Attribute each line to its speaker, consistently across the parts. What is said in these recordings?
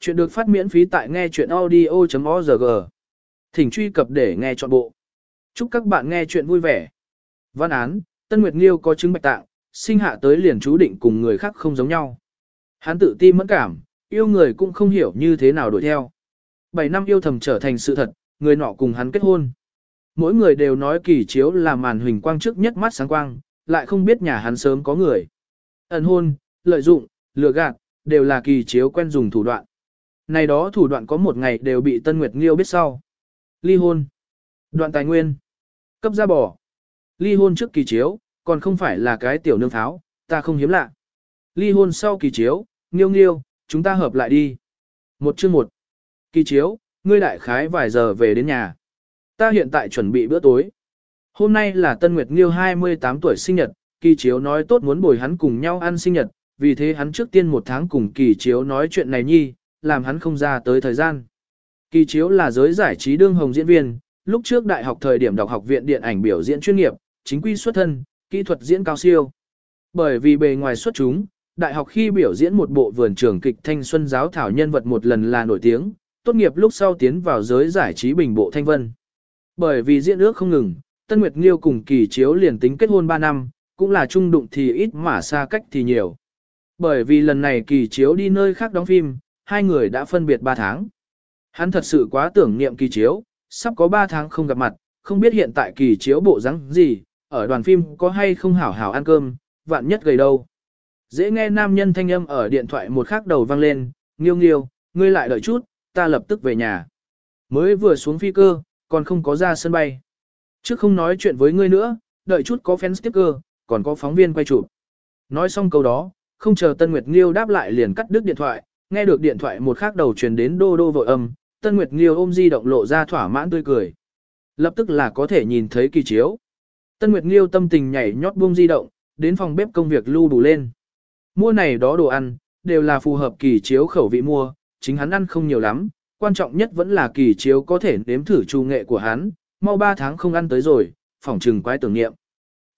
Speaker 1: Chuyện được phát miễn phí tại nghe chuyện audio.org. Thỉnh truy cập để nghe trọn bộ. Chúc các bạn nghe chuyện vui vẻ. Văn án, Tân Nguyệt Nghiêu có chứng bạch tạng, sinh hạ tới liền chú định cùng người khác không giống nhau. Hắn tự ti mẫn cảm, yêu người cũng không hiểu như thế nào đuổi theo. 7 năm yêu thầm trở thành sự thật, người nọ cùng hắn kết hôn. Mỗi người đều nói kỳ chiếu là màn huỳnh quang trước nhất mắt sáng quang, lại không biết nhà hắn sớm có người. Ẩn hôn, lợi dụng, lừa gạt, đều là kỳ chiếu quen dùng thủ đoạn. Này đó thủ đoạn có một ngày đều bị Tân Nguyệt Nghiêu biết sau. Ly hôn. Đoạn tài nguyên. Cấp ra bỏ. Ly hôn trước kỳ chiếu, còn không phải là cái tiểu nương tháo, ta không hiếm lạ. Ly hôn sau kỳ chiếu, Nghiêu Nghiêu, chúng ta hợp lại đi. Một chương một. Kỳ chiếu, ngươi đại khái vài giờ về đến nhà. Ta hiện tại chuẩn bị bữa tối. Hôm nay là Tân Nguyệt Nghiêu 28 tuổi sinh nhật, kỳ chiếu nói tốt muốn bồi hắn cùng nhau ăn sinh nhật, vì thế hắn trước tiên một tháng cùng kỳ chiếu nói chuyện này nhi, làm hắn không ra tới thời gian. Kỳ chiếu là giới giải trí đương hồng diễn viên, lúc trước đại học thời điểm đọc học viện điện ảnh biểu diễn chuyên nghiệp, chính quy xuất thân, kỹ thuật diễn cao siêu. Bởi vì bề ngoài xuất chúng, đại học khi biểu diễn một bộ vườn trường kịch thanh xuân giáo thảo nhân vật một lần là nổi tiếng, tốt nghiệp lúc sau tiến vào giới giải trí bình bộ thanh vân. Bởi vì diễn ước không ngừng, Tân Nguyệt Nghiêu cùng kỳ chiếu liền tính kết hôn 3 năm, cũng là chung đụng thì ít mà xa cách thì nhiều. Bởi vì lần này kỳ chiếu đi nơi khác đóng phim, hai người đã phân biệt 3 tháng. Hắn thật sự quá tưởng niệm kỳ chiếu, sắp có 3 tháng không gặp mặt, không biết hiện tại kỳ chiếu bộ rắn gì, ở đoàn phim có hay không hảo hảo ăn cơm, vạn nhất gầy đâu. Dễ nghe nam nhân thanh âm ở điện thoại một khắc đầu vang lên, nghiêu nghiêu, ngươi lại đợi chút, ta lập tức về nhà. Mới vừa xuống phi cơ, còn không có ra sân bay. Trước không nói chuyện với ngươi nữa, đợi chút có fans tiếp cơ, còn có phóng viên quay chụp. Nói xong câu đó, không chờ Tân Nguyệt Nghiêu đáp lại liền cắt đứt điện thoại, nghe được điện thoại một khắc đầu truyền đến đô đô vội âm, Tân Nguyệt Nghiêu ôm di động lộ ra thỏa mãn tươi cười. Lập tức là có thể nhìn thấy kỳ chiếu. Tân Nguyệt Nghiêu tâm tình nhảy nhót buông di động, đến phòng bếp công việc lưu đủ lên. Mua này đó đồ ăn, đều là phù hợp kỳ chiếu khẩu vị mua, chính hắn ăn không nhiều lắm, quan trọng nhất vẫn là kỳ chiếu có thể nếm thử trù nghệ của hắn, mau 3 tháng không ăn tới rồi, phỏng trừng quái tưởng niệm.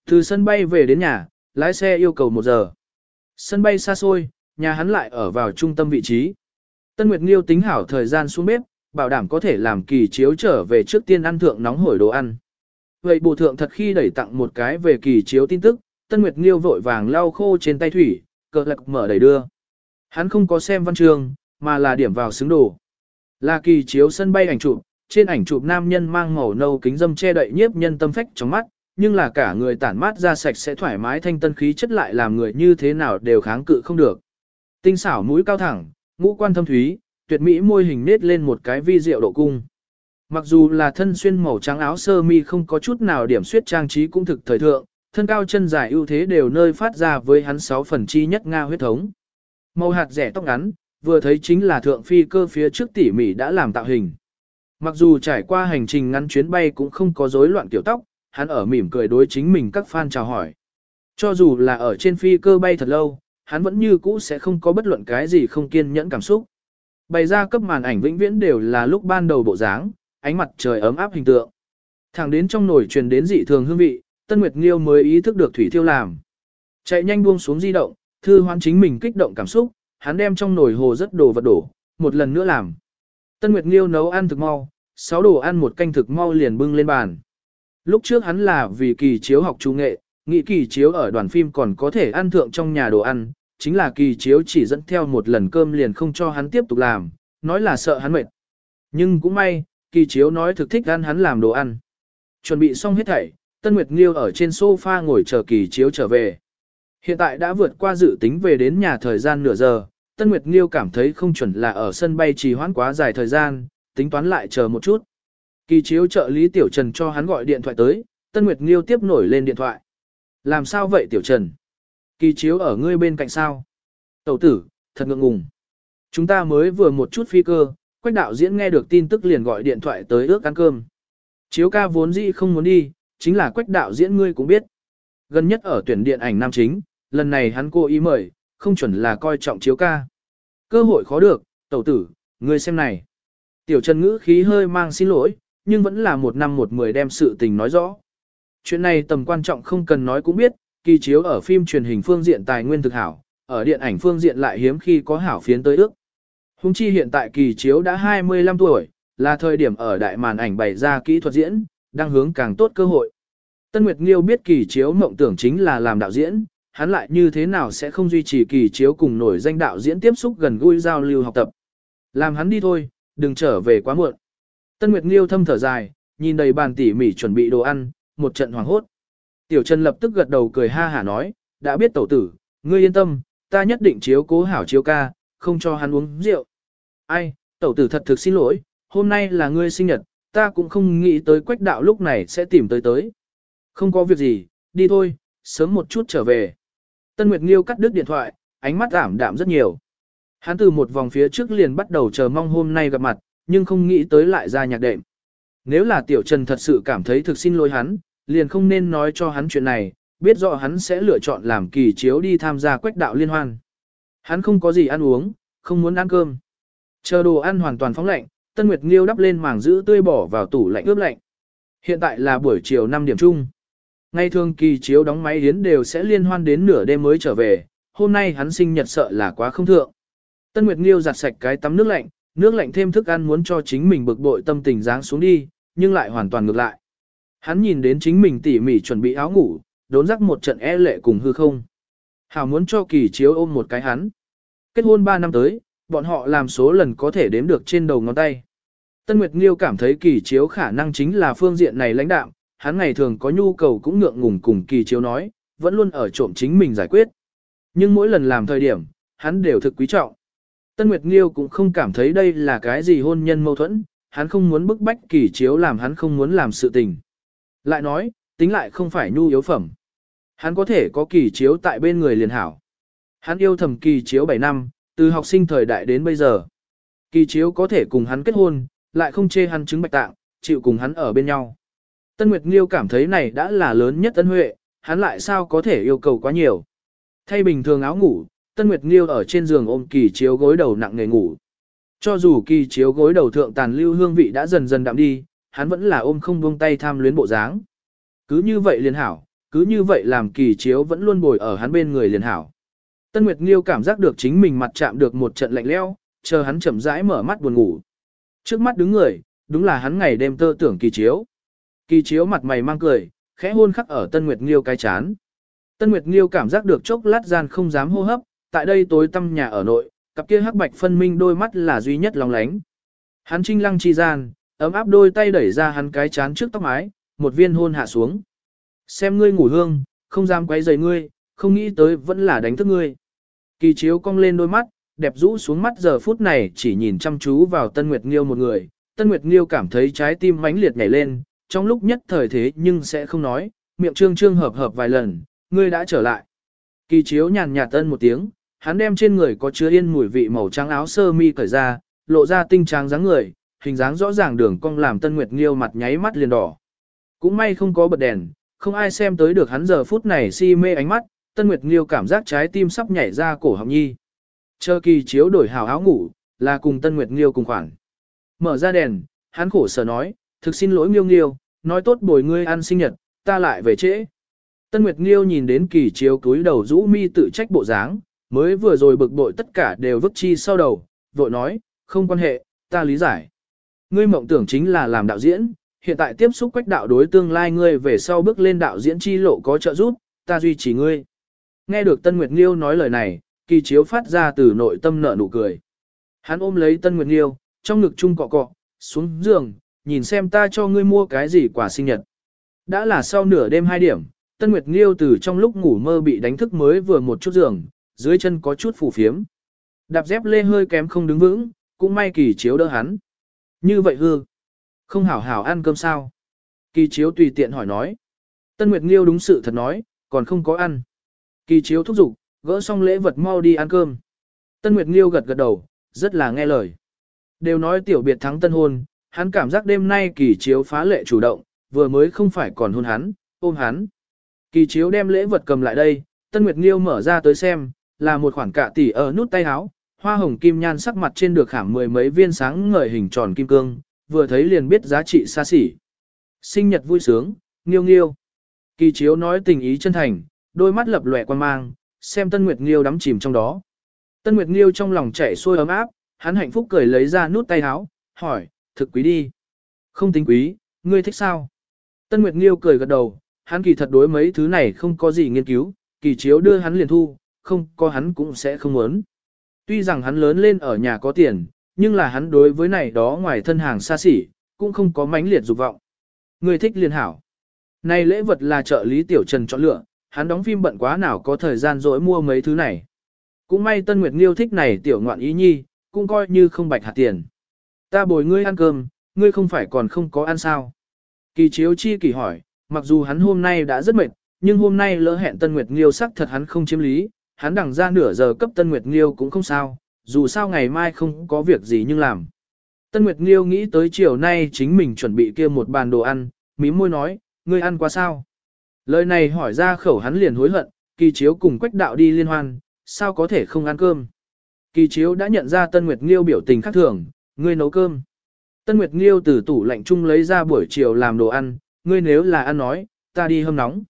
Speaker 1: Từ sân bay về đến nhà, lái xe yêu cầu 1 giờ. Sân bay xa xôi, nhà hắn lại ở vào trung tâm vị trí. Tân Nguyệt Nghiêu tính hảo thời gian xuống bếp, bảo đảm có thể làm kỳ chiếu trở về trước tiên ăn thượng nóng hổi đồ ăn. Vậy bộ thượng thật khi đẩy tặng một cái về kỳ chiếu tin tức, Tân Nguyệt Nghiêu vội vàng lau khô trên tay thủy, cờ lạc mở đẩy đưa. Hắn không có xem văn chương, mà là điểm vào xứng đồ. Là kỳ chiếu sân bay ảnh chụp, trên ảnh chụp nam nhân mang màu nâu kính dâm che đậy nhiếp nhân tâm phách trong mắt, nhưng là cả người tản mát ra sạch sẽ thoải mái thanh tân khí chất lại làm người như thế nào đều kháng cự không được. Tinh xảo mũi cao thẳng, ngũ quan thâm thúy, tuyệt mỹ môi hình nết lên một cái vi diệu độ cung. Mặc dù là thân xuyên màu trắng áo sơ mi không có chút nào điểm suyết trang trí cũng thực thời thượng, thân cao chân dài ưu thế đều nơi phát ra với hắn sáu phần chi nhất Nga huyết thống. Màu hạt rẻ tóc ngắn, vừa thấy chính là thượng phi cơ phía trước tỉ mỉ đã làm tạo hình. Mặc dù trải qua hành trình ngắn chuyến bay cũng không có rối loạn kiểu tóc, hắn ở mỉm cười đối chính mình các fan chào hỏi. Cho dù là ở trên phi cơ bay thật lâu, hắn vẫn như cũ sẽ không có bất luận cái gì không kiên nhẫn cảm xúc. Bày ra cấp màn ảnh vĩnh viễn đều là lúc ban đầu bộ dáng, ánh mặt trời ấm áp hình tượng. Thẳng đến trong nồi truyền đến dị thường hương vị, Tân Nguyệt Nghiêu mới ý thức được thủy thiêu làm. Chạy nhanh buông xuống di động, thư hoán chính mình kích động cảm xúc, hắn đem trong nồi hồ rất đồ vật đổ, một lần nữa làm. Tân Nguyệt Nghiêu nấu ăn thực mau, sáu đồ ăn một canh thực mau liền bưng lên bàn. Lúc trước hắn là vì kỳ chiếu học trung nghệ, nghĩ kỳ chiếu ở đoàn phim còn có thể ăn thượng trong nhà đồ ăn, chính là kỳ chiếu chỉ dẫn theo một lần cơm liền không cho hắn tiếp tục làm, nói là sợ hắn mệt. Nhưng cũng may, kỳ chiếu nói thực thích ăn hắn làm đồ ăn. Chuẩn bị xong hết thảy, Tân Nguyệt Nghiêu ở trên sofa ngồi chờ kỳ chiếu trở về. Hiện tại đã vượt qua dự tính về đến nhà thời gian nửa giờ, Tân Nguyệt Nghiêu cảm thấy không chuẩn là ở sân bay trì hoãn quá dài thời gian, tính toán lại chờ một chút. Kỳ chiếu trợ lý Tiểu Trần cho hắn gọi điện thoại tới, Tân Nguyệt Nghiêu tiếp nổi lên điện thoại. Làm sao vậy Tiểu Trần? Kỳ chiếu ở ngươi bên cạnh sao? Tẩu tử, thật ngượng ngùng. Chúng ta mới vừa một chút phi cơ, quách đạo diễn nghe được tin tức liền gọi điện thoại tới ước ăn cơm. Chiếu ca vốn dĩ không muốn đi, chính là quách đạo diễn ngươi cũng biết. Gần nhất ở tuyển điện ảnh nam chính, lần này hắn cố ý mời, không chuẩn là coi trọng chiếu ca. Cơ hội khó được, tẩu tử, ngươi xem này. Tiểu Trần ngữ khí hơi mang xin lỗi, nhưng vẫn là một năm một mười đem sự tình nói rõ. Chuyện này tầm quan trọng không cần nói cũng biết, kỳ chiếu ở phim truyền hình phương diện tài nguyên thực hảo, ở điện ảnh phương diện lại hiếm khi có hảo phiến tới ước. Hùng chi hiện tại kỳ chiếu đã 25 tuổi, là thời điểm ở đại màn ảnh bày ra kỹ thuật diễn, đang hướng càng tốt cơ hội. Tân Nguyệt Nghiêu biết kỳ chiếu mộng tưởng chính là làm đạo diễn, hắn lại như thế nào sẽ không duy trì kỳ chiếu cùng nổi danh đạo diễn tiếp xúc gần gũi giao lưu học tập. Làm hắn đi thôi, đừng trở về quá muộn. Tân Nguyệt Nghiêu thâm thở dài, nhìn đầy bàn tỉ mỉ chuẩn bị đồ ăn, một trận hoảng hốt. Tiểu Trần lập tức gật đầu cười ha hả nói, đã biết tẩu tử, ngươi yên tâm, ta nhất định chiếu cố hảo chiếu ca, không cho hắn uống rượu. Ai, tẩu tử thật thực xin lỗi, hôm nay là ngươi sinh nhật, ta cũng không nghĩ tới quách đạo lúc này sẽ tìm tới tới. Không có việc gì, đi thôi, sớm một chút trở về. Tân Nguyệt Nghiêu cắt đứt điện thoại, ánh mắt ảm đạm rất nhiều. Hắn từ một vòng phía trước liền bắt đầu chờ mong hôm nay gặp mặt, nhưng không nghĩ tới lại ra nhạc đệm. Nếu là Tiểu Trần thật sự cảm thấy thực xin lỗi hắn, liền không nên nói cho hắn chuyện này, biết rõ hắn sẽ lựa chọn làm kỳ chiếu đi tham gia quách đạo liên hoan. Hắn không có gì ăn uống, không muốn ăn cơm. Chờ đồ ăn hoàn toàn phóng lạnh, Tân Nguyệt Nghiêu đắp lên màng giữ tươi bỏ vào tủ lạnh ướp lạnh. Hiện tại là buổi chiều 5 điểm chung. Ngày thường kỳ chiếu đóng máy hiến đều sẽ liên hoan đến nửa đêm mới trở về, hôm nay hắn sinh nhật sợ là quá không thượng. Tân Nguyệt Nghiêu giặt sạch cái tắm nước lạnh, nước lạnh thêm thức ăn muốn cho chính mình bực bội tâm tình dáng xuống đi, nhưng lại hoàn toàn ngược lại. Hắn nhìn đến chính mình tỉ mỉ chuẩn bị áo ngủ, đốn rắc một trận e lệ cùng hư không. Hảo muốn cho kỳ chiếu ôm một cái hắn. Kết hôn 3 năm tới, bọn họ làm số lần có thể đếm được trên đầu ngón tay. Tân Nguyệt Nghiêu cảm thấy kỳ chiếu khả năng chính là phương diện này lãnh đạo, hắn ngày thường có nhu cầu cũng ngượng ngùng cùng kỳ chiếu nói, vẫn luôn ở trộm chính mình giải quyết. Nhưng mỗi lần làm thời điểm, hắn đều thực quý trọng. Tân Nguyệt Nghiêu cũng không cảm thấy đây là cái gì hôn nhân mâu thuẫn, hắn không muốn bức bách kỳ chiếu làm hắn không muốn làm sự tình. Lại nói, tính lại không phải nhu yếu phẩm. Hắn có thể có kỳ chiếu tại bên người liền hảo. Hắn yêu thầm kỳ chiếu 7 năm, từ học sinh thời đại đến bây giờ. Kỳ chiếu có thể cùng hắn kết hôn, lại không chê hắn chứng bạch tạng, chịu cùng hắn ở bên nhau. Tân Nguyệt Nghiêu cảm thấy này đã là lớn nhất tân huệ, hắn lại sao có thể yêu cầu quá nhiều. Thay bình thường áo ngủ, Tân Nguyệt Nghiêu ở trên giường ôm kỳ chiếu gối đầu nặng nề ngủ. Cho dù kỳ chiếu gối đầu thượng tàn lưu hương vị đã dần dần đạm đi, hắn vẫn là ôm không buông tay tham luyến bộ dáng. Cứ như vậy liền hảo, cứ như vậy làm kỳ chiếu vẫn luôn bồi ở hắn bên người liền hảo. Tân Nguyệt Nghiêu cảm giác được chính mình mặt chạm được một trận lạnh leo, chờ hắn chậm rãi mở mắt buồn ngủ. Trước mắt đứng người, đúng là hắn ngày đêm tơ tưởng kỳ chiếu. Kỳ chiếu mặt mày mang cười, khẽ hôn khắc ở Tân Nguyệt Nghiêu cái chán. Tân Nguyệt Nghiêu cảm giác được chốc lát gian không dám hô hấp, tại đây tối tăm nhà ở nội, cặp kia hắc bạch phân minh đôi mắt là duy nhất lòng lánh. Hắn trinh lăng chi gian, ấm áp đôi tay đẩy ra hắn cái chán trước tóc mái, một viên hôn hạ xuống. Xem ngươi ngủ hương, không dám quấy rầy ngươi, không nghĩ tới vẫn là đánh thức ngươi. Kỳ chiếu cong lên đôi mắt, đẹp rũ xuống mắt giờ phút này chỉ nhìn chăm chú vào Tân Nguyệt Nghiêu một người. Tân Nguyệt Nghiêu cảm thấy trái tim mãnh liệt nhảy lên, trong lúc nhất thời thế nhưng sẽ không nói, miệng trương trương hợp hợp vài lần, ngươi đã trở lại. Kỳ chiếu nhàn nhạt tân một tiếng, hắn đem trên người có chứa yên mùi vị màu trắng áo sơ mi cởi ra, lộ ra tinh trắng dáng người, hình dáng rõ ràng đường cong làm Tân Nguyệt Nghiêu mặt nháy mắt liền đỏ. Cũng may không có bật đèn, không ai xem tới được hắn giờ phút này si mê ánh mắt, Tân Nguyệt Nghiêu cảm giác trái tim sắp nhảy ra cổ họng nhi. Chờ kỳ chiếu đổi hào áo ngủ, là cùng Tân Nguyệt Nghiêu cùng khoảng. Mở ra đèn, hắn khổ sở nói, thực xin lỗi Nghiêu Nghiêu, nói tốt bồi ngươi ăn sinh nhật, ta lại về trễ. Tân Nguyệt Nghiêu nhìn đến kỳ chiếu túi đầu rũ mi tự trách bộ dáng, mới vừa rồi bực bội tất cả đều vứt chi sau đầu, vội nói, không quan hệ, ta lý giải. Ngươi mộng tưởng chính là làm đạo diễn, hiện tại tiếp xúc quách đạo đối tương lai ngươi về sau bước lên đạo diễn chi lộ có trợ giúp, ta duy trì ngươi. Nghe được Tân Nguyệt Nghiêu nói lời này, kỳ chiếu phát ra từ nội tâm nở nụ cười. Hắn ôm lấy Tân Nguyệt Nghiêu, trong ngực chung cọ cọ, xuống giường, nhìn xem ta cho ngươi mua cái gì quả sinh nhật. Đã là sau nửa đêm hai điểm, Tân Nguyệt Nghiêu từ trong lúc ngủ mơ bị đánh thức mới vừa một chút giường, dưới chân có chút phù phiếm. Đạp dép lê hơi kém không đứng vững, cũng may kỳ chiếu đỡ hắn. Như vậy hư. Không hảo hảo ăn cơm sao? Kỳ chiếu tùy tiện hỏi nói. Tân Nguyệt Nghiêu đúng sự thật nói, còn không có ăn. Kỳ chiếu thúc giục, gỡ xong lễ vật mau đi ăn cơm. Tân Nguyệt Nghiêu gật gật đầu, rất là nghe lời. Đều nói tiểu biệt thắng tân hôn, hắn cảm giác đêm nay kỳ chiếu phá lệ chủ động, vừa mới không phải còn hôn hắn, ôm hắn. Kỳ chiếu đem lễ vật cầm lại đây, Tân Nguyệt Nghiêu mở ra tới xem, là một khoản cạ tỷ ở nút tay áo, hoa hồng kim nhan sắc mặt trên được khảm mười mấy viên sáng ngời hình tròn kim cương, vừa thấy liền biết giá trị xa xỉ. Sinh nhật vui sướng, nghiêu nghiêu. Kỳ chiếu nói tình ý chân thành, đôi mắt lập lòe quan mang, xem Tân Nguyệt Nghiêu đắm chìm trong đó. Tân Nguyệt Nghiêu trong lòng chảy xuôi ấm áp, hắn hạnh phúc cười lấy ra nút tay áo, hỏi, thực quý đi. Không tính quý, ngươi thích sao? Tân Nguyệt Nghiêu cười gật đầu, hắn kỳ thật đối mấy thứ này không có gì nghiên cứu, kỳ chiếu đưa hắn liền thu, không có hắn cũng sẽ không muốn. Tuy rằng hắn lớn lên ở nhà có tiền, nhưng là hắn đối với này đó ngoài thân hàng xa xỉ, cũng không có mãnh liệt dục vọng. Người thích liền hảo. Này lễ vật là trợ lý tiểu trần chọn lựa, hắn đóng phim bận quá nào có thời gian dỗi mua mấy thứ này. Cũng may Tân Nguyệt Nghiêu thích này tiểu ngoạn ý nhi, cũng coi như không bạch hạt tiền. Ta bồi ngươi ăn cơm, ngươi không phải còn không có ăn sao. Kỳ chiếu chi kỳ hỏi, mặc dù hắn hôm nay đã rất mệt, nhưng hôm nay lỡ hẹn Tân Nguyệt Nghiêu sắc thật hắn không chiếm lý, hắn đằng ra nửa giờ cấp Tân Nguyệt Nghiêu cũng không sao, dù sao ngày mai không có việc gì nhưng làm. Tân Nguyệt Nghiêu nghĩ tới chiều nay chính mình chuẩn bị kia một bàn đồ ăn, mím môi nói, ngươi ăn qua sao? Lời này hỏi ra khẩu hắn liền hối hận, kỳ chiếu cùng quách đạo đi liên hoan, sao có thể không ăn cơm? Kỳ chiếu đã nhận ra Tân Nguyệt Nghiêu biểu tình khác thường, ngươi nấu cơm. Tân Nguyệt Nghiêu từ tủ lạnh chung lấy ra buổi chiều làm đồ ăn, ngươi nếu là ăn nói, ta đi hâm nóng.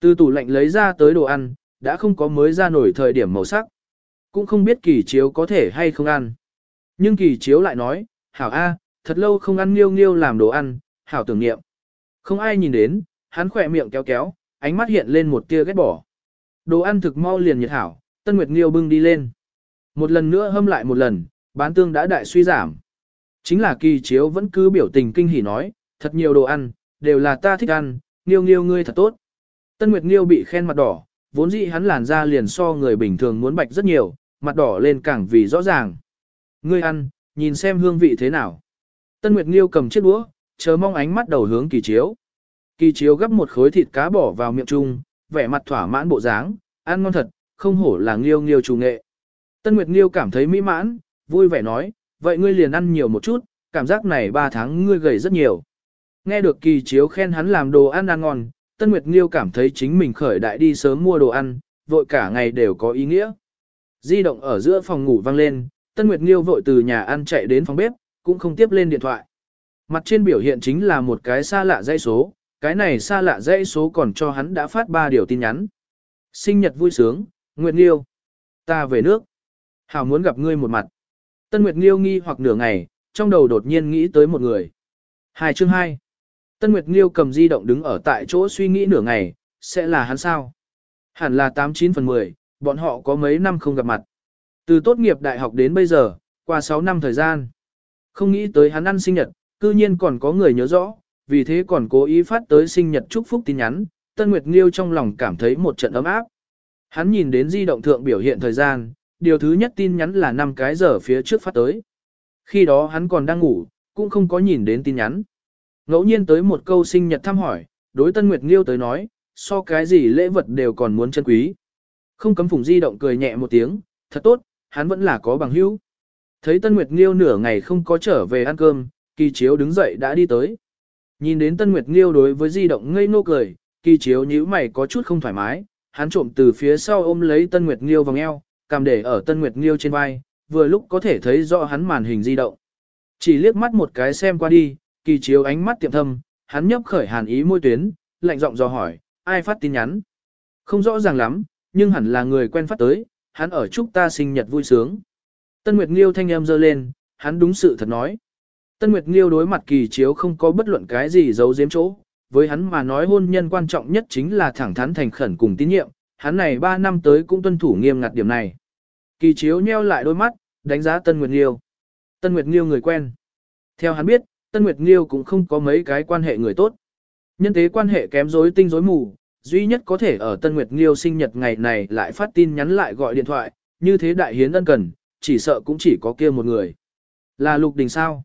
Speaker 1: Từ tủ lạnh lấy ra tới đồ ăn, đã không có mới ra nổi thời điểm màu sắc. Cũng không biết kỳ chiếu có thể hay không ăn. Nhưng kỳ chiếu lại nói, hảo A, thật lâu không ăn nghiêu nghiêu làm đồ ăn, hảo tưởng niệm. Không ai nhìn đến, hắn khỏe miệng kéo kéo, ánh mắt hiện lên một tia ghét bỏ. Đồ ăn thực mau liền nhiệt hảo, Tân Nguyệt Nghiêu bưng đi lên. Một lần nữa hâm lại một lần, bán tương đã đại suy giảm. Chính là kỳ chiếu vẫn cứ biểu tình kinh hỉ nói, thật nhiều đồ ăn, đều là ta thích ăn, Nghiêu Nghiêu ngươi thật tốt. Tân Nguyệt Nghiêu bị khen mặt đỏ, vốn dĩ hắn làn da liền so người bình thường muốn bạch rất nhiều, mặt đỏ lên càng vì rõ ràng. Ngươi ăn, nhìn xem hương vị thế nào. Tân Nguyệt Nghiêu cầm chiếc đũa, chờ mong ánh mắt đầu hướng kỳ chiếu. Kỳ chiếu gấp một khối thịt cá bỏ vào miệng chung, vẻ mặt thỏa mãn bộ dáng, ăn ngon thật, không hổ là Nghiêu Nghiêu chủ nghệ. Tân Nguyệt Nghiêu cảm thấy mỹ mãn, vui vẻ nói, vậy ngươi liền ăn nhiều một chút, cảm giác này 3 tháng ngươi gầy rất nhiều. Nghe được kỳ chiếu khen hắn làm đồ ăn ăn ngon, Tân Nguyệt Nghiêu cảm thấy chính mình khởi đại đi sớm mua đồ ăn, vội cả ngày đều có ý nghĩa. Di động ở giữa phòng ngủ vang lên, Tân Nguyệt Nghiêu vội từ nhà ăn chạy đến phòng bếp, cũng không tiếp lên điện thoại. Mặt trên biểu hiện chính là một cái xa lạ dãy số, cái này xa lạ dãy số còn cho hắn đã phát ba điều tin nhắn. Sinh nhật vui sướng, Nguyệt Nghiêu. Ta về nước. Hảo muốn gặp ngươi một mặt. Tân Nguyệt Nghiêu nghi hoặc nửa ngày, trong đầu đột nhiên nghĩ tới một người. Hai chương hai. Tân Nguyệt Nghiêu cầm di động đứng ở tại chỗ suy nghĩ nửa ngày, sẽ là hắn sao? Hẳn là 89 phần 10, bọn họ có mấy năm không gặp mặt. Từ tốt nghiệp đại học đến bây giờ, qua 6 năm thời gian. Không nghĩ tới hắn ăn sinh nhật, cư nhiên còn có người nhớ rõ, vì thế còn cố ý phát tới sinh nhật chúc phúc tin nhắn, Tân Nguyệt Nghiêu trong lòng cảm thấy một trận ấm áp. Hắn nhìn đến di động thượng biểu hiện thời gian, điều thứ nhất tin nhắn là 5 cái giờ phía trước phát tới. Khi đó hắn còn đang ngủ, cũng không có nhìn đến tin nhắn. Ngẫu nhiên tới một câu sinh nhật thăm hỏi, đối Tân Nguyệt Nghiêu tới nói, so cái gì lễ vật đều còn muốn chân quý. Không cấm phùng di động cười nhẹ một tiếng, thật tốt, hắn vẫn là có bằng hữu. Thấy Tân Nguyệt Nghiêu nửa ngày không có trở về ăn cơm, kỳ chiếu đứng dậy đã đi tới. Nhìn đến Tân Nguyệt Nghiêu đối với di động ngây ngô cười, kỳ chiếu nhíu mày có chút không thoải mái, hắn trộm từ phía sau ôm lấy Tân Nguyệt Nghiêu vòng eo, cầm để ở Tân Nguyệt Nghiêu trên vai, vừa lúc có thể thấy rõ hắn màn hình di động. Chỉ liếc mắt một cái xem qua đi, kỳ chiếu ánh mắt tiệm thâm, hắn nhấp khởi hàn ý môi tuyến, lạnh giọng dò hỏi, ai phát tin nhắn. Không rõ ràng lắm, nhưng hẳn là người quen phát tới, hắn ở chúc ta sinh nhật vui sướng. Tân Nguyệt Nghiêu thanh em dơ lên, hắn đúng sự thật nói. Tân Nguyệt Nghiêu đối mặt kỳ chiếu không có bất luận cái gì giấu giếm chỗ, với hắn mà nói hôn nhân quan trọng nhất chính là thẳng thắn thành khẩn cùng tín nhiệm, hắn này 3 năm tới cũng tuân thủ nghiêm ngặt điểm này. Kỳ chiếu nheo lại đôi mắt, đánh giá Tân Nguyệt Nghiêu. Tân Nguyệt Nghiêu người quen. Theo hắn biết, Tân Nguyệt Nghiêu cũng không có mấy cái quan hệ người tốt. Nhân tế quan hệ kém rối tinh rối mù, duy nhất có thể ở Tân Nguyệt Nghiêu sinh nhật ngày này lại phát tin nhắn lại gọi điện thoại, như thế đại hiến ân cần, chỉ sợ cũng chỉ có kia một người. Là Lục Đình sao?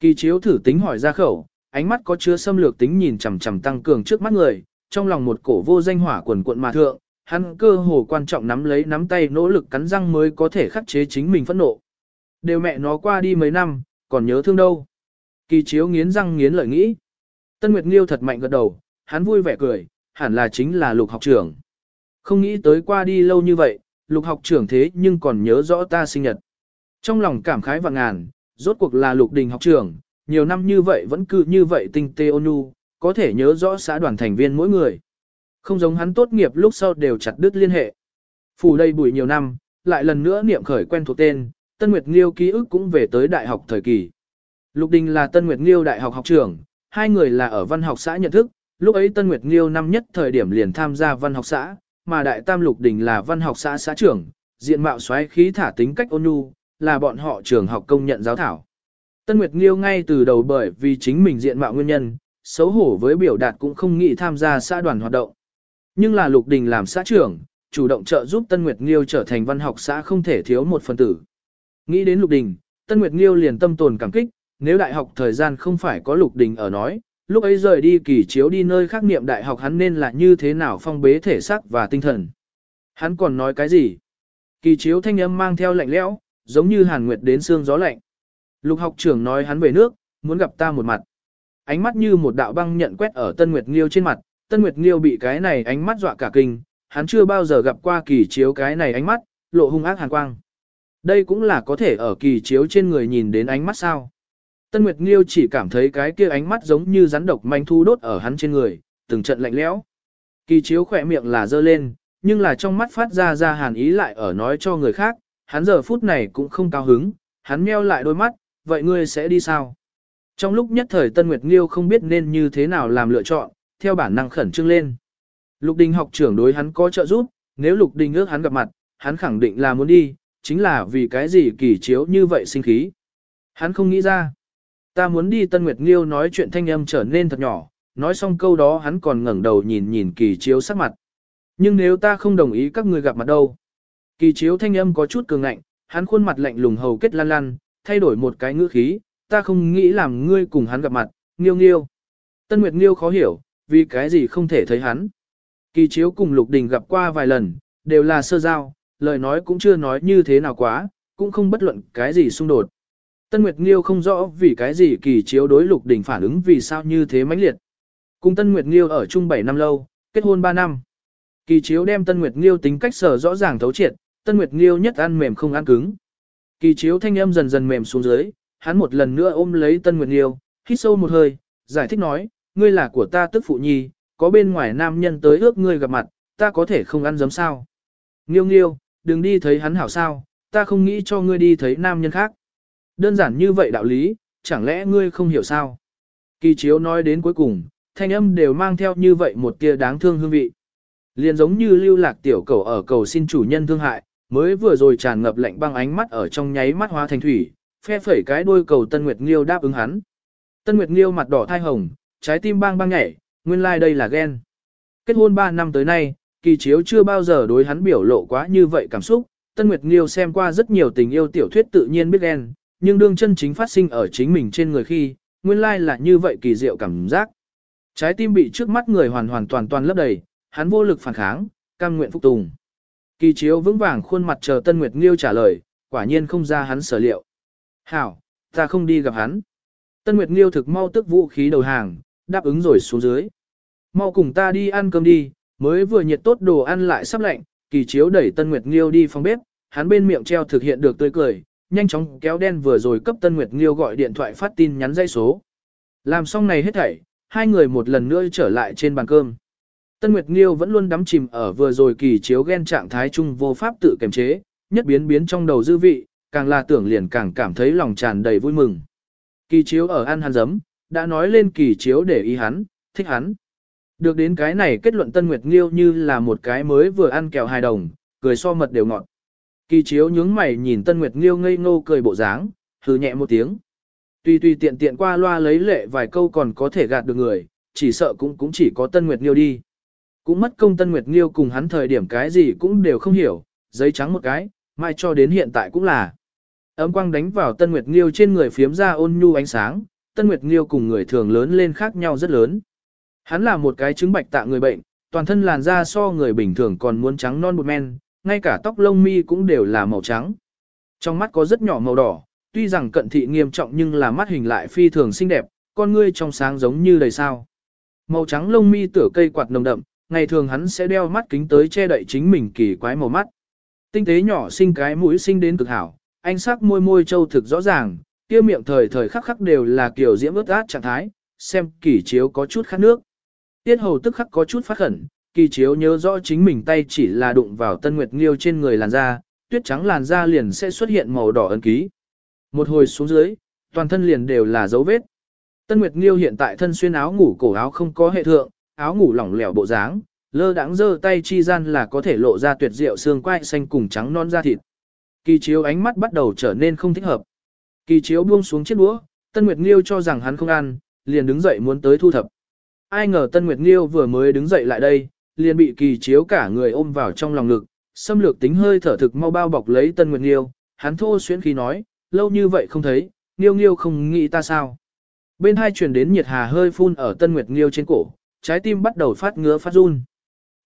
Speaker 1: Kỳ chiếu thử tính hỏi ra khẩu, ánh mắt có chứa xâm lược tính nhìn chằm chằm tăng cường trước mắt người, trong lòng một cổ vô danh hỏa quần cuộn mà thượng, hắn cơ hồ quan trọng nắm lấy nắm tay nỗ lực cắn răng mới có thể khắc chế chính mình phẫn nộ. Đều mẹ nó qua đi mấy năm, còn nhớ thương đâu. Kỳ chiếu nghiến răng nghiến lợi nghĩ. Tân Nguyệt Nghiêu thật mạnh gật đầu, hắn vui vẻ cười, hẳn là chính là lục học trưởng. Không nghĩ tới qua đi lâu như vậy, lục học trưởng thế nhưng còn nhớ rõ ta sinh nhật. Trong lòng cảm khái và ngàn, rốt cuộc là lục đình học trưởng, nhiều năm như vậy vẫn cứ như vậy tinh tê ôn nhu, có thể nhớ rõ xã đoàn thành viên mỗi người. Không giống hắn tốt nghiệp lúc sau đều chặt đứt liên hệ. Phủ đây bụi nhiều năm, lại lần nữa niệm khởi quen thuộc tên, Tân Nguyệt Nghiêu ký ức cũng về tới đại học thời kỳ. Lục Đình là Tân Nguyệt Nghiêu đại học học trưởng, hai người là ở văn học xã nhận thức, lúc ấy Tân Nguyệt Nghiêu năm nhất thời điểm liền tham gia văn học xã, mà đại tam Lục Đình là văn học xã xã trưởng, diện mạo xoáy khí thả tính cách ôn nhu, là bọn họ trường học công nhận giáo thảo. Tân Nguyệt Nghiêu ngay từ đầu bởi vì chính mình diện mạo nguyên nhân, xấu hổ với biểu đạt cũng không nghĩ tham gia xã đoàn hoạt động. Nhưng là Lục Đình làm xã trưởng, chủ động trợ giúp Tân Nguyệt Nghiêu trở thành văn học xã không thể thiếu một phần tử. Nghĩ đến Lục Đình, Tân Nguyệt Nghiêu liền tâm tồn cảm kích, nếu đại học thời gian không phải có Lục Đình ở nói, lúc ấy rời đi kỳ chiếu đi nơi khác niệm đại học hắn nên là như thế nào phong bế thể xác và tinh thần. Hắn còn nói cái gì? Kỳ chiếu thanh âm mang theo lạnh lẽo, giống như hàn nguyệt đến xương gió lạnh. Lục học trưởng nói hắn về nước, muốn gặp ta một mặt. Ánh mắt như một đạo băng nhận quét ở Tân Nguyệt Nghiêu trên mặt, Tân Nguyệt Nghiêu bị cái này ánh mắt dọa cả kinh, hắn chưa bao giờ gặp qua kỳ chiếu cái này ánh mắt, lộ hung ác hàn quang. Đây cũng là có thể ở kỳ chiếu trên người nhìn đến ánh mắt sao. Tân Nguyệt Nghiêu chỉ cảm thấy cái kia ánh mắt giống như rắn độc manh thu đốt ở hắn trên người, từng trận lạnh lẽo. Kỳ chiếu khỏe miệng là dơ lên, nhưng là trong mắt phát ra ra hàn ý lại ở nói cho người khác, hắn giờ phút này cũng không cao hứng, hắn meo lại đôi mắt, vậy ngươi sẽ đi sao? Trong lúc nhất thời Tân Nguyệt Nghiêu không biết nên như thế nào làm lựa chọn, theo bản năng khẩn trương lên. Lục Đình học trưởng đối hắn có trợ giúp, nếu Lục Đình ước hắn gặp mặt, hắn khẳng định là muốn đi, chính là vì cái gì kỳ chiếu như vậy sinh khí. Hắn không nghĩ ra. Ta muốn đi Tân Nguyệt Nghiêu nói chuyện thanh âm trở nên thật nhỏ, nói xong câu đó hắn còn ngẩng đầu nhìn nhìn kỳ chiếu sắc mặt. Nhưng nếu ta không đồng ý các người gặp mặt đâu. Kỳ chiếu thanh âm có chút cường ngạnh, hắn khuôn mặt lạnh lùng hầu kết lan lan, thay đổi một cái ngữ khí, ta không nghĩ làm ngươi cùng hắn gặp mặt, nghiêu nghiêu. Tân Nguyệt Nghiêu khó hiểu, vì cái gì không thể thấy hắn. Kỳ chiếu cùng Lục Đình gặp qua vài lần, đều là sơ giao, lời nói cũng chưa nói như thế nào quá, cũng không bất luận cái gì xung đột. Tân Nguyệt Nghiêu không rõ vì cái gì kỳ chiếu đối Lục Đình phản ứng vì sao như thế mãnh liệt. Cùng Tân Nguyệt Nghiêu ở chung 7 năm lâu, kết hôn 3 năm. Kỳ chiếu đem Tân Nguyệt Nghiêu tính cách sở rõ ràng thấu triệt, Tân Nguyệt Nghiêu nhất ăn mềm không ăn cứng. Kỳ chiếu thanh âm dần dần mềm xuống dưới, hắn một lần nữa ôm lấy Tân Nguyệt Nghiêu, hít sâu một hơi, giải thích nói, ngươi là của ta tức phụ nhi, có bên ngoài nam nhân tới ước ngươi gặp mặt, ta có thể không ăn giấm sao. Nghiêu nghiêu, đừng đi thấy hắn hảo sao, ta không nghĩ cho ngươi đi thấy nam nhân khác. Đơn giản như vậy đạo lý, chẳng lẽ ngươi không hiểu sao? Kỳ chiếu nói đến cuối cùng, thanh âm đều mang theo như vậy một tia đáng thương hương vị. Liền giống như lưu lạc tiểu cầu ở cầu xin chủ nhân thương hại, mới vừa rồi tràn ngập lạnh băng ánh mắt ở trong nháy mắt hóa thành thủy, phe phẩy cái đuôi cầu Tân Nguyệt Nghiêu đáp ứng hắn. Tân Nguyệt Nghiêu mặt đỏ thai hồng, trái tim bang bang nhảy, nguyên lai like đây là ghen. Kết hôn 3 năm tới nay, kỳ chiếu chưa bao giờ đối hắn biểu lộ quá như vậy cảm xúc, Tân Nguyệt Nghiêu xem qua rất nhiều tình yêu tiểu thuyết tự nhiên biết ghen, nhưng đương chân chính phát sinh ở chính mình trên người khi, nguyên lai là như vậy kỳ diệu cảm giác. Trái tim bị trước mắt người hoàn hoàn toàn toàn lấp đầy, hắn vô lực phản kháng, cam nguyện phục tùng. Kỳ chiếu vững vàng khuôn mặt chờ Tân Nguyệt Nghiêu trả lời, quả nhiên không ra hắn sở liệu. Hảo, ta không đi gặp hắn. Tân Nguyệt Nghiêu thực mau tức vũ khí đầu hàng, đáp ứng rồi xuống dưới. Mau cùng ta đi ăn cơm đi, mới vừa nhiệt tốt đồ ăn lại sắp lạnh, kỳ chiếu đẩy Tân Nguyệt Nghiêu đi phòng bếp, hắn bên miệng treo thực hiện được tươi cười, nhanh chóng kéo đen vừa rồi cấp Tân Nguyệt Nghiêu gọi điện thoại phát tin nhắn dây số. Làm xong này hết thảy, hai người một lần nữa trở lại trên bàn cơm. Tân Nguyệt Nghiêu vẫn luôn đắm chìm ở vừa rồi kỳ chiếu ghen trạng thái chung vô pháp tự kiềm chế, nhất biến biến trong đầu dư vị, càng là tưởng liền càng cảm thấy lòng tràn đầy vui mừng. Kỳ chiếu ở ăn hắn giấm, đã nói lên kỳ chiếu để ý hắn, thích hắn. Được đến cái này kết luận Tân Nguyệt Nghiêu như là một cái mới vừa ăn kẹo hài đồng, cười so mật đều ngọt. Kỳ chiếu nhướng mày nhìn Tân Nguyệt Nghiêu ngây ngô cười bộ dáng, hừ nhẹ một tiếng. Tuy tuy tiện tiện qua loa lấy lệ vài câu còn có thể gạt được người, chỉ sợ cũng cũng chỉ có Tân Nguyệt Nghiêu đi. Cũng mất công Tân Nguyệt Nghiêu cùng hắn thời điểm cái gì cũng đều không hiểu, giấy trắng một cái, mai cho đến hiện tại cũng là. Ấm quang đánh vào Tân Nguyệt Nghiêu trên người phiếm ra ôn nhu ánh sáng, Tân Nguyệt Nghiêu cùng người thường lớn lên khác nhau rất lớn. Hắn là một cái chứng bạch tạ người bệnh, toàn thân làn da so người bình thường còn muốn trắng non bột men, ngay cả tóc lông mi cũng đều là màu trắng. Trong mắt có rất nhỏ màu đỏ, tuy rằng cận thị nghiêm trọng nhưng là mắt hình lại phi thường xinh đẹp, con ngươi trong sáng giống như đầy sao. Màu trắng lông mi tửa cây quạt nồng đậm, ngày thường hắn sẽ đeo mắt kính tới che đậy chính mình kỳ quái màu mắt. Tinh tế nhỏ sinh cái mũi sinh đến cực hảo, anh sắc môi môi châu thực rõ ràng, kia miệng thời thời khắc khắc đều là kiểu diễm ướt át trạng thái, xem kỳ chiếu có chút khát nước. Tiết hầu tức khắc có chút phát khẩn, kỳ chiếu nhớ rõ chính mình tay chỉ là đụng vào tân nguyệt nghiêu trên người làn da, tuyết trắng làn da liền sẽ xuất hiện màu đỏ ấn ký. Một hồi xuống dưới, toàn thân liền đều là dấu vết. Tân Nguyệt Nghiêu hiện tại thân xuyên áo ngủ cổ áo không có hệ thượng, áo ngủ lỏng lẻo bộ dáng, lơ đãng giơ tay chi gian là có thể lộ ra tuyệt diệu xương quai xanh cùng trắng non da thịt. Kỳ chiếu ánh mắt bắt đầu trở nên không thích hợp. Kỳ chiếu buông xuống chiếc đũa, Tân Nguyệt Nghiêu cho rằng hắn không ăn, liền đứng dậy muốn tới thu thập. Ai ngờ Tân Nguyệt Nghiêu vừa mới đứng dậy lại đây, liền bị kỳ chiếu cả người ôm vào trong lòng ngực, xâm lược tính hơi thở thực mau bao bọc lấy Tân Nguyệt Nghiêu, hắn thô xuyến khí nói, lâu như vậy không thấy, Nghiêu Nghiêu không nghĩ ta sao. Bên hai truyền đến nhiệt hà hơi phun ở Tân Nguyệt Nghiêu trên cổ, trái tim bắt đầu phát ngứa phát run.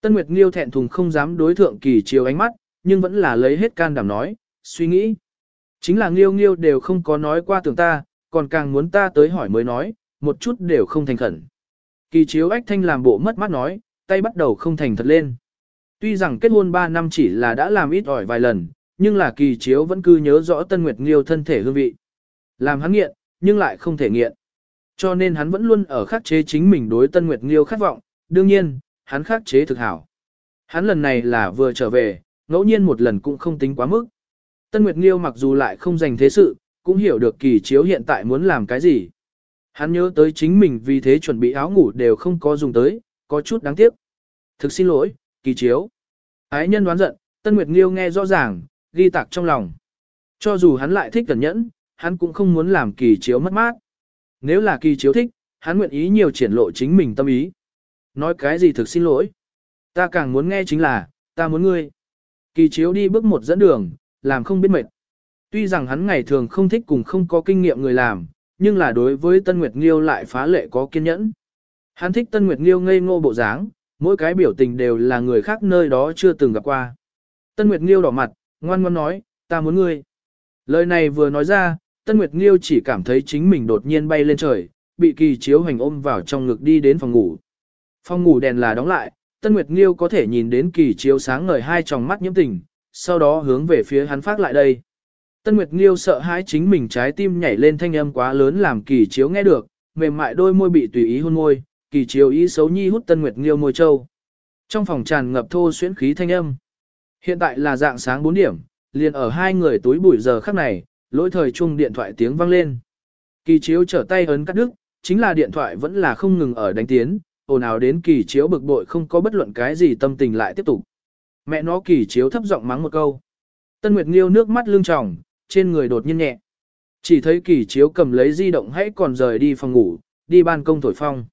Speaker 1: Tân Nguyệt Nghiêu thẹn thùng không dám đối thượng kỳ chiếu ánh mắt, nhưng vẫn là lấy hết can đảm nói, suy nghĩ. Chính là Nghiêu Nghiêu đều không có nói qua tưởng ta, còn càng muốn ta tới hỏi mới nói, một chút đều không thành khẩn. Kỳ chiếu ách thanh làm bộ mất mắt nói, tay bắt đầu không thành thật lên. Tuy rằng kết hôn 3 năm chỉ là đã làm ít ỏi vài lần, nhưng là kỳ chiếu vẫn cứ nhớ rõ Tân Nguyệt Nghiêu thân thể hương vị. Làm hắn nghiện, nhưng lại không thể nghiện. Cho nên hắn vẫn luôn ở khắc chế chính mình đối Tân Nguyệt Nghiêu khát vọng, đương nhiên, hắn khắc chế thực hảo. Hắn lần này là vừa trở về, ngẫu nhiên một lần cũng không tính quá mức. Tân Nguyệt Nghiêu mặc dù lại không dành thế sự, cũng hiểu được kỳ chiếu hiện tại muốn làm cái gì. Hắn nhớ tới chính mình vì thế chuẩn bị áo ngủ đều không có dùng tới, có chút đáng tiếc. Thực xin lỗi, kỳ chiếu. Ái nhân đoán giận, Tân Nguyệt Nghiêu nghe rõ ràng, ghi tạc trong lòng. Cho dù hắn lại thích cẩn nhẫn, hắn cũng không muốn làm kỳ chiếu mất mát. Nếu là kỳ chiếu thích, hắn nguyện ý nhiều triển lộ chính mình tâm ý. Nói cái gì thực xin lỗi. Ta càng muốn nghe chính là, ta muốn ngươi. Kỳ chiếu đi bước một dẫn đường, làm không biết mệt. Tuy rằng hắn ngày thường không thích cùng không có kinh nghiệm người làm, nhưng là đối với Tân Nguyệt Nghiêu lại phá lệ có kiên nhẫn. Hắn thích Tân Nguyệt Nghiêu ngây ngô bộ dáng, mỗi cái biểu tình đều là người khác nơi đó chưa từng gặp qua. Tân Nguyệt Nghiêu đỏ mặt, ngoan ngoãn nói, ta muốn ngươi. Lời này vừa nói ra, Tân Nguyệt Nghiêu chỉ cảm thấy chính mình đột nhiên bay lên trời, bị kỳ chiếu hành ôm vào trong ngực đi đến phòng ngủ. Phòng ngủ đèn là đóng lại, Tân Nguyệt Nghiêu có thể nhìn đến kỳ chiếu sáng ngời hai tròng mắt nhiễm tình, sau đó hướng về phía hắn phát lại đây. Tân Nguyệt Nghiêu sợ hãi chính mình trái tim nhảy lên thanh âm quá lớn làm kỳ chiếu nghe được, mềm mại đôi môi bị tùy ý hôn môi, kỳ chiếu ý xấu nhi hút Tân Nguyệt Nghiêu môi châu. Trong phòng tràn ngập thô xuyến khí thanh âm. Hiện tại là dạng sáng 4 điểm, liền ở hai người túi bụi giờ khắc này, lỗi thời chung điện thoại tiếng vang lên. Kỳ chiếu trở tay ấn cắt đứt, chính là điện thoại vẫn là không ngừng ở đánh tiến, ồn ào đến kỳ chiếu bực bội không có bất luận cái gì tâm tình lại tiếp tục. Mẹ nó kỳ chiếu thấp giọng mắng một câu. Tân Nguyệt Nghiêu nước mắt lưng tròng, trên người đột nhiên nhẹ. Chỉ thấy kỳ chiếu cầm lấy di động hãy còn rời đi phòng ngủ, đi ban công thổi phong.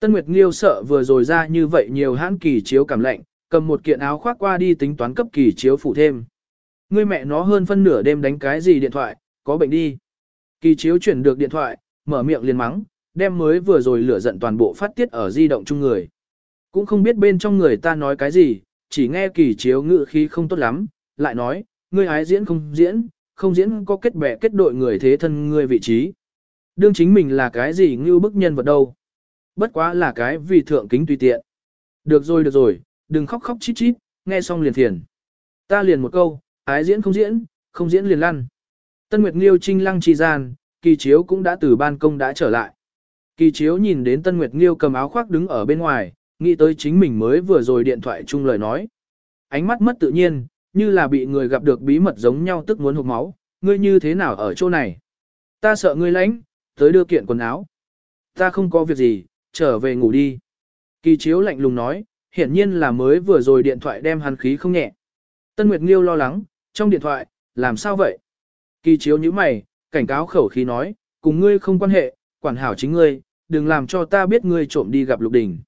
Speaker 1: Tân Nguyệt Nghiêu sợ vừa rồi ra như vậy nhiều hãn kỳ chiếu cảm lạnh, cầm một kiện áo khoác qua đi tính toán cấp kỳ chiếu phụ thêm. Ngươi mẹ nó hơn phân nửa đêm đánh cái gì điện thoại, có bệnh đi. Kỳ chiếu chuyển được điện thoại, mở miệng liền mắng, đem mới vừa rồi lửa giận toàn bộ phát tiết ở di động chung người. Cũng không biết bên trong người ta nói cái gì, chỉ nghe kỳ chiếu ngự khí không tốt lắm, lại nói, ngươi ái diễn không diễn, không diễn có kết bè kết đội người thế thân ngươi vị trí. Đương chính mình là cái gì như bức nhân vật đâu. Bất quá là cái vì thượng kính tùy tiện. Được rồi được rồi, đừng khóc khóc chít chít, nghe xong liền thiền. Ta liền một câu, ái diễn không diễn, không diễn liền lăn. Tân Nguyệt Nghiêu trinh lăng trì gian, kỳ chiếu cũng đã từ ban công đã trở lại. Kỳ chiếu nhìn đến Tân Nguyệt Nghiêu cầm áo khoác đứng ở bên ngoài, nghĩ tới chính mình mới vừa rồi điện thoại chung lời nói. Ánh mắt mất tự nhiên, như là bị người gặp được bí mật giống nhau tức muốn hụt máu, ngươi như thế nào ở chỗ này? Ta sợ ngươi lãnh, tới đưa kiện quần áo. Ta không có việc gì, trở về ngủ đi. Kỳ chiếu lạnh lùng nói, hiển nhiên là mới vừa rồi điện thoại đem hắn khí không nhẹ. Tân Nguyệt Nghiêu lo lắng, trong điện thoại, làm sao vậy? Kỳ chiếu như mày, cảnh cáo khẩu khí nói, cùng ngươi không quan hệ, quản hảo chính ngươi, đừng làm cho ta biết ngươi trộm đi gặp Lục Đình.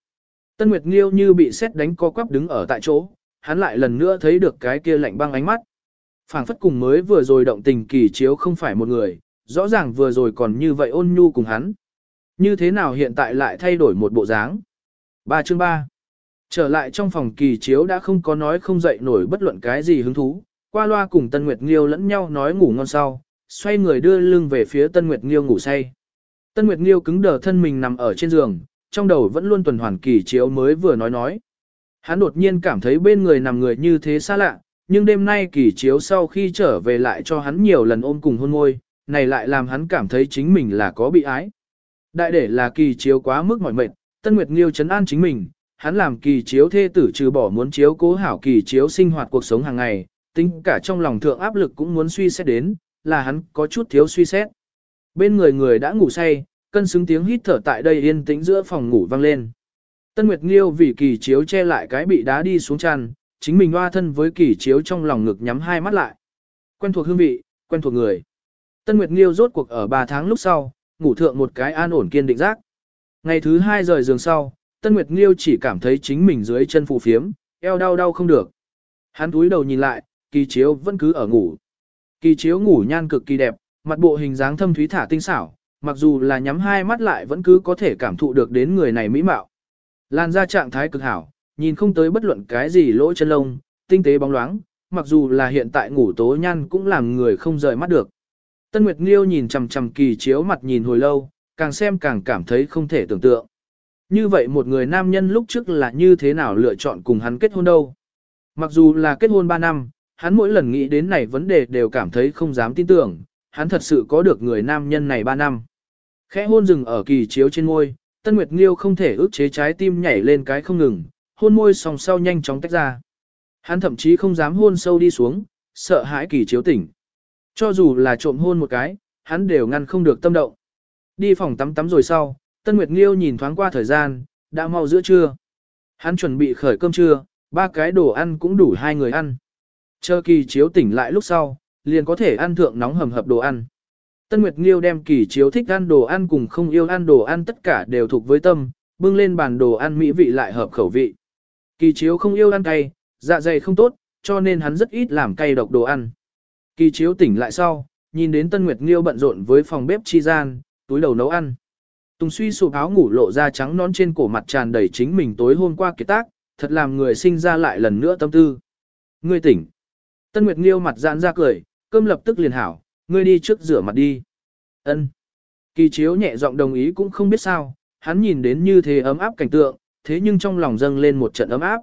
Speaker 1: Tân Nguyệt Nghiêu như bị xét đánh co quắp đứng ở tại chỗ, hắn lại lần nữa thấy được cái kia lạnh băng ánh mắt. phảng phất cùng mới vừa rồi động tình kỳ chiếu không phải một người, rõ ràng vừa rồi còn như vậy ôn nhu cùng hắn. Như thế nào hiện tại lại thay đổi một bộ dáng? 3 chương 3 Trở lại trong phòng kỳ chiếu đã không có nói không dậy nổi bất luận cái gì hứng thú, qua loa cùng Tân Nguyệt Nghiêu lẫn nhau nói ngủ ngon sau, xoay người đưa lưng về phía Tân Nguyệt Nghiêu ngủ say. Tân Nguyệt Nghiêu cứng đờ thân mình nằm ở trên giường, trong đầu vẫn luôn tuần hoàn kỳ chiếu mới vừa nói nói. Hắn đột nhiên cảm thấy bên người nằm người như thế xa lạ, nhưng đêm nay kỳ chiếu sau khi trở về lại cho hắn nhiều lần ôm cùng hôn môi, này lại làm hắn cảm thấy chính mình là có bị ái. Đại để là kỳ chiếu quá mức mỏi mệt, Tân Nguyệt Nghiêu chấn an chính mình, hắn làm kỳ chiếu thê tử trừ bỏ muốn chiếu cố hảo kỳ chiếu sinh hoạt cuộc sống hàng ngày, tính cả trong lòng thượng áp lực cũng muốn suy xét đến, là hắn có chút thiếu suy xét. Bên người người đã ngủ say, cân xứng tiếng hít thở tại đây yên tĩnh giữa phòng ngủ vang lên. Tân Nguyệt Nghiêu vì kỳ chiếu che lại cái bị đá đi xuống chăn, chính mình hoa thân với kỳ chiếu trong lòng ngực nhắm hai mắt lại. Quen thuộc hương vị, quen thuộc người. Tân Nguyệt Nghiêu rốt cuộc ở 3 tháng lúc sau, ngủ thượng một cái an ổn kiên định giác. Ngày thứ hai rời giường sau, Tân Nguyệt Nghiêu chỉ cảm thấy chính mình dưới chân phù phiếm, eo đau đau không được. Hắn túi đầu nhìn lại, kỳ chiếu vẫn cứ ở ngủ. Kỳ chiếu ngủ nhan cực kỳ đẹp, mặt bộ hình dáng thâm thúy thả tinh xảo, mặc dù là nhắm hai mắt lại vẫn cứ có thể cảm thụ được đến người này mỹ mạo. Lan ra trạng thái cực hảo, nhìn không tới bất luận cái gì lỗ chân lông, tinh tế bóng loáng, mặc dù là hiện tại ngủ tố nhan cũng làm người không rời mắt được. Tân Nguyệt Nghiêu nhìn chằm chằm kỳ chiếu mặt nhìn hồi lâu, càng xem càng cảm thấy không thể tưởng tượng. Như vậy một người nam nhân lúc trước là như thế nào lựa chọn cùng hắn kết hôn đâu. Mặc dù là kết hôn 3 năm, hắn mỗi lần nghĩ đến này vấn đề đều cảm thấy không dám tin tưởng, hắn thật sự có được người nam nhân này 3 năm. Khẽ hôn rừng ở kỳ chiếu trên môi, Tân Nguyệt Nghiêu không thể ức chế trái tim nhảy lên cái không ngừng, hôn môi song sau nhanh chóng tách ra. Hắn thậm chí không dám hôn sâu đi xuống, sợ hãi kỳ chiếu tỉnh. Cho dù là trộm hôn một cái, hắn đều ngăn không được tâm động. Đi phòng tắm tắm rồi sau, Tân Nguyệt Nghiêu nhìn thoáng qua thời gian, đã mau giữa trưa. Hắn chuẩn bị khởi cơm trưa, ba cái đồ ăn cũng đủ hai người ăn. Chờ kỳ chiếu tỉnh lại lúc sau, liền có thể ăn thượng nóng hầm hập đồ ăn. Tân Nguyệt Nghiêu đem kỳ chiếu thích ăn đồ ăn cùng không yêu ăn đồ ăn tất cả đều thuộc với tâm, bưng lên bàn đồ ăn mỹ vị lại hợp khẩu vị. Kỳ chiếu không yêu ăn cay, dạ dày không tốt, cho nên hắn rất ít làm cay độc đồ ăn. Kỳ chiếu tỉnh lại sau, nhìn đến Tân Nguyệt Nghiêu bận rộn với phòng bếp chi gian, túi đầu nấu ăn. Tùng suy sụp áo ngủ lộ ra trắng nón trên cổ mặt tràn đầy chính mình tối hôm qua kiệt tác, thật làm người sinh ra lại lần nữa tâm tư. Ngươi tỉnh. Tân Nguyệt Nghiêu mặt giãn ra cười, cơm lập tức liền hảo, ngươi đi trước rửa mặt đi. Ân. Kỳ chiếu nhẹ giọng đồng ý cũng không biết sao, hắn nhìn đến như thế ấm áp cảnh tượng, thế nhưng trong lòng dâng lên một trận ấm áp.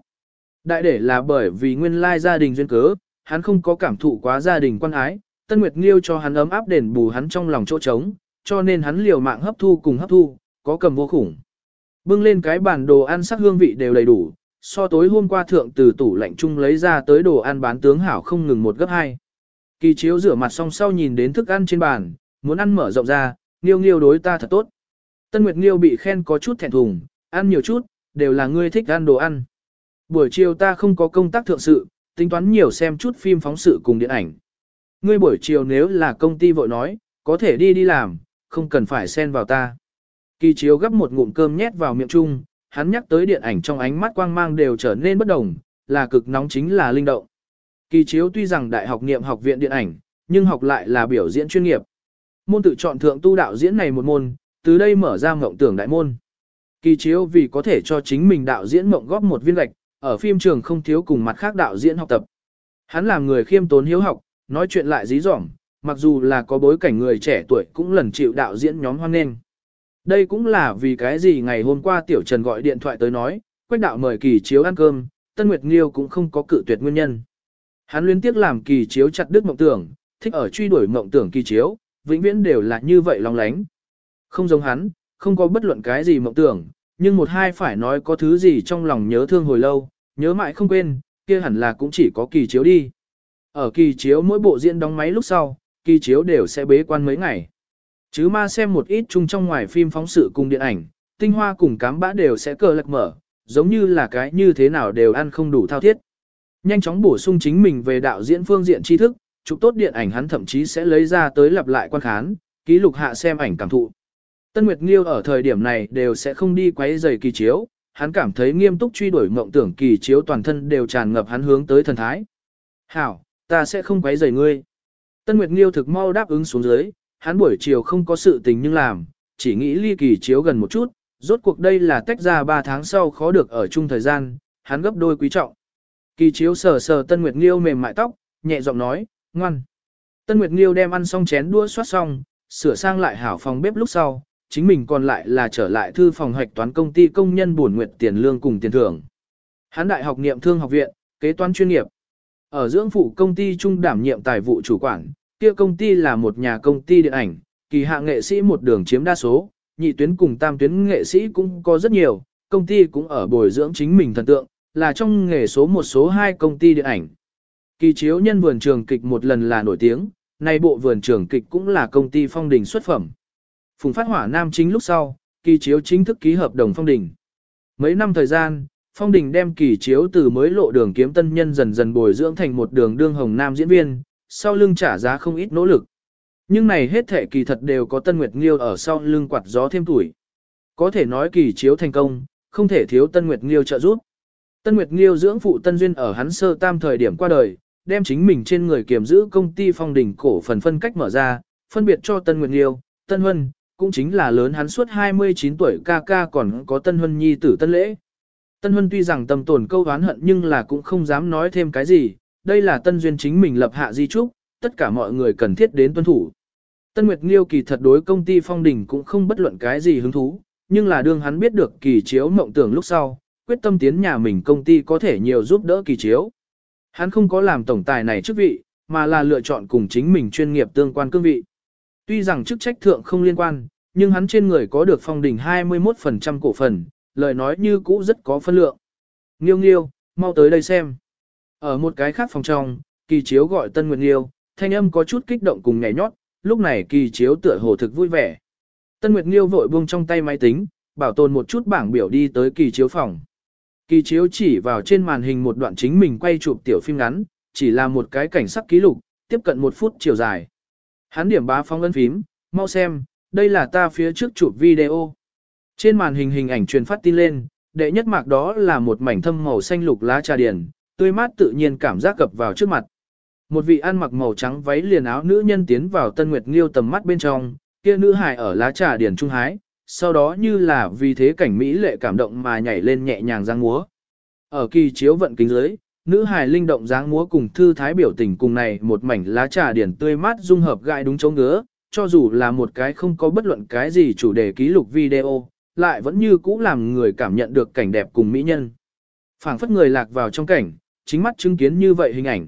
Speaker 1: Đại để là bởi vì nguyên lai gia đình duyên cớ, hắn không có cảm thụ quá gia đình quan ái, Tân Nguyệt Nghiêu cho hắn ấm áp đền bù hắn trong lòng chỗ trống, cho nên hắn liều mạng hấp thu cùng hấp thu, có cầm vô khủng. Bưng lên cái bản đồ ăn sắc hương vị đều đầy đủ, so tối hôm qua thượng từ tủ lạnh chung lấy ra tới đồ ăn bán tướng hảo không ngừng một gấp hai. Kỳ chiếu rửa mặt xong sau nhìn đến thức ăn trên bàn, muốn ăn mở rộng ra, Nghiêu Nghiêu đối ta thật tốt. Tân Nguyệt Nghiêu bị khen có chút thẹn thùng, ăn nhiều chút, đều là ngươi thích ăn đồ ăn. Buổi chiều ta không có công tác thượng sự, tính toán nhiều xem chút phim phóng sự cùng điện ảnh. Ngươi buổi chiều nếu là công ty vội nói, có thể đi đi làm, không cần phải xen vào ta. Kỳ chiếu gấp một ngụm cơm nhét vào miệng chung, hắn nhắc tới điện ảnh trong ánh mắt quang mang đều trở nên bất đồng, là cực nóng chính là linh động. Kỳ chiếu tuy rằng đại học niệm học viện điện ảnh, nhưng học lại là biểu diễn chuyên nghiệp. Môn tự chọn thượng tu đạo diễn này một môn, từ đây mở ra mộng tưởng đại môn. Kỳ chiếu vì có thể cho chính mình đạo diễn mộng góp một viên gạch, ở phim trường không thiếu cùng mặt khác đạo diễn học tập. Hắn làm người khiêm tốn hiếu học, nói chuyện lại dí dỏm, mặc dù là có bối cảnh người trẻ tuổi cũng lần chịu đạo diễn nhóm hoan nghênh. Đây cũng là vì cái gì ngày hôm qua Tiểu Trần gọi điện thoại tới nói, quách đạo mời kỳ chiếu ăn cơm, Tân Nguyệt Nghiêu cũng không có cự tuyệt nguyên nhân. Hắn liên tiếp làm kỳ chiếu chặt đứt mộng tưởng, thích ở truy đuổi mộng tưởng kỳ chiếu, vĩnh viễn đều là như vậy long lánh. Không giống hắn, không có bất luận cái gì mộng tưởng, nhưng một hai phải nói có thứ gì trong lòng nhớ thương hồi lâu, nhớ mãi không quên, kia hẳn là cũng chỉ có kỳ chiếu đi. Ở kỳ chiếu mỗi bộ diễn đóng máy lúc sau, kỳ chiếu đều sẽ bế quan mấy ngày. Chứ ma xem một ít chung trong ngoài phim phóng sự cùng điện ảnh, tinh hoa cùng cám bã đều sẽ cờ lật mở, giống như là cái như thế nào đều ăn không đủ thao thiết. Nhanh chóng bổ sung chính mình về đạo diễn phương diện tri thức, chụp tốt điện ảnh hắn thậm chí sẽ lấy ra tới lặp lại quan khán, ký lục hạ xem ảnh cảm thụ. Tân Nguyệt Nghiêu ở thời điểm này đều sẽ không đi quấy giày kỳ chiếu, hắn cảm thấy nghiêm túc truy đuổi mộng tưởng kỳ chiếu toàn thân đều tràn ngập hắn hướng tới thần thái. Hảo, ta sẽ không quấy rầy ngươi. Tân Nguyệt Nghiêu thực mau đáp ứng xuống dưới, hắn buổi chiều không có sự tình nhưng làm, chỉ nghĩ ly kỳ chiếu gần một chút, rốt cuộc đây là tách ra 3 tháng sau khó được ở chung thời gian, hắn gấp đôi quý trọng. Kỳ chiếu sờ sờ Tân Nguyệt Nghiêu mềm mại tóc, nhẹ giọng nói, ngoan. Tân Nguyệt Nghiêu đem ăn xong chén đũa xoát xong, sửa sang lại hảo phòng bếp lúc sau, chính mình còn lại là trở lại thư phòng hoạch toán công ty công nhân buồn nguyện tiền lương cùng tiền thưởng. hán đại học niệm thương học viện, kế toán chuyên nghiệp. Ở dưỡng phụ công ty trung đảm nhiệm tài vụ chủ quản, kia công ty là một nhà công ty điện ảnh, kỳ hạ nghệ sĩ một đường chiếm đa số, nhị tuyến cùng tam tuyến nghệ sĩ cũng có rất nhiều, công ty cũng ở bồi dưỡng chính mình thần tượng, là trong nghề số một số hai công ty điện ảnh. Kỳ chiếu nhân vườn trường kịch một lần là nổi tiếng, nay bộ vườn trường kịch cũng là công ty phong đình xuất phẩm. Phùng phát hỏa nam chính lúc sau, kỳ chiếu chính thức ký hợp đồng phong đình. Mấy năm thời gian, phong đình đem kỳ chiếu từ mới lộ đường kiếm tân nhân dần dần bồi dưỡng thành một đường đương hồng nam diễn viên, sau lưng trả giá không ít nỗ lực. Nhưng này hết thể kỳ thật đều có Tân Nguyệt Nghiêu ở sau lưng quạt gió thêm tuổi. Có thể nói kỳ chiếu thành công, không thể thiếu Tân Nguyệt Nghiêu trợ giúp. Tân Nguyệt Nghiêu dưỡng phụ Tân Duyên ở hắn sơ tam thời điểm qua đời, đem chính mình trên người kiểm giữ công ty phong đỉnh cổ phần phân cách mở ra, phân biệt cho Tân Nguyệt Nghiêu, Tân Huân, cũng chính là lớn hắn suốt 29 tuổi ca ca còn có Tân Huân nhi tử Tân Lễ. Tân Huân tuy rằng tâm tổn câu oán hận nhưng là cũng không dám nói thêm cái gì, đây là Tân Duyên chính mình lập hạ di trúc, tất cả mọi người cần thiết đến tuân thủ. Tân Nguyệt Nghiêu kỳ thật đối công ty phong đỉnh cũng không bất luận cái gì hứng thú, nhưng là đương hắn biết được kỳ chiếu mộng tưởng lúc sau, quyết tâm tiến nhà mình công ty có thể nhiều giúp đỡ kỳ chiếu. Hắn không có làm tổng tài này chức vị, mà là lựa chọn cùng chính mình chuyên nghiệp tương quan cương vị. Tuy rằng chức trách thượng không liên quan, nhưng hắn trên người có được phong đỉnh 21% cổ phần, lời nói như cũ rất có phân lượng. Nghiêu nghiêu, mau tới đây xem. Ở một cái khác phòng trong, kỳ chiếu gọi Tân Nguyệt Nghiêu, thanh âm có chút kích động cùng nhảy nhót, lúc này kỳ chiếu tựa hồ thực vui vẻ. Tân Nguyệt Nghiêu vội buông trong tay máy tính, bảo tồn một chút bảng biểu đi tới kỳ chiếu phòng. Kỳ chiếu chỉ vào trên màn hình một đoạn chính mình quay chụp tiểu phim ngắn, chỉ là một cái cảnh sắc ký lục, tiếp cận một phút chiều dài. Hắn điểm bá phong ấn phím, mau xem, đây là ta phía trước chụp video. Trên màn hình hình ảnh truyền phát tin lên, đệ nhất mạc đó là một mảnh thâm màu xanh lục lá trà điển, tươi mát tự nhiên cảm giác cập vào trước mặt. Một vị ăn mặc màu trắng váy liền áo nữ nhân tiến vào Tân Nguyệt Nghiêu tầm mắt bên trong, kia nữ hài ở lá trà điển trung hái, sau đó như là vì thế cảnh mỹ lệ cảm động mà nhảy lên nhẹ nhàng giang múa. Ở kỳ chiếu vận kính dưới, nữ hài linh động dáng múa cùng thư thái biểu tình cùng này một mảnh lá trà điển tươi mát dung hợp gai đúng chỗ ngứa, cho dù là một cái không có bất luận cái gì chủ đề ký lục video, lại vẫn như cũ làm người cảm nhận được cảnh đẹp cùng mỹ nhân. phảng phất người lạc vào trong cảnh, chính mắt chứng kiến như vậy hình ảnh.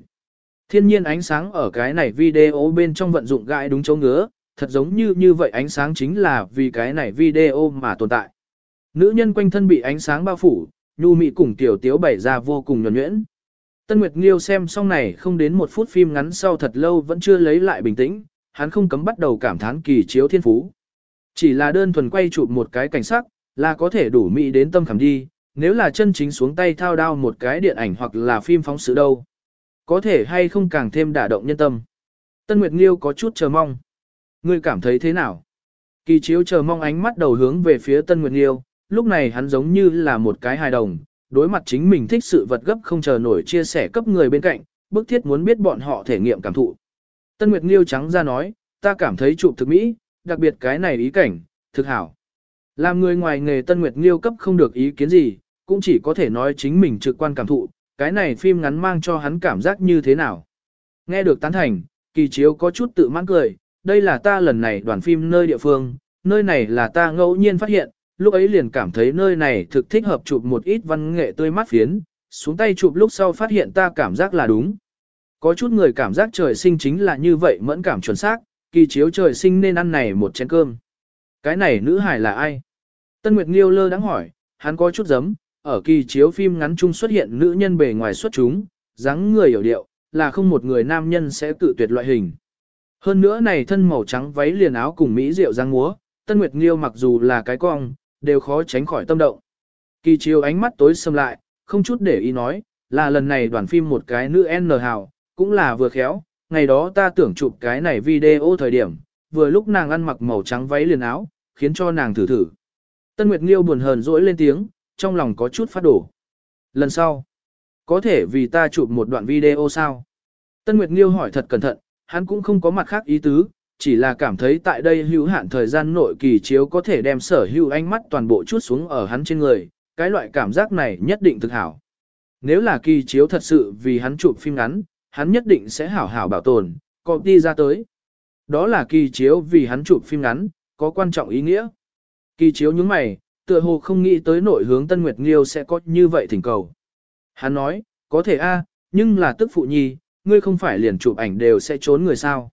Speaker 1: Thiên nhiên ánh sáng ở cái này video bên trong vận dụng gai đúng chỗ ngứa, thật giống như như vậy ánh sáng chính là vì cái này video mà tồn tại. Nữ nhân quanh thân bị ánh sáng bao phủ, nhu mị cùng tiểu tiếu bày ra vô cùng nhuẩn nhuyễn. Tân Nguyệt Nghiêu xem xong này không đến một phút phim ngắn sau thật lâu vẫn chưa lấy lại bình tĩnh, hắn không cấm bắt đầu cảm thán kỳ chiếu thiên phú. Chỉ là đơn thuần quay chụp một cái cảnh sắc, là có thể đủ mỹ đến tâm khảm đi, nếu là chân chính xuống tay thao đao một cái điện ảnh hoặc là phim phóng sự đâu. Có thể hay không càng thêm đả động nhân tâm. Tân Nguyệt Nghiêu có chút chờ mong. Ngươi cảm thấy thế nào? Kỳ chiếu chờ mong ánh mắt đầu hướng về phía Tân Nguyệt Nghiêu, lúc này hắn giống như là một cái hài đồng, đối mặt chính mình thích sự vật gấp không chờ nổi chia sẻ cấp người bên cạnh, bức thiết muốn biết bọn họ thể nghiệm cảm thụ. Tân Nguyệt Nghiêu trắng ra nói, ta cảm thấy chụp thực mỹ, đặc biệt cái này ý cảnh, thực hảo. Làm người ngoài nghề Tân Nguyệt Nghiêu cấp không được ý kiến gì, cũng chỉ có thể nói chính mình trực quan cảm thụ, cái này phim ngắn mang cho hắn cảm giác như thế nào. Nghe được tán thành, kỳ chiếu có chút tự mãn cười, đây là ta lần này đoàn phim nơi địa phương, nơi này là ta ngẫu nhiên phát hiện, lúc ấy liền cảm thấy nơi này thực thích hợp chụp một ít văn nghệ tươi mắt phiến, xuống tay chụp lúc sau phát hiện ta cảm giác là đúng. Có chút người cảm giác trời sinh chính là như vậy mẫn cảm chuẩn xác, kỳ chiếu trời sinh nên ăn này một chén cơm. Cái này nữ hải là ai? Tân Nguyệt Nghiêu lơ đáng hỏi, hắn có chút giấm, ở kỳ chiếu phim ngắn chung xuất hiện nữ nhân bề ngoài xuất chúng, dáng người hiểu điệu, là không một người nam nhân sẽ tự tuyệt loại hình. Hơn nữa này thân màu trắng váy liền áo cùng Mỹ rượu răng múa, Tân Nguyệt Nghiêu mặc dù là cái cong, đều khó tránh khỏi tâm động. Kỳ chiều ánh mắt tối sầm lại, không chút để ý nói, là lần này đoàn phim một cái nữ N hào, cũng là vừa khéo, ngày đó ta tưởng chụp cái này video thời điểm, vừa lúc nàng ăn mặc màu trắng váy liền áo, khiến cho nàng thử thử. Tân Nguyệt Nghiêu buồn hờn rỗi lên tiếng, trong lòng có chút phát đổ. Lần sau, có thể vì ta chụp một đoạn video sao? Tân Nguyệt Nghiêu hỏi thật cẩn thận, hắn cũng không có mặt khác ý tứ, chỉ là cảm thấy tại đây hữu hạn thời gian nội kỳ chiếu có thể đem sở hữu ánh mắt toàn bộ chút xuống ở hắn trên người, cái loại cảm giác này nhất định thực hảo. Nếu là kỳ chiếu thật sự vì hắn chụp phim ngắn, hắn nhất định sẽ hảo hảo bảo tồn, có đi ra tới. Đó là kỳ chiếu vì hắn chụp phim ngắn, có quan trọng ý nghĩa. Kỳ chiếu những mày, tựa hồ không nghĩ tới nội hướng Tân Nguyệt Nghiêu sẽ có như vậy thỉnh cầu. Hắn nói, có thể a, nhưng là tức phụ nhi, ngươi không phải liền chụp ảnh đều sẽ trốn người sao.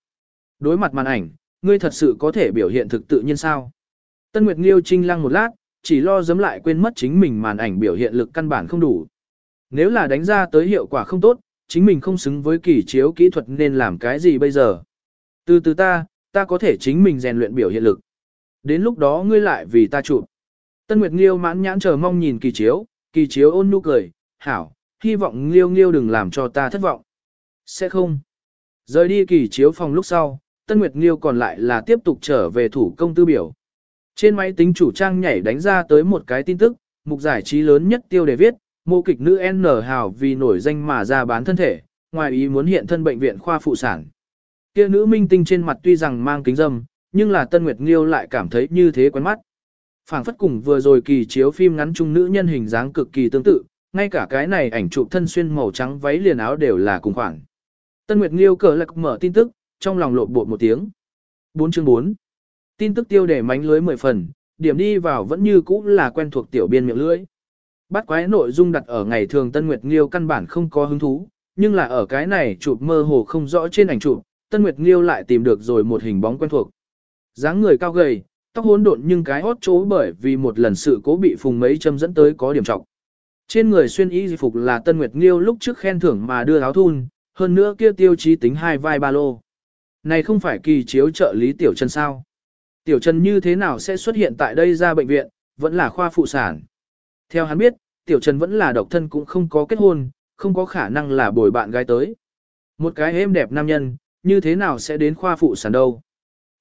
Speaker 1: Đối mặt màn ảnh, ngươi thật sự có thể biểu hiện thực tự nhiên sao. Tân Nguyệt Nghiêu trinh lăng một lát, chỉ lo dấm lại quên mất chính mình màn ảnh biểu hiện lực căn bản không đủ. Nếu là đánh ra tới hiệu quả không tốt, Chính mình không xứng với kỳ chiếu kỹ thuật nên làm cái gì bây giờ. Từ từ ta, ta có thể chính mình rèn luyện biểu hiện lực. Đến lúc đó ngươi lại vì ta chụp. Tân Nguyệt Nghiêu mãn nhãn chờ mong nhìn kỳ chiếu, kỳ chiếu ôn nhu cười, hảo, hy vọng Nghiêu Nghiêu đừng làm cho ta thất vọng. Sẽ không. Rời đi kỳ chiếu phòng lúc sau, Tân Nguyệt Nghiêu còn lại là tiếp tục trở về thủ công tư biểu. Trên máy tính chủ trang nhảy đánh ra tới một cái tin tức, mục giải trí lớn nhất tiêu đề viết, mô kịch nữ N hào vì nổi danh mà ra bán thân thể, ngoài ý muốn hiện thân bệnh viện khoa phụ sản. Kia nữ minh tinh trên mặt tuy rằng mang kính dâm, nhưng là Tân Nguyệt Nghiêu lại cảm thấy như thế quen mắt. Phảng phất cùng vừa rồi kỳ chiếu phim ngắn trung nữ nhân hình dáng cực kỳ tương tự, ngay cả cái này ảnh chụp thân xuyên màu trắng váy liền áo đều là cùng khoảng. Tân Nguyệt Nghiêu cờ lạc mở tin tức, trong lòng lộn bột một tiếng. 4 chương 4. Tin tức tiêu đề mánh lưới 10 phần, điểm đi vào vẫn như cũ là quen thuộc tiểu biên miệng lưới. Bắt quái nội dung đặt ở ngày thường Tân Nguyệt Nghiêu căn bản không có hứng thú, nhưng là ở cái này chụp mơ hồ không rõ trên ảnh chụp, Tân Nguyệt Nghiêu lại tìm được rồi một hình bóng quen thuộc. dáng người cao gầy, tóc hỗn độn nhưng cái hót chỗ bởi vì một lần sự cố bị phùng mấy châm dẫn tới có điểm trọng. Trên người xuyên y phục là Tân Nguyệt Nghiêu lúc trước khen thưởng mà đưa áo thun, hơn nữa kia tiêu chí tính hai vai ba lô. Này không phải kỳ chiếu trợ lý Tiểu Trần sao? Tiểu Trần như thế nào sẽ xuất hiện tại đây ra bệnh viện, vẫn là khoa phụ sản. Theo hắn biết, Tiểu Trần vẫn là độc thân cũng không có kết hôn, không có khả năng là bồi bạn gái tới. Một cái êm đẹp nam nhân, như thế nào sẽ đến khoa phụ sản đâu?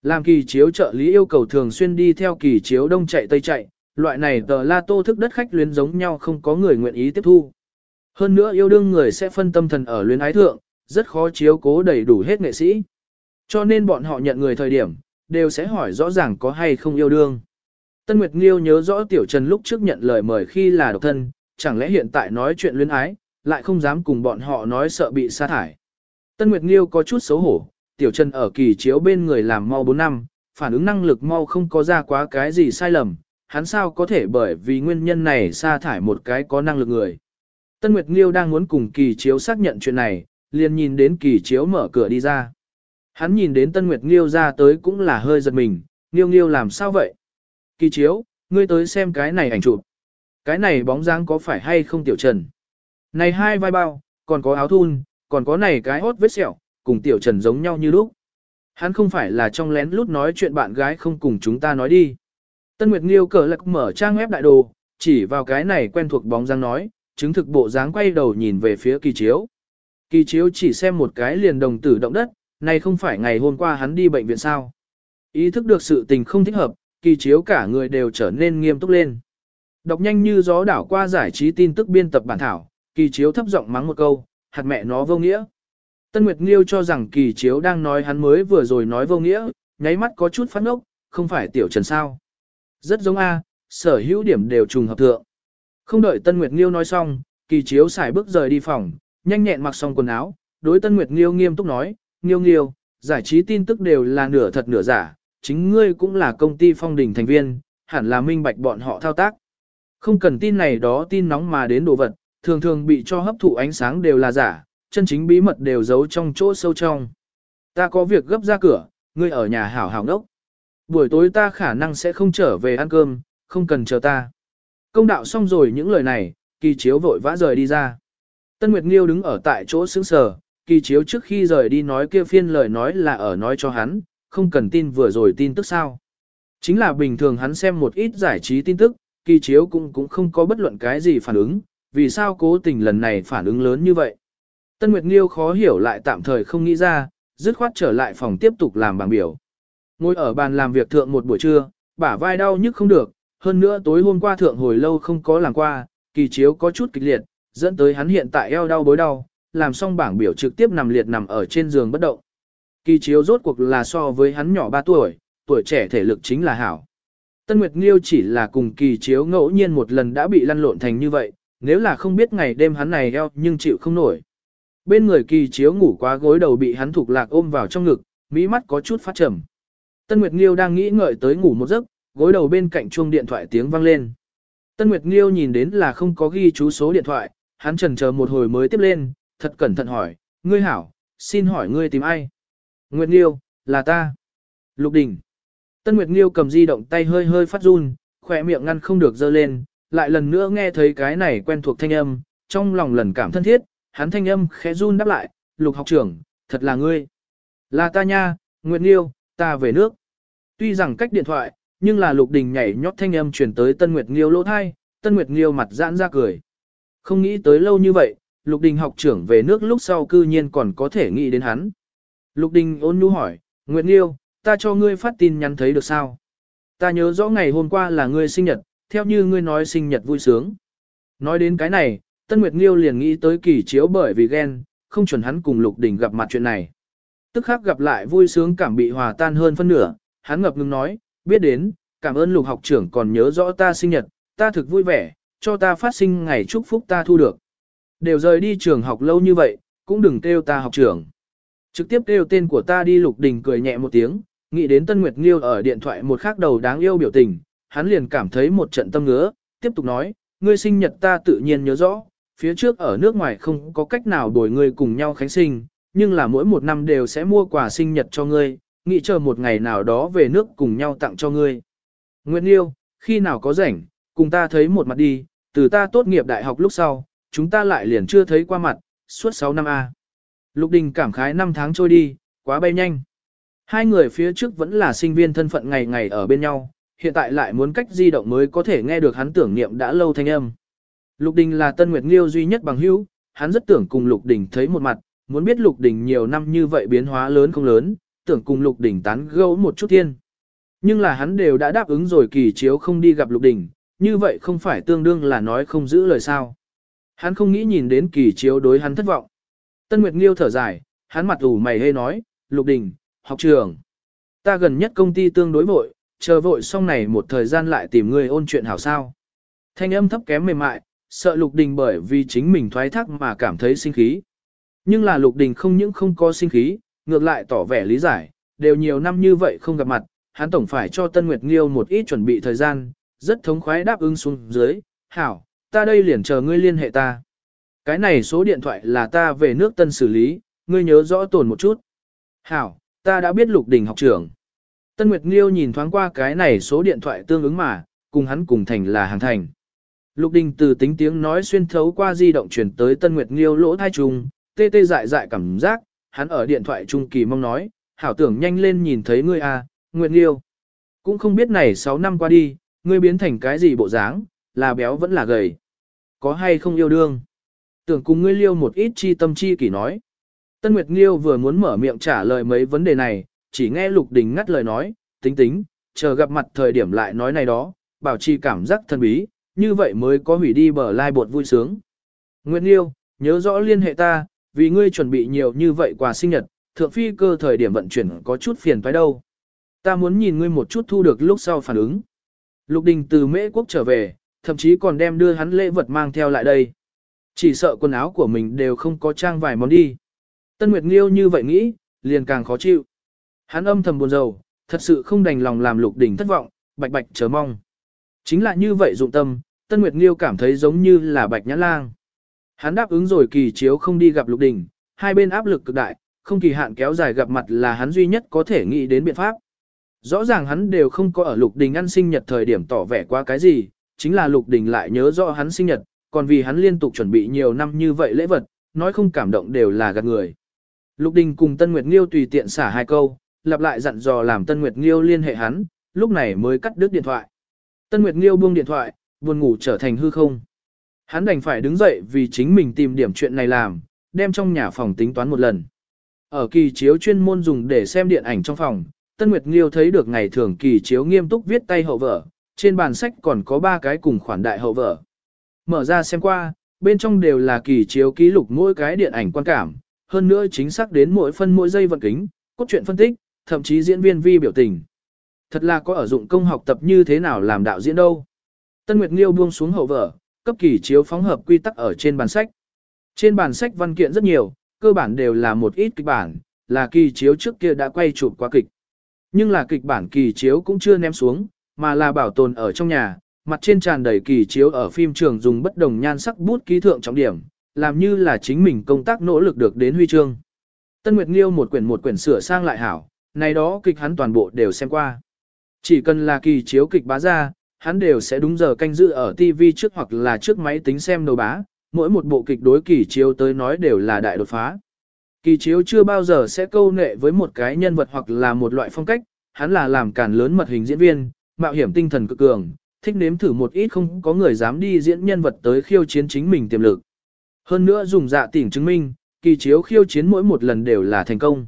Speaker 1: Làm kỳ chiếu trợ lý yêu cầu thường xuyên đi theo kỳ chiếu đông chạy tây chạy, loại này tờ la tô thức đất khách luyến giống nhau không có người nguyện ý tiếp thu. Hơn nữa yêu đương người sẽ phân tâm thần ở luyến ái thượng, rất khó chiếu cố đầy đủ hết nghệ sĩ. Cho nên bọn họ nhận người thời điểm, đều sẽ hỏi rõ ràng có hay không yêu đương. Tân Nguyệt Nghiêu nhớ rõ Tiểu Trần lúc trước nhận lời mời khi là độc thân, chẳng lẽ hiện tại nói chuyện luyến ái, lại không dám cùng bọn họ nói sợ bị sa thải. Tân Nguyệt Nghiêu có chút xấu hổ, Tiểu Trần ở kỳ chiếu bên người làm mau 4 năm, phản ứng năng lực mau không có ra quá cái gì sai lầm, hắn sao có thể bởi vì nguyên nhân này sa thải một cái có năng lực người. Tân Nguyệt Nghiêu đang muốn cùng kỳ chiếu xác nhận chuyện này, liền nhìn đến kỳ chiếu mở cửa đi ra. Hắn nhìn đến Tân Nguyệt Nghiêu ra tới cũng là hơi giật mình, Nghiêu Nghiêu làm sao vậy? Kỳ chiếu, ngươi tới xem cái này ảnh chụp. Cái này bóng dáng có phải hay không tiểu trần? Này hai vai bao, còn có áo thun, còn có này cái hốt vết sẹo, cùng tiểu trần giống nhau như lúc. Hắn không phải là trong lén lút nói chuyện bạn gái không cùng chúng ta nói đi. Tân Nguyệt Nghiêu cờ lạc mở trang web đại đồ, chỉ vào cái này quen thuộc bóng dáng nói, chứng thực bộ dáng quay đầu nhìn về phía kỳ chiếu. Kỳ chiếu chỉ xem một cái liền đồng tử động đất, này không phải ngày hôm qua hắn đi bệnh viện sao. Ý thức được sự tình không thích hợp, kỳ chiếu cả người đều trở nên nghiêm túc lên. Đọc nhanh như gió đảo qua giải trí tin tức biên tập bản thảo, kỳ chiếu thấp giọng mắng một câu, hạt mẹ nó vô nghĩa. Tân Nguyệt Nghiêu cho rằng kỳ chiếu đang nói hắn mới vừa rồi nói vô nghĩa, nháy mắt có chút phát ốc, không phải tiểu trần sao. Rất giống A, sở hữu điểm đều trùng hợp thượng. Không đợi Tân Nguyệt Nghiêu nói xong, kỳ chiếu xài bước rời đi phòng, nhanh nhẹn mặc xong quần áo, đối Tân Nguyệt Nghiêu nghiêm túc nói, Nghiêu Nghiêu, giải trí tin tức đều là nửa thật nửa giả, chính ngươi cũng là công ty phong đình thành viên, hẳn là minh bạch bọn họ thao tác. Không cần tin này đó tin nóng mà đến đồ vật, thường thường bị cho hấp thụ ánh sáng đều là giả, chân chính bí mật đều giấu trong chỗ sâu trong. Ta có việc gấp ra cửa, ngươi ở nhà hảo hảo ngốc. Buổi tối ta khả năng sẽ không trở về ăn cơm, không cần chờ ta. Công đạo xong rồi những lời này, kỳ chiếu vội vã rời đi ra. Tân Nguyệt Nghiêu đứng ở tại chỗ sững sờ, kỳ chiếu trước khi rời đi nói kia phiên lời nói là ở nói cho hắn, không cần tin vừa rồi tin tức sao. Chính là bình thường hắn xem một ít giải trí tin tức, kỳ chiếu cũng cũng không có bất luận cái gì phản ứng, vì sao cố tình lần này phản ứng lớn như vậy. Tân Nguyệt Nghiêu khó hiểu lại tạm thời không nghĩ ra, dứt khoát trở lại phòng tiếp tục làm bảng biểu. Ngồi ở bàn làm việc thượng một buổi trưa, bả vai đau nhức không được, hơn nữa tối hôm qua thượng hồi lâu không có làm qua, kỳ chiếu có chút kịch liệt, dẫn tới hắn hiện tại eo đau bối đau, làm xong bảng biểu trực tiếp nằm liệt nằm ở trên giường bất động. Kỳ chiếu rốt cuộc là so với hắn nhỏ 3 tuổi, tuổi trẻ thể lực chính là hảo. Tân Nguyệt Nghiêu chỉ là cùng kỳ chiếu ngẫu nhiên một lần đã bị lăn lộn thành như vậy, nếu là không biết ngày đêm hắn này eo nhưng chịu không nổi. Bên người kỳ chiếu ngủ quá gối đầu bị hắn thục lạc ôm vào trong ngực, mỹ mắt có chút phát trầm. Tân Nguyệt Nghiêu đang nghĩ ngợi tới ngủ một giấc, gối đầu bên cạnh chuông điện thoại tiếng vang lên. Tân Nguyệt Nghiêu nhìn đến là không có ghi chú số điện thoại, hắn chần chờ một hồi mới tiếp lên, thật cẩn thận hỏi, ngươi hảo, xin hỏi ngươi tìm ai? Nguyệt Nghiêu, là ta. Lục Đình. Tân Nguyệt Nghiêu cầm di động tay hơi hơi phát run, khỏe miệng ngăn không được dơ lên, lại lần nữa nghe thấy cái này quen thuộc thanh âm, trong lòng lần cảm thân thiết, hắn thanh âm khẽ run đáp lại, lục học trưởng, thật là ngươi. Là ta nha, Nguyệt Nghiêu, ta về nước. Tuy rằng cách điện thoại, nhưng là lục đình nhảy nhót thanh âm truyền tới Tân Nguyệt Nghiêu lỗ thai, Tân Nguyệt Nghiêu mặt giãn ra cười. Không nghĩ tới lâu như vậy, lục đình học trưởng về nước lúc sau cư nhiên còn có thể nghĩ đến hắn. Lục đình ôn nhu hỏi, Nguyệt Nghiêu, ta cho ngươi phát tin nhắn thấy được sao? Ta nhớ rõ ngày hôm qua là ngươi sinh nhật, theo như ngươi nói sinh nhật vui sướng. Nói đến cái này, Tân Nguyệt Nghiêu liền nghĩ tới kỳ chiếu bởi vì ghen, không chuẩn hắn cùng Lục Đình gặp mặt chuyện này. Tức khắc gặp lại vui sướng cảm bị hòa tan hơn phân nửa, hắn ngập ngừng nói, biết đến, cảm ơn Lục học trưởng còn nhớ rõ ta sinh nhật, ta thực vui vẻ, cho ta phát sinh ngày chúc phúc ta thu được. Đều rời đi trường học lâu như vậy, cũng đừng kêu ta học trưởng. Trực tiếp kêu tên của ta đi Lục Đình cười nhẹ một tiếng, nghĩ đến Tân Nguyệt Nghiêu ở điện thoại một khắc đầu đáng yêu biểu tình, hắn liền cảm thấy một trận tâm ngứa, tiếp tục nói, ngươi sinh nhật ta tự nhiên nhớ rõ, phía trước ở nước ngoài không có cách nào đổi ngươi cùng nhau khánh sinh, nhưng là mỗi một năm đều sẽ mua quà sinh nhật cho ngươi, nghĩ chờ một ngày nào đó về nước cùng nhau tặng cho ngươi. Nguyệt Nghiêu, khi nào có rảnh, cùng ta thấy một mặt đi, từ ta tốt nghiệp đại học lúc sau, chúng ta lại liền chưa thấy qua mặt, suốt 6 năm A. Lục Đình cảm khái năm tháng trôi đi, quá bay nhanh. Hai người phía trước vẫn là sinh viên thân phận ngày ngày ở bên nhau, hiện tại lại muốn cách di động mới có thể nghe được hắn tưởng niệm đã lâu thanh âm. Lục Đình là Tân Nguyệt Nghiêu duy nhất bằng hữu, hắn rất tưởng cùng Lục Đình thấy một mặt, muốn biết Lục Đình nhiều năm như vậy biến hóa lớn không lớn, tưởng cùng Lục Đình tán gẫu một chút thiên. Nhưng là hắn đều đã đáp ứng rồi kỳ chiếu không đi gặp Lục Đình, như vậy không phải tương đương là nói không giữ lời sao. Hắn không nghĩ nhìn đến kỳ chiếu đối hắn thất vọng. Tân Nguyệt Nghiêu thở dài, hắn mặt ủ mày hê nói, Lục Đình, học trường. Ta gần nhất công ty tương đối vội, chờ vội xong này một thời gian lại tìm người ôn chuyện hảo sao. Thanh âm thấp kém mềm mại, sợ Lục Đình bởi vì chính mình thoái thác mà cảm thấy sinh khí. Nhưng là Lục Đình không những không có sinh khí, ngược lại tỏ vẻ lý giải, đều nhiều năm như vậy không gặp mặt, hắn tổng phải cho Tân Nguyệt Nghiêu một ít chuẩn bị thời gian, rất thống khoái đáp ứng xuống dưới, hảo, ta đây liền chờ ngươi liên hệ ta. Cái này số điện thoại là ta về nước Tân xử lý, ngươi nhớ rõ tồn một chút. Hảo, ta đã biết Lục Đình học trưởng. Tân Nguyệt Nghiêu nhìn thoáng qua cái này số điện thoại tương ứng mà, cùng hắn cùng thành là hàng thành. Lục Đình từ tính tiếng nói xuyên thấu qua di động chuyển tới Tân Nguyệt Nghiêu lỗ thai trùng, tê tê dại dại cảm giác, hắn ở điện thoại trung kỳ mong nói, hảo tưởng nhanh lên nhìn thấy ngươi à, Nguyệt Nghiêu. Cũng không biết này 6 năm qua đi, ngươi biến thành cái gì bộ dáng, là béo vẫn là gầy. Có hay không yêu đương? Tưởng cùng ngươi liêu một ít chi tâm chi kỷ nói. Tân Nguyệt Nghiêu vừa muốn mở miệng trả lời mấy vấn đề này, chỉ nghe Lục Đình ngắt lời nói, tính tính, chờ gặp mặt thời điểm lại nói này đó, bảo trì cảm giác thân bí, như vậy mới có hủy đi bờ lai bột vui sướng. Nguyệt Nghiêu, nhớ rõ liên hệ ta, vì ngươi chuẩn bị nhiều như vậy quà sinh nhật, thượng phi cơ thời điểm vận chuyển có chút phiền phải đâu. Ta muốn nhìn ngươi một chút thu được lúc sau phản ứng. Lục Đình từ Mễ Quốc trở về, thậm chí còn đem đưa hắn lễ vật mang theo lại đây. Chỉ sợ quần áo của mình đều không có trang vài món đi. Tân Nguyệt Nghiêu như vậy nghĩ, liền càng khó chịu. Hắn âm thầm buồn rầu, thật sự không đành lòng làm Lục Đình thất vọng, bạch bạch chờ mong. Chính là như vậy dụng tâm, Tân Nguyệt Nghiêu cảm thấy giống như là bạch nhã lang. Hắn đáp ứng rồi kỳ chiếu không đi gặp Lục Đình, hai bên áp lực cực đại, không kỳ hạn kéo dài gặp mặt là hắn duy nhất có thể nghĩ đến biện pháp. Rõ ràng hắn đều không có ở Lục Đình ăn sinh nhật thời điểm tỏ vẻ qua cái gì, chính là Lục Đình lại nhớ rõ hắn sinh nhật, còn vì hắn liên tục chuẩn bị nhiều năm như vậy lễ vật, nói không cảm động đều là gạt người. Lục Đình cùng Tân Nguyệt Nghiêu tùy tiện xả hai câu, lặp lại dặn dò làm Tân Nguyệt Nghiêu liên hệ hắn, lúc này mới cắt đứt điện thoại. Tân Nguyệt Nghiêu buông điện thoại, buồn ngủ trở thành hư không. Hắn đành phải đứng dậy vì chính mình tìm điểm chuyện này làm, đem trong nhà phòng tính toán một lần. Ở kỳ chiếu chuyên môn dùng để xem điện ảnh trong phòng, Tân Nguyệt Nghiêu thấy được ngày thường kỳ chiếu nghiêm túc viết tay hậu vở, trên bàn sách còn có ba cái cùng khoản đại hậu vở. Mở ra xem qua, bên trong đều là kỳ chiếu ký lục mỗi cái điện ảnh quan cảm, hơn nữa chính xác đến mỗi phân mỗi giây vận kính, cốt truyện phân tích, thậm chí diễn viên vi biểu tình. Thật là có ở dụng công học tập như thế nào làm đạo diễn đâu. Tân Nguyệt Nghiêu buông xuống hậu vở, cấp kỳ chiếu phóng hợp quy tắc ở trên bàn sách. Trên bàn sách văn kiện rất nhiều, cơ bản đều là một ít kịch bản, là kỳ chiếu trước kia đã quay chụp qua kịch. Nhưng là kịch bản kỳ chiếu cũng chưa ném xuống, mà là bảo tồn ở trong nhà, mặt trên tràn đầy kỳ chiếu ở phim trường dùng bất đồng nhan sắc bút ký thượng trọng điểm, làm như là chính mình công tác nỗ lực được đến huy chương. Tân Nguyệt Nghiêu một quyển một quyển sửa sang lại hảo, này đó kịch hắn toàn bộ đều xem qua. Chỉ cần là kỳ chiếu kịch bá ra, hắn đều sẽ đúng giờ canh giữ ở TV trước hoặc là trước máy tính xem đầu bá, mỗi một bộ kịch đối kỳ chiếu tới nói đều là đại đột phá. Kỳ chiếu chưa bao giờ sẽ câu nệ với một cái nhân vật hoặc là một loại phong cách, hắn là làm cản lớn mật hình diễn viên, mạo hiểm tinh thần cực cường, thích nếm thử một ít không có người dám đi diễn nhân vật tới khiêu chiến chính mình tiềm lực. Hơn nữa dùng dạ tỉnh chứng minh, kỳ chiếu khiêu chiến mỗi một lần đều là thành công.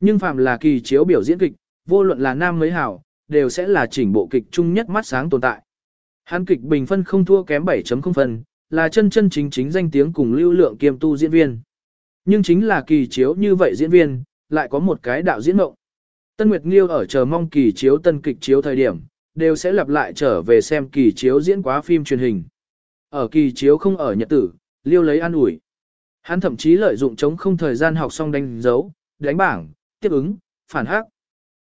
Speaker 1: Nhưng phạm là kỳ chiếu biểu diễn kịch, vô luận là nam mấy hảo, đều sẽ là chỉnh bộ kịch chung nhất mắt sáng tồn tại. Hán kịch bình phân không thua kém 7.0 phần là chân chân chính chính danh tiếng cùng lưu lượng kiêm tu diễn viên. Nhưng chính là kỳ chiếu như vậy diễn viên, lại có một cái đạo diễn mộng. Tân Nguyệt Nghiêu ở chờ mong kỳ chiếu tân kịch chiếu thời điểm, đều sẽ lặp lại trở về xem kỳ chiếu diễn quá phim truyền hình. Ở kỳ chiếu không ở nhật tử, Liêu lấy an ủi. Hắn thậm chí lợi dụng chống không thời gian học xong đánh dấu, đánh bảng, tiếp ứng, phản hắc.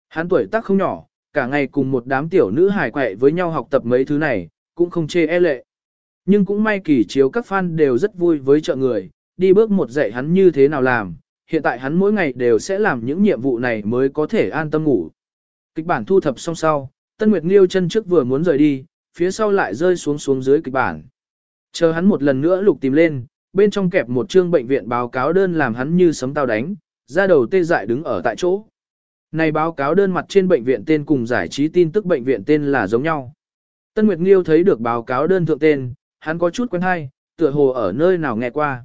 Speaker 1: Hắn tuổi tác không nhỏ, cả ngày cùng một đám tiểu nữ hài quẹ với nhau học tập mấy thứ này, cũng không chê e lệ. Nhưng cũng may kỳ chiếu các fan đều rất vui với trợ người, đi bước một dạy hắn như thế nào làm, hiện tại hắn mỗi ngày đều sẽ làm những nhiệm vụ này mới có thể an tâm ngủ. Kịch bản thu thập xong sau, Tân Nguyệt Nghiêu chân trước vừa muốn rời đi, phía sau lại rơi xuống xuống dưới kịch bản. Chờ hắn một lần nữa lục tìm lên, bên trong kẹp một chương bệnh viện báo cáo đơn làm hắn như sấm tao đánh, ra đầu tê dại đứng ở tại chỗ. Này báo cáo đơn mặt trên bệnh viện tên cùng giải trí tin tức bệnh viện tên là giống nhau. Tân Nguyệt Nghiêu thấy được báo cáo đơn thượng tên, hắn có chút quen hay, tựa hồ ở nơi nào nghe qua.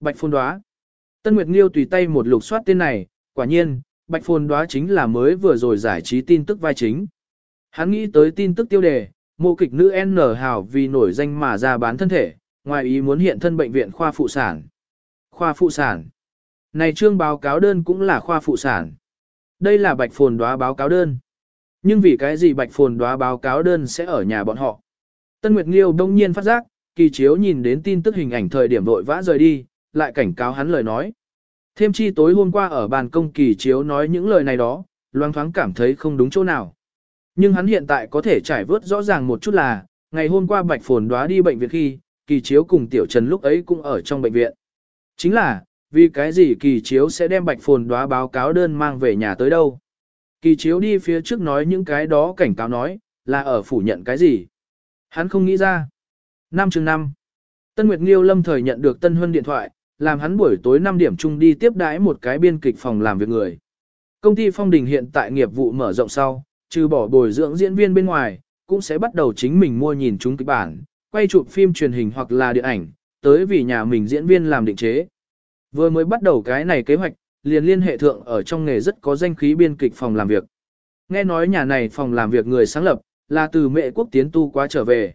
Speaker 1: Bạch Phồn Đóa. Tân Nguyệt Nghiêu tùy tay một lục soát tên này, quả nhiên, Bạch Phồn Đóa chính là mới vừa rồi giải trí tin tức vai chính. Hắn nghĩ tới tin tức tiêu đề, mô kịch nữ N hào vì nổi danh mà ra bán thân thể, ngoài ý muốn hiện thân bệnh viện khoa phụ sản. Khoa phụ sản. Này trương báo cáo đơn cũng là khoa phụ sản. Đây là Bạch Phồn Đoá báo cáo đơn. Nhưng vì cái gì Bạch Phồn Đoá báo cáo đơn sẽ ở nhà bọn họ? Tân Nguyệt Nghiêu đông nhiên phát giác, kỳ chiếu nhìn đến tin tức hình ảnh thời điểm vội vã rời đi, lại cảnh cáo hắn lời nói. Thêm chi tối hôm qua ở bàn công kỳ chiếu nói những lời này đó, loang thoáng cảm thấy không đúng chỗ nào. Nhưng hắn hiện tại có thể trải vớt rõ ràng một chút là, ngày hôm qua Bạch Phồn đoá đi bệnh viện khi, kỳ chiếu cùng Tiểu Trần lúc ấy cũng ở trong bệnh viện. Chính là, vì cái gì kỳ chiếu sẽ đem Bạch Phồn đoá báo cáo đơn mang về nhà tới đâu. Kỳ chiếu đi phía trước nói những cái đó cảnh cáo nói, là ở phủ nhận cái gì. Hắn không nghĩ ra. Năm chừng năm Tân Nguyệt Nghiêu lâm thời nhận được Tân Huân điện thoại, làm hắn buổi tối 5 điểm chung đi tiếp đãi một cái biên kịch phòng làm việc người. Công ty Phong Đình hiện tại nghiệp vụ mở rộng sau, trừ bỏ bồi dưỡng diễn viên bên ngoài, cũng sẽ bắt đầu chính mình mua nhìn chúng kịch bản, quay chụp phim truyền hình hoặc là điện ảnh, tới vì nhà mình diễn viên làm định chế. Vừa mới bắt đầu cái này kế hoạch, liền liên hệ thượng ở trong nghề rất có danh khí biên kịch phòng làm việc. Nghe nói nhà này phòng làm việc người sáng lập, là từ mẹ quốc tiến tu quá trở về.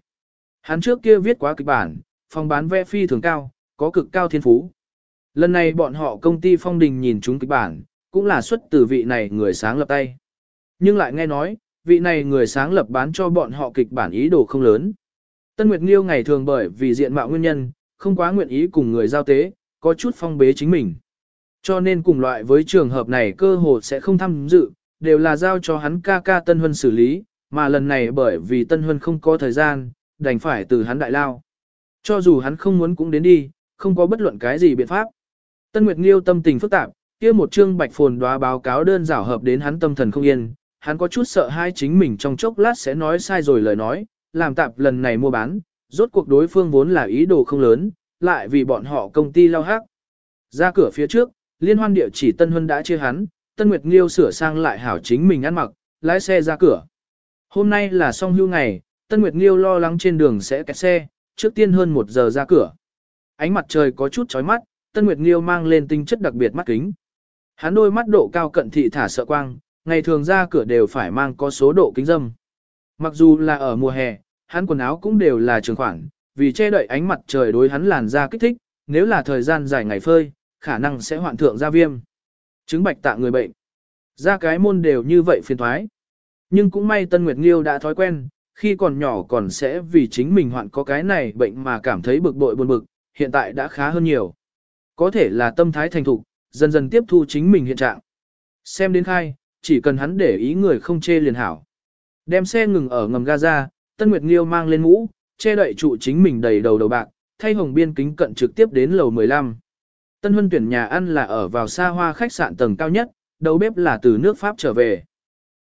Speaker 1: Hắn trước kia viết quá kịch bản, phòng bán vé phi thường cao, có cực cao thiên phú. Lần này bọn họ công ty phong đình nhìn chúng kịch bản, cũng là xuất từ vị này người sáng lập tay. Nhưng lại nghe nói, vị này người sáng lập bán cho bọn họ kịch bản ý đồ không lớn. Tân Nguyệt Nghiêu ngày thường bởi vì diện mạo nguyên nhân, không quá nguyện ý cùng người giao tế, có chút phong bế chính mình. Cho nên cùng loại với trường hợp này cơ hồ sẽ không tham dự, đều là giao cho hắn ca ca Tân Huân xử lý, mà lần này bởi vì Tân Huân không có thời gian, đành phải từ hắn đại lao. Cho dù hắn không muốn cũng đến đi, không có bất luận cái gì biện pháp. Tân Nguyệt Nghiêu tâm tình phức tạp, kia một chương bạch phồn đoá báo cáo đơn giản hợp đến hắn tâm thần không yên, hắn có chút sợ hai chính mình trong chốc lát sẽ nói sai rồi lời nói, làm tạp lần này mua bán, rốt cuộc đối phương vốn là ý đồ không lớn, lại vì bọn họ công ty lao hắc. Ra cửa phía trước, liên hoan địa chỉ Tân Huân đã chia hắn, Tân Nguyệt Nghiêu sửa sang lại hảo chính mình ăn mặc, lái xe ra cửa. Hôm nay là song hưu ngày, Tân Nguyệt Nghiêu lo lắng trên đường sẽ kẹt xe, trước tiên hơn một giờ ra cửa. Ánh mặt trời có chút chói mắt, Tân Nguyệt Nghiêu mang lên tinh chất đặc biệt mắt kính. Hắn đôi mắt độ cao cận thị thả sợ quang, ngày thường ra cửa đều phải mang có số độ kính dâm. Mặc dù là ở mùa hè, hắn quần áo cũng đều là trường khoảng, vì che đậy ánh mặt trời đối hắn làn da kích thích, nếu là thời gian dài ngày phơi, khả năng sẽ hoạn thượng da viêm. Chứng bạch tạ người bệnh. Da cái môn đều như vậy phiền thoái. Nhưng cũng may Tân Nguyệt Nghiêu đã thói quen, khi còn nhỏ còn sẽ vì chính mình hoạn có cái này bệnh mà cảm thấy bực bội buồn bực, hiện tại đã khá hơn nhiều. Có thể là tâm thái thành thục, dần dần tiếp thu chính mình hiện trạng. Xem đến khai, chỉ cần hắn để ý người không chê liền hảo. Đem xe ngừng ở ngầm Gaza, Tân Nguyệt Nghiêu mang lên mũ, che đậy trụ chính mình đầy đầu đầu bạc, thay hồng biên kính cận trực tiếp đến lầu 15. Tân Huân tuyển nhà ăn là ở vào xa hoa khách sạn tầng cao nhất, đầu bếp là từ nước Pháp trở về.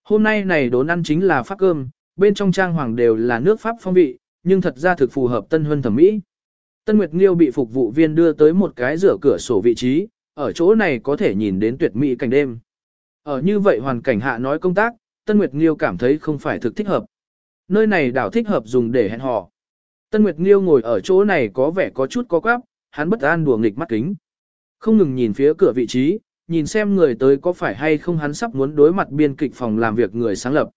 Speaker 1: Hôm nay này đốn ăn chính là pháp cơm, bên trong trang hoàng đều là nước Pháp phong vị, nhưng thật ra thực phù hợp Tân Huân thẩm mỹ. Tân Nguyệt Nghiêu bị phục vụ viên đưa tới một cái rửa cửa sổ vị trí, ở chỗ này có thể nhìn đến tuyệt mỹ cảnh đêm. Ở như vậy hoàn cảnh hạ nói công tác, Tân Nguyệt Nghiêu cảm thấy không phải thực thích hợp. Nơi này đảo thích hợp dùng để hẹn hò. Tân Nguyệt Nghiêu ngồi ở chỗ này có vẻ có chút có quáp, hắn bất an đùa nghịch mắt kính. Không ngừng nhìn phía cửa vị trí, nhìn xem người tới có phải hay không hắn sắp muốn đối mặt biên kịch phòng làm việc người sáng lập.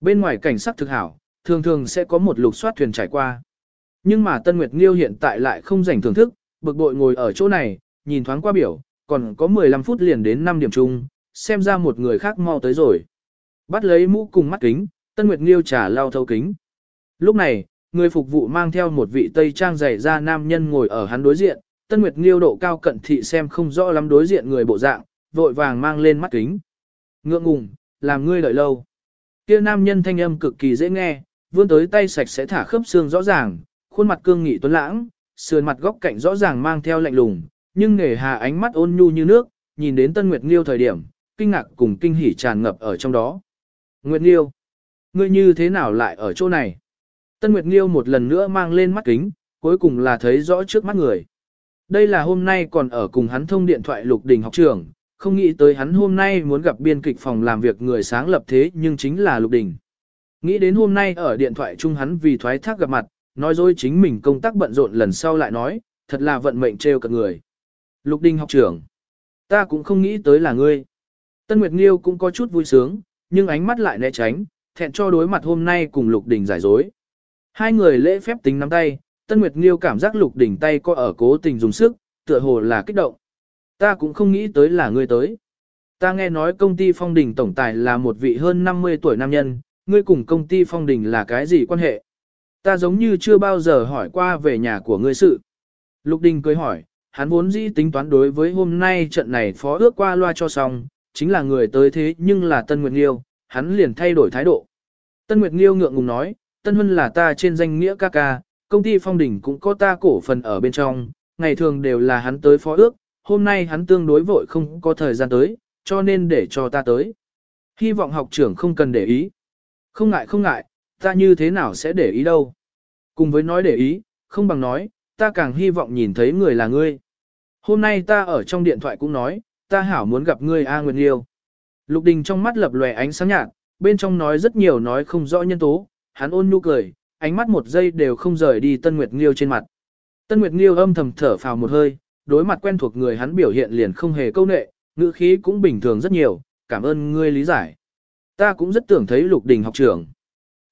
Speaker 1: Bên ngoài cảnh sát thực hảo, thường thường sẽ có một lục soát thuyền trải qua. Nhưng mà Tân Nguyệt Nghiêu hiện tại lại không rảnh thưởng thức, bực bội ngồi ở chỗ này, nhìn thoáng qua biểu, còn có 15 phút liền đến 5 điểm chung, xem ra một người khác mau tới rồi. Bắt lấy mũ cùng mắt kính, Tân Nguyệt Nghiêu trả lao thâu kính. Lúc này, người phục vụ mang theo một vị tây trang dày ra nam nhân ngồi ở hắn đối diện, Tân Nguyệt Nghiêu độ cao cận thị xem không rõ lắm đối diện người bộ dạng, vội vàng mang lên mắt kính. Ngượng ngùng, làm ngươi đợi lâu. Kia nam nhân thanh âm cực kỳ dễ nghe, vươn tới tay sạch sẽ thả khớp xương rõ ràng, khuôn mặt cương nghị tuấn lãng, sườn mặt góc cạnh rõ ràng mang theo lạnh lùng, nhưng nghề hà ánh mắt ôn nhu như nước, nhìn đến Tân Nguyệt Nghiêu thời điểm, kinh ngạc cùng kinh hỉ tràn ngập ở trong đó. Nguyệt Nghiêu, ngươi như thế nào lại ở chỗ này? Tân Nguyệt Nghiêu một lần nữa mang lên mắt kính, cuối cùng là thấy rõ trước mắt người. Đây là hôm nay còn ở cùng hắn thông điện thoại Lục Đình học trưởng, không nghĩ tới hắn hôm nay muốn gặp biên kịch phòng làm việc người sáng lập thế nhưng chính là Lục Đình. Nghĩ đến hôm nay ở điện thoại chung hắn vì thoái thác gặp mặt, nói dối chính mình công tác bận rộn lần sau lại nói, thật là vận mệnh trêu cả người. Lục Đình học trưởng, ta cũng không nghĩ tới là ngươi. Tân Nguyệt Nghiêu cũng có chút vui sướng, nhưng ánh mắt lại né tránh, thẹn cho đối mặt hôm nay cùng Lục Đình giải dối. Hai người lễ phép tính nắm tay, Tân Nguyệt Nghiêu cảm giác Lục Đình tay có ở cố tình dùng sức, tựa hồ là kích động. Ta cũng không nghĩ tới là ngươi tới. Ta nghe nói công ty Phong Đình tổng tài là một vị hơn 50 tuổi nam nhân, ngươi cùng công ty Phong Đình là cái gì quan hệ? Ta giống như chưa bao giờ hỏi qua về nhà của ngươi sự. Lục Đình cười hỏi, hắn vốn dĩ tính toán đối với hôm nay trận này phó ước qua loa cho xong, chính là người tới thế nhưng là Tân Nguyệt Nghiêu, hắn liền thay đổi thái độ. Tân Nguyệt Nghiêu ngượng ngùng nói, Tân Huân là ta trên danh nghĩa ca ca, công ty phong đỉnh cũng có ta cổ phần ở bên trong, ngày thường đều là hắn tới phó ước, hôm nay hắn tương đối vội không có thời gian tới, cho nên để cho ta tới. Hy vọng học trưởng không cần để ý. Không ngại không ngại, ta như thế nào sẽ để ý đâu. Cùng với nói để ý, không bằng nói, ta càng hy vọng nhìn thấy người là ngươi. Hôm nay ta ở trong điện thoại cũng nói, ta hảo muốn gặp ngươi A Nguyệt Liêu. Lục Đình trong mắt lập lòe ánh sáng nhạt, bên trong nói rất nhiều nói không rõ nhân tố, hắn ôn nhu cười, ánh mắt một giây đều không rời đi Tân Nguyệt Liêu trên mặt. Tân Nguyệt Liêu âm thầm thở phào một hơi, đối mặt quen thuộc người hắn biểu hiện liền không hề câu nệ, ngữ khí cũng bình thường rất nhiều, cảm ơn ngươi lý giải. Ta cũng rất tưởng thấy Lục Đình học trưởng.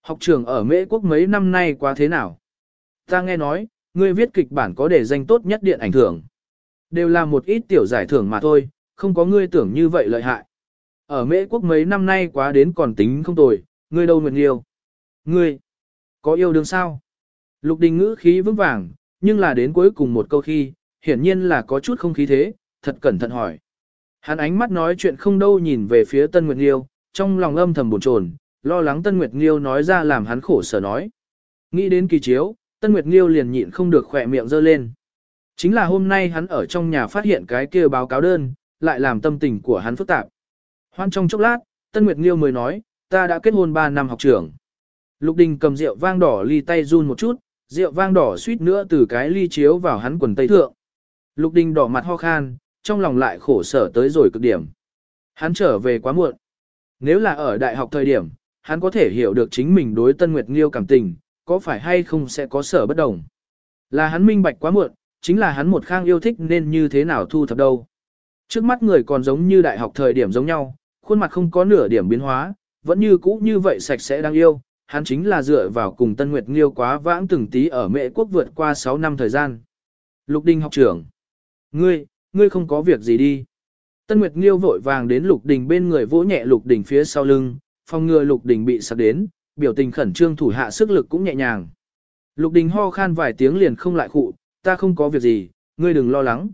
Speaker 1: Học trưởng ở Mễ Quốc mấy năm nay quá thế nào? Ta nghe nói, ngươi viết kịch bản có để danh tốt nhất điện ảnh thưởng. Đều là một ít tiểu giải thưởng mà thôi, không có ngươi tưởng như vậy lợi hại. Ở Mễ Quốc mấy năm nay quá đến còn tính không tồi, ngươi đâu nguyện yêu. Ngươi, có yêu đương sao? Lục đình ngữ khí vững vàng, nhưng là đến cuối cùng một câu khi, hiển nhiên là có chút không khí thế, thật cẩn thận hỏi. Hắn ánh mắt nói chuyện không đâu nhìn về phía Tân Nguyệt Nghiêu, trong lòng âm thầm buồn chồn, lo lắng Tân Nguyệt Nghiêu nói ra làm hắn khổ sở nói. Nghĩ đến kỳ chiếu, Tân Nguyệt Nghiêu liền nhịn không được khỏe miệng dơ lên. Chính là hôm nay hắn ở trong nhà phát hiện cái kia báo cáo đơn, lại làm tâm tình của hắn phức tạp. Hoan trong chốc lát, Tân Nguyệt Nghiêu mới nói, ta đã kết hôn 3 năm học trưởng. Lục Đình cầm rượu vang đỏ ly tay run một chút, rượu vang đỏ suýt nữa từ cái ly chiếu vào hắn quần tây thượng. Lục Đình đỏ mặt ho khan, trong lòng lại khổ sở tới rồi cực điểm. Hắn trở về quá muộn. Nếu là ở đại học thời điểm, hắn có thể hiểu được chính mình đối Tân Nguyệt Nghiêu cảm tình, có phải hay không sẽ có sở bất đồng. Là hắn minh bạch quá muộn, chính là hắn một khang yêu thích nên như thế nào thu thập đâu. Trước mắt người còn giống như đại học thời điểm giống nhau, khuôn mặt không có nửa điểm biến hóa, vẫn như cũ như vậy sạch sẽ đáng yêu, hắn chính là dựa vào cùng Tân Nguyệt Nghiêu quá vãng từng tí ở Mễ quốc vượt qua 6 năm thời gian. Lục Đình học trưởng. Ngươi, ngươi không có việc gì đi. Tân Nguyệt Nghiêu vội vàng đến Lục Đình bên người vỗ nhẹ Lục Đình phía sau lưng, phòng ngừa Lục Đình bị sặc đến, biểu tình khẩn trương thủ hạ sức lực cũng nhẹ nhàng. Lục Đình ho khan vài tiếng liền không lại khụ, ta không có việc gì, ngươi đừng lo lắng.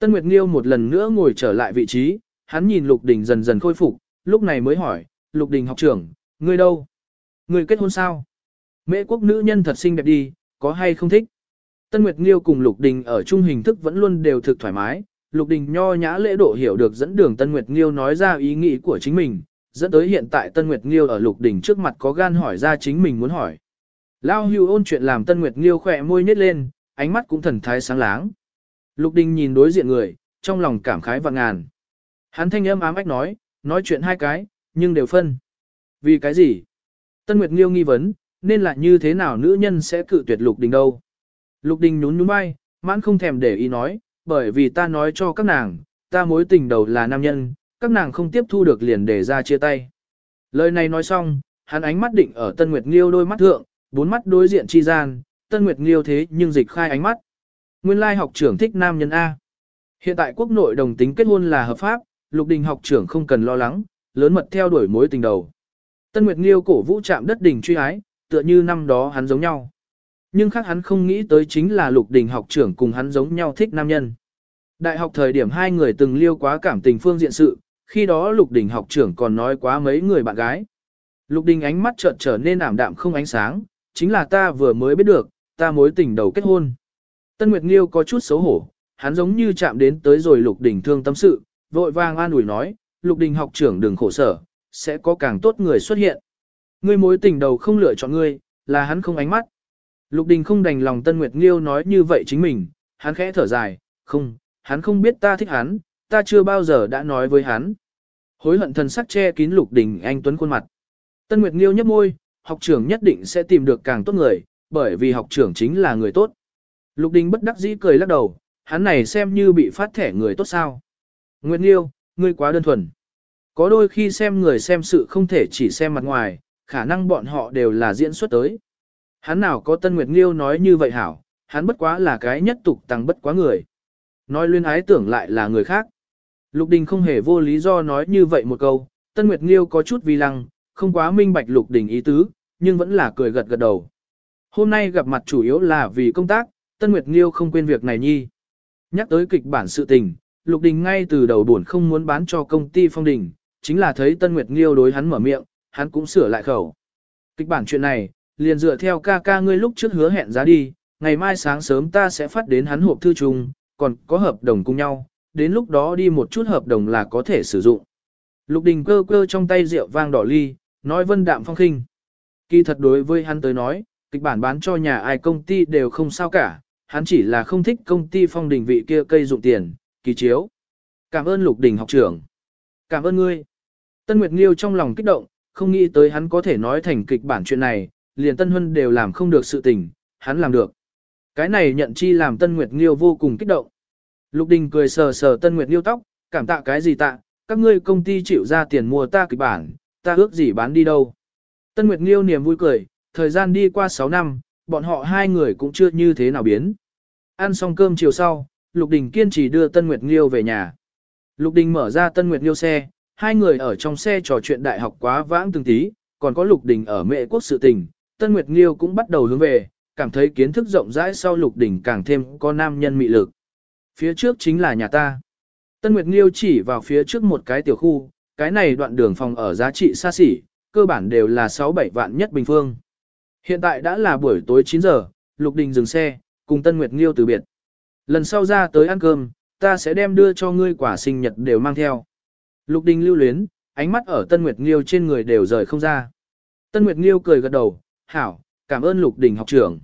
Speaker 1: Tân Nguyệt Nghiêu một lần nữa ngồi trở lại vị trí, hắn nhìn Lục Đình dần dần khôi phục, lúc này mới hỏi, Lục Đình học trưởng, ngươi đâu? Ngươi kết hôn sao? Mễ quốc nữ nhân thật xinh đẹp đi, có hay không thích? Tân Nguyệt Nghiêu cùng Lục Đình ở chung hình thức vẫn luôn đều thực thoải mái, Lục Đình nho nhã lễ độ hiểu được dẫn đường Tân Nguyệt Nghiêu nói ra ý nghĩ của chính mình, dẫn tới hiện tại Tân Nguyệt Nghiêu ở Lục Đình trước mặt có gan hỏi ra chính mình muốn hỏi. Lao hưu ôn chuyện làm Tân Nguyệt Nghiêu khỏe môi nhếch lên, ánh mắt cũng thần thái sáng láng. Lục Đình nhìn đối diện người, trong lòng cảm khái vạn ngàn. Hắn thanh âm ám ách nói, nói chuyện hai cái, nhưng đều phân. Vì cái gì? Tân Nguyệt Nghiêu nghi vấn, nên là như thế nào nữ nhân sẽ cự tuyệt Lục Đình đâu? Lục Đình nhún nhún vai, mãn không thèm để ý nói, bởi vì ta nói cho các nàng, ta mối tình đầu là nam nhân, các nàng không tiếp thu được liền để ra chia tay. Lời này nói xong, hắn ánh mắt định ở Tân Nguyệt Nghiêu đôi mắt thượng, bốn mắt đối diện chi gian, Tân Nguyệt Nghiêu thế nhưng dịch khai ánh mắt. Nguyên lai học trưởng thích nam nhân A. Hiện tại quốc nội đồng tính kết hôn là hợp pháp, Lục Đình học trưởng không cần lo lắng, lớn mật theo đuổi mối tình đầu. Tân Nguyệt Nghiêu cổ vũ chạm đất đình truy ái, tựa như năm đó hắn giống nhau. Nhưng khác hắn không nghĩ tới chính là Lục Đình học trưởng cùng hắn giống nhau thích nam nhân. Đại học thời điểm hai người từng liêu quá cảm tình phương diện sự, khi đó Lục Đình học trưởng còn nói quá mấy người bạn gái. Lục Đình ánh mắt chợt trở nên ảm đạm không ánh sáng, chính là ta vừa mới biết được, ta mối tình đầu kết hôn. Tân Nguyệt Nghiêu có chút xấu hổ, hắn giống như chạm đến tới rồi Lục Đình thương tâm sự, vội vàng an ủi nói, Lục Đình học trưởng đừng khổ sở, sẽ có càng tốt người xuất hiện. Ngươi mối tình đầu không lựa chọn ngươi, là hắn không ánh mắt. Lục Đình không đành lòng Tân Nguyệt Nghiêu nói như vậy chính mình, hắn khẽ thở dài, không, hắn không biết ta thích hắn, ta chưa bao giờ đã nói với hắn. Hối hận thần sắc che kín Lục Đình anh tuấn khuôn mặt. Tân Nguyệt Nghiêu nhấp môi, học trưởng nhất định sẽ tìm được càng tốt người, bởi vì học trưởng chính là người tốt. Lục Đình bất đắc dĩ cười lắc đầu, hắn này xem như bị phát thẻ người tốt sao. Nguyệt Nghiêu, ngươi quá đơn thuần. Có đôi khi xem người xem sự không thể chỉ xem mặt ngoài, khả năng bọn họ đều là diễn xuất tới. Hắn nào có Tân Nguyệt Nghiêu nói như vậy hảo, hắn bất quá là cái nhất tục tăng bất quá người. Nói luyên ái tưởng lại là người khác. Lục Đình không hề vô lý do nói như vậy một câu, Tân Nguyệt Nghiêu có chút vi lăng, không quá minh bạch Lục Đình ý tứ, nhưng vẫn là cười gật gật đầu. Hôm nay gặp mặt chủ yếu là vì công tác, Tân Nguyệt Nghiêu không quên việc này nhi. Nhắc tới kịch bản sự tình, Lục Đình ngay từ đầu buồn không muốn bán cho công ty phong đình, chính là thấy Tân Nguyệt Nghiêu đối hắn mở miệng, hắn cũng sửa lại khẩu. Kịch bản chuyện này, liền dựa theo ca ca ngươi lúc trước hứa hẹn giá đi, ngày mai sáng sớm ta sẽ phát đến hắn hộp thư chung, còn có hợp đồng cùng nhau, đến lúc đó đi một chút hợp đồng là có thể sử dụng. Lục Đình cơ cơ trong tay rượu vang đỏ ly, nói vân đạm phong khinh. Kỳ thật đối với hắn tới nói, kịch bản bán cho nhà ai công ty đều không sao cả, hắn chỉ là không thích công ty phong đình vị kia cây dụng tiền, kỳ chiếu. Cảm ơn Lục Đình học trưởng. Cảm ơn ngươi. Tân Nguyệt Nghiêu trong lòng kích động, không nghĩ tới hắn có thể nói thành kịch bản chuyện này, liền Tân Huân đều làm không được sự tình, hắn làm được. Cái này nhận chi làm Tân Nguyệt Nghiêu vô cùng kích động. Lục Đình cười sờ sờ Tân Nguyệt Nghiêu tóc, cảm tạ cái gì tạ, các ngươi công ty chịu ra tiền mua ta kịch bản, ta ước gì bán đi đâu. Tân Nguyệt Nghiêu niềm vui cười, thời gian đi qua 6 năm, bọn họ hai người cũng chưa như thế nào biến. Ăn xong cơm chiều sau, Lục Đình kiên trì đưa Tân Nguyệt Nghiêu về nhà. Lục Đình mở ra Tân Nguyệt Nghiêu xe, hai người ở trong xe trò chuyện đại học quá vãng từng tí, còn có Lục Đình ở mệ quốc sự tình, Tân Nguyệt Nghiêu cũng bắt đầu hướng về, cảm thấy kiến thức rộng rãi sau Lục Đình càng thêm có nam nhân mị lực. Phía trước chính là nhà ta. Tân Nguyệt Nghiêu chỉ vào phía trước một cái tiểu khu, cái này đoạn đường phòng ở giá trị xa xỉ, cơ bản đều là 6-7 vạn nhất bình phương. Hiện tại đã là buổi tối 9 giờ, Lục Đình dừng xe, cùng Tân Nguyệt Nghiêu từ biệt. Lần sau ra tới ăn cơm, ta sẽ đem đưa cho ngươi quả sinh nhật đều mang theo. Lục Đình lưu luyến, ánh mắt ở Tân Nguyệt Nghiêu trên người đều rời không ra. Tân Nguyệt Nghiêu cười gật đầu, hảo, cảm ơn Lục Đình học trưởng.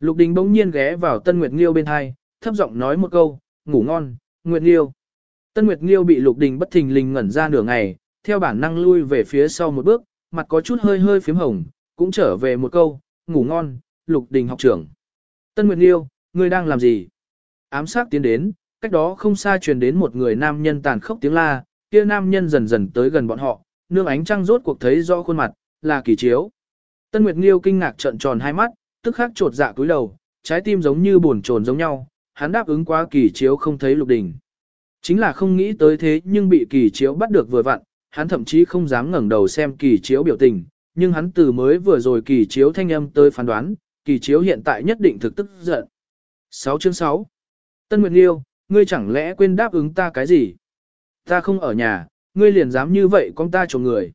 Speaker 1: Lục Đình bỗng nhiên ghé vào Tân Nguyệt Nghiêu bên hai, thấp giọng nói một câu, ngủ ngon, Nguyệt Nghiêu. Tân Nguyệt Nghiêu bị Lục Đình bất thình lình ngẩn ra nửa ngày, theo bản năng lui về phía sau một bước, mặt có chút hơi hơi phím hồng, cũng trở về một câu, ngủ ngon, Lục Đình học trưởng. Tân Nguyệt Nghiêu, ngươi đang làm gì? Ám sát tiến đến, cách đó không xa truyền đến một người nam nhân tàn khốc tiếng la, kia nam nhân dần dần tới gần bọn họ, nương ánh trăng rốt cuộc thấy rõ khuôn mặt, là kỳ chiếu. Tân Nguyệt Nghiêu kinh ngạc trợn tròn hai mắt, tức khắc trột dạ cúi đầu, trái tim giống như buồn trồn giống nhau, hắn đáp ứng quá kỳ chiếu không thấy lục đình. Chính là không nghĩ tới thế nhưng bị kỳ chiếu bắt được vừa vặn, hắn thậm chí không dám ngẩng đầu xem kỳ chiếu biểu tình, nhưng hắn từ mới vừa rồi kỳ chiếu thanh âm tới phán đoán, kỳ chiếu hiện tại nhất định thực tức giận. 6 chương 6 Tân Nguyệt Liêu, ngươi chẳng lẽ quên đáp ứng ta cái gì? Ta không ở nhà, ngươi liền dám như vậy con ta trộm người.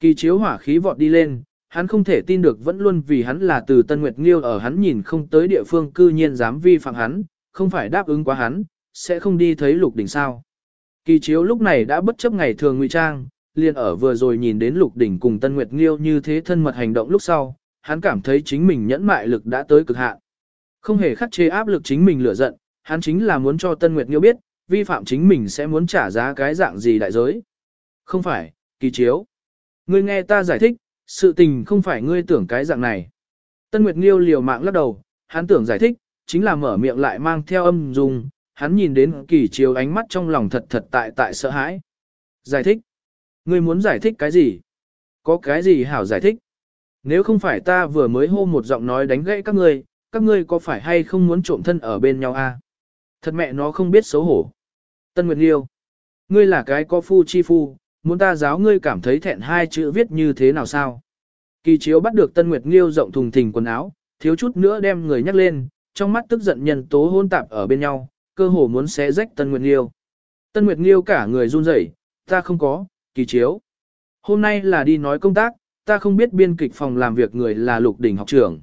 Speaker 1: Kỳ chiếu hỏa khí vọt đi lên, hắn không thể tin được vẫn luôn vì hắn là từ Tân Nguyệt Nghiêu ở hắn nhìn không tới địa phương cư nhiên dám vi phạm hắn, không phải đáp ứng quá hắn, sẽ không đi thấy lục đỉnh sao. Kỳ chiếu lúc này đã bất chấp ngày thường ngụy trang, liền ở vừa rồi nhìn đến lục đỉnh cùng Tân Nguyệt Nghiêu như thế thân mật hành động lúc sau, hắn cảm thấy chính mình nhẫn mại lực đã tới cực hạn. Không hề khắc chế áp lực chính mình lửa giận, hắn chính là muốn cho Tân Nguyệt Nghiêu biết, vi phạm chính mình sẽ muốn trả giá cái dạng gì đại giới. Không phải, kỳ chiếu. Ngươi nghe ta giải thích, sự tình không phải ngươi tưởng cái dạng này. Tân Nguyệt Nghiêu liều mạng lắc đầu, hắn tưởng giải thích, chính là mở miệng lại mang theo âm dung, hắn nhìn đến kỳ chiếu ánh mắt trong lòng thật thật tại tại sợ hãi. Giải thích? Ngươi muốn giải thích cái gì? Có cái gì hảo giải thích? Nếu không phải ta vừa mới hô một giọng nói đánh gãy các ngươi, các ngươi có phải hay không muốn trộm thân ở bên nhau a? À? Thật mẹ nó không biết xấu hổ. Tân Nguyệt Liêu, ngươi là cái có phu chi phu, muốn ta giáo ngươi cảm thấy thẹn hai chữ viết như thế nào sao? Kỳ chiếu bắt được Tân Nguyệt Liêu rộng thùng thình quần áo, thiếu chút nữa đem người nhắc lên, trong mắt tức giận nhân tố hôn tạp ở bên nhau, cơ hồ muốn xé rách Tân Nguyệt Liêu. Tân Nguyệt Liêu cả người run rẩy, ta không có, kỳ chiếu. Hôm nay là đi nói công tác, ta không biết biên kịch phòng làm việc người là lục đỉnh học trưởng.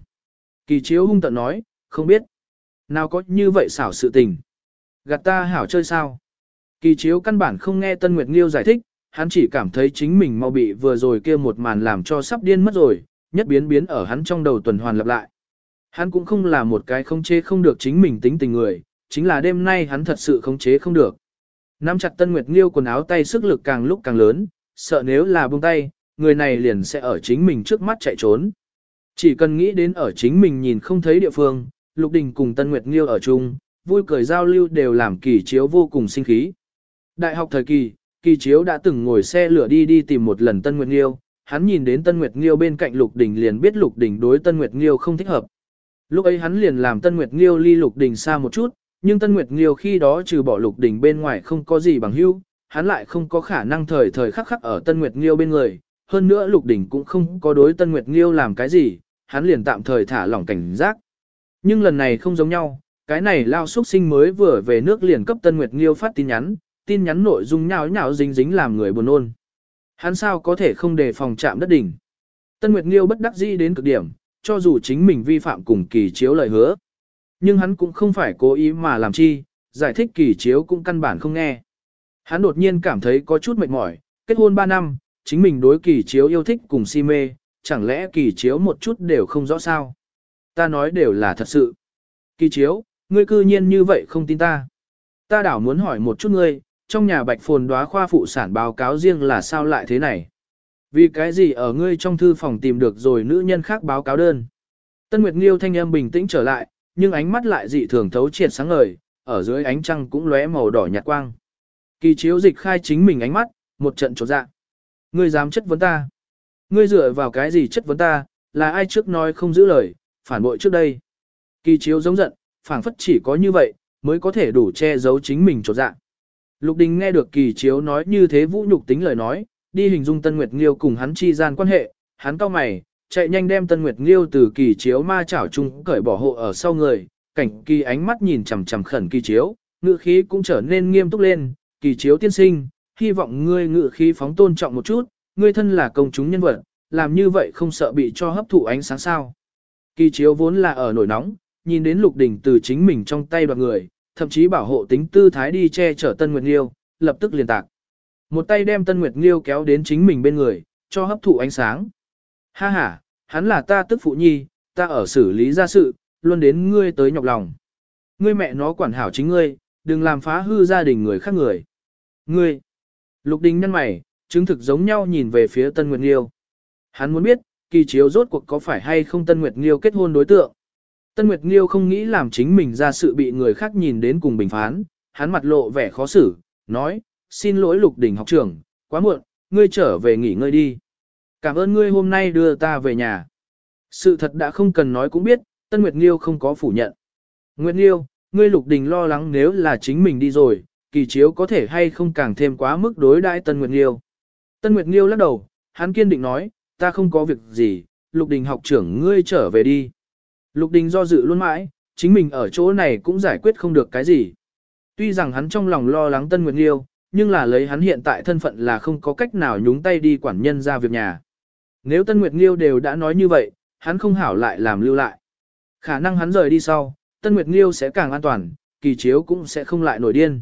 Speaker 1: Kỳ chiếu hung tận nói, không biết. Nào có như vậy xảo sự tình. Gạt ta hảo chơi sao? Kỳ chiếu căn bản không nghe Tân Nguyệt Nghiêu giải thích, hắn chỉ cảm thấy chính mình mau bị vừa rồi kia một màn làm cho sắp điên mất rồi, nhất biến biến ở hắn trong đầu tuần hoàn lặp lại. Hắn cũng không là một cái không chế không được chính mình tính tình người, chính là đêm nay hắn thật sự không chế không được. Nắm chặt Tân Nguyệt Nghiêu quần áo tay sức lực càng lúc càng lớn, sợ nếu là buông tay, người này liền sẽ ở chính mình trước mắt chạy trốn. Chỉ cần nghĩ đến ở chính mình nhìn không thấy địa phương, Lục Đình cùng Tân Nguyệt Nghiêu ở chung, vui cười giao lưu đều làm kỳ chiếu vô cùng sinh khí. Đại học thời kỳ, kỳ chiếu đã từng ngồi xe lửa đi đi tìm một lần Tân Nguyệt Nghiêu, hắn nhìn đến Tân Nguyệt Nghiêu bên cạnh Lục Đình liền biết Lục Đình đối Tân Nguyệt Nghiêu không thích hợp. Lúc ấy hắn liền làm Tân Nguyệt Nghiêu ly Lục Đình xa một chút, nhưng Tân Nguyệt Nghiêu khi đó trừ bỏ Lục Đình bên ngoài không có gì bằng hữu, hắn lại không có khả năng thời thời khắc khắc ở Tân Nguyệt Nghiêu bên người, hơn nữa Lục Đình cũng không có đối Tân Nguyệt Nghiêu làm cái gì, hắn liền tạm thời thả lỏng cảnh giác. Nhưng lần này không giống nhau, cái này lao xuất sinh mới vừa về nước liền cấp Tân Nguyệt Nghiêu phát tin nhắn, tin nhắn nội dung nhào nhào dính dính làm người buồn nôn. Hắn sao có thể không đề phòng chạm đất đỉnh. Tân Nguyệt Nghiêu bất đắc dĩ đến cực điểm, cho dù chính mình vi phạm cùng kỳ chiếu lời hứa. Nhưng hắn cũng không phải cố ý mà làm chi, giải thích kỳ chiếu cũng căn bản không nghe. Hắn đột nhiên cảm thấy có chút mệt mỏi, kết hôn 3 năm, chính mình đối kỳ chiếu yêu thích cùng si mê, chẳng lẽ kỳ chiếu một chút đều không rõ sao? Ta nói đều là thật sự. Kỳ chiếu, ngươi cư nhiên như vậy không tin ta. Ta đảo muốn hỏi một chút ngươi, trong nhà bạch phồn đoá khoa phụ sản báo cáo riêng là sao lại thế này? Vì cái gì ở ngươi trong thư phòng tìm được rồi nữ nhân khác báo cáo đơn? Tân Nguyệt Nghiêu thanh âm bình tĩnh trở lại, nhưng ánh mắt lại dị thường thấu triệt sáng ngời, ở dưới ánh trăng cũng lóe màu đỏ nhạt quang. Kỳ chiếu dịch khai chính mình ánh mắt, một trận trột dạ. Ngươi dám chất vấn ta? Ngươi dựa vào cái gì chất vấn ta, là ai trước nói không giữ lời, phản bội trước đây? Kỳ chiếu giống giận, phảng phất chỉ có như vậy, mới có thể đủ che giấu chính mình trột dạ. Lục Đình nghe được kỳ chiếu nói như thế vũ nhục tính lời nói, đi hình dung Tân Nguyệt Nghiêu cùng hắn chi gian quan hệ, hắn cau mày, chạy nhanh đem Tân Nguyệt Nghiêu từ kỳ chiếu ma chảo chung cởi bỏ hộ ở sau người, cảnh kỳ ánh mắt nhìn chằm chằm khẩn kỳ chiếu, ngữ khí cũng trở nên nghiêm túc lên, kỳ chiếu tiên sinh, hy vọng ngươi ngữ khí phóng tôn trọng một chút, ngươi thân là công chúng nhân vật, làm như vậy không sợ bị cho hấp thụ ánh sáng sao. Kỳ chiếu vốn là ở nổi nóng, nhìn đến lục đỉnh từ chính mình trong tay đoạt người, thậm chí bảo hộ tính tư thái đi che chở Tân Nguyệt Nghiêu, lập tức liền tạc. Một tay đem Tân Nguyệt Nghiêu kéo đến chính mình bên người, cho hấp thụ ánh sáng. Ha ha, hắn là ta tức phụ nhi, ta ở xử lý gia sự, luôn đến ngươi tới nhọc lòng. Ngươi mẹ nó quản hảo chính ngươi, đừng làm phá hư gia đình người khác người. Ngươi, lục đình nhân mày, chứng thực giống nhau nhìn về phía Tân Nguyệt Nghiêu. Hắn muốn biết, kỳ chiếu rốt cuộc có phải hay không Tân Nguyệt Nghiêu kết hôn đối tượng. Tân Nguyệt Nghiêu không nghĩ làm chính mình ra sự bị người khác nhìn đến cùng bình phán, hắn mặt lộ vẻ khó xử, nói, xin lỗi lục đỉnh học trưởng, quá muộn, ngươi trở về nghỉ ngơi đi. Cảm ơn ngươi hôm nay đưa ta về nhà. Sự thật đã không cần nói cũng biết, Tân Nguyệt Nghiêu không có phủ nhận. Nguyệt Nghiêu, ngươi lục đình lo lắng nếu là chính mình đi rồi, kỳ chiếu có thể hay không càng thêm quá mức đối đãi Tân Nguyệt Nghiêu. Tân Nguyệt Nghiêu lắc đầu, hắn kiên định nói, ta không có việc gì, lục đình học trưởng ngươi trở về đi. Lục đình do dự luôn mãi, chính mình ở chỗ này cũng giải quyết không được cái gì. Tuy rằng hắn trong lòng lo lắng Tân Nguyệt Nghiêu, nhưng là lấy hắn hiện tại thân phận là không có cách nào nhúng tay đi quản nhân ra việc nhà. Nếu Tân Nguyệt Nghiêu đều đã nói như vậy, hắn không hảo lại làm lưu lại. Khả năng hắn rời đi sau, Tân Nguyệt Nghiêu sẽ càng an toàn, kỳ chiếu cũng sẽ không lại nổi điên.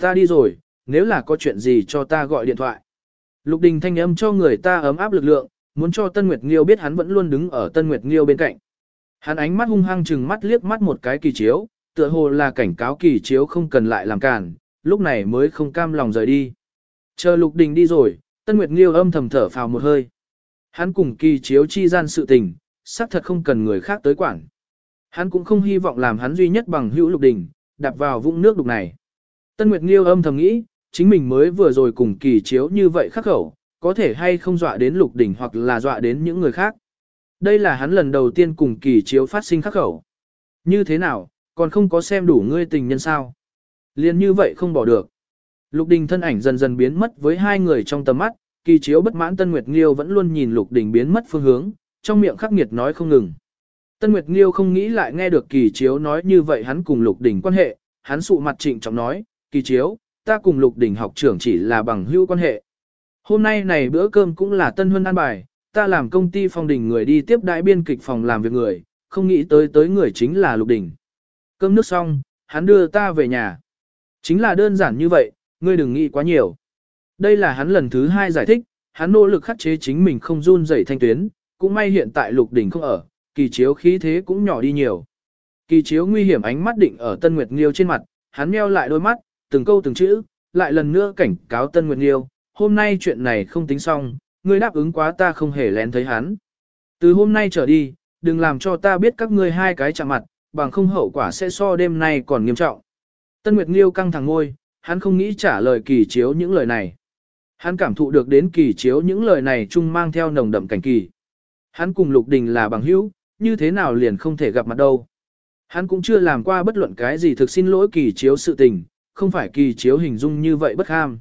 Speaker 1: Ta đi rồi, nếu là có chuyện gì cho ta gọi điện thoại. Lục Đình thanh âm cho người ta ấm áp lực lượng, muốn cho Tân Nguyệt Nghiêu biết hắn vẫn luôn đứng ở Tân Nguyệt Nghiêu bên cạnh. Hắn ánh mắt hung hăng chừng mắt liếc mắt một cái kỳ chiếu, tựa hồ là cảnh cáo kỳ chiếu không cần lại làm cản, lúc này mới không cam lòng rời đi. Chờ lục đình đi rồi, Tân Nguyệt Nghiêu âm thầm thở phào một hơi. Hắn cùng kỳ chiếu chi gian sự tình, xác thật không cần người khác tới quản. Hắn cũng không hy vọng làm hắn duy nhất bằng hữu lục đình, đạp vào vũng nước đục này. Tân Nguyệt Nghiêu âm thầm nghĩ, chính mình mới vừa rồi cùng kỳ chiếu như vậy khắc khẩu, có thể hay không dọa đến lục đỉnh hoặc là dọa đến những người khác. Đây là hắn lần đầu tiên cùng kỳ chiếu phát sinh khắc khẩu. Như thế nào, còn không có xem đủ ngươi tình nhân sao? Liên như vậy không bỏ được. Lục đình thân ảnh dần dần biến mất với hai người trong tầm mắt, kỳ chiếu bất mãn Tân Nguyệt Nghiêu vẫn luôn nhìn lục đình biến mất phương hướng, trong miệng khắc nghiệt nói không ngừng. Tân Nguyệt Nghiêu không nghĩ lại nghe được kỳ chiếu nói như vậy hắn cùng lục đình quan hệ, hắn sụ mặt trịnh trọng nói, kỳ chiếu, ta cùng lục đình học trưởng chỉ là bằng hữu quan hệ. Hôm nay này bữa cơm cũng là tân huân an bài, ta làm công ty phong đình người đi tiếp đại biên kịch phòng làm việc người, không nghĩ tới tới người chính là lục đình. Cơm nước xong, hắn đưa ta về nhà. Chính là đơn giản như vậy, ngươi đừng nghĩ quá nhiều. Đây là hắn lần thứ hai giải thích, hắn nỗ lực khắc chế chính mình không run rẩy thanh tuyến, cũng may hiện tại lục đỉnh không ở, kỳ chiếu khí thế cũng nhỏ đi nhiều. Kỳ chiếu nguy hiểm ánh mắt định ở Tân Nguyệt Nghiêu trên mặt, hắn meo lại đôi mắt, từng câu từng chữ, lại lần nữa cảnh cáo Tân Nguyệt Nghiêu, hôm nay chuyện này không tính xong, ngươi đáp ứng quá ta không hề lén thấy hắn. Từ hôm nay trở đi, đừng làm cho ta biết các ngươi hai cái chạm mặt, bằng không hậu quả sẽ so đêm nay còn nghiêm trọng. Tân Nguyệt Nghiêu căng thẳng ngôi, hắn không nghĩ trả lời kỳ chiếu những lời này. Hắn cảm thụ được đến kỳ chiếu những lời này chung mang theo nồng đậm cảnh kỳ. Hắn cùng Lục Đình là bằng hữu, như thế nào liền không thể gặp mặt đâu. Hắn cũng chưa làm qua bất luận cái gì thực xin lỗi kỳ chiếu sự tình, không phải kỳ chiếu hình dung như vậy bất ham.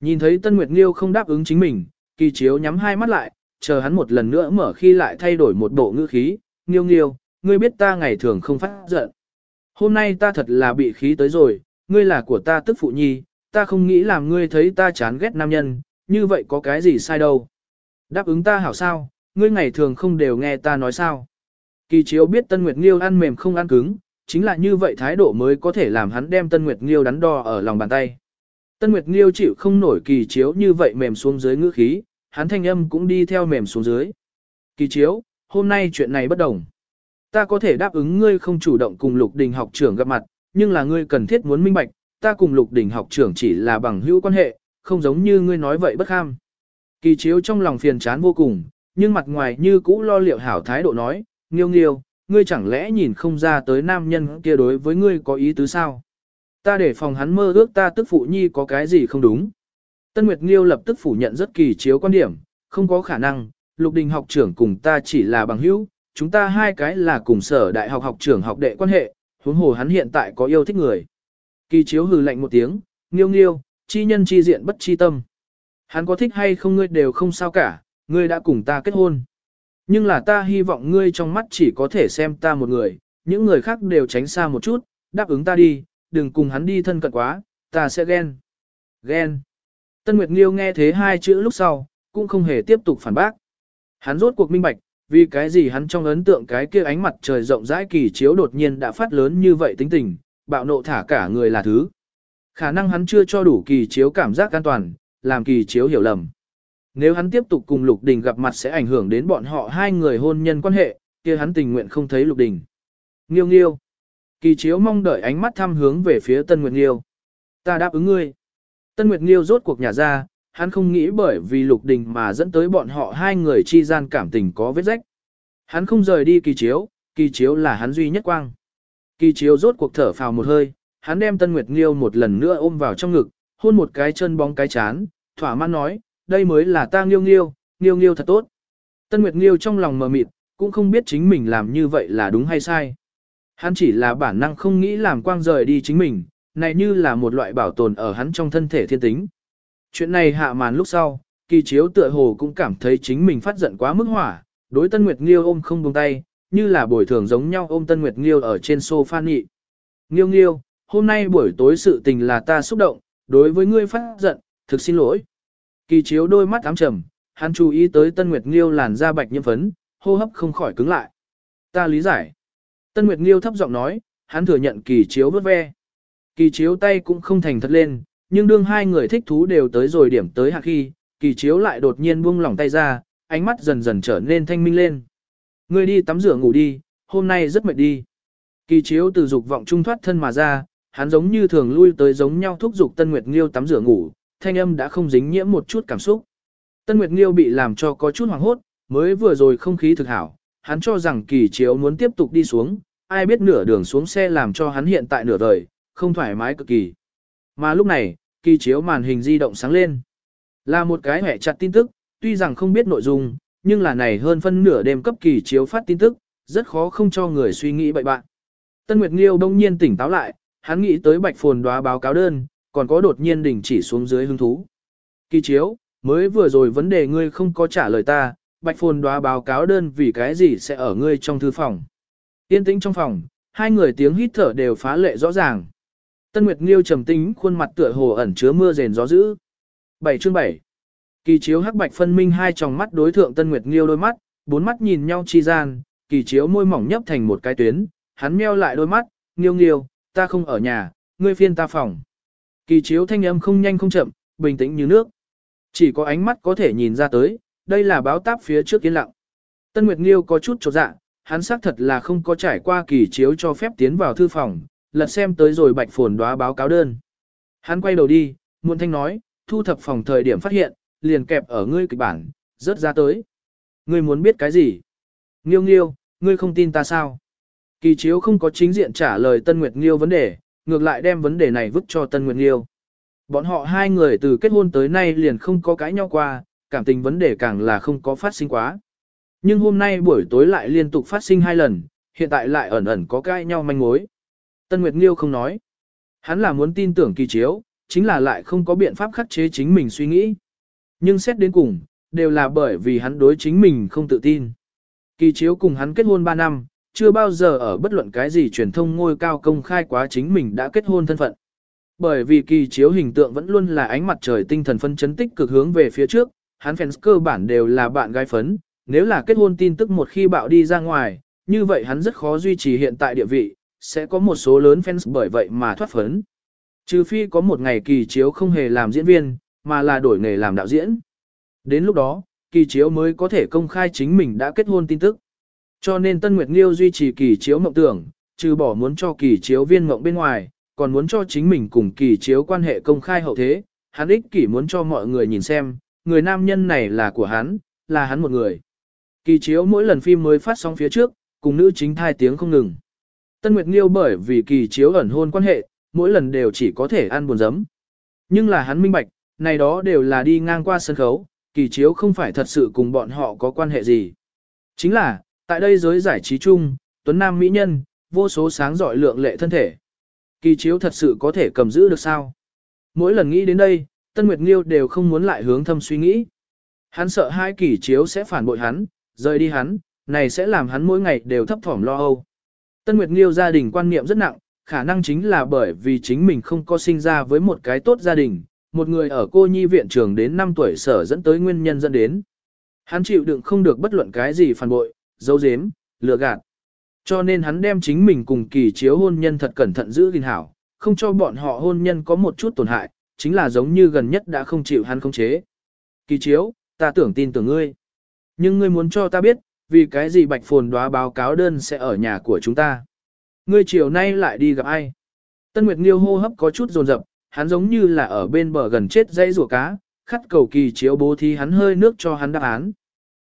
Speaker 1: Nhìn thấy Tân Nguyệt Nghiêu không đáp ứng chính mình, kỳ chiếu nhắm hai mắt lại, chờ hắn một lần nữa mở khi lại thay đổi một bộ ngữ khí, Nghiêu Nghiêu, ngươi biết ta ngày thường không phát giận. Hôm nay ta thật là bị khí tới rồi, ngươi là của ta tức phụ nhi, ta không nghĩ làm ngươi thấy ta chán ghét nam nhân, như vậy có cái gì sai đâu. Đáp ứng ta hảo sao, ngươi ngày thường không đều nghe ta nói sao. Kỳ chiếu biết Tân Nguyệt Nghiêu ăn mềm không ăn cứng, chính là như vậy thái độ mới có thể làm hắn đem Tân Nguyệt Nghiêu đắn đo ở lòng bàn tay. Tân Nguyệt Nghiêu chịu không nổi kỳ chiếu như vậy mềm xuống dưới ngữ khí, hắn thanh âm cũng đi theo mềm xuống dưới. Kỳ chiếu, hôm nay chuyện này bất đồng. Ta có thể đáp ứng ngươi không chủ động cùng lục đình học trưởng gặp mặt, nhưng là ngươi cần thiết muốn minh bạch, ta cùng lục đình học trưởng chỉ là bằng hữu quan hệ, không giống như ngươi nói vậy bất kham. Kỳ chiếu trong lòng phiền chán vô cùng, nhưng mặt ngoài như cũ lo liệu hảo thái độ nói, nghiêu nghiêu, ngươi chẳng lẽ nhìn không ra tới nam nhân kia đối với ngươi có ý tứ sao? Ta để phòng hắn mơ ước ta tức phụ nhi có cái gì không đúng. Tân Nguyệt Nghiêu lập tức phủ nhận rất kỳ chiếu quan điểm, không có khả năng, lục đình học trưởng cùng ta chỉ là bằng hữu, chúng ta hai cái là cùng sở đại học học trưởng học đệ quan hệ, huống hồ hắn hiện tại có yêu thích người. Kỳ chiếu hừ lạnh một tiếng, nghiêu nghiêu, chi nhân chi diện bất chi tâm. Hắn có thích hay không ngươi đều không sao cả, ngươi đã cùng ta kết hôn. Nhưng là ta hy vọng ngươi trong mắt chỉ có thể xem ta một người, những người khác đều tránh xa một chút, đáp ứng ta đi, đừng cùng hắn đi thân cận quá, ta sẽ ghen. Ghen. Tân Nguyệt Nghiêu nghe thế hai chữ lúc sau, cũng không hề tiếp tục phản bác. Hắn rốt cuộc minh bạch, vì cái gì hắn trong ấn tượng cái kia ánh mặt trời rộng rãi kỳ chiếu đột nhiên đã phát lớn như vậy tính tình, bạo nộ thả cả người là thứ. Khả năng hắn chưa cho đủ kỳ chiếu cảm giác an toàn, làm kỳ chiếu hiểu lầm. Nếu hắn tiếp tục cùng Lục Đình gặp mặt sẽ ảnh hưởng đến bọn họ hai người hôn nhân quan hệ, kia hắn tình nguyện không thấy Lục Đình. Nghiêu nghiêu. Kỳ chiếu mong đợi ánh mắt thăm hướng về phía Tân Nguyệt Nghiêu. Ta đáp ứng ngươi. Tân Nguyệt Nghiêu rốt cuộc nhà ra, hắn không nghĩ bởi vì Lục Đình mà dẫn tới bọn họ hai người chi gian cảm tình có vết rách. Hắn không rời đi kỳ chiếu, kỳ chiếu là hắn duy nhất quang. Kỳ chiếu rốt cuộc thở phào một hơi, hắn đem Tân Nguyệt Nghiêu một lần nữa ôm vào trong ngực, hôn một cái chân bóng cái chán, thỏa mãn nói, đây mới là ta Nghiêu Nghiêu, Nghiêu Nghiêu thật tốt. Tân Nguyệt Nghiêu trong lòng mờ mịt, cũng không biết chính mình làm như vậy là đúng hay sai. Hắn chỉ là bản năng không nghĩ làm quang rời đi chính mình, này như là một loại bảo tồn ở hắn trong thân thể thiên tính. Chuyện này hạ màn lúc sau, kỳ chiếu tựa hồ cũng cảm thấy chính mình phát giận quá mức hỏa, đối Tân Nguyệt Nghiêu ôm không buông tay, như là bồi thường giống nhau ôm Tân Nguyệt Nghiêu ở trên sofa nghị. Nghiêu Nghiêu, hôm nay buổi tối sự tình là ta xúc động, đối với ngươi phát giận, thực xin lỗi. Kỳ chiếu đôi mắt ám trầm, hắn chú ý tới Tân Nguyệt Nghiêu làn da bạch nhiễm phấn, hô hấp không khỏi cứng lại. Ta lý giải. Tân Nguyệt Nghiêu thấp giọng nói, hắn thừa nhận kỳ chiếu vớt ve. Kỳ chiếu tay cũng không thành thật lên, nhưng đương hai người thích thú đều tới rồi điểm tới hạ khi, kỳ chiếu lại đột nhiên buông lỏng tay ra, ánh mắt dần dần trở nên thanh minh lên. Ngươi đi tắm rửa ngủ đi, hôm nay rất mệt đi. Kỳ chiếu từ dục vọng trung thoát thân mà ra, hắn giống như thường lui tới giống nhau thúc giục Tân Nguyệt Nghiêu tắm rửa ngủ, thanh âm đã không dính nhiễm một chút cảm xúc. Tân Nguyệt Nghiêu bị làm cho có chút hoảng hốt, mới vừa rồi không khí thực hảo, hắn cho rằng kỳ chiếu muốn tiếp tục đi xuống, ai biết nửa đường xuống xe làm cho hắn hiện tại nửa đời, không thoải mái cực kỳ. Mà lúc này, kỳ chiếu màn hình di động sáng lên. Là một cái hẻ chặt tin tức, tuy rằng không biết nội dung, nhưng là này hơn phân nửa đêm cấp kỳ chiếu phát tin tức, rất khó không cho người suy nghĩ bậy bạn. Tân Nguyệt Nghiêu đông nhiên tỉnh táo lại, hắn nghĩ tới bạch phồn đoá báo cáo đơn, còn có đột nhiên đình chỉ xuống dưới hứng thú. Kỳ chiếu, mới vừa rồi vấn đề ngươi không có trả lời ta, bạch phồn đoá báo cáo đơn vì cái gì sẽ ở ngươi trong thư phòng. Yên tĩnh trong phòng, hai người tiếng hít thở đều phá lệ rõ ràng. Tân Nguyệt Nghiêu trầm tĩnh khuôn mặt tựa hồ ẩn chứa mưa rền gió dữ. 7 chương 7 Kỳ chiếu hắc bạch phân minh hai tròng mắt đối thượng Tân Nguyệt Nghiêu đôi mắt, bốn mắt nhìn nhau chi gian, kỳ chiếu môi mỏng nhấp thành một cái tuyến, hắn meo lại đôi mắt, nghiêu nghiêu, ta không ở nhà, ngươi phiên ta phòng. Kỳ chiếu thanh âm không nhanh không chậm, bình tĩnh như nước. Chỉ có ánh mắt có thể nhìn ra tới, đây là báo táp phía trước yên lặng. Tân Nguyệt Nghiêu có chút chột dạ, hắn xác thật là không có trải qua kỳ chiếu cho phép tiến vào thư phòng, lật xem tới rồi bạch phồn đoá báo cáo đơn. Hắn quay đầu đi, muôn thanh nói, thu thập phòng thời điểm phát hiện, liền kẹp ở ngươi kịch bản, rớt ra tới. Ngươi muốn biết cái gì? Nghiêu nghiêu, ngươi không tin ta sao? Kỳ chiếu không có chính diện trả lời Tân Nguyệt Nghiêu vấn đề, ngược lại đem vấn đề này vứt cho Tân Nguyệt Nghiêu. Bọn họ hai người từ kết hôn tới nay liền không có cãi nhau qua, cảm tình vấn đề càng là không có phát sinh quá. Nhưng hôm nay buổi tối lại liên tục phát sinh hai lần, hiện tại lại ẩn ẩn có cãi nhau manh mối. Tân Nguyệt Nghiêu không nói. Hắn là muốn tin tưởng kỳ chiếu, chính là lại không có biện pháp khắc chế chính mình suy nghĩ. Nhưng xét đến cùng, đều là bởi vì hắn đối chính mình không tự tin. Kỳ chiếu cùng hắn kết hôn 3 năm, chưa bao giờ ở bất luận cái gì truyền thông ngôi cao công khai quá chính mình đã kết hôn thân phận. Bởi vì kỳ chiếu hình tượng vẫn luôn là ánh mặt trời tinh thần phân chấn tích cực hướng về phía trước, hắn fans cơ bản đều là bạn gái phấn, nếu là kết hôn tin tức một khi bạo đi ra ngoài, như vậy hắn rất khó duy trì hiện tại địa vị, sẽ có một số lớn fans bởi vậy mà thoát phấn. Trừ phi có một ngày kỳ chiếu không hề làm diễn viên, mà là đổi nghề làm đạo diễn. Đến lúc đó, kỳ chiếu mới có thể công khai chính mình đã kết hôn tin tức. Cho nên Tân Nguyệt Nghiêu duy trì kỳ chiếu mộng tưởng, trừ bỏ muốn cho kỳ chiếu viên mộng bên ngoài, còn muốn cho chính mình cùng kỳ chiếu quan hệ công khai hậu thế, hắn ích kỷ muốn cho mọi người nhìn xem, người nam nhân này là của hắn, là hắn một người. Kỳ chiếu mỗi lần phim mới phát sóng phía trước, cùng nữ chính thai tiếng không ngừng. Tân Nguyệt Nghiêu bởi vì kỳ chiếu ẩn hôn quan hệ, mỗi lần đều chỉ có thể ăn buồn giấm. Nhưng là hắn minh bạch, này đó đều là đi ngang qua sân khấu, kỳ chiếu không phải thật sự cùng bọn họ có quan hệ gì. Chính là, tại đây giới giải trí chung, Tuấn Nam Mỹ Nhân, vô số sáng giỏi lượng lệ thân thể. Kỳ chiếu thật sự có thể cầm giữ được sao? Mỗi lần nghĩ đến đây, Tân Nguyệt Nghiêu đều không muốn lại hướng thâm suy nghĩ. Hắn sợ hai kỳ chiếu sẽ phản bội hắn, rời đi hắn, này sẽ làm hắn mỗi ngày đều thấp thỏm lo âu. Tân Nguyệt Nghiêu gia đình quan niệm rất nặng, khả năng chính là bởi vì chính mình không có sinh ra với một cái tốt gia đình, một người ở cô nhi viện trường đến 5 tuổi sở dẫn tới nguyên nhân dẫn đến. Hắn chịu đựng không được bất luận cái gì phản bội, dấu dếm, lừa gạt. Cho nên hắn đem chính mình cùng kỳ chiếu hôn nhân thật cẩn thận giữ gìn hảo, không cho bọn họ hôn nhân có một chút tổn hại, chính là giống như gần nhất đã không chịu hắn không chế. Kỳ chiếu, ta tưởng tin tưởng ngươi. Nhưng ngươi muốn cho ta biết, vì cái gì bạch phồn đoá báo cáo đơn sẽ ở nhà của chúng ta. Ngươi chiều nay lại đi gặp ai? Tân Nguyệt Nghiêu hô hấp có chút dồn dập, hắn giống như là ở bên bờ gần chết dây rùa cá, khắt cầu kỳ chiếu bố thí hắn hơi nước cho hắn đáp án.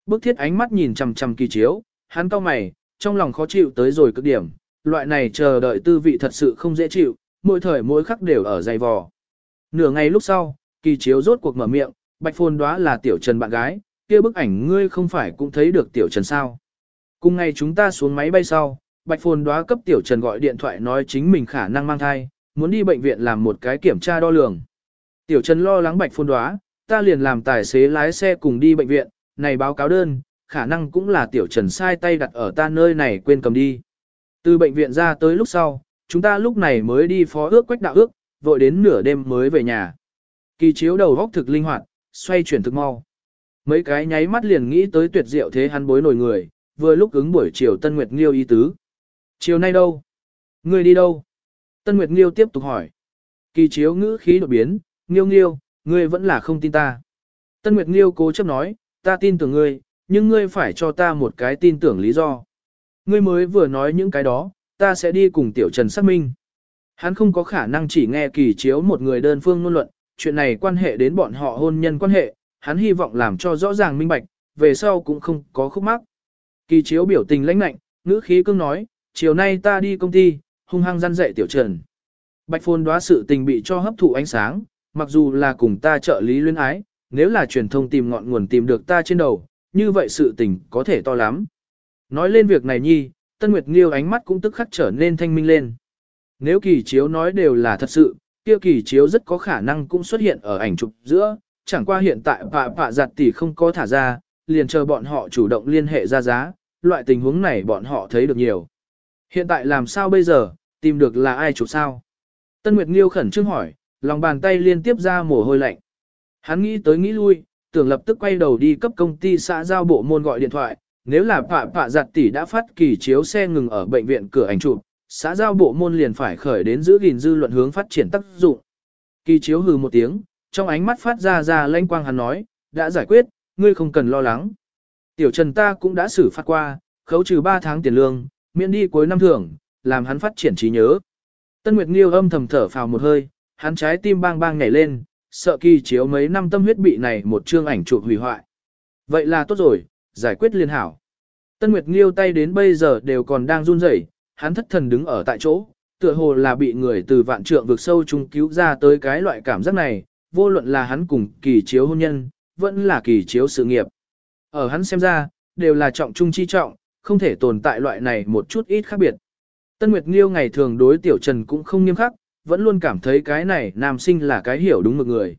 Speaker 1: Bức thiết ánh mắt nhìn chằm chằm kỳ chiếu, hắn cau mày, trong lòng khó chịu tới rồi cực điểm, loại này chờ đợi tư vị thật sự không dễ chịu, mỗi thời mỗi khắc đều ở dày vò. Nửa ngày lúc sau, kỳ chiếu rốt cuộc mở miệng, bạch phồn đó là tiểu trần bạn gái, kia bức ảnh ngươi không phải cũng thấy được tiểu trần sao. Cùng ngày chúng ta xuống máy bay sau, bạch phồn đoá cấp tiểu trần gọi điện thoại nói chính mình khả năng mang thai, muốn đi bệnh viện làm một cái kiểm tra đo lường. Tiểu trần lo lắng bạch phôn đoá, ta liền làm tài xế lái xe cùng đi bệnh viện, này báo cáo đơn, khả năng cũng là tiểu trần sai tay đặt ở ta nơi này quên cầm đi. Từ bệnh viện ra tới lúc sau, chúng ta lúc này mới đi phó ước quách đạo ước, vội đến nửa đêm mới về nhà. Kỳ chiếu đầu góc thực linh hoạt, xoay chuyển thực mau. Mấy cái nháy mắt liền nghĩ tới tuyệt diệu thế hắn bối nổi người, vừa lúc ứng buổi chiều Tân Nguyệt Nghiêu ý tứ. Chiều nay đâu? Người đi đâu? Tân Nguyệt Nghiêu tiếp tục hỏi. Kỳ chiếu ngữ khí đột biến, Nghiêu Nghiêu, ngươi vẫn là không tin ta. Tân Nguyệt Nghiêu cố chấp nói, ta tin tưởng ngươi, nhưng ngươi phải cho ta một cái tin tưởng lý do. Ngươi mới vừa nói những cái đó, ta sẽ đi cùng Tiểu Trần xác minh. Hắn không có khả năng chỉ nghe kỳ chiếu một người đơn phương ngôn luận, chuyện này quan hệ đến bọn họ hôn nhân quan hệ, hắn hy vọng làm cho rõ ràng minh bạch, về sau cũng không có khúc mắc. Kỳ chiếu biểu tình lãnh lạnh, ngữ khí cương nói, chiều nay ta đi công ty, hung hăng răn dạy tiểu trần. Bạch phôn đoá sự tình bị cho hấp thụ ánh sáng, mặc dù là cùng ta trợ lý luyến ái, nếu là truyền thông tìm ngọn nguồn tìm được ta trên đầu, như vậy sự tình có thể to lắm. Nói lên việc này nhi, Tân Nguyệt Nghiêu ánh mắt cũng tức khắc trở nên thanh minh lên. Nếu kỳ chiếu nói đều là thật sự, kia kỳ chiếu rất có khả năng cũng xuất hiện ở ảnh chụp giữa, chẳng qua hiện tại pạ pạ giặt tỷ không có thả ra, liền chờ bọn họ chủ động liên hệ ra giá, loại tình huống này bọn họ thấy được nhiều. Hiện tại làm sao bây giờ, tìm được là ai chụp sao? Tân Nguyệt Nghiêu khẩn trương hỏi, lòng bàn tay liên tiếp ra mồ hôi lạnh. Hắn nghĩ tới nghĩ lui, tưởng lập tức quay đầu đi cấp công ty xã giao bộ môn gọi điện thoại, nếu là phạ phạ giặt tỷ đã phát kỳ chiếu xe ngừng ở bệnh viện cửa ảnh chụp, xã giao bộ môn liền phải khởi đến giữ gìn dư luận hướng phát triển tác dụng. Kỳ chiếu hừ một tiếng, trong ánh mắt phát ra ra lanh quang hắn nói, đã giải quyết, ngươi không cần lo lắng. Tiểu Trần ta cũng đã xử phạt qua, khấu trừ 3 tháng tiền lương, miễn đi cuối năm thưởng, làm hắn phát triển trí nhớ. Tân Nguyệt Nghiêu âm thầm thở phào một hơi, hắn trái tim bang bang nhảy lên, sợ kỳ chiếu mấy năm tâm huyết bị này một chương ảnh chụp hủy hoại. Vậy là tốt rồi, giải quyết liên hảo. Tân Nguyệt Nghiêu tay đến bây giờ đều còn đang run rẩy, hắn thất thần đứng ở tại chỗ, tựa hồ là bị người từ vạn trượng vực sâu trung cứu ra tới cái loại cảm giác này, vô luận là hắn cùng kỳ chiếu hôn nhân, vẫn là kỳ chiếu sự nghiệp. Ở hắn xem ra, đều là trọng trung chi trọng, không thể tồn tại loại này một chút ít khác biệt. Tân Nguyệt Nghiêu ngày thường đối Tiểu Trần cũng không nghiêm khắc, vẫn luôn cảm thấy cái này nam sinh là cái hiểu đúng một người.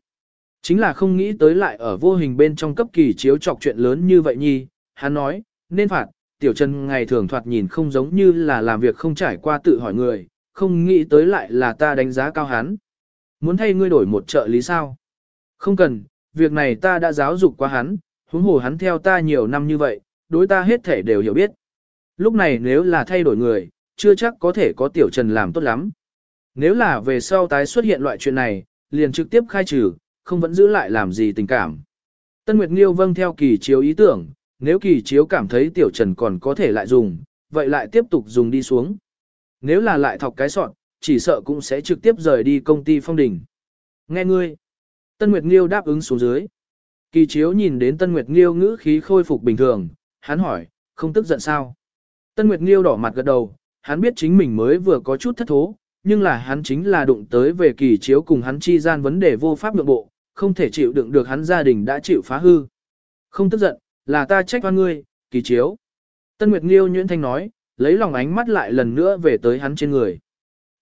Speaker 1: Chính là không nghĩ tới lại ở vô hình bên trong cấp kỳ chiếu chọc chuyện lớn như vậy nhi, hắn nói, nên phạt, Tiểu Trần ngày thường thoạt nhìn không giống như là làm việc không trải qua tự hỏi người, không nghĩ tới lại là ta đánh giá cao hắn. Muốn thay ngươi đổi một trợ lý sao? Không cần, việc này ta đã giáo dục qua hắn, huống hồ hắn theo ta nhiều năm như vậy, đối ta hết thể đều hiểu biết. Lúc này nếu là thay đổi người, chưa chắc có thể có tiểu trần làm tốt lắm. Nếu là về sau tái xuất hiện loại chuyện này, liền trực tiếp khai trừ, không vẫn giữ lại làm gì tình cảm. Tân Nguyệt Nghiêu vâng theo kỳ chiếu ý tưởng, nếu kỳ chiếu cảm thấy tiểu trần còn có thể lại dùng, vậy lại tiếp tục dùng đi xuống. Nếu là lại thọc cái sọt chỉ sợ cũng sẽ trực tiếp rời đi công ty phong đình. Nghe ngươi. Tân Nguyệt Nghiêu đáp ứng xuống dưới. Kỳ chiếu nhìn đến Tân Nguyệt Nghiêu ngữ khí khôi phục bình thường, hắn hỏi, không tức giận sao? Tân Nguyệt Nghiêu đỏ mặt gật đầu, hắn biết chính mình mới vừa có chút thất thố, nhưng là hắn chính là đụng tới về kỳ chiếu cùng hắn chi gian vấn đề vô pháp nhượng bộ, không thể chịu đựng được hắn gia đình đã chịu phá hư. Không tức giận, là ta trách oan ngươi, kỳ chiếu. Tân Nguyệt Nghiêu nhuyễn thanh nói, lấy lòng ánh mắt lại lần nữa về tới hắn trên người.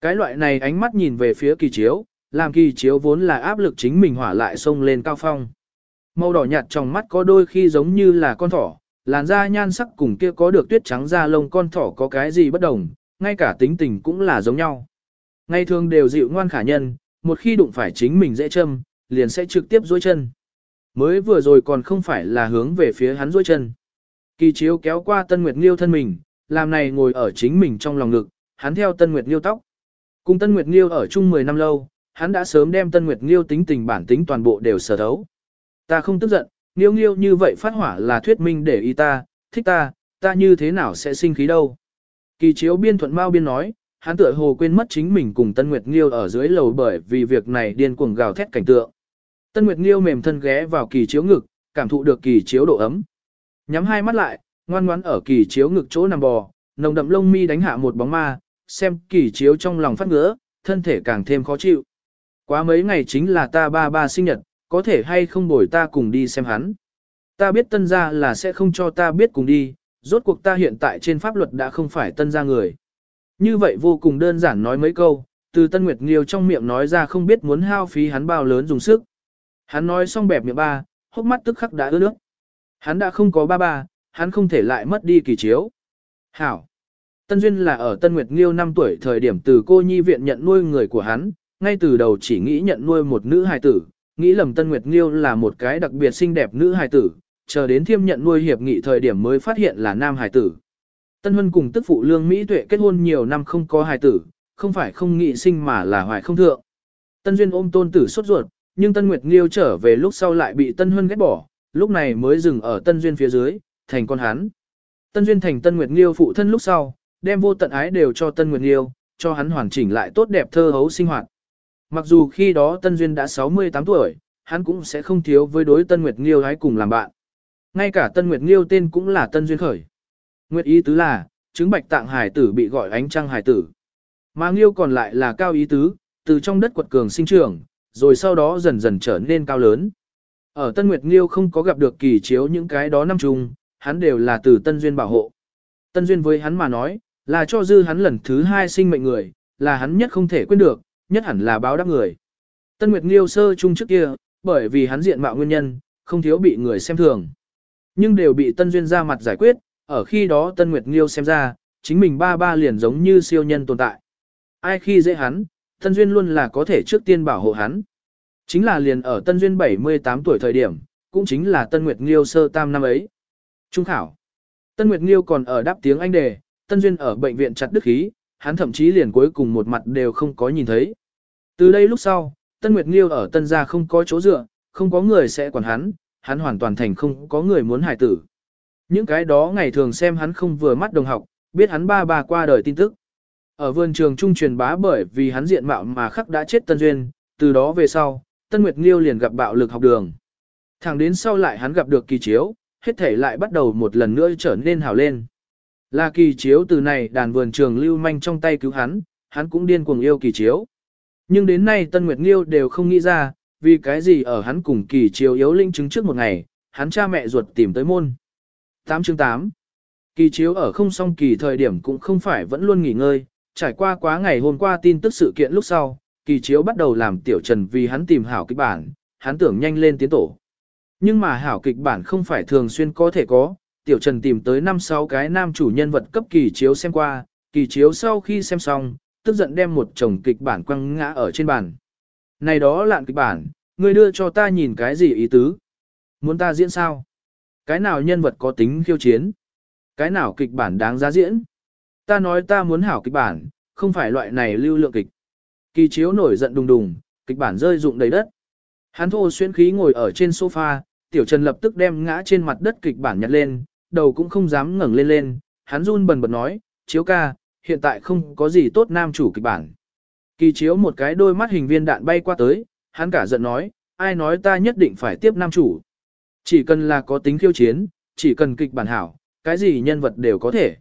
Speaker 1: Cái loại này ánh mắt nhìn về phía kỳ chiếu, làm kỳ chiếu vốn là áp lực chính mình hỏa lại xông lên cao phong. Màu đỏ nhạt trong mắt có đôi khi giống như là con thỏ, làn da nhan sắc cùng kia có được tuyết trắng da lông con thỏ có cái gì bất đồng, ngay cả tính tình cũng là giống nhau. Ngày thường đều dịu ngoan khả nhân, một khi đụng phải chính mình dễ châm, liền sẽ trực tiếp dối chân. Mới vừa rồi còn không phải là hướng về phía hắn dối chân. Kỳ chiếu kéo qua Tân Nguyệt Nghiêu thân mình, làm này ngồi ở chính mình trong lòng ngực, hắn theo Tân Nguyệt Nghiêu tóc. Cùng Tân Nguyệt Nghiêu ở chung 10 năm lâu, hắn đã sớm đem Tân Nguyệt Nghiêu tính tình bản tính toàn bộ đều sở thấu. Ta không tức giận, Nghiêu Nghiêu như vậy phát hỏa là thuyết minh để ý ta, thích ta, ta như thế nào sẽ sinh khí đâu. Kỳ chiếu biên thuận mau biên nói, hắn tựa hồ quên mất chính mình cùng Tân Nguyệt Nghiêu ở dưới lầu bởi vì việc này điên cuồng gào thét cảnh tượng. Tân Nguyệt Nghiêu mềm thân ghé vào kỳ chiếu ngực, cảm thụ được kỳ chiếu độ ấm. Nhắm hai mắt lại, ngoan ngoãn ở kỳ chiếu ngực chỗ nằm bò, nồng đậm lông mi đánh hạ một bóng ma, xem kỳ chiếu trong lòng phát ngứa, thân thể càng thêm khó chịu. Quá mấy ngày chính là ta ba ba sinh nhật, có thể hay không bồi ta cùng đi xem hắn. Ta biết tân gia là sẽ không cho ta biết cùng đi, rốt cuộc ta hiện tại trên pháp luật đã không phải tân gia người. Như vậy vô cùng đơn giản nói mấy câu, từ Tân Nguyệt Nghiêu trong miệng nói ra không biết muốn hao phí hắn bao lớn dùng sức. Hắn nói xong bẹp miệng ba, hốc mắt tức khắc đã ướt nước. Hắn đã không có ba ba, hắn không thể lại mất đi kỳ chiếu. Hảo. Tân Duyên là ở Tân Nguyệt Nghiêu 5 tuổi thời điểm từ cô nhi viện nhận nuôi người của hắn, ngay từ đầu chỉ nghĩ nhận nuôi một nữ hài tử, nghĩ lầm Tân Nguyệt Nghiêu là một cái đặc biệt xinh đẹp nữ hài tử, chờ đến thiêm nhận nuôi hiệp nghị thời điểm mới phát hiện là nam hài tử. Tân Huân cùng tức phụ lương Mỹ tuệ kết hôn nhiều năm không có hài tử, không phải không nghĩ sinh mà là hoài không thượng. Tân Duyên ôm tôn tử sốt ruột, nhưng Tân Nguyệt Nghiêu trở về lúc sau lại bị Tân Huân ghét bỏ, lúc này mới dừng ở Tân Duyên phía dưới, thành con hắn. Tân Duyên thành Tân Nguyệt Nghiêu phụ thân lúc sau, đem vô tận ái đều cho Tân Nguyệt Nghiêu, cho hắn hoàn chỉnh lại tốt đẹp thơ hấu sinh hoạt. Mặc dù khi đó Tân Duyên đã 68 tuổi, hắn cũng sẽ không thiếu với đối Tân Nguyệt Nghiêu hái cùng làm bạn. Ngay cả Tân Nguyệt Nghiêu tên cũng là Tân Duyên khởi. Nguyệt ý tứ là, chứng bạch tạng hải tử bị gọi ánh trăng hải tử. Mà Nghiêu còn lại là cao ý tứ, từ trong đất quật cường sinh trưởng, rồi sau đó dần dần trở nên cao lớn. Ở Tân Nguyệt Nghiêu không có gặp được kỳ chiếu những cái đó năm chung, hắn đều là từ Tân Duyên bảo hộ. Tân Duyên với hắn mà nói, là cho dư hắn lần thứ hai sinh mệnh người, là hắn nhất không thể quên được, nhất hẳn là báo đáp người. Tân Nguyệt Nghiêu sơ chung trước kia, bởi vì hắn diện mạo nguyên nhân, không thiếu bị người xem thường. Nhưng đều bị Tân Duyên ra mặt giải quyết, ở khi đó Tân Nguyệt Nghiêu xem ra, chính mình ba ba liền giống như siêu nhân tồn tại. Ai khi dễ hắn, Tân Duyên luôn là có thể trước tiên bảo hộ hắn. Chính là liền ở Tân Duyên 78 tuổi thời điểm, cũng chính là Tân Nguyệt Nghiêu sơ tam năm ấy. Trung khảo. Tân Nguyệt Nghiêu còn ở đáp tiếng Anh đề, Tân Duyên ở bệnh viện chặt đức khí, hắn thậm chí liền cuối cùng một mặt đều không có nhìn thấy. Từ đây lúc sau, Tân Nguyệt Nghiêu ở Tân gia không có chỗ dựa, không có người sẽ quản hắn, hắn hoàn toàn thành không có người muốn hài tử. Những cái đó ngày thường xem hắn không vừa mắt đồng học, biết hắn ba ba qua đời tin tức. Ở vườn trường trung truyền bá bởi vì hắn diện mạo mà khắc đã chết Tân Duyên, từ đó về sau, Tân Nguyệt Nghiêu liền gặp bạo lực học đường. Thẳng đến sau lại hắn gặp được kỳ chiếu, hết thể lại bắt đầu một lần nữa trở nên hào lên. Là kỳ chiếu từ này đàn vườn trường lưu manh trong tay cứu hắn, hắn cũng điên cuồng yêu kỳ chiếu. Nhưng đến nay Tân Nguyệt Nghiêu đều không nghĩ ra, vì cái gì ở hắn cùng kỳ chiếu yếu linh chứng trước một ngày, hắn cha mẹ ruột tìm tới môn. 8 chương 8 Kỳ chiếu ở không song kỳ thời điểm cũng không phải vẫn luôn nghỉ ngơi, trải qua quá ngày hôm qua tin tức sự kiện lúc sau, kỳ chiếu bắt đầu làm tiểu trần vì hắn tìm hảo kịch bản, hắn tưởng nhanh lên tiến tổ. Nhưng mà hảo kịch bản không phải thường xuyên có thể có, tiểu trần tìm tới 5-6 cái nam chủ nhân vật cấp kỳ chiếu xem qua, kỳ chiếu sau khi xem xong, tức giận đem một chồng kịch bản quăng ngã ở trên bàn. Này đó lạn kịch bản, ngươi đưa cho ta nhìn cái gì ý tứ? Muốn ta diễn sao? Cái nào nhân vật có tính khiêu chiến? Cái nào kịch bản đáng giá diễn? Ta nói ta muốn hảo kịch bản, không phải loại này lưu lượng kịch. Kỳ chiếu nổi giận đùng đùng, kịch bản rơi rụng đầy đất. Hắn thô xuyên khí ngồi ở trên sofa, tiểu trần lập tức đem ngã trên mặt đất kịch bản nhặt lên, đầu cũng không dám ngẩng lên lên, hắn run bần bật nói, chiếu ca, hiện tại không có gì tốt nam chủ kịch bản. Kỳ chiếu một cái đôi mắt hình viên đạn bay qua tới, hắn cả giận nói, ai nói ta nhất định phải tiếp nam chủ. Chỉ cần là có tính khiêu chiến, chỉ cần kịch bản hảo, cái gì nhân vật đều có thể.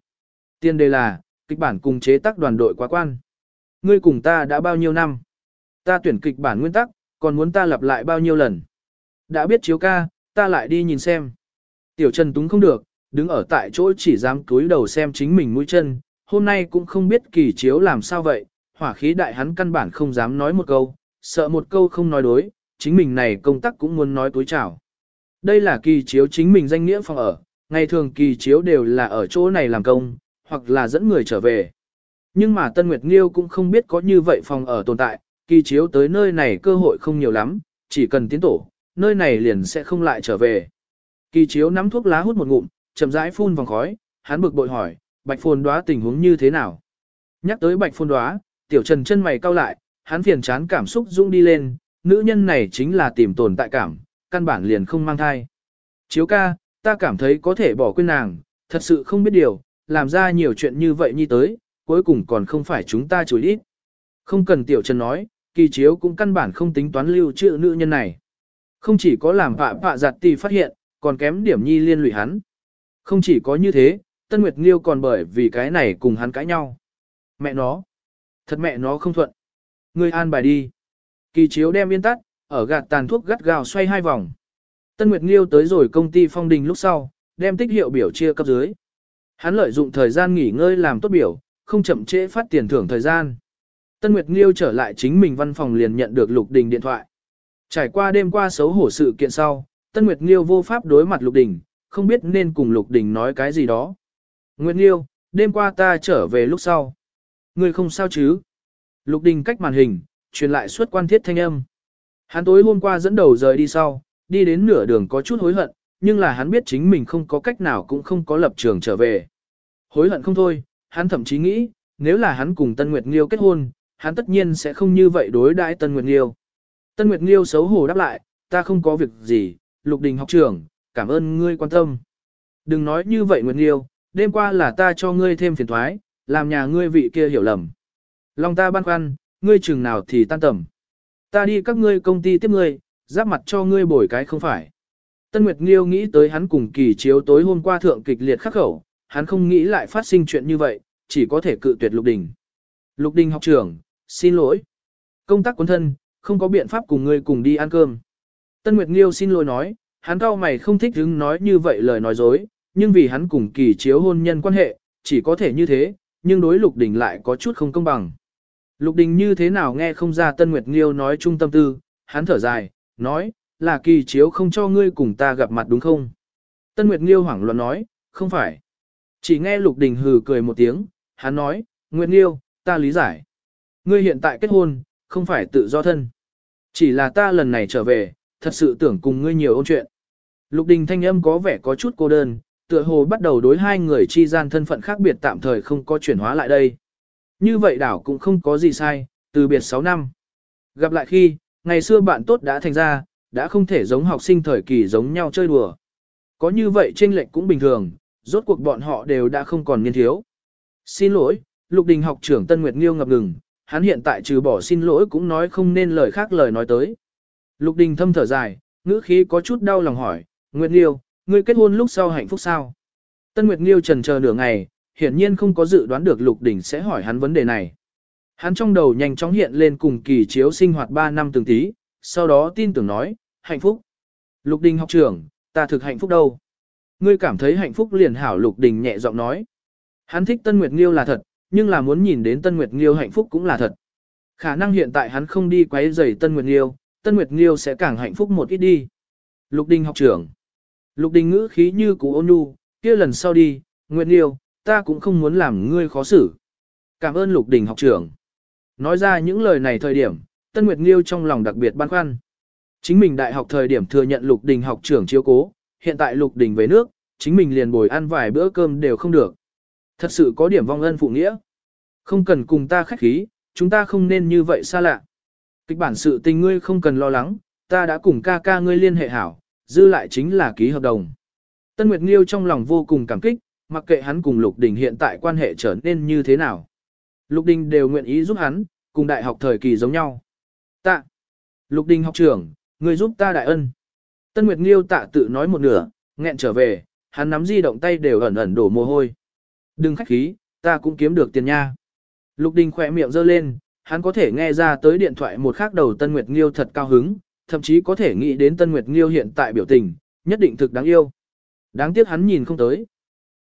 Speaker 1: Tiên đề là, kịch bản cùng chế tác đoàn đội quá quan. Ngươi cùng ta đã bao nhiêu năm? Ta tuyển kịch bản nguyên tắc, còn muốn ta lặp lại bao nhiêu lần? Đã biết chiếu ca, ta lại đi nhìn xem. Tiểu Trần túng không được, đứng ở tại chỗ chỉ dám cúi đầu xem chính mình mũi chân, hôm nay cũng không biết kỳ chiếu làm sao vậy, hỏa khí đại hắn căn bản không dám nói một câu, sợ một câu không nói đối, chính mình này công tác cũng muốn nói tối chào. Đây là kỳ chiếu chính mình danh nghĩa phòng ở, ngày thường kỳ chiếu đều là ở chỗ này làm công, hoặc là dẫn người trở về. Nhưng mà Tân Nguyệt Nghiêu cũng không biết có như vậy phòng ở tồn tại, kỳ chiếu tới nơi này cơ hội không nhiều lắm, chỉ cần tiến tổ, nơi này liền sẽ không lại trở về. Kỳ chiếu nắm thuốc lá hút một ngụm, chậm rãi phun vòng khói, hắn bực bội hỏi, bạch phồn đoá tình huống như thế nào? Nhắc tới bạch phồn đoá, tiểu trần chân mày cau lại, hắn phiền chán cảm xúc dũng đi lên, nữ nhân này chính là tìm tồn tại cảm, căn bản liền không mang thai. Chiếu ca, ta cảm thấy có thể bỏ quên nàng, thật sự không biết điều, làm ra nhiều chuyện như vậy như tới, cuối cùng còn không phải chúng ta chối ít. Không cần tiểu trần nói, kỳ chiếu cũng căn bản không tính toán lưu trữ nữ nhân này. Không chỉ có làm vạ vạ giặt tì phát hiện, còn kém điểm nhi liên lụy hắn. Không chỉ có như thế, Tân Nguyệt Nghiêu còn bởi vì cái này cùng hắn cãi nhau. Mẹ nó. Thật mẹ nó không thuận. Ngươi an bài đi. Kỳ chiếu đem yên tắt, ở gạt tàn thuốc gắt gào xoay hai vòng. Tân Nguyệt Nghiêu tới rồi công ty phong đình lúc sau, đem tích hiệu biểu chia cấp dưới. Hắn lợi dụng thời gian nghỉ ngơi làm tốt biểu, không chậm trễ phát tiền thưởng thời gian. Tân Nguyệt Nghiêu trở lại chính mình văn phòng liền nhận được Lục Đình điện thoại. Trải qua đêm qua xấu hổ sự kiện sau, Tân Nguyệt Nghiêu vô pháp đối mặt Lục Đình, không biết nên cùng Lục Đình nói cái gì đó. Nguyệt Nghiêu, đêm qua ta trở về lúc sau. ngươi không sao chứ? Lục Đình cách màn hình, truyền lại suốt quan thiết thanh âm. Hắn tối hôm qua dẫn đầu rời đi sau, đi đến nửa đường có chút hối hận, nhưng là hắn biết chính mình không có cách nào cũng không có lập trường trở về. Hối hận không thôi, hắn thậm chí nghĩ, nếu là hắn cùng Tân Nguyệt Nghiêu kết hôn, hắn tất nhiên sẽ không như vậy đối đãi Tân Nguyệt Nghiêu. Tân Nguyệt Nghiêu xấu hổ đáp lại, ta không có việc gì, Lục Đình học trưởng, cảm ơn ngươi quan tâm. Đừng nói như vậy Nguyệt Nghiêu, đêm qua là ta cho ngươi thêm phiền thoái, làm nhà ngươi vị kia hiểu lầm. Lòng ta băn khoăn, ngươi chừng nào thì tan tầm. Ta đi các ngươi công ty tiếp ngươi, giáp mặt cho ngươi bồi cái không phải. Tân Nguyệt Nghiêu nghĩ tới hắn cùng kỳ chiếu tối hôm qua thượng kịch liệt khắc khẩu, hắn không nghĩ lại phát sinh chuyện như vậy, chỉ có thể cự tuyệt Lục Đình. Lục Đình học trưởng, xin lỗi. Công tác quân thân, không có biện pháp cùng ngươi cùng đi ăn cơm. Tân Nguyệt Nghiêu xin lỗi nói, hắn cao mày không thích hứng nói như vậy lời nói dối, nhưng vì hắn cùng kỳ chiếu hôn nhân quan hệ, chỉ có thể như thế, nhưng đối Lục Đình lại có chút không công bằng. Lục Đình như thế nào nghe không ra Tân Nguyệt Nghiêu nói trung tâm tư, hắn thở dài, nói, là kỳ chiếu không cho ngươi cùng ta gặp mặt đúng không? Tân Nguyệt Nghiêu hoảng loạn nói, không phải. Chỉ nghe Lục Đình hừ cười một tiếng, hắn nói, Nguyệt Nghiêu, ta lý giải. Ngươi hiện tại kết hôn, không phải tự do thân. Chỉ là ta lần này trở về, thật sự tưởng cùng ngươi nhiều ôn chuyện. Lục Đình thanh âm có vẻ có chút cô đơn, tựa hồ bắt đầu đối hai người chi gian thân phận khác biệt tạm thời không có chuyển hóa lại đây. Như vậy đảo cũng không có gì sai, từ biệt 6 năm. Gặp lại khi, ngày xưa bạn tốt đã thành ra, đã không thể giống học sinh thời kỳ giống nhau chơi đùa. Có như vậy chênh lệch cũng bình thường, rốt cuộc bọn họ đều đã không còn niên thiếu. Xin lỗi, Lục Đình học trưởng Tân Nguyệt Nghiêu ngập ngừng, hắn hiện tại trừ bỏ xin lỗi cũng nói không nên lời khác lời nói tới. Lục Đình thâm thở dài, ngữ khí có chút đau lòng hỏi, Nguyệt Nghiêu, ngươi kết hôn lúc sau hạnh phúc sao? Tân Nguyệt Nghiêu trần chờ nửa ngày, hiển nhiên không có dự đoán được Lục Đình sẽ hỏi hắn vấn đề này. Hắn trong đầu nhanh chóng hiện lên cùng kỳ chiếu sinh hoạt 3 năm từng tí, sau đó tin tưởng nói, hạnh phúc. Lục Đình học trưởng, ta thực hạnh phúc đâu. Ngươi cảm thấy hạnh phúc liền hảo Lục Đình nhẹ giọng nói. Hắn thích Tân Nguyệt Nghiêu là thật, nhưng là muốn nhìn đến Tân Nguyệt Nghiêu hạnh phúc cũng là thật. Khả năng hiện tại hắn không đi quấy rầy Tân Nguyệt Nghiêu, Tân Nguyệt Nghiêu sẽ càng hạnh phúc một ít đi. Lục Đình học trưởng. Lục Đình ngữ khí như cú ôn nhu, kia lần sau đi, Nguyệt Liêu, ta cũng không muốn làm ngươi khó xử. Cảm ơn Lục Đình học trưởng. Nói ra những lời này thời điểm, Tân Nguyệt Nghiêu trong lòng đặc biệt băn khoăn. Chính mình đại học thời điểm thừa nhận Lục Đình học trưởng chiếu cố, hiện tại Lục Đình về nước, chính mình liền bồi ăn vài bữa cơm đều không được. Thật sự có điểm vong ân phụ nghĩa. Không cần cùng ta khách khí, chúng ta không nên như vậy xa lạ. Kịch bản sự tình ngươi không cần lo lắng, ta đã cùng ca ca ngươi liên hệ hảo, dư lại chính là ký hợp đồng. Tân Nguyệt Nghiêu trong lòng vô cùng cảm kích, mặc kệ hắn cùng Lục Đình hiện tại quan hệ trở nên như thế nào. Lục Đình đều nguyện ý giúp hắn, cùng đại học thời kỳ giống nhau. Tạ. Lục Đình học trưởng, người giúp ta đại ân. Tân Nguyệt Nghiêu tạ tự nói một nửa, nghẹn trở về, hắn nắm di động tay đều ẩn ẩn đổ mồ hôi. Đừng khách khí, ta cũng kiếm được tiền nha. Lục Đình khỏe miệng giơ lên, hắn có thể nghe ra tới điện thoại một khắc đầu Tân Nguyệt Nghiêu thật cao hứng, thậm chí có thể nghĩ đến Tân Nguyệt Nghiêu hiện tại biểu tình, nhất định thực đáng yêu. Đáng tiếc hắn nhìn không tới.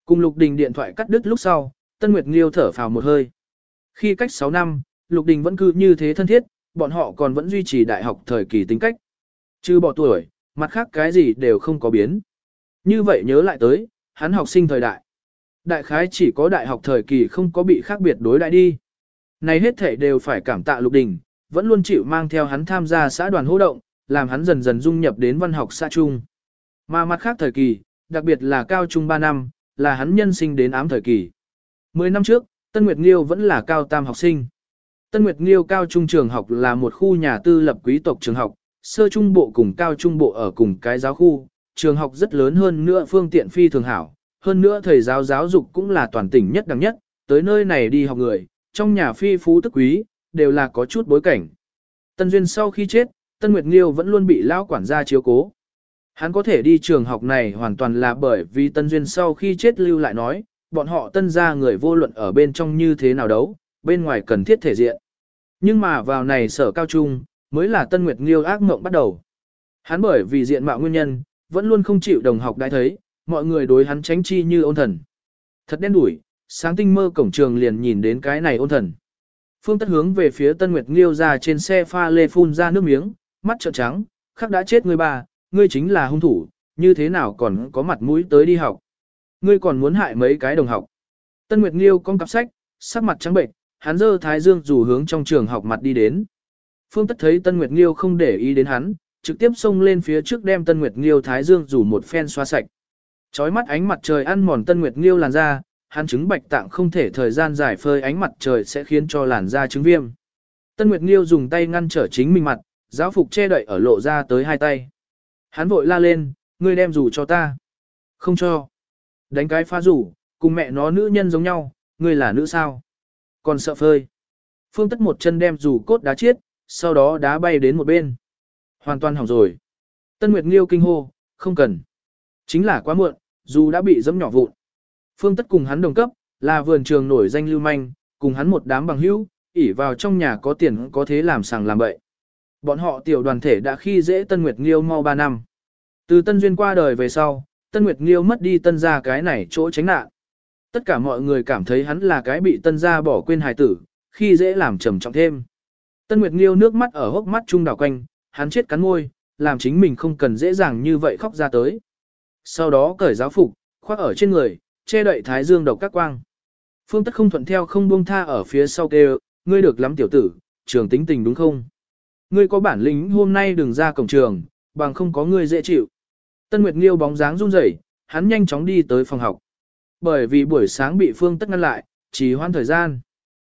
Speaker 1: Cùng Lục Đình điện thoại cắt đứt lúc sau, Tân Nguyệt Nghiêu thở phào một hơi. Khi cách 6 năm, Lục Đình vẫn cứ như thế thân thiết, bọn họ còn vẫn duy trì đại học thời kỳ tính cách. Chứ bỏ tuổi, mặt khác cái gì đều không có biến. Như vậy nhớ lại tới, hắn học sinh thời đại. Đại khái chỉ có đại học thời kỳ không có bị khác biệt đối đại đi. Này hết thể đều phải cảm tạ Lục Đình, vẫn luôn chịu mang theo hắn tham gia xã đoàn hô động, làm hắn dần dần dung nhập đến văn học xã trung. Mà mặt khác thời kỳ, đặc biệt là cao trung 3 năm, là hắn nhân sinh đến ám thời kỳ. 10 năm trước, Tân Nguyệt Nghiêu vẫn là cao tam học sinh. Tân Nguyệt Nghiêu cao trung trường học là một khu nhà tư lập quý tộc trường học, sơ trung bộ cùng cao trung bộ ở cùng cái giáo khu, trường học rất lớn hơn nữa phương tiện phi thường hảo, hơn nữa thầy giáo giáo dục cũng là toàn tỉnh nhất đẳng nhất, tới nơi này đi học người, trong nhà phi phú tức quý, đều là có chút bối cảnh. Tân Duyên sau khi chết, Tân Nguyệt Nghiêu vẫn luôn bị lão quản gia chiếu cố. Hắn có thể đi trường học này hoàn toàn là bởi vì Tân Duyên sau khi chết lưu lại nói, bọn họ tân gia người vô luận ở bên trong như thế nào đấu, bên ngoài cần thiết thể diện. Nhưng mà vào này sở cao trung, mới là Tân Nguyệt Nghiêu ác mộng bắt đầu. Hắn bởi vì diện mạo nguyên nhân, vẫn luôn không chịu đồng học đã thấy, mọi người đối hắn tránh chi như ôn thần. Thật đen đủi, sáng tinh mơ cổng trường liền nhìn đến cái này ôn thần. Phương tất hướng về phía Tân Nguyệt Nghiêu ra trên xe pha lê phun ra nước miếng, mắt trợn trắng, khắc đã chết ngươi bà, ngươi chính là hung thủ, như thế nào còn có mặt mũi tới đi học. Ngươi còn muốn hại mấy cái đồng học. Tân Nguyệt Nghiêu con cặp sách, sắc mặt trắng bệnh, hắn dơ thái dương dù hướng trong trường học mặt đi đến. Phương Tất thấy Tân Nguyệt Nghiêu không để ý đến hắn, trực tiếp xông lên phía trước đem Tân Nguyệt Nghiêu thái dương dù một phen xoa sạch. Chói mắt ánh mặt trời ăn mòn Tân Nguyệt Nghiêu làn da, hắn chứng bạch tạng không thể thời gian giải phơi ánh mặt trời sẽ khiến cho làn da chứng viêm. Tân Nguyệt Nghiêu dùng tay ngăn trở chính mình mặt, giáo phục che đậy ở lộ ra tới hai tay. Hắn vội la lên, ngươi đem rủ cho ta. Không cho. Đánh cái phá rủ, cùng mẹ nó nữ nhân giống nhau, ngươi là nữ sao? Còn sợ phơi. Phương Tất một chân đem rủ cốt đá chiết, sau đó đá bay đến một bên. Hoàn toàn hỏng rồi. Tân Nguyệt Nghiêu kinh hô, không cần. Chính là quá muộn, dù đã bị dẫm nhỏ vụn. Phương Tất cùng hắn đồng cấp, là vườn trường nổi danh lưu manh, cùng hắn một đám bằng hữu, ỉ vào trong nhà có tiền có thế làm sàng làm bậy. Bọn họ tiểu đoàn thể đã khi dễ Tân Nguyệt Nghiêu mau 3 năm. Từ Tân Duyên qua đời về sau, Tân Nguyệt Nghiêu mất đi Tân gia cái này chỗ tránh nạn. Tất cả mọi người cảm thấy hắn là cái bị Tân gia bỏ quên hài tử, khi dễ làm trầm trọng thêm. Tân Nguyệt Nghiêu nước mắt ở hốc mắt trung đảo quanh, hắn chết cắn môi, làm chính mình không cần dễ dàng như vậy khóc ra tới. Sau đó cởi giáo phục, khoác ở trên người, che đậy thái dương độc các quang. Phương Tất không thuận theo không buông tha ở phía sau kêu, ngươi được lắm tiểu tử, trường tính tình đúng không? Ngươi có bản lĩnh hôm nay đừng ra cổng trường, bằng không có ngươi dễ chịu. Tân Nguyệt Nghiêu bóng dáng run rẩy, hắn nhanh chóng đi tới phòng học. Bởi vì buổi sáng bị Phương Tất ngăn lại, chỉ hoãn thời gian.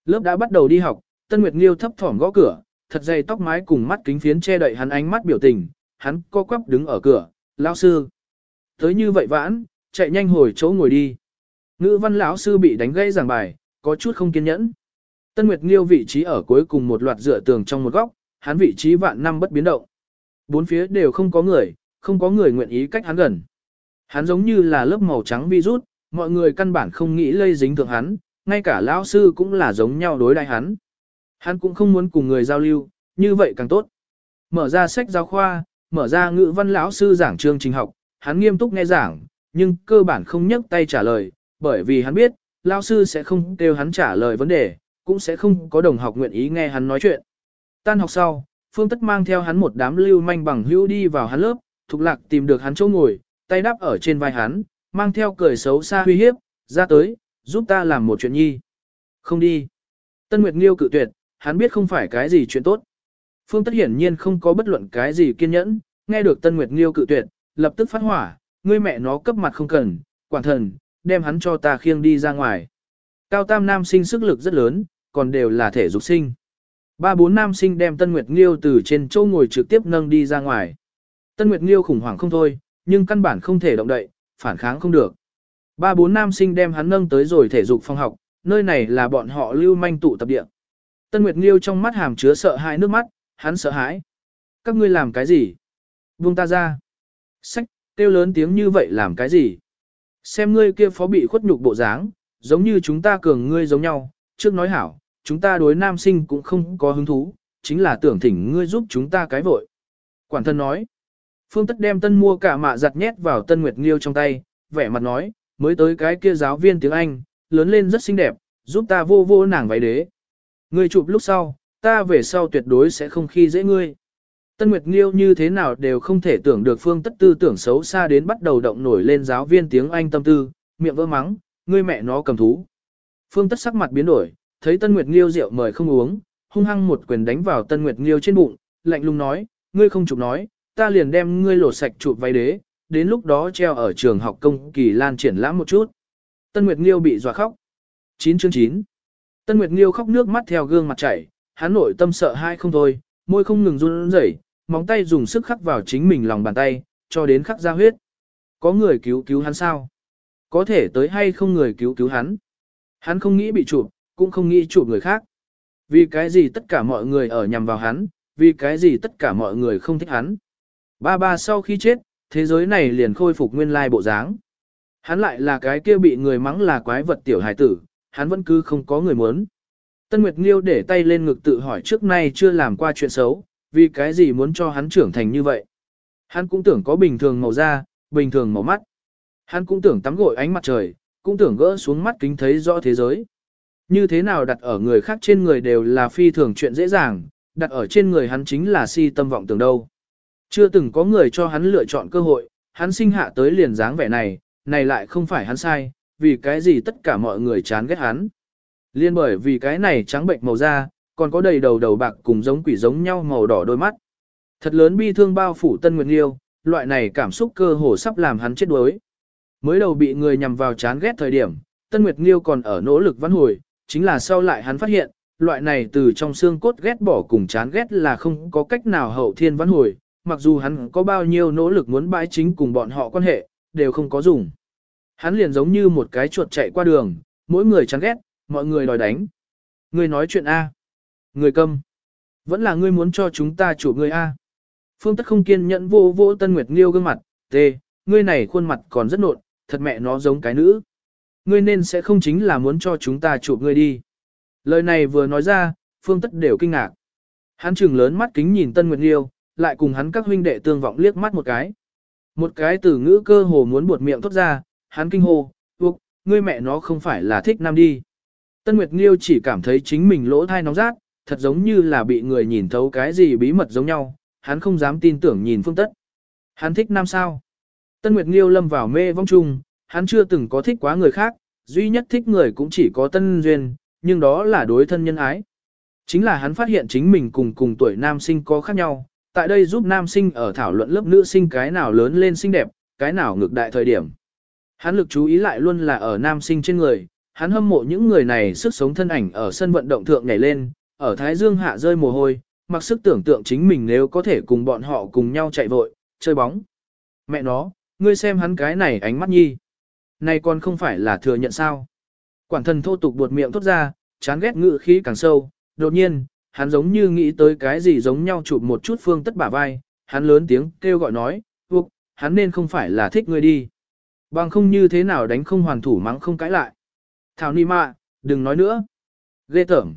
Speaker 1: Lớp đã bắt đầu đi học, Tân Nguyệt Nghiêu thấp thỏm gõ cửa, thật dày tóc mái cùng mắt kính phiến che đậy hắn ánh mắt biểu tình, hắn co quắp đứng ở cửa, lão sư. Tới như vậy vãn, chạy nhanh hồi chỗ ngồi đi. Ngữ văn lão sư bị đánh gãy giảng bài, có chút không kiên nhẫn. Tân Nguyệt Nghiêu vị trí ở cuối cùng một loạt dựa tường trong một góc, hắn vị trí vạn năm bất biến động. Bốn phía đều không có người, không có người nguyện ý cách hắn gần. Hắn giống như là lớp màu trắng virus, mọi người căn bản không nghĩ lây dính thượng hắn, ngay cả lão sư cũng là giống nhau đối đại hắn. Hắn cũng không muốn cùng người giao lưu, như vậy càng tốt. Mở ra sách giáo khoa, mở ra ngữ văn lão sư giảng chương trình học, hắn nghiêm túc nghe giảng, nhưng cơ bản không nhấc tay trả lời, bởi vì hắn biết, lão sư sẽ không kêu hắn trả lời vấn đề, cũng sẽ không có đồng học nguyện ý nghe hắn nói chuyện. Tan học sau, Phương Tất mang theo hắn một đám lưu manh bằng hữu đi vào hắn lớp, Thục Lạc tìm được hắn chỗ ngồi, tay đáp ở trên vai hắn, mang theo cười xấu xa uy hiếp, ra tới, giúp ta làm một chuyện nhi. Không đi. Tân Nguyệt Nghiêu cự tuyệt, hắn biết không phải cái gì chuyện tốt. Phương Tất hiển nhiên không có bất luận cái gì kiên nhẫn, nghe được Tân Nguyệt Nghiêu cự tuyệt, lập tức phát hỏa, ngươi mẹ nó cấp mặt không cần, quản thần, đem hắn cho ta khiêng đi ra ngoài. Cao tam nam sinh sức lực rất lớn, còn đều là thể dục sinh. Ba bốn nam sinh đem Tân Nguyệt Nghiêu từ trên châu ngồi trực tiếp nâng đi ra ngoài. Tân Nguyệt Nghiêu khủng hoảng không thôi, nhưng căn bản không thể động đậy, phản kháng không được. Ba bốn nam sinh đem hắn nâng tới rồi thể dục phòng học, nơi này là bọn họ lưu manh tụ tập địa. Tân Nguyệt Nghiêu trong mắt hàm chứa sợ hãi nước mắt, hắn sợ hãi. Các ngươi làm cái gì? Buông ta ra. Sách, kêu lớn tiếng như vậy làm cái gì? Xem ngươi kia phó bị khuất nhục bộ dáng, giống như chúng ta cường ngươi giống nhau, trước nói hảo, chúng ta đối nam sinh cũng không có hứng thú, chính là tưởng thỉnh ngươi giúp chúng ta cái vội. Quản thân nói, Phương Tất đem tân mua cả mạ giặt nhét vào tân Nguyệt Nghiêu trong tay, vẻ mặt nói, mới tới cái kia giáo viên tiếng Anh, lớn lên rất xinh đẹp, giúp ta vô vô nàng váy đế. Ngươi chụp lúc sau, ta về sau tuyệt đối sẽ không khi dễ ngươi. Tân Nguyệt Nghiêu như thế nào đều không thể tưởng được Phương Tất tư tưởng xấu xa đến bắt đầu động nổi lên giáo viên tiếng Anh tâm tư, miệng vỡ mắng, ngươi mẹ nó cầm thú. Phương Tất sắc mặt biến đổi, thấy Tân Nguyệt Nghiêu rượu mời không uống, hung hăng một quyền đánh vào Tân Nguyệt Nghiêu trên bụng, lạnh lùng nói, ngươi không chụp nói, ta liền đem ngươi lột sạch chụp váy đế, đến lúc đó treo ở trường học công kỳ lan triển lãm một chút. Tân Nguyệt Nghiêu bị dọa khóc. 9 chương 9 Tân Nguyệt Nghiêu khóc nước mắt theo gương mặt chảy, hắn nội tâm sợ hai không thôi, môi không ngừng run rẩy, móng tay dùng sức khắc vào chính mình lòng bàn tay, cho đến khắc ra huyết. Có người cứu cứu hắn sao? Có thể tới hay không người cứu cứu hắn? Hắn không nghĩ bị chụp, cũng không nghĩ chụp người khác. Vì cái gì tất cả mọi người ở nhằm vào hắn, vì cái gì tất cả mọi người không thích hắn. Ba ba sau khi chết, thế giới này liền khôi phục nguyên lai bộ dáng. Hắn lại là cái kia bị người mắng là quái vật tiểu hài tử, hắn vẫn cứ không có người muốn. Tân Nguyệt Nghiêu để tay lên ngực tự hỏi trước nay chưa làm qua chuyện xấu, vì cái gì muốn cho hắn trưởng thành như vậy. Hắn cũng tưởng có bình thường màu da, bình thường màu mắt. Hắn cũng tưởng tắm gội ánh mặt trời, cũng tưởng gỡ xuống mắt kính thấy rõ thế giới. Như thế nào đặt ở người khác trên người đều là phi thường chuyện dễ dàng, đặt ở trên người hắn chính là si tâm vọng tưởng đâu. Chưa từng có người cho hắn lựa chọn cơ hội, hắn sinh hạ tới liền dáng vẻ này, này lại không phải hắn sai, vì cái gì tất cả mọi người chán ghét hắn. Liên bởi vì cái này trắng bệnh màu da, còn có đầy đầu đầu bạc cùng giống quỷ giống nhau màu đỏ đôi mắt. Thật lớn bi thương bao phủ Tân Nguyệt Liêu, loại này cảm xúc cơ hồ sắp làm hắn chết đuối. Mới đầu bị người nhằm vào chán ghét thời điểm, Tân Nguyệt Liêu còn ở nỗ lực vãn hồi, chính là sau lại hắn phát hiện, loại này từ trong xương cốt ghét bỏ cùng chán ghét là không có cách nào hậu thiên vãn hồi, mặc dù hắn có bao nhiêu nỗ lực muốn bãi chính cùng bọn họ quan hệ, đều không có dùng. Hắn liền giống như một cái chuột chạy qua đường, mỗi người chán ghét, mọi người đòi đánh. Ngươi nói chuyện A. Người câm. Vẫn là ngươi muốn cho chúng ta chủ ngươi A. Phương Tất không kiên nhẫn vô vô Tân Nguyệt Nghiêu gương mặt, tê, ngươi này khuôn mặt còn rất nộn, thật mẹ nó giống cái nữ. Ngươi nên sẽ không chính là muốn cho chúng ta chụp ngươi đi. Lời này vừa nói ra, Phương Tất đều kinh ngạc. Hắn trừng lớn mắt kính nhìn Tân Nguyệt Nghiêu, lại cùng hắn các huynh đệ tương vọng liếc mắt một cái. Một cái từ ngữ cơ hồ muốn buột miệng thốt ra, hắn kinh hô, Úc, ngươi mẹ nó không phải là thích nam đi. Tân Nguyệt Nghiêu chỉ cảm thấy chính mình lỗ thai nóng rát, thật giống như là bị người nhìn thấu cái gì bí mật giống nhau, hắn không dám tin tưởng nhìn phương tất. Hắn thích nam sao? Tân Nguyệt Nghiêu lâm vào mê vong chung, hắn chưa từng có thích quá người khác, duy nhất thích người cũng chỉ có Tân Duyên, nhưng đó là đối thân nhân ái. Chính là hắn phát hiện chính mình cùng cùng tuổi nam sinh có khác nhau, tại đây giúp nam sinh ở thảo luận lớp nữ sinh cái nào lớn lên xinh đẹp, cái nào ngược đại thời điểm. Hắn lực chú ý lại luôn là ở nam sinh trên người, hắn hâm mộ những người này sức sống thân ảnh ở sân vận động thượng nhảy lên, ở Thái Dương hạ rơi mồ hôi, mặc sức tưởng tượng chính mình nếu có thể cùng bọn họ cùng nhau chạy vội, chơi bóng. Mẹ nó, ngươi xem hắn cái này ánh mắt nhi. Này còn không phải là thừa nhận sao. Quản thần thô tục buột miệng thốt ra, chán ghét ngự khí càng sâu, đột nhiên, hắn giống như nghĩ tới cái gì giống nhau chụp một chút phương tất bả vai, hắn lớn tiếng kêu gọi nói, buộc, hắn nên không phải là thích ngươi đi. Bằng không như thế nào đánh không hoàn thủ mắng không cãi lại. Thảo ni mạ, đừng nói nữa. Ghê tởm.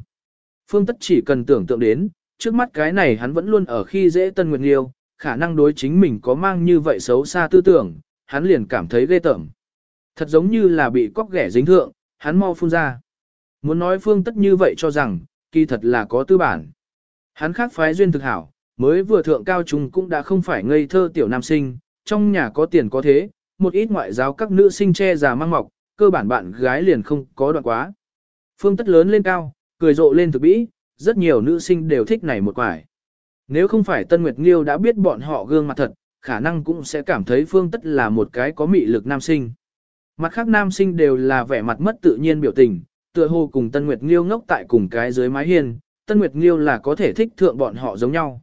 Speaker 1: Phương tất chỉ cần tưởng tượng đến, trước mắt cái này hắn vẫn luôn ở khi dễ Tân Nguyệt Nghiêu, khả năng đối chính mình có mang như vậy xấu xa tư tưởng, hắn liền cảm thấy ghê tởm. Thật giống như là bị cóc ghẻ dính thượng, hắn mau phun ra. Muốn nói Phương tất như vậy cho rằng, kỳ thật là có tư bản. Hắn khác phái duyên thực hảo, mới vừa thượng cao trung cũng đã không phải ngây thơ tiểu nam sinh, trong nhà có tiền có thế, một ít ngoại giáo các nữ sinh che già mang mọc, cơ bản bạn gái liền không có đoạn quá. Phương tất lớn lên cao, cười rộ lên thực bĩ, rất nhiều nữ sinh đều thích này một quải. Nếu không phải Tân Nguyệt Nghiêu đã biết bọn họ gương mặt thật, khả năng cũng sẽ cảm thấy Phương Tất là một cái có mị lực nam sinh. Mặt khác nam sinh đều là vẻ mặt mất tự nhiên biểu tình, tựa hồ cùng Tân Nguyệt Nghiêu ngốc tại cùng cái dưới mái hiên, Tân Nguyệt Nghiêu là có thể thích thượng bọn họ giống nhau.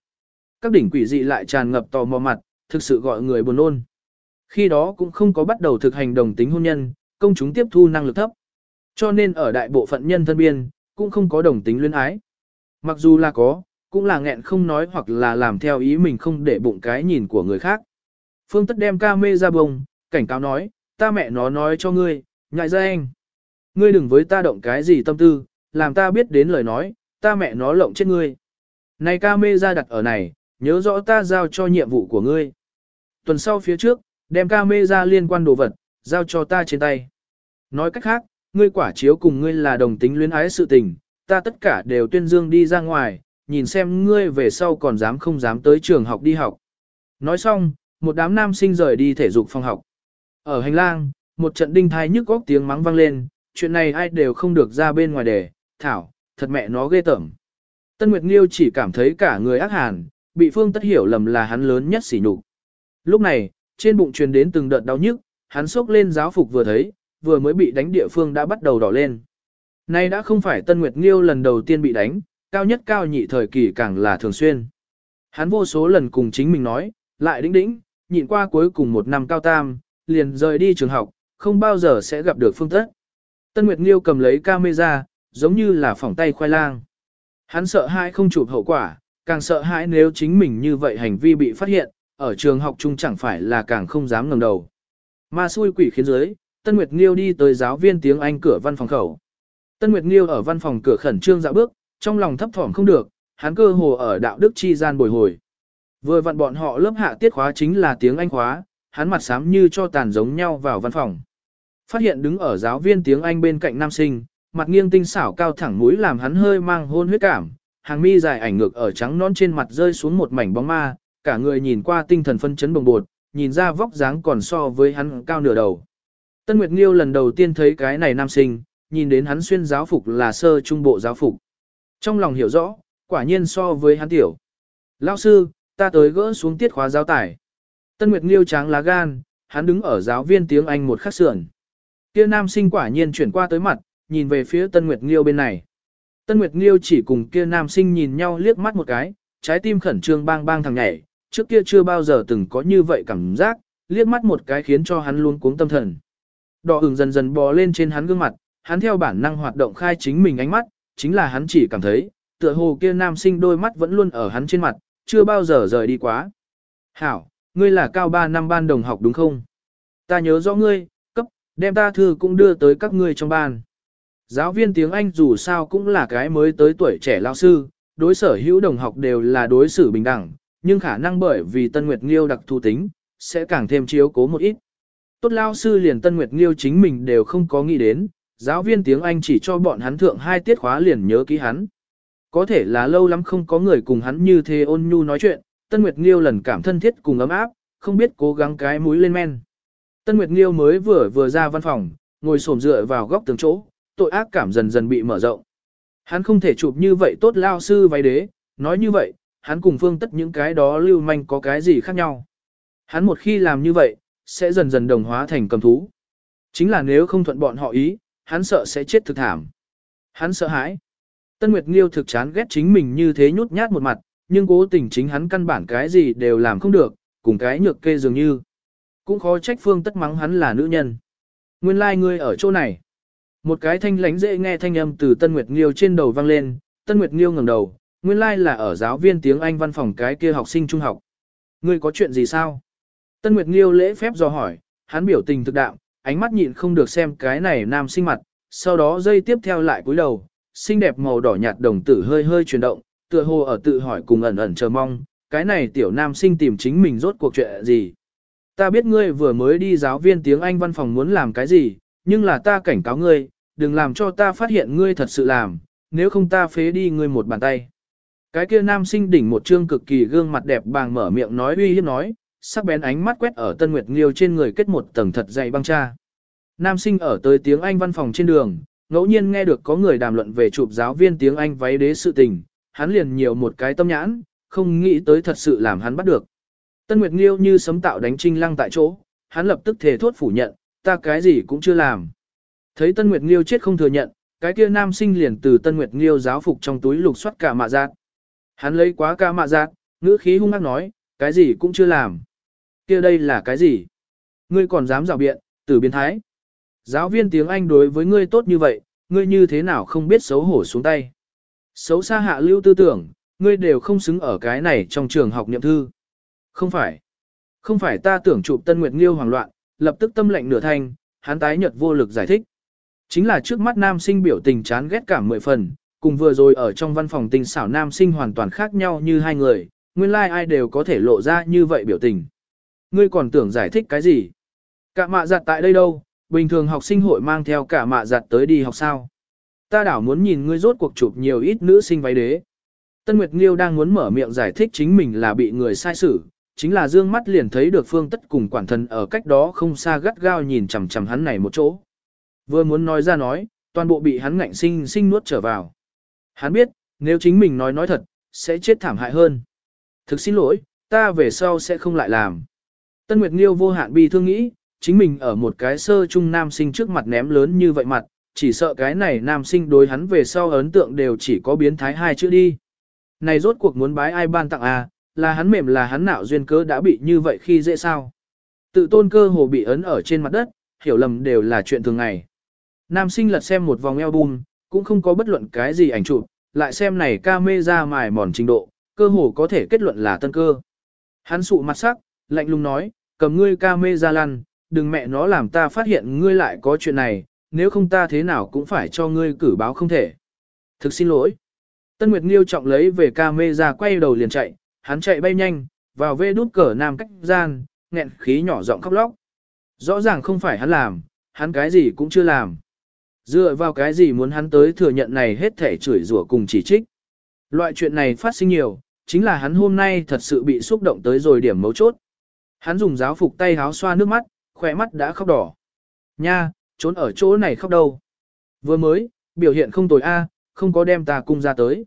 Speaker 1: Các đỉnh quỷ dị lại tràn ngập tò mò mặt, thực sự gọi người buồn ôn. Khi đó cũng không có bắt đầu thực hành đồng tính hôn nhân, công chúng tiếp thu năng lực thấp. Cho nên ở đại bộ phận nhân thân biên, cũng không có đồng tính luyến ái. Mặc dù là có, cũng là nghẹn không nói hoặc là làm theo ý mình không để bụng cái nhìn của người khác. Phương Tất đem ca mê ra bông, cảnh cáo nói, ta mẹ nó nói cho ngươi, nhại ra anh. Ngươi đừng với ta động cái gì tâm tư, làm ta biết đến lời nói, ta mẹ nó lộng chết ngươi. Này ca mê ra đặt ở này, nhớ rõ ta giao cho nhiệm vụ của ngươi. Tuần sau phía trước, đem ca mê ra liên quan đồ vật, giao cho ta trên tay. Nói cách khác, ngươi quả chiếu cùng ngươi là đồng tính luyến ái sự tình, ta tất cả đều tuyên dương đi ra ngoài, nhìn xem ngươi về sau còn dám không dám tới trường học đi học. Nói xong, một đám nam sinh rời đi thể dục phòng học. Ở hành lang, một trận đinh thai nhức góc tiếng mắng vang lên, chuyện này ai đều không được ra bên ngoài để, thảo, thật mẹ nó ghê tởm. Tân Nguyệt Nghiêu chỉ cảm thấy cả người ác hàn, bị Phương Tất hiểu lầm là hắn lớn nhất sỉ nhục. Lúc này, trên bụng truyền đến từng đợt đau nhức, hắn sốc lên giáo phục vừa thấy, vừa mới bị đánh địa phương đã bắt đầu đỏ lên. Nay đã không phải Tân Nguyệt Nghiêu lần đầu tiên bị đánh, cao nhất cao nhị thời kỳ càng là thường xuyên. Hắn vô số lần cùng chính mình nói, lại đĩnh đĩnh, nhịn qua cuối cùng một năm cao tam, liền rời đi trường học, không bao giờ sẽ gặp được phương tất. Tân Nguyệt Nghiêu cầm lấy camera, giống như là phỏng tay khoai lang. Hắn sợ hãi không chụp hậu quả, càng sợ hãi nếu chính mình như vậy hành vi bị phát hiện, ở trường học chung chẳng phải là càng không dám ngẩng đầu. Ma xui quỷ khiến dưới, Tân Nguyệt Nghiêu đi tới giáo viên tiếng Anh cửa văn phòng khẩu. Tân Nguyệt Nghiêu ở văn phòng cửa khẩn trương dạo bước, trong lòng thấp thỏm không được, hắn cơ hồ ở đạo đức chi gian bồi hồi. Vừa vặn bọn họ lớp hạ tiết khóa chính là tiếng Anh khóa, hắn mặt xám như cho tàn giống nhau vào văn phòng. Phát hiện đứng ở giáo viên tiếng Anh bên cạnh nam sinh, mặt nghiêng tinh xảo cao thẳng mũi làm hắn hơi mang hôn huyết cảm, hàng mi dài ảnh ngược ở trắng non trên mặt rơi xuống một mảnh bóng ma, cả người nhìn qua tinh thần phân chấn bồng bột, nhìn ra vóc dáng còn so với hắn cao nửa đầu. Tân Nguyệt Nghiêu lần đầu tiên thấy cái này nam sinh, nhìn đến hắn xuyên giáo phục là sơ trung bộ giáo phục. Trong lòng hiểu rõ, quả nhiên so với hắn tiểu. Lão sư, ta tới gỡ xuống tiết khóa giáo tải. Tân Nguyệt Nghiêu tráng lá gan, hắn đứng ở giáo viên tiếng Anh một khắc sườn. Kia nam sinh quả nhiên chuyển qua tới mặt, nhìn về phía Tân Nguyệt Nghiêu bên này. Tân Nguyệt Nghiêu chỉ cùng kia nam sinh nhìn nhau liếc mắt một cái, trái tim khẩn trương bang bang thằng nhảy, trước kia chưa bao giờ từng có như vậy cảm giác, liếc mắt một cái khiến cho hắn luôn cuống tâm thần. Đỏ ửng dần dần bò lên trên hắn gương mặt, hắn theo bản năng hoạt động khai chính mình ánh mắt, chính là hắn chỉ cảm thấy, tựa hồ kia nam sinh đôi mắt vẫn luôn ở hắn trên mặt, chưa bao giờ rời đi quá. Hảo, ngươi là cao 3 năm ban đồng học đúng không? Ta nhớ rõ ngươi, cấp, đem ta thư cũng đưa tới các ngươi trong ban. Giáo viên tiếng Anh dù sao cũng là cái mới tới tuổi trẻ lao sư, đối sở hữu đồng học đều là đối xử bình đẳng, nhưng khả năng bởi vì Tân Nguyệt Nghiêu đặc thù tính, sẽ càng thêm chiếu cố một ít. Tốt lao sư liền Tân Nguyệt Nghiêu chính mình đều không có nghĩ đến, giáo viên tiếng Anh chỉ cho bọn hắn thượng hai tiết khóa liền nhớ ký hắn. Có thể là lâu lắm không có người cùng hắn như thế ôn nhu nói chuyện, Tân Nguyệt Nghiêu lần cảm thân thiết cùng ấm áp, không biết cố gắng cái mũi lên men. Tân Nguyệt Nghiêu mới vừa vừa ra văn phòng, ngồi xổm dựa vào góc tường chỗ, tội ác cảm dần dần bị mở rộng. Hắn không thể chụp như vậy tốt lao sư váy đế, nói như vậy, hắn cùng phương tất những cái đó lưu manh có cái gì khác nhau. Hắn một khi làm như vậy, sẽ dần dần đồng hóa thành cầm thú. Chính là nếu không thuận bọn họ ý, hắn sợ sẽ chết thực thảm. Hắn sợ hãi. Tân Nguyệt Nghiêu thực chán ghét chính mình như thế nhút nhát một mặt, nhưng cố tình chính hắn căn bản cái gì đều làm không được, cùng cái nhược kê dường như. Cũng khó trách phương tất mắng hắn là nữ nhân. Nguyên lai like ngươi ở chỗ này. Một cái thanh lánh dễ nghe thanh âm từ Tân Nguyệt Nghiêu trên đầu vang lên, Tân Nguyệt Nghiêu ngẩng đầu, nguyên lai like là ở giáo viên tiếng Anh văn phòng cái kia học sinh trung học. Ngươi có chuyện gì sao? Tân Nguyệt Nghiêu lễ phép do hỏi, hắn biểu tình thực đạo, ánh mắt nhịn không được xem cái này nam sinh mặt, sau đó dây tiếp theo lại cúi đầu, xinh đẹp màu đỏ nhạt đồng tử hơi hơi chuyển động, tựa hồ ở tự hỏi cùng ẩn ẩn chờ mong, cái này tiểu nam sinh tìm chính mình rốt cuộc chuyện gì. Ta biết ngươi vừa mới đi giáo viên tiếng Anh văn phòng muốn làm cái gì, nhưng là ta cảnh cáo ngươi, đừng làm cho ta phát hiện ngươi thật sự làm, nếu không ta phế đi ngươi một bàn tay. Cái kia nam sinh đỉnh một trương cực kỳ gương mặt đẹp bàng mở miệng nói uy hiếp nói, sắc bén ánh mắt quét ở Tân Nguyệt Nghiêu trên người kết một tầng thật dày băng cha. Nam sinh ở tới tiếng Anh văn phòng trên đường, ngẫu nhiên nghe được có người đàm luận về chụp giáo viên tiếng Anh váy đế sự tình, hắn liền nhiều một cái tâm nhãn, không nghĩ tới thật sự làm hắn bắt được. Tân Nguyệt Nghiêu như sấm tạo đánh trinh lăng tại chỗ, hắn lập tức thề thốt phủ nhận, ta cái gì cũng chưa làm. Thấy Tân Nguyệt Nghiêu chết không thừa nhận, cái kia nam sinh liền từ Tân Nguyệt Nghiêu giáo phục trong túi lục soát cả mạ giác. Hắn lấy quá cả mạ giác, ngữ khí hung ác nói, cái gì cũng chưa làm. Kia đây là cái gì? Ngươi còn dám rào biện, tử biến thái. Giáo viên tiếng Anh đối với ngươi tốt như vậy, ngươi như thế nào không biết xấu hổ xuống tay. Xấu xa hạ lưu tư tưởng, ngươi đều không xứng ở cái này trong trường học niệm thư. Không phải. Không phải ta tưởng chụp Tân Nguyệt Nghiêu hoảng loạn, lập tức tâm lệnh nửa thanh, hắn tái nhật vô lực giải thích. Chính là trước mắt nam sinh biểu tình chán ghét cả mười phần, cùng vừa rồi ở trong văn phòng tình xảo nam sinh hoàn toàn khác nhau như hai người, nguyên lai like ai đều có thể lộ ra như vậy biểu tình. Ngươi còn tưởng giải thích cái gì? Cả mạ giặt tại đây đâu, bình thường học sinh hội mang theo cả mạ giặt tới đi học sao? Ta đảo muốn nhìn ngươi rốt cuộc chụp nhiều ít nữ sinh váy đế. Tân Nguyệt Nghiêu đang muốn mở miệng giải thích chính mình là bị người sai xử, chính là dương mắt liền thấy được phương tất cùng quản thân ở cách đó không xa gắt gao nhìn chằm chằm hắn này một chỗ. Vừa muốn nói ra nói, toàn bộ bị hắn ngạnh sinh sinh nuốt trở vào. Hắn biết, nếu chính mình nói nói thật, sẽ chết thảm hại hơn. Thực xin lỗi, ta về sau sẽ không lại làm. Tân Nguyệt Nghiêu vô hạn bi thương nghĩ, chính mình ở một cái sơ trung nam sinh trước mặt ném lớn như vậy mặt, chỉ sợ cái này nam sinh đối hắn về sau ấn tượng đều chỉ có biến thái hai chữ đi. Này rốt cuộc muốn bái ai ban tặng à, là hắn mềm là hắn nạo duyên cớ đã bị như vậy khi dễ sao. Tự tôn cơ hồ bị ấn ở trên mặt đất, hiểu lầm đều là chuyện thường ngày. Nam sinh lật xem một vòng album, cũng không có bất luận cái gì ảnh chụp, lại xem này ca mê ra mài mòn trình độ, cơ hồ có thể kết luận là tân cơ. Hắn sụ mặt sắc, lạnh lùng nói, cầm ngươi ca mê ra lăn, đừng mẹ nó làm ta phát hiện ngươi lại có chuyện này, nếu không ta thế nào cũng phải cho ngươi cử báo không thể. Thực xin lỗi. Tân Nguyệt Nghiêu trọng lấy về ca mê ra quay đầu liền chạy, hắn chạy bay nhanh, vào vê đút cờ nam cách gian, nghẹn khí nhỏ giọng khóc lóc. Rõ ràng không phải hắn làm, hắn cái gì cũng chưa làm. Dựa vào cái gì muốn hắn tới thừa nhận này hết thể chửi rủa cùng chỉ trích. Loại chuyện này phát sinh nhiều, chính là hắn hôm nay thật sự bị xúc động tới rồi điểm mấu chốt. Hắn dùng giáo phục tay háo xoa nước mắt, khỏe mắt đã khóc đỏ. Nha, trốn ở chỗ này khóc đâu. Vừa mới, biểu hiện không tồi a, không có đem ta cung ra tới.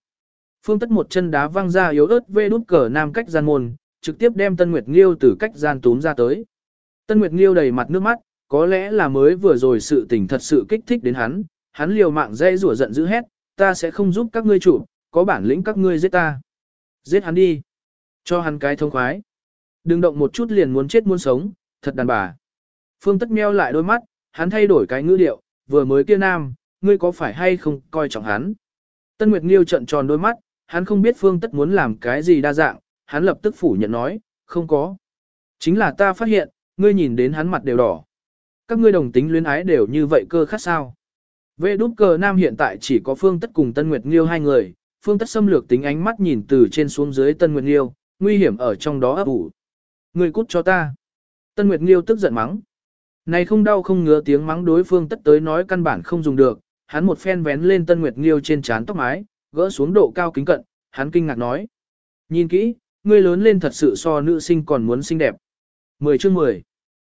Speaker 1: Phương tất một chân đá văng ra yếu ớt vê đút cờ nam cách gian môn, trực tiếp đem Tân Nguyệt Nghiêu từ cách gian túm ra tới. Tân Nguyệt Nghiêu đầy mặt nước mắt, có lẽ là mới vừa rồi sự tình thật sự kích thích đến hắn, hắn liều mạng dây rủa giận dữ hét, ta sẽ không giúp các ngươi chủ, có bản lĩnh các ngươi giết ta. Giết hắn đi. Cho hắn cái thông khoái. Đừng động một chút liền muốn chết muốn sống, thật đàn bà. Phương tất meo lại đôi mắt, hắn thay đổi cái ngữ điệu, vừa mới kia nam, ngươi có phải hay không coi trọng hắn. Tân Nguyệt Nghiêu trận tròn đôi mắt, hắn không biết Phương Tất muốn làm cái gì đa dạng, hắn lập tức phủ nhận nói, không có. Chính là ta phát hiện, ngươi nhìn đến hắn mặt đều đỏ. Các ngươi đồng tính luyến ái đều như vậy cơ khát sao. Vệ đút cờ nam hiện tại chỉ có Phương Tất cùng Tân Nguyệt Nghiêu hai người, Phương Tất xâm lược tính ánh mắt nhìn từ trên xuống dưới Tân Nguyệt Nghiêu, nguy hiểm ở trong đó ấp ủ. Ngươi cút cho ta. Tân Nguyệt Nghiêu tức giận mắng. Này không đau không ngứa tiếng mắng đối phương tất tới nói căn bản không dùng được, hắn một phen vén lên Tân Nguyệt Nghiêu trên trán tóc mái, gỡ xuống độ cao kính cận, hắn kinh ngạc nói. Nhìn kỹ, ngươi lớn lên thật sự so nữ sinh còn muốn xinh đẹp. 10 chương 10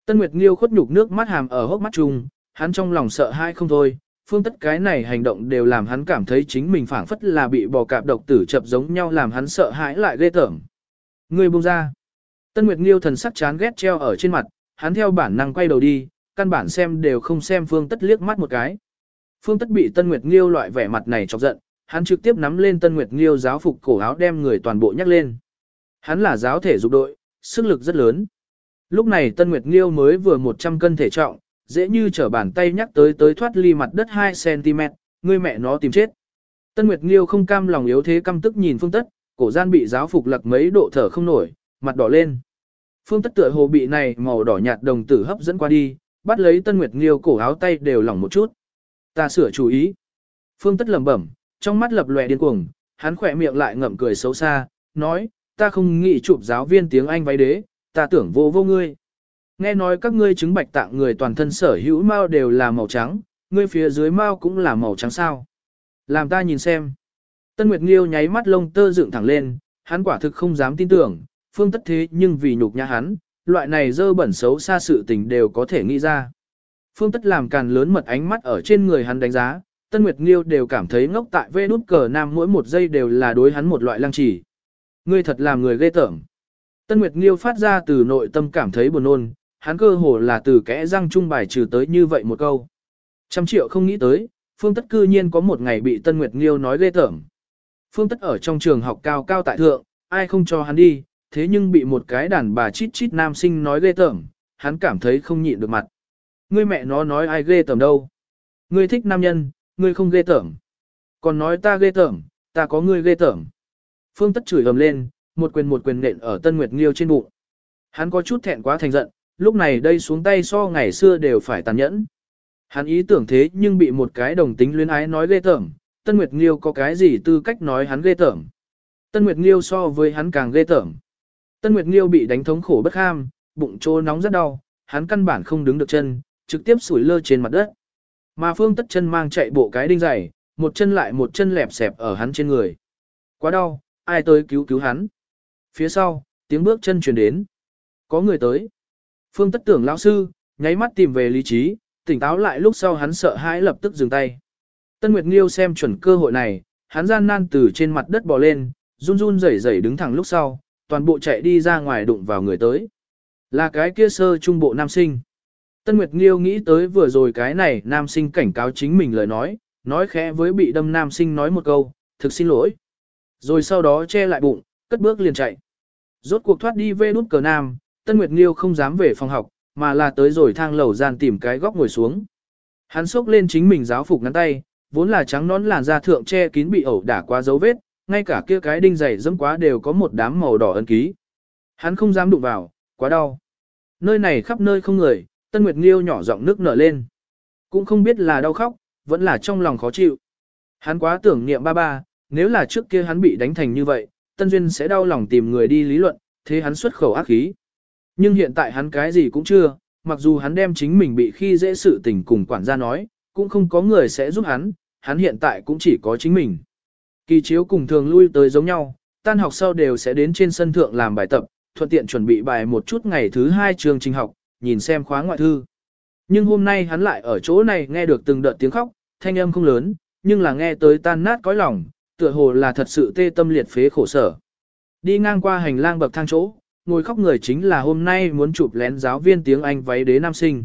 Speaker 1: Tân Nguyệt Nghiêu khuất nhục nước mắt hàm ở hốc mắt trùng, hắn trong lòng sợ hai không thôi, phương tất cái này hành động đều làm hắn cảm thấy chính mình phảng phất là bị bò cạp độc tử chập giống nhau làm hắn sợ hãi lại ghê tởm. Ngươi buông ra. Tân Nguyệt Nghiêu thần sắc chán ghét treo ở trên mặt, hắn theo bản năng quay đầu đi, căn bản xem đều không xem Phương Tất liếc mắt một cái. Phương Tất bị Tân Nguyệt Nghiêu loại vẻ mặt này chọc giận, hắn trực tiếp nắm lên Tân Nguyệt Nghiêu giáo phục cổ áo đem người toàn bộ nhắc lên. Hắn là giáo thể dục đội, sức lực rất lớn. Lúc này Tân Nguyệt Nghiêu mới vừa 100 cân thể trọng, dễ như trở bàn tay nhắc tới tới thoát ly mặt đất 2cm, người mẹ nó tìm chết. Tân Nguyệt Nghiêu không cam lòng yếu thế căm tức nhìn Phương Tất, cổ gian bị giáo phục lật mấy độ thở không nổi, mặt đỏ lên. Phương Tất tựa hồ bị này màu đỏ nhạt đồng tử hấp dẫn qua đi, bắt lấy Tân Nguyệt Nghiêu cổ áo tay đều lỏng một chút. Ta sửa chú ý. Phương Tất lẩm bẩm, trong mắt lập lòe điên cuồng, hắn khỏe miệng lại ngậm cười xấu xa, nói, ta không nghĩ chụp giáo viên tiếng Anh váy đế, ta tưởng vô vô ngươi. Nghe nói các ngươi chứng bạch tạng người toàn thân sở hữu mao đều là màu trắng, ngươi phía dưới mao cũng là màu trắng sao. Làm ta nhìn xem. Tân Nguyệt Nghiêu nháy mắt lông tơ dựng thẳng lên, hắn quả thực không dám tin tưởng, phương tất thế nhưng vì nhục nhã hắn, loại này dơ bẩn xấu xa sự tình đều có thể nghĩ ra. Phương tất làm càn lớn mật ánh mắt ở trên người hắn đánh giá, Tân Nguyệt Nghiêu đều cảm thấy ngốc tại vê nút cờ nam mỗi một giây đều là đối hắn một loại lăng trì. Ngươi thật làm người ghê tởm. Tân Nguyệt Nghiêu phát ra từ nội tâm cảm thấy buồn nôn, hắn cơ hồ là từ kẽ răng trung bài trừ tới như vậy một câu. Trăm triệu không nghĩ tới, Phương Tất cư nhiên có một ngày bị Tân Nguyệt Nghiêu nói ghê tởm. Phương Tất ở trong trường học cao cao tại thượng, ai không cho hắn đi, thế nhưng bị một cái đàn bà chít chít nam sinh nói ghê tởm, hắn cảm thấy không nhịn được mặt. Ngươi mẹ nó nói ai ghê tởm đâu. Ngươi thích nam nhân, ngươi không ghê tởm. Còn nói ta ghê tởm, ta có ngươi ghê tởm. Phương Tất chửi ầm lên, một quyền một quyền nện ở Tân Nguyệt Nghiêu trên bụng. Hắn có chút thẹn quá thành giận, lúc này đây xuống tay so ngày xưa đều phải tàn nhẫn. Hắn ý tưởng thế nhưng bị một cái đồng tính luyến ái nói ghê tởm, Tân Nguyệt Nghiêu có cái gì tư cách nói hắn ghê tởm. Tân Nguyệt Nghiêu so với hắn càng ghê tởm. Tân Nguyệt Nghiêu bị đánh thống khổ bất ham, bụng trô nóng rất đau, hắn căn bản không đứng được chân, trực tiếp sủi lơ trên mặt đất. Mà Phương Tất chân mang chạy bộ cái đinh dày, một chân lại một chân lẹp xẹp ở hắn trên người. Quá đau, ai tới cứu cứu hắn. Phía sau, tiếng bước chân truyền đến. Có người tới. Phương Tất tưởng lão sư, nháy mắt tìm về lý trí, tỉnh táo lại lúc sau hắn sợ hãi lập tức dừng tay. Tân Nguyệt Nghiêu xem chuẩn cơ hội này, hắn gian nan từ trên mặt đất bò lên, run run rẩy rẩy đứng thẳng lúc sau, toàn bộ chạy đi ra ngoài đụng vào người tới. Là cái kia sơ trung bộ nam sinh. Tân Nguyệt Nghiêu nghĩ tới vừa rồi cái này nam sinh cảnh cáo chính mình lời nói, nói khẽ với bị đâm nam sinh nói một câu, thực xin lỗi. Rồi sau đó che lại bụng, cất bước liền chạy. Rốt cuộc thoát đi về nút cờ nam, Tân Nguyệt Nghiêu không dám về phòng học, mà là tới rồi thang lầu gian tìm cái góc ngồi xuống. Hắn xốc lên chính mình giáo phục ngắn tay, vốn là trắng nón làn da thượng che kín bị ẩu đả qua dấu vết, ngay cả kia cái đinh dày dẫm quá đều có một đám màu đỏ ân ký. Hắn không dám đụng vào, quá đau. Nơi này khắp nơi không người, Tân Nguyệt Nghiêu nhỏ giọng nước nở lên. Cũng không biết là đau khóc, vẫn là trong lòng khó chịu. Hắn quá tưởng niệm ba ba, nếu là trước kia hắn bị đánh thành như vậy, Tân Duyên sẽ đau lòng tìm người đi lý luận, thế hắn xuất khẩu ác khí. Nhưng hiện tại hắn cái gì cũng chưa, mặc dù hắn đem chính mình bị khi dễ sự tình cùng quản gia nói, cũng không có người sẽ giúp hắn, hắn hiện tại cũng chỉ có chính mình. Kỳ chiếu cùng thường lui tới giống nhau, tan học sau đều sẽ đến trên sân thượng làm bài tập, thuận tiện chuẩn bị bài một chút ngày thứ hai trường trình học, nhìn xem khóa ngoại thư. Nhưng hôm nay hắn lại ở chỗ này nghe được từng đợt tiếng khóc, thanh âm không lớn, nhưng là nghe tới tan nát cõi lòng, tựa hồ là thật sự tê tâm liệt phế khổ sở. Đi ngang qua hành lang bậc thang chỗ, ngồi khóc người chính là hôm nay muốn chụp lén giáo viên tiếng Anh váy đế nam sinh.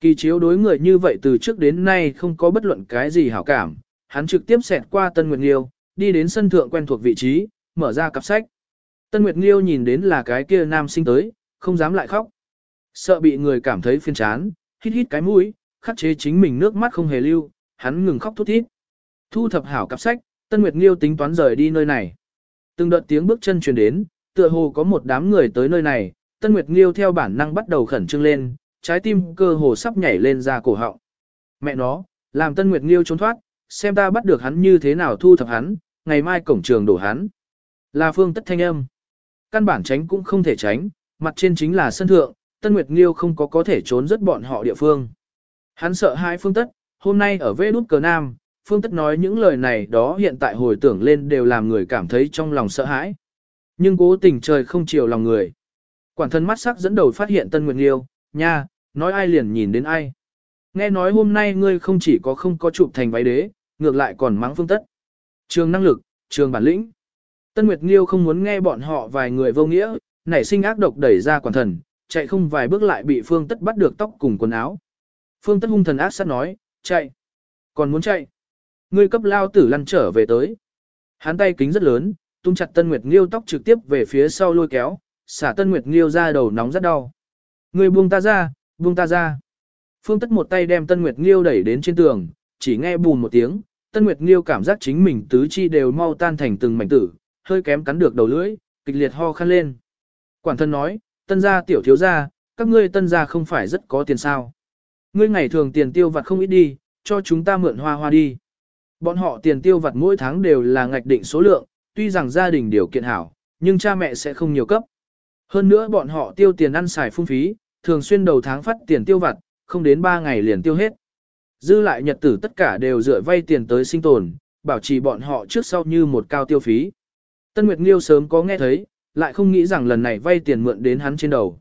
Speaker 1: Kỳ chiếu đối người như vậy từ trước đến nay không có bất luận cái gì hảo cảm, hắn trực tiếp xẹt qua Tân Nguyệt Nghiêu, đi đến sân thượng quen thuộc vị trí, mở ra cặp sách. Tân Nguyệt Nghiêu nhìn đến là cái kia nam sinh tới, không dám lại khóc. Sợ bị người cảm thấy phiền chán, hít hít cái mũi, khắc chế chính mình nước mắt không hề lưu, hắn ngừng khóc thút thít. Thu thập hảo cặp sách, Tân Nguyệt Nghiêu tính toán rời đi nơi này. Từng đợt tiếng bước chân truyền đến, tựa hồ có một đám người tới nơi này, Tân Nguyệt Nghiêu theo bản năng bắt đầu khẩn trương lên, trái tim cơ hồ sắp nhảy lên ra cổ họng. Mẹ nó, làm Tân Nguyệt Nghiêu trốn thoát, xem ta bắt được hắn như thế nào thu thập hắn, ngày mai cổng trường đổ hắn. Là phương tất thanh âm. Căn bản tránh cũng không thể tránh, mặt trên chính là sân thượng, Tân Nguyệt Nghiêu không có có thể trốn rất bọn họ địa phương. Hắn sợ hai phương tất, hôm nay ở vê đút cờ nam, phương tất nói những lời này đó hiện tại hồi tưởng lên đều làm người cảm thấy trong lòng sợ hãi. Nhưng cố tình trời không chiều lòng người. Quản thân mắt sắc dẫn đầu phát hiện Tân Nguyệt Nghiêu, nha, nói ai liền nhìn đến ai. Nghe nói hôm nay ngươi không chỉ có không có chụp thành váy đế, ngược lại còn mắng phương tất. Trường năng lực, trường bản lĩnh. Tân Nguyệt Nghiêu không muốn nghe bọn họ vài người vô nghĩa, nảy sinh ác độc đẩy ra quản thần, chạy không vài bước lại bị phương tất bắt được tóc cùng quần áo. Phương tất hung thần ác sát nói, chạy. Còn muốn chạy. Ngươi cấp lao tử lăn trở về tới. Hắn tay kính rất lớn, tung chặt Tân Nguyệt Nghiêu tóc trực tiếp về phía sau lôi kéo, xả Tân Nguyệt Nghiêu ra đầu nóng rất đau. Ngươi buông ta ra, buông ta ra. Phương Tất một tay đem Tân Nguyệt Nghiêu đẩy đến trên tường, chỉ nghe bùn một tiếng, Tân Nguyệt Nghiêu cảm giác chính mình tứ chi đều mau tan thành từng mảnh tử, hơi kém cắn được đầu lưỡi, kịch liệt ho khăn lên. Quản thân nói, tân gia tiểu thiếu gia, các ngươi tân gia không phải rất có tiền sao. Ngươi ngày thường tiền tiêu vặt không ít đi, cho chúng ta mượn hoa hoa đi. Bọn họ tiền tiêu vặt mỗi tháng đều là ngạch định số lượng, tuy rằng gia đình điều kiện hảo, nhưng cha mẹ sẽ không nhiều cấp. Hơn nữa bọn họ tiêu tiền ăn xài phung phí, thường xuyên đầu tháng phát tiền tiêu vặt, không đến 3 ngày liền tiêu hết. Dư lại nhật tử tất cả đều dựa vay tiền tới sinh tồn, bảo trì bọn họ trước sau như một cao tiêu phí. Tân Nguyệt Nghiêu sớm có nghe thấy, lại không nghĩ rằng lần này vay tiền mượn đến hắn trên đầu.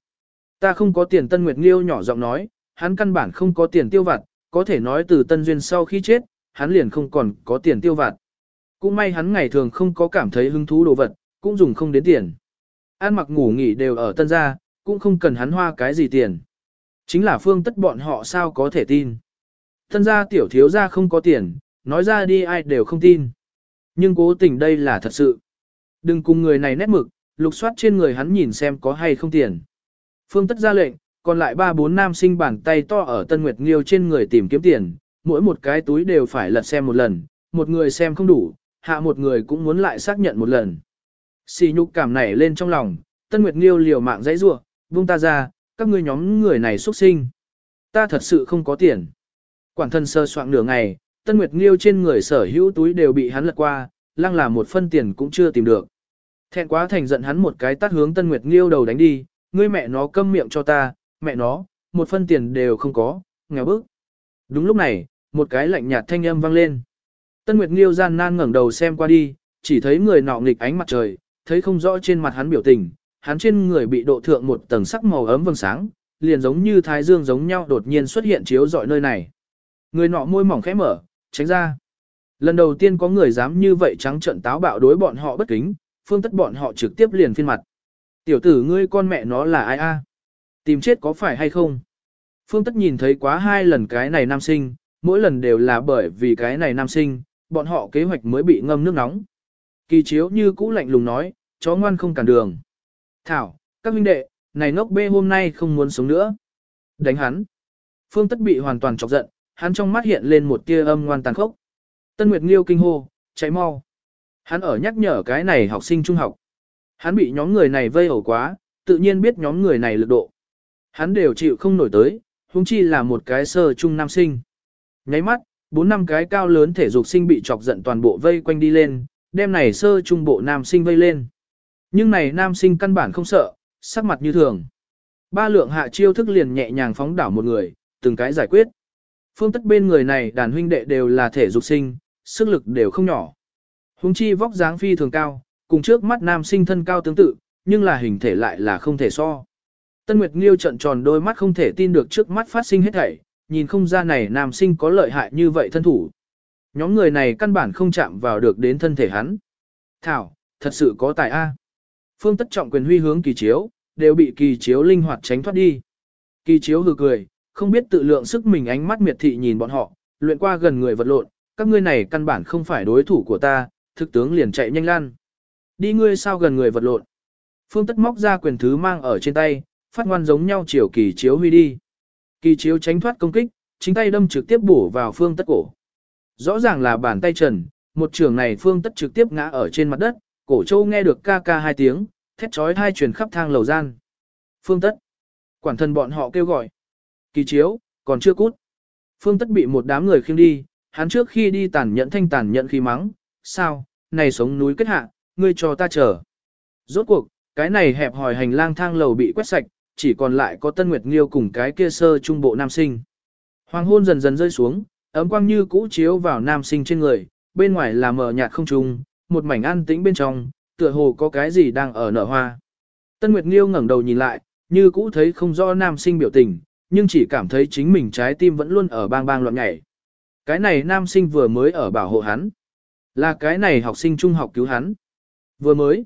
Speaker 1: Ta không có tiền Tân Nguyệt Nghiêu nhỏ giọng nói, hắn căn bản không có tiền tiêu vặt, có thể nói từ Tân Duyên sau khi chết, hắn liền không còn có tiền tiêu vặt. Cũng may hắn ngày thường không có cảm thấy hứng thú đồ vật, cũng dùng không đến tiền. Ăn mặc ngủ nghỉ đều ở Tân gia, cũng không cần hắn hoa cái gì tiền. Chính là phương tất bọn họ sao có thể tin. Tân gia tiểu thiếu gia không có tiền, nói ra đi ai đều không tin. Nhưng cố tình đây là thật sự. Đừng cùng người này nét mực, lục soát trên người hắn nhìn xem có hay không tiền. Phương tất ra lệnh, còn lại ba bốn nam sinh bàn tay to ở Tân Nguyệt Nghiêu trên người tìm kiếm tiền, mỗi một cái túi đều phải lật xem một lần, một người xem không đủ, hạ một người cũng muốn lại xác nhận một lần. Xì nhục cảm nảy lên trong lòng, Tân Nguyệt Nghiêu liều mạng dãy rua, buông ta ra, các ngươi nhóm người này xuất sinh. Ta thật sự không có tiền. Quản thân sơ soạn nửa ngày, Tân Nguyệt Nghiêu trên người sở hữu túi đều bị hắn lật qua, lăng là một phân tiền cũng chưa tìm được. Thẹn quá thành giận hắn một cái tát hướng Tân Nguyệt Nghiêu đầu đánh đi, ngươi mẹ nó câm miệng cho ta, mẹ nó, một phân tiền đều không có, nghèo bức. Đúng lúc này, một cái lạnh nhạt thanh âm vang lên. Tân Nguyệt Nghiêu gian nan ngẩng đầu xem qua đi, chỉ thấy người nọ nghịch ánh mặt trời, thấy không rõ trên mặt hắn biểu tình, hắn trên người bị độ thượng một tầng sắc màu ấm vầng sáng, liền giống như thái dương giống nhau đột nhiên xuất hiện chiếu rọi nơi này. Người nọ môi mỏng khẽ mở, tránh ra. Lần đầu tiên có người dám như vậy trắng trận táo bạo đối bọn họ bất kính, phương tất bọn họ trực tiếp liền phiên mặt. Tiểu tử ngươi con mẹ nó là ai a? Tìm chết có phải hay không? Phương tất nhìn thấy quá hai lần cái này nam sinh, mỗi lần đều là bởi vì cái này nam sinh, bọn họ kế hoạch mới bị ngâm nước nóng. Kỳ chiếu như cũ lạnh lùng nói, chó ngoan không cản đường. Thảo, các huynh đệ, này ngốc bê hôm nay không muốn sống nữa. Đánh hắn. Phương tất bị hoàn toàn chọc giận, hắn trong mắt hiện lên một tia âm ngoan tàn khốc. Tân Nguyệt Nghiêu kinh hô, chạy mau. Hắn ở nhắc nhở cái này học sinh trung học. Hắn bị nhóm người này vây ẩu quá, tự nhiên biết nhóm người này lực độ. Hắn đều chịu không nổi tới, huống chi là một cái sơ trung nam sinh. Nháy mắt, bốn năm cái cao lớn thể dục sinh bị chọc giận toàn bộ vây quanh đi lên, đem này sơ trung bộ nam sinh vây lên. Nhưng này nam sinh căn bản không sợ, sắc mặt như thường. Ba lượng hạ chiêu thức liền nhẹ nhàng phóng đảo một người, từng cái giải quyết. Phương tất bên người này đàn huynh đệ đều là thể dục sinh, sức lực đều không nhỏ. Hùng chi vóc dáng phi thường cao, cùng trước mắt nam sinh thân cao tương tự, nhưng là hình thể lại là không thể so. Tân Nguyệt Nghiêu trận tròn đôi mắt không thể tin được trước mắt phát sinh hết thảy, nhìn không ra này nam sinh có lợi hại như vậy thân thủ. Nhóm người này căn bản không chạm vào được đến thân thể hắn. Thảo, thật sự có tài A. Phương tất trọng quyền huy hướng kỳ chiếu, đều bị kỳ chiếu linh hoạt tránh thoát đi. Kỳ chiếu hừ cười, không biết tự lượng sức mình ánh mắt miệt thị nhìn bọn họ, luyện qua gần người vật lộn, các ngươi này căn bản không phải đối thủ của ta, thực tướng liền chạy nhanh lan. Đi ngươi sao gần người vật lộn. Phương tất móc ra quyền thứ mang ở trên tay, phát ngoan giống nhau chiều kỳ chiếu huy đi. Kỳ chiếu tránh thoát công kích, chính tay đâm trực tiếp bổ vào phương tất cổ. Rõ ràng là bàn tay trần, một trường này phương tất trực tiếp ngã ở trên mặt đất, cổ châu nghe được ca ca hai tiếng, thét chói hai truyền khắp thang lầu gian. Phương tất. Quản thân bọn họ kêu gọi. Kỳ chiếu, còn chưa cút. Phương tất bị một đám người khiêng đi, hắn trước khi đi tàn nhẫn thanh tàn nhẫn khi mắng. Sao, này sống núi kết hạ, ngươi cho ta chờ. Rốt cuộc, cái này hẹp hòi hành lang thang lầu bị quét sạch, chỉ còn lại có Tân Nguyệt Nghiêu cùng cái kia sơ trung bộ nam sinh. Hoàng hôn dần dần rơi xuống, ấm quang như cũ chiếu vào nam sinh trên người, bên ngoài là mờ nhạt không trùng, một mảnh an tĩnh bên trong, tựa hồ có cái gì đang ở nở hoa. Tân Nguyệt Nghiêu ngẩng đầu nhìn lại, như cũ thấy không rõ nam sinh biểu tình, nhưng chỉ cảm thấy chính mình trái tim vẫn luôn ở bang bang loạn nhảy. Cái này nam sinh vừa mới ở bảo hộ hắn. Là cái này học sinh trung học cứu hắn. Vừa mới.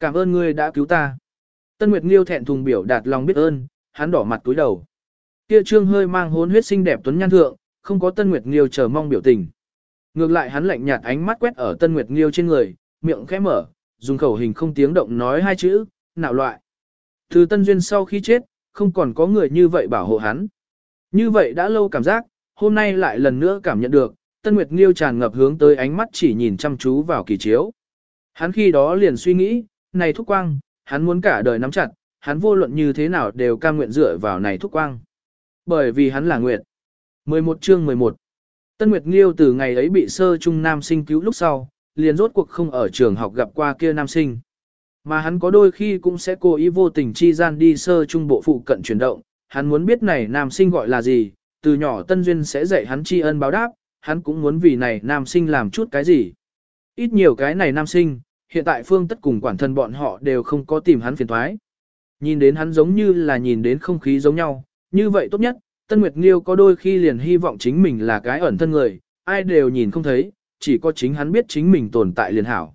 Speaker 1: Cảm ơn ngươi đã cứu ta. Tân Nguyệt Nghiêu thẹn thùng biểu đạt lòng biết ơn, hắn đỏ mặt túi đầu. Kia trương hơi mang hốn huyết sinh đẹp tuấn nhan thượng, không có Tân Nguyệt Nghiêu chờ mong biểu tình. Ngược lại hắn lạnh nhạt ánh mắt quét ở Tân Nguyệt Nghiêu trên người, miệng khẽ mở, dùng khẩu hình không tiếng động nói hai chữ, nạo loại. Từ Tân Duyên sau khi chết, không còn có người như vậy bảo hộ hắn. Như vậy đã lâu cảm giác, hôm nay lại lần nữa cảm nhận được, Tân Nguyệt Nghiêu tràn ngập hướng tới ánh mắt chỉ nhìn chăm chú vào kỳ chiếu. Hắn khi đó liền suy nghĩ, này thúc quang, hắn muốn cả đời nắm chặt, hắn vô luận như thế nào đều cam nguyện dựa vào này thúc quang. Bởi vì hắn là nguyện. 11 chương 11 Tân Nguyệt Nghiêu từ ngày ấy bị sơ trung nam sinh cứu lúc sau, liền rốt cuộc không ở trường học gặp qua kia nam sinh. Mà hắn có đôi khi cũng sẽ cố ý vô tình chi gian đi sơ trung bộ phụ cận chuyển động, hắn muốn biết này nam sinh gọi là gì, từ nhỏ Tân Duyên sẽ dạy hắn tri ân báo đáp, hắn cũng muốn vì này nam sinh làm chút cái gì. Ít nhiều cái này nam sinh, hiện tại phương tất cùng quản thân bọn họ đều không có tìm hắn phiền thoái. Nhìn đến hắn giống như là nhìn đến không khí giống nhau, như vậy tốt nhất, Tân Nguyệt Nghiêu có đôi khi liền hy vọng chính mình là cái ẩn thân người, ai đều nhìn không thấy, chỉ có chính hắn biết chính mình tồn tại liền hảo.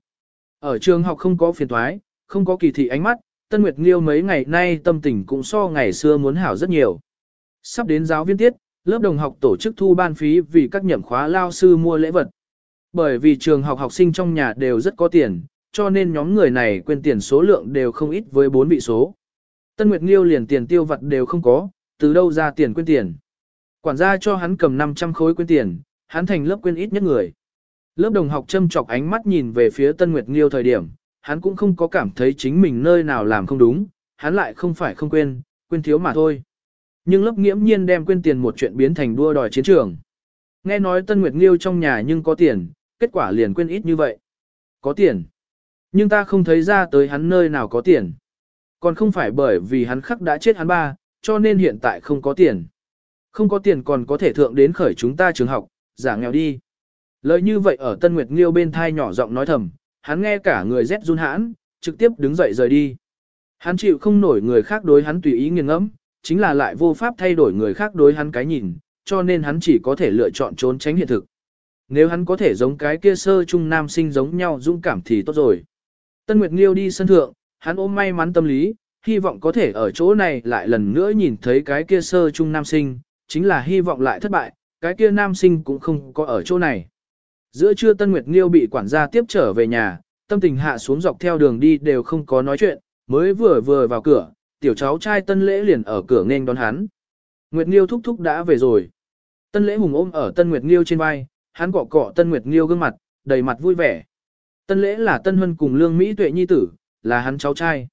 Speaker 1: Ở trường học không có phiền thoái, không có kỳ thị ánh mắt, Tân Nguyệt Nghiêu mấy ngày nay tâm tình cũng so ngày xưa muốn hảo rất nhiều. Sắp đến giáo viên tiết, lớp đồng học tổ chức thu ban phí vì các nhậm khóa lao sư mua lễ vật. Bởi vì trường học học sinh trong nhà đều rất có tiền, cho nên nhóm người này quên tiền số lượng đều không ít với bốn vị số. Tân Nguyệt Nghiêu liền tiền tiêu vật đều không có, từ đâu ra tiền quên tiền. Quản gia cho hắn cầm 500 khối quên tiền, hắn thành lớp quên ít nhất người. Lớp đồng học châm chọc ánh mắt nhìn về phía Tân Nguyệt Nghiêu thời điểm, hắn cũng không có cảm thấy chính mình nơi nào làm không đúng, hắn lại không phải không quên, quên thiếu mà thôi. Nhưng lớp nghiễm nhiên đem quên tiền một chuyện biến thành đua đòi chiến trường. Nghe nói Tân Nguyệt Nghiêu trong nhà nhưng có tiền, kết quả liền quên ít như vậy. Có tiền. Nhưng ta không thấy ra tới hắn nơi nào có tiền. Còn không phải bởi vì hắn khắc đã chết hắn ba, cho nên hiện tại không có tiền. Không có tiền còn có thể thượng đến khởi chúng ta trường học, giả nghèo đi. Lời như vậy ở Tân Nguyệt Nghiêu bên thai nhỏ giọng nói thầm, hắn nghe cả người rét run hãn, trực tiếp đứng dậy rời đi. Hắn chịu không nổi người khác đối hắn tùy ý nghiêng ngẫm, chính là lại vô pháp thay đổi người khác đối hắn cái nhìn, cho nên hắn chỉ có thể lựa chọn trốn tránh hiện thực. Nếu hắn có thể giống cái kia sơ trung nam sinh giống nhau dũng cảm thì tốt rồi. Tân Nguyệt Nghiêu đi sân thượng, hắn ôm may mắn tâm lý, hy vọng có thể ở chỗ này lại lần nữa nhìn thấy cái kia sơ trung nam sinh, chính là hy vọng lại thất bại, cái kia nam sinh cũng không có ở chỗ này. Giữa trưa Tân Nguyệt Nghiêu bị quản gia tiếp trở về nhà, tâm tình hạ xuống dọc theo đường đi đều không có nói chuyện, mới vừa vừa vào cửa, tiểu cháu trai Tân Lễ liền ở cửa nghênh đón hắn. Nguyệt Nghiêu thúc thúc đã về rồi. Tân Lễ hùng ôm ở Tân Nguyệt Nghiêu trên vai, hắn cọ cọ Tân Nguyệt Nghiêu gương mặt, đầy mặt vui vẻ. Tân Lễ là Tân Huân cùng Lương Mỹ Tuệ nhi tử, là hắn cháu trai.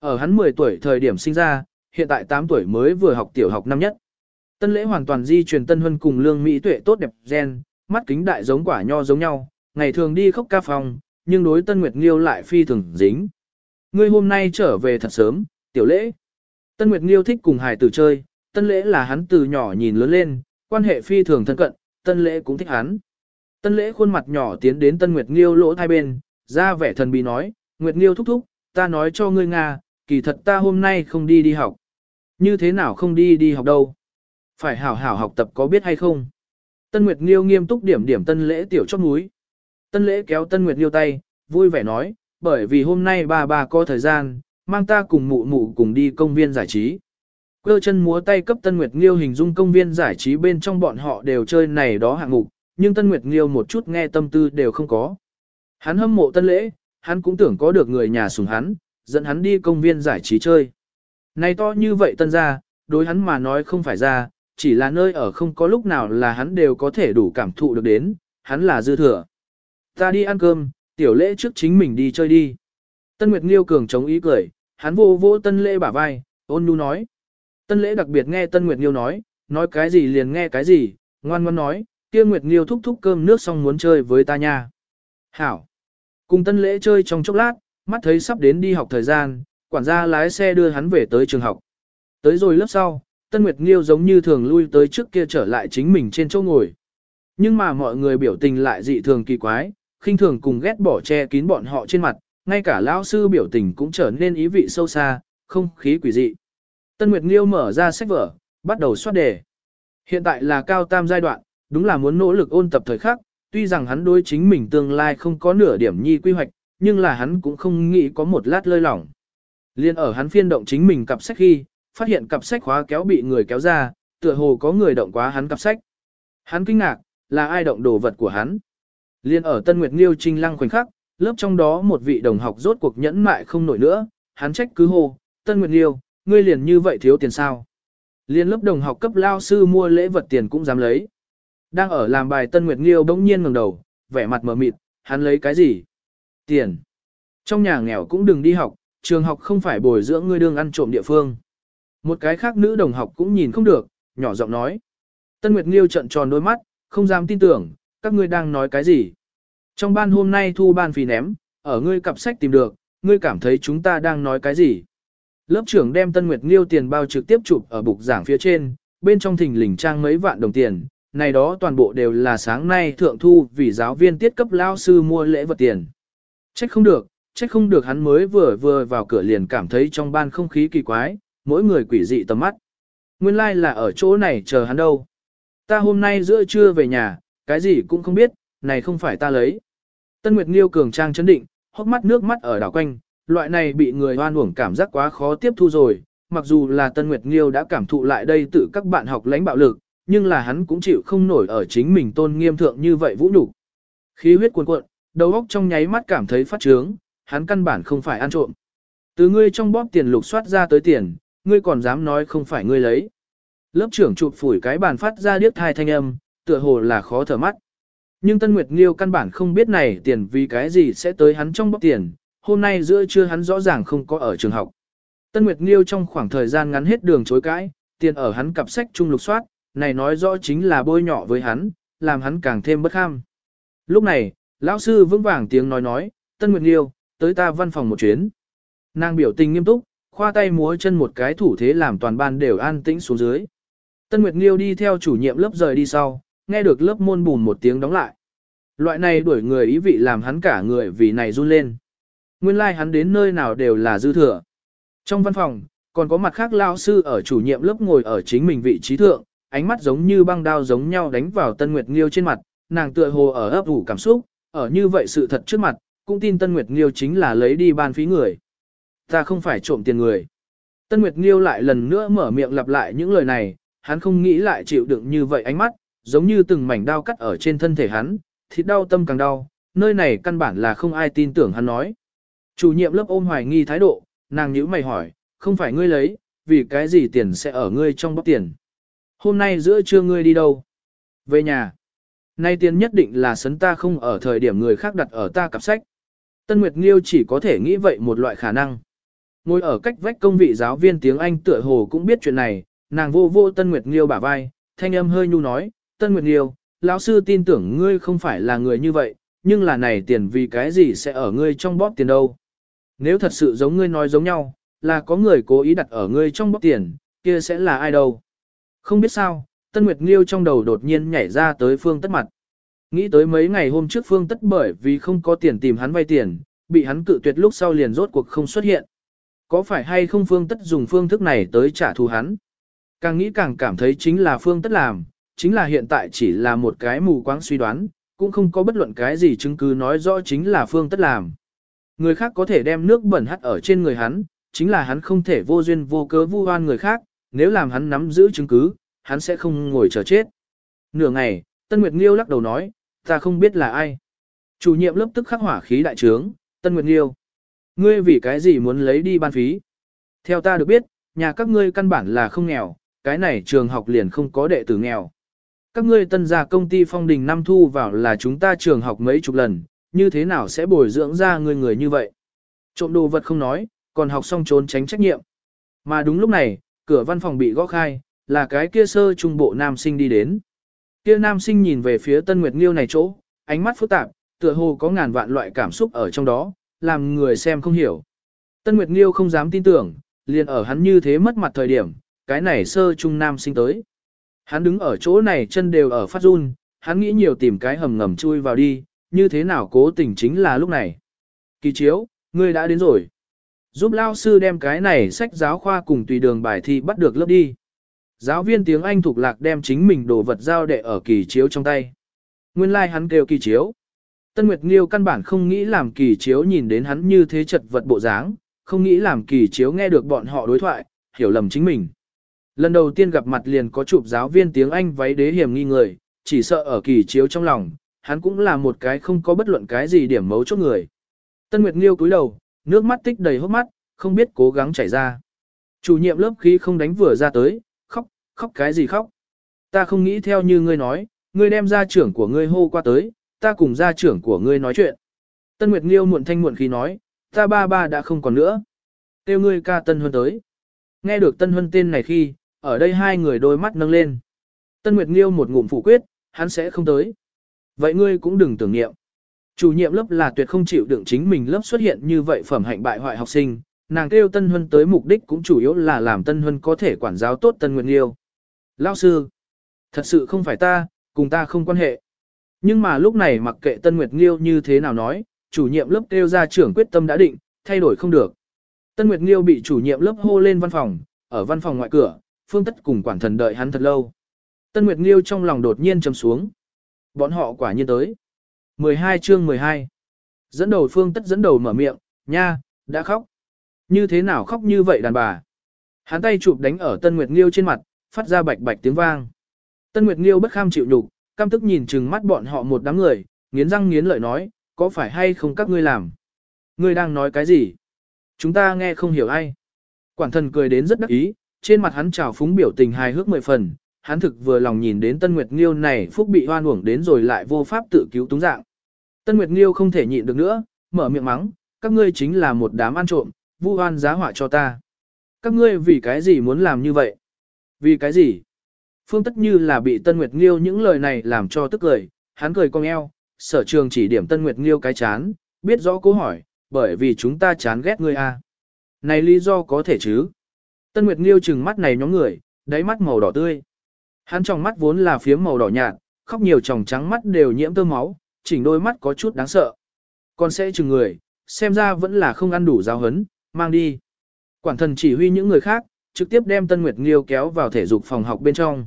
Speaker 1: Ở hắn 10 tuổi thời điểm sinh ra, hiện tại 8 tuổi mới vừa học tiểu học năm nhất. Tân Lễ hoàn toàn di truyền Tân Huân cùng Lương Mỹ Tuệ tốt đẹp gen, mắt kính đại giống quả nho giống nhau, ngày thường đi khóc ca phòng, nhưng đối Tân Nguyệt Nghiêu lại phi thường dính. Ngươi hôm nay trở về thật sớm, tiểu lễ. Tân Nguyệt Nghiêu thích cùng hài tử chơi, Tân Lễ là hắn từ nhỏ nhìn lớn lên, quan hệ phi thường thân cận, Tân Lễ cũng thích hắn. Tân Lễ khuôn mặt nhỏ tiến đến Tân Nguyệt Nghiêu lỗ hai bên, ra vẻ thần bí nói, Nguyệt Nghiêu thúc thúc, ta nói cho ngươi Nga, kỳ thật ta hôm nay không đi đi học. Như thế nào không đi đi học đâu? Phải hảo hảo học tập có biết hay không? Tân Nguyệt Nghiêu nghiêm túc điểm điểm tân lễ tiểu chót núi. Tân lễ kéo Tân Nguyệt Nghiêu tay, vui vẻ nói, bởi vì hôm nay bà bà có thời gian, mang ta cùng mụ mụ cùng đi công viên giải trí. Cơ chân múa tay cấp Tân Nguyệt Nghiêu hình dung công viên giải trí bên trong bọn họ đều chơi này đó hạng mục, nhưng Tân Nguyệt Nghiêu một chút nghe tâm tư đều không có. Hắn hâm mộ Tân Lễ, hắn cũng tưởng có được người nhà sủng hắn, dẫn hắn đi công viên giải trí chơi. Này to như vậy Tân ra, đối hắn mà nói không phải ra, chỉ là nơi ở không có lúc nào là hắn đều có thể đủ cảm thụ được đến, hắn là dư thừa. Ta đi ăn cơm, tiểu lễ trước chính mình đi chơi đi. Tân Nguyệt Nghiêu cường chống ý cười, hắn vô vô tân lễ bả vai, ôn nhu nói. Tân lễ đặc biệt nghe tân Nguyệt Nghiêu nói, nói cái gì liền nghe cái gì, ngoan ngoan nói, kia Nguyệt Nghiêu thúc thúc cơm nước xong muốn chơi với ta nha. Hảo. Cùng tân lễ chơi trong chốc lát, mắt thấy sắp đến đi học thời gian, quản gia lái xe đưa hắn về tới trường học. Tới rồi lớp sau, Tân Nguyệt Nghiêu giống như thường lui tới trước kia trở lại chính mình trên chỗ ngồi. Nhưng mà mọi người biểu tình lại dị thường kỳ quái, khinh thường cùng ghét bỏ che kín bọn họ trên mặt, ngay cả lão sư biểu tình cũng trở nên ý vị sâu xa, không khí quỷ dị. Tân Nguyệt Nghiêu mở ra sách vở, bắt đầu soát đề. Hiện tại là cao tam giai đoạn, đúng là muốn nỗ lực ôn tập thời khắc, tuy rằng hắn đối chính mình tương lai không có nửa điểm nhi quy hoạch, nhưng là hắn cũng không nghĩ có một lát lơi lỏng. Liên ở hắn phiên động chính mình cặp sách khi, phát hiện cặp sách khóa kéo bị người kéo ra, tựa hồ có người động quá hắn cặp sách. Hắn kinh ngạc, là ai động đồ vật của hắn. Liên ở Tân Nguyệt Nghiêu trinh lăng khoảnh khắc, lớp trong đó một vị đồng học rốt cuộc nhẫn mại không nổi nữa, hắn trách cứ hô, Tân Nguyệt Nghiêu, ngươi liền như vậy thiếu tiền sao. Liên lớp đồng học cấp lao sư mua lễ vật tiền cũng dám lấy. Đang ở làm bài Tân Nguyệt Nghiêu bỗng nhiên ngẩng đầu, vẻ mặt mờ mịt, hắn lấy cái gì? Tiền. Trong nhà nghèo cũng đừng đi học, trường học không phải bồi dưỡng ngươi đương ăn trộm địa phương. Một cái khác nữ đồng học cũng nhìn không được, nhỏ giọng nói. Tân Nguyệt Nghiêu trận tròn đôi mắt, không dám tin tưởng, các ngươi đang nói cái gì. Trong ban hôm nay thu ban phì ném, ở ngươi cặp sách tìm được, ngươi cảm thấy chúng ta đang nói cái gì. Lớp trưởng đem Tân Nguyệt Nghiêu tiền bao trực tiếp chụp ở bục giảng phía trên, bên trong thình lình trang mấy vạn đồng tiền, này đó toàn bộ đều là sáng nay thượng thu vì giáo viên tiết cấp lao sư mua lễ vật tiền. Trách không được, trách không được hắn mới vừa vừa vào cửa liền cảm thấy trong ban không khí kỳ quái, mỗi người quỷ dị tầm mắt. Nguyên lai like là ở chỗ này chờ hắn đâu. Ta hôm nay giữa trưa về nhà, cái gì cũng không biết, này không phải ta lấy. Tân Nguyệt Nghiêu cường trang chấn định, hốc mắt nước mắt ở đảo quanh, loại này bị người hoan uổng cảm giác quá khó tiếp thu rồi, mặc dù là Tân Nguyệt Nghiêu đã cảm thụ lại đây tự các bạn học lãnh bạo lực, nhưng là hắn cũng chịu không nổi ở chính mình tôn nghiêm thượng như vậy vũ nhục. Khí huyết cuồn cuộn, đầu óc trong nháy mắt cảm thấy phát trướng, hắn căn bản không phải ăn trộm. Từ ngươi trong bóp tiền lục soát ra tới tiền, ngươi còn dám nói không phải ngươi lấy. Lớp trưởng chụp phủi cái bàn phát ra điếc thai thanh âm, tựa hồ là khó thở mắt. Nhưng Tân Nguyệt Nghiêu căn bản không biết này tiền vì cái gì sẽ tới hắn trong bóc tiền, hôm nay giữa trưa hắn rõ ràng không có ở trường học. Tân Nguyệt Nghiêu trong khoảng thời gian ngắn hết đường chối cãi, tiền ở hắn cặp sách trung lục soát, này nói rõ chính là bôi nhỏ với hắn, làm hắn càng thêm bất kham. Lúc này, lão sư vững vàng tiếng nói nói, Tân Nguyệt Nghiêu, tới ta văn phòng một chuyến. Nàng biểu tình nghiêm túc, khoa tay múa chân một cái thủ thế làm toàn ban đều an tĩnh xuống dưới. Tân Nguyệt Nghiêu đi theo chủ nhiệm lớp rời đi sau, nghe được lớp môn bùn một tiếng đóng lại. Loại này đuổi người ý vị làm hắn cả người vì này run lên. Nguyên lai like hắn đến nơi nào đều là dư thừa. Trong văn phòng, còn có mặt khác lao sư ở chủ nhiệm lớp ngồi ở chính mình vị trí thượng, ánh mắt giống như băng đao giống nhau đánh vào Tân Nguyệt Nghiêu trên mặt, nàng tựa hồ ở ấp ủ cảm xúc, ở như vậy sự thật trước mặt, cũng tin Tân Nguyệt Nghiêu chính là lấy đi ban phí người. Ta không phải trộm tiền người. Tân Nguyệt Nghiêu lại lần nữa mở miệng lặp lại những lời này, hắn không nghĩ lại chịu đựng như vậy ánh mắt, giống như từng mảnh đau cắt ở trên thân thể hắn, thịt đau tâm càng đau, nơi này căn bản là không ai tin tưởng hắn nói. Chủ nhiệm lớp ôm hoài nghi thái độ, nàng nhíu mày hỏi, không phải ngươi lấy, vì cái gì tiền sẽ ở ngươi trong bóc tiền. Hôm nay giữa trưa ngươi đi đâu? Về nhà. Nay tiền nhất định là sấn ta không ở thời điểm người khác đặt ở ta cặp sách. Tân Nguyệt Nghiêu chỉ có thể nghĩ vậy một loại khả năng. Ngồi ở cách vách công vị giáo viên tiếng Anh tựa hồ cũng biết chuyện này, nàng vô vô Tân Nguyệt Nghiêu bả vai, thanh âm hơi nhu nói, Tân Nguyệt Nghiêu, lão sư tin tưởng ngươi không phải là người như vậy, nhưng là này tiền vì cái gì sẽ ở ngươi trong bóp tiền đâu. Nếu thật sự giống ngươi nói giống nhau, là có người cố ý đặt ở ngươi trong bóp tiền, kia sẽ là ai đâu. Không biết sao, Tân Nguyệt Nghiêu trong đầu đột nhiên nhảy ra tới phương tất mặt. Nghĩ tới mấy ngày hôm trước phương tất bởi vì không có tiền tìm hắn vay tiền, bị hắn cự tuyệt lúc sau liền rốt cuộc không xuất hiện. Có phải hay không phương tất dùng phương thức này tới trả thù hắn? Càng nghĩ càng cảm thấy chính là phương tất làm, chính là hiện tại chỉ là một cái mù quáng suy đoán, cũng không có bất luận cái gì chứng cứ nói rõ chính là phương tất làm. Người khác có thể đem nước bẩn hắt ở trên người hắn, chính là hắn không thể vô duyên vô cớ vu oan người khác, nếu làm hắn nắm giữ chứng cứ, hắn sẽ không ngồi chờ chết. Nửa ngày, Tân Nguyệt Nghiêu lắc đầu nói, ta không biết là ai. Chủ nhiệm lớp tức khắc hỏa khí đại trướng, Tân Nguyệt Nghiêu. Ngươi vì cái gì muốn lấy đi ban phí? Theo ta được biết, nhà các ngươi căn bản là không nghèo, cái này trường học liền không có đệ tử nghèo. Các ngươi tân gia công ty phong đình năm thu vào là chúng ta trường học mấy chục lần, như thế nào sẽ bồi dưỡng ra người người như vậy? Trộm đồ vật không nói, còn học xong trốn tránh trách nhiệm. Mà đúng lúc này, cửa văn phòng bị gõ khai, là cái kia sơ trung bộ nam sinh đi đến. Kia nam sinh nhìn về phía Tân Nguyệt Nghiêu này chỗ, ánh mắt phức tạp, tựa hồ có ngàn vạn loại cảm xúc ở trong đó, làm người xem không hiểu. Tân Nguyệt Nghiêu không dám tin tưởng, liền ở hắn như thế mất mặt thời điểm, cái này sơ trung nam sinh tới. Hắn đứng ở chỗ này chân đều ở phát run, hắn nghĩ nhiều tìm cái hầm ngầm chui vào đi, như thế nào cố tình chính là lúc này. Kỳ chiếu, ngươi đã đến rồi. Giúp lao sư đem cái này sách giáo khoa cùng tùy đường bài thi bắt được lớp đi. Giáo viên tiếng Anh thuộc lạc đem chính mình đồ vật giao đệ ở kỳ chiếu trong tay. Nguyên lai like hắn kêu kỳ chiếu. Tân Nguyệt Nghiêu căn bản không nghĩ làm kỳ chiếu nhìn đến hắn như thế chật vật bộ dáng, không nghĩ làm kỳ chiếu nghe được bọn họ đối thoại, hiểu lầm chính mình. Lần đầu tiên gặp mặt liền có chụp giáo viên tiếng Anh váy đế hiểm nghi người, chỉ sợ ở kỳ chiếu trong lòng, hắn cũng là một cái không có bất luận cái gì điểm mấu chốt người. Tân Nguyệt Nghiêu cúi đầu, nước mắt tích đầy hốc mắt, không biết cố gắng chảy ra. Chủ nhiệm lớp khí không đánh vừa ra tới, khóc, khóc cái gì khóc. Ta không nghĩ theo như ngươi nói, ngươi đem gia trưởng của ngươi hô qua tới, ta cùng gia trưởng của ngươi nói chuyện. Tân Nguyệt Nghiêu muộn thanh muộn khí nói, ta ba ba đã không còn nữa. Tiêu ngươi ca Tân Huân tới. Nghe được Tân Huân tên này khi, ở đây hai người đôi mắt nâng lên. Tân Nguyệt Nghiêu một ngụm phủ quyết, hắn sẽ không tới. Vậy ngươi cũng đừng tưởng niệm. Chủ nhiệm lớp là tuyệt không chịu đựng chính mình lớp xuất hiện như vậy phẩm hạnh bại hoại học sinh, nàng kêu Tân Huân tới mục đích cũng chủ yếu là làm Tân Huân có thể quản giáo tốt Tân Nguyệt Nghiêu. Lao sư, thật sự không phải ta, cùng ta không quan hệ. Nhưng mà lúc này mặc kệ Tân Nguyệt Nghiêu như thế nào nói, chủ nhiệm lớp kêu ra trưởng quyết tâm đã định, thay đổi không được. Tân Nguyệt Nghiêu bị chủ nhiệm lớp hô lên văn phòng, ở văn phòng ngoại cửa, Phương Tất cùng quản thần đợi hắn thật lâu. Tân Nguyệt Nghiêu trong lòng đột nhiên trầm xuống. Bọn họ quả nhiên tới. 12 chương 12. Dẫn đầu Phương Tất dẫn đầu mở miệng, nha, đã khóc. Như thế nào khóc như vậy đàn bà? Hắn tay chụp đánh ở Tân Nguyệt Nghiêu trên mặt, phát ra bạch bạch tiếng vang. Tân Nguyệt Nghiêu bất kham chịu nhục, căm tức nhìn chừng mắt bọn họ một đám người, nghiến răng nghiến lợi nói, có phải hay không các ngươi làm? Ngươi đang nói cái gì? Chúng ta nghe không hiểu ai. Quản thần cười đến rất đắc ý, trên mặt hắn trào phúng biểu tình hài hước mười phần, hắn thực vừa lòng nhìn đến Tân Nguyệt Nghiêu này phúc bị hoan uổng đến rồi lại vô pháp tự cứu túng dạng. Tân Nguyệt Nghiêu không thể nhịn được nữa, mở miệng mắng, các ngươi chính là một đám ăn trộm, vu oan giá họa cho ta. Các ngươi vì cái gì muốn làm như vậy? Vì cái gì? Phương tất như là bị Tân Nguyệt Nghiêu những lời này làm cho tức cười, hắn cười cong eo, sở trường chỉ điểm Tân Nguyệt Nghiêu cái chán, biết rõ câu hỏi, bởi vì chúng ta chán ghét ngươi a. À. Này lý do có thể chứ? Tân Nguyệt Nghiêu chừng mắt này nhóm người, đáy mắt màu đỏ tươi. Hắn trong mắt vốn là phiếm màu đỏ nhạt, khóc nhiều tròng trắng mắt đều nhiễm tơ máu, chỉnh đôi mắt có chút đáng sợ. Còn sẽ chừng người, xem ra vẫn là không ăn đủ giáo hấn, mang đi. Quản thần chỉ huy những người khác, trực tiếp đem Tân Nguyệt Nghiêu kéo vào thể dục phòng học bên trong.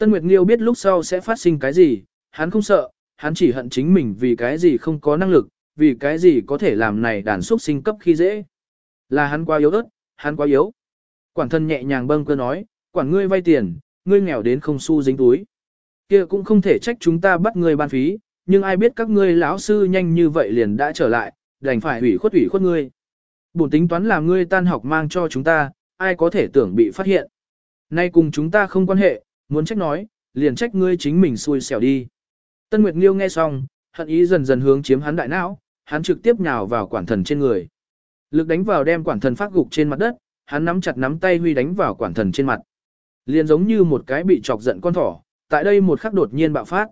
Speaker 1: Tân Nguyệt Nghiêu biết lúc sau sẽ phát sinh cái gì, hắn không sợ, hắn chỉ hận chính mình vì cái gì không có năng lực, vì cái gì có thể làm này đàn xuất sinh cấp khi dễ. Là hắn quá yếu ớt, hắn quá yếu. Quản thân nhẹ nhàng bâng cơ nói, quản ngươi vay tiền, ngươi nghèo đến không xu dính túi. kia cũng không thể trách chúng ta bắt ngươi ban phí, nhưng ai biết các ngươi lão sư nhanh như vậy liền đã trở lại, đành phải ủy khuất ủy khuất ngươi. Bổn tính toán làm ngươi tan học mang cho chúng ta, ai có thể tưởng bị phát hiện. Nay cùng chúng ta không quan hệ, muốn trách nói, liền trách ngươi chính mình xui xẻo đi. Tân Nguyệt Nghiêu nghe xong, hận ý dần dần hướng chiếm hắn đại não, hắn trực tiếp nhào vào quản thần trên người. Lực đánh vào đem quản thần phát gục trên mặt đất, hắn nắm chặt nắm tay huy đánh vào quản thần trên mặt. Liền giống như một cái bị chọc giận con thỏ, tại đây một khắc đột nhiên bạo phát.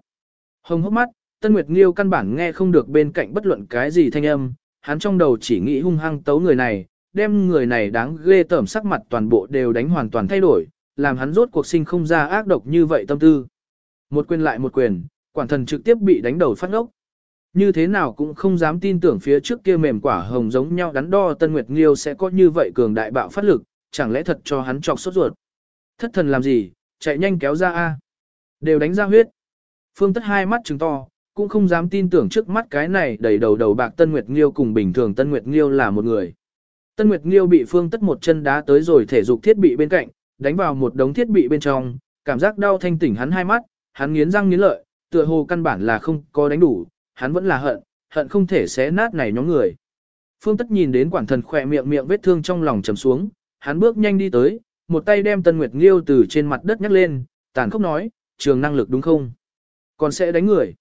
Speaker 1: Hồng hốc mắt, Tân Nguyệt Nghiêu căn bản nghe không được bên cạnh bất luận cái gì thanh âm, hắn trong đầu chỉ nghĩ hung hăng tấu người này, đem người này đáng ghê tởm sắc mặt toàn bộ đều đánh hoàn toàn thay đổi, làm hắn rốt cuộc sinh không ra ác độc như vậy tâm tư. Một quyền lại một quyền, quản thần trực tiếp bị đánh đầu phát ngốc. Như thế nào cũng không dám tin tưởng phía trước kia mềm quả hồng giống nhau đắn đo Tân Nguyệt Nghiêu sẽ có như vậy cường đại bạo phát lực, chẳng lẽ thật cho hắn chọc sốt ruột. Thất thần làm gì, chạy nhanh kéo ra A. Đều đánh ra huyết. Phương tất hai mắt trừng to, cũng không dám tin tưởng trước mắt cái này đầy đầu đầu bạc Tân Nguyệt Nghiêu cùng bình thường Tân Nguyệt Nghiêu là một người. Tân Nguyệt Nghiêu bị Phương tất một chân đá tới rồi thể dục thiết bị bên cạnh, đánh vào một đống thiết bị bên trong, cảm giác đau thanh tỉnh hắn hai mắt, hắn nghiến răng nghiến lợi, tựa hồ căn bản là không có đánh đủ, hắn vẫn là hận, hận không thể xé nát này nhóm người. Phương Tất nhìn đến quản thần khỏe miệng miệng vết thương trong lòng trầm xuống, hắn bước nhanh đi tới, một tay đem Tân Nguyệt Nghiêu từ trên mặt đất nhấc lên, tàn khốc nói, trường năng lực đúng không? Còn sẽ đánh người.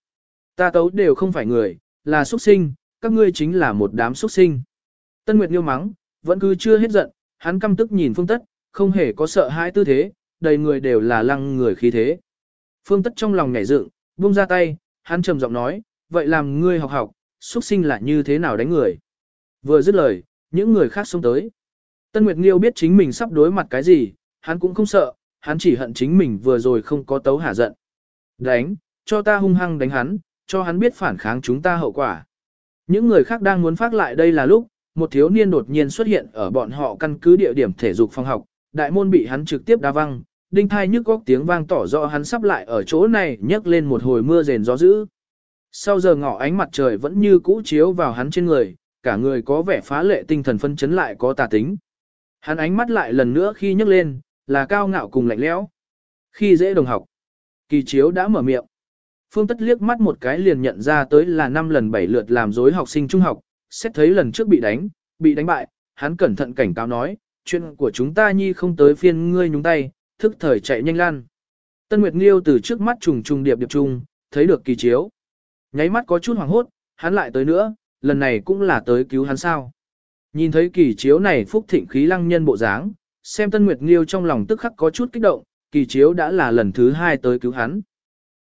Speaker 1: Ta tấu đều không phải người, là xuất sinh, các ngươi chính là một đám xuất sinh. Tân Nguyệt Nghiêu mắng, vẫn cứ chưa hết giận, hắn căm tức nhìn Phương Tất, không hề có sợ hãi tư thế, đầy người đều là lăng người khí thế. Phương Tất trong lòng nhảy dựng, buông ra tay, hắn trầm giọng nói, vậy làm ngươi học học, xuất sinh là như thế nào đánh người. Vừa dứt lời, những người khác xông tới. Tân Nguyệt Nghiêu biết chính mình sắp đối mặt cái gì, hắn cũng không sợ, hắn chỉ hận chính mình vừa rồi không có tấu hả giận. Đánh, cho ta hung hăng đánh hắn, cho hắn biết phản kháng chúng ta hậu quả. Những người khác đang muốn phát lại đây là lúc, một thiếu niên đột nhiên xuất hiện ở bọn họ căn cứ địa điểm thể dục phòng học, đại môn bị hắn trực tiếp đá văng, đinh thai nhức góc tiếng vang tỏ rõ hắn sắp lại ở chỗ này nhấc lên một hồi mưa rền gió dữ. Sau giờ ngọ ánh mặt trời vẫn như cũ chiếu vào hắn trên người, cả người có vẻ phá lệ tinh thần phân chấn lại có tà tính. Hắn ánh mắt lại lần nữa khi nhấc lên, là cao ngạo cùng lạnh lẽo. Khi dễ đồng học, kỳ chiếu đã mở miệng. Phương Tất liếc mắt một cái liền nhận ra tới là năm lần bảy lượt làm dối học sinh trung học, xét thấy lần trước bị đánh, bị đánh bại, hắn cẩn thận cảnh cáo nói, chuyện của chúng ta nhi không tới phiên ngươi nhúng tay, thức thời chạy nhanh lan. Tân Nguyệt Nghiêu từ trước mắt trùng trùng điệp điệp trùng, thấy được kỳ chiếu. Nháy mắt có chút hoảng hốt, hắn lại tới nữa, lần này cũng là tới cứu hắn sao. Nhìn thấy kỳ chiếu này phúc thịnh khí lăng nhân bộ dáng, xem Tân Nguyệt Nghiêu trong lòng tức khắc có chút kích động, kỳ chiếu đã là lần thứ hai tới cứu hắn.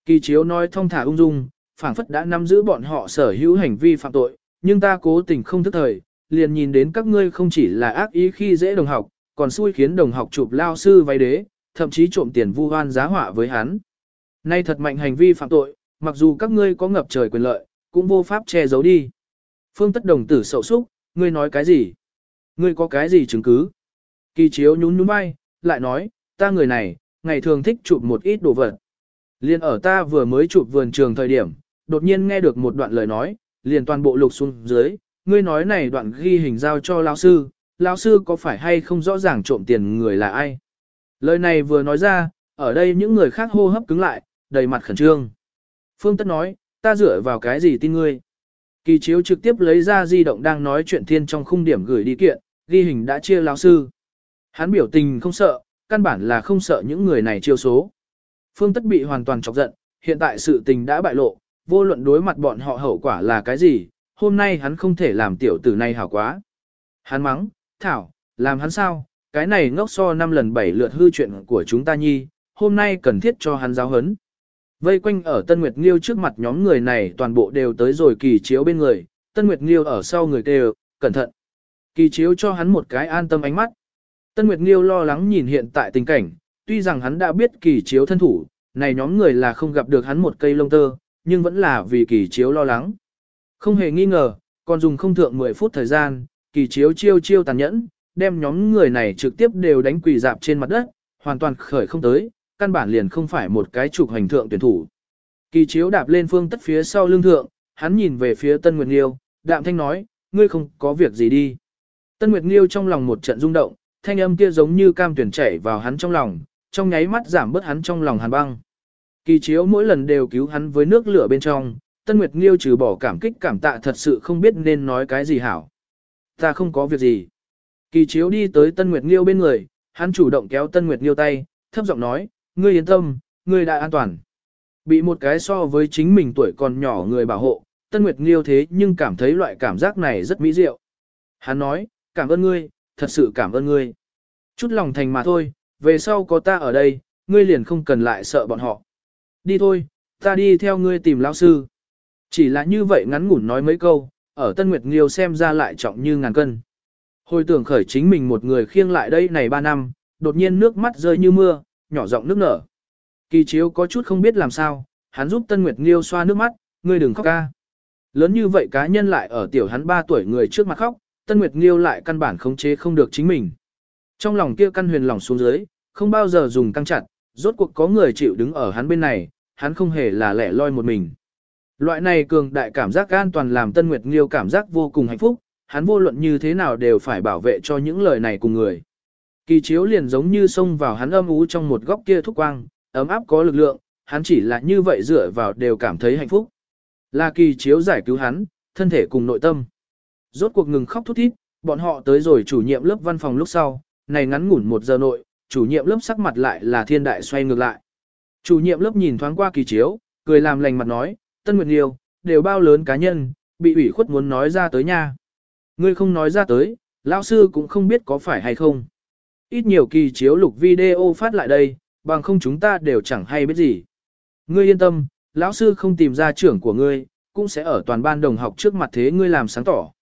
Speaker 1: Kỳ chiếu nói thông thả ung dung, phảng phất đã nắm giữ bọn họ sở hữu hành vi phạm tội, nhưng ta cố tình không thức thời, liền nhìn đến các ngươi không chỉ là ác ý khi dễ đồng học, còn xui khiến đồng học chụp lao sư váy đế, thậm chí trộm tiền vu oan giá họa với hắn. Nay thật mạnh hành vi phạm tội, mặc dù các ngươi có ngập trời quyền lợi, cũng vô pháp che giấu đi. Phương tất đồng tử sậu xúc, ngươi nói cái gì? Ngươi có cái gì chứng cứ? Kỳ chiếu nhún nhún vai, lại nói, ta người này, ngày thường thích chụp một ít đồ vật. Liên ở ta vừa mới chụp vườn trường thời điểm, đột nhiên nghe được một đoạn lời nói, liền toàn bộ lục xuống dưới, ngươi nói này đoạn ghi hình giao cho lão sư, lão sư có phải hay không rõ ràng trộm tiền người là ai? Lời này vừa nói ra, ở đây những người khác hô hấp cứng lại, đầy mặt khẩn trương. Phương Tất nói, ta dựa vào cái gì tin ngươi? Kỳ chiếu trực tiếp lấy ra di động đang nói chuyện thiên trong khung điểm gửi đi kiện, ghi hình đã chia lão sư. Hắn biểu tình không sợ, căn bản là không sợ những người này chiêu số. Phương Tất bị hoàn toàn chọc giận, hiện tại sự tình đã bại lộ, vô luận đối mặt bọn họ hậu quả là cái gì, hôm nay hắn không thể làm tiểu tử này hảo quá. Hắn mắng, Thảo, làm hắn sao, cái này ngốc so năm lần bảy lượt hư chuyện của chúng ta nhi, hôm nay cần thiết cho hắn giáo hấn. Vây quanh ở Tân Nguyệt Nghiêu trước mặt nhóm người này toàn bộ đều tới rồi kỳ chiếu bên người, Tân Nguyệt Nghiêu ở sau người đều, cẩn thận. Kỳ chiếu cho hắn một cái an tâm ánh mắt. Tân Nguyệt Nghiêu lo lắng nhìn hiện tại tình cảnh, tuy rằng hắn đã biết kỳ chiếu thân thủ, này nhóm người là không gặp được hắn một cây lông tơ, nhưng vẫn là vì kỳ chiếu lo lắng. Không hề nghi ngờ, còn dùng không thượng 10 phút thời gian, kỳ chiếu chiêu chiêu tàn nhẫn, đem nhóm người này trực tiếp đều đánh quỳ dạp trên mặt đất, hoàn toàn khởi không tới, căn bản liền không phải một cái trục hành thượng tuyển thủ. Kỳ chiếu đạp lên phương tất phía sau lưng thượng, hắn nhìn về phía Tân Nguyệt Nghiêu, đạm thanh nói, ngươi không có việc gì đi. Tân Nguyệt Nghiêu trong lòng một trận rung động, thanh âm kia giống như cam tuyển chảy vào hắn trong lòng, trong nháy mắt giảm bớt hắn trong lòng hàn băng. Kỳ chiếu mỗi lần đều cứu hắn với nước lửa bên trong, Tân Nguyệt Nghiêu trừ bỏ cảm kích cảm tạ thật sự không biết nên nói cái gì hảo. Ta không có việc gì. Kỳ chiếu đi tới Tân Nguyệt Nghiêu bên người, hắn chủ động kéo Tân Nguyệt Nghiêu tay, thấp giọng nói, ngươi yên tâm, ngươi đã an toàn. Bị một cái so với chính mình tuổi còn nhỏ người bảo hộ, Tân Nguyệt Nghiêu thế nhưng cảm thấy loại cảm giác này rất mỹ diệu. Hắn nói, cảm ơn ngươi, thật sự cảm ơn ngươi. Chút lòng thành mà thôi, về sau có ta ở đây, ngươi liền không cần lại sợ bọn họ. Đi thôi, ta đi theo ngươi tìm lão sư. Chỉ là như vậy ngắn ngủn nói mấy câu, ở Tân Nguyệt Nghiêu xem ra lại trọng như ngàn cân. Hồi tưởng khởi chính mình một người khiêng lại đây này ba năm, đột nhiên nước mắt rơi như mưa, nhỏ giọng nước nở. Kỳ chiếu có chút không biết làm sao, hắn giúp Tân Nguyệt Nghiêu xoa nước mắt, ngươi đừng khóc ca. Lớn như vậy cá nhân lại ở tiểu hắn 3 tuổi người trước mặt khóc, Tân Nguyệt Nghiêu lại căn bản khống chế không được chính mình. Trong lòng kia căn huyền lòng xuống dưới, không bao giờ dùng căng chặt, rốt cuộc có người chịu đứng ở hắn bên này, hắn không hề là lẻ loi một mình. Loại này cường đại cảm giác an toàn làm Tân Nguyệt Nghiêu cảm giác vô cùng hạnh phúc, hắn vô luận như thế nào đều phải bảo vệ cho những lời này cùng người. Kỳ chiếu liền giống như xông vào hắn âm ú trong một góc kia thúc quang, ấm áp có lực lượng, hắn chỉ là như vậy dựa vào đều cảm thấy hạnh phúc. Là kỳ chiếu giải cứu hắn, thân thể cùng nội tâm. Rốt cuộc ngừng khóc thút thít, bọn họ tới rồi chủ nhiệm lớp văn phòng lúc sau, này ngắn ngủn một giờ nội, chủ nhiệm lớp sắc mặt lại là thiên đại xoay ngược lại. Chủ nhiệm lớp nhìn thoáng qua kỳ chiếu, cười làm lành mặt nói, Tân Nguyệt Nhiêu, đều bao lớn cá nhân, bị ủy khuất muốn nói ra tới nha. Ngươi không nói ra tới, lão sư cũng không biết có phải hay không. Ít nhiều kỳ chiếu lục video phát lại đây, bằng không chúng ta đều chẳng hay biết gì. Ngươi yên tâm, lão sư không tìm ra trưởng của ngươi, cũng sẽ ở toàn ban đồng học trước mặt thế ngươi làm sáng tỏ.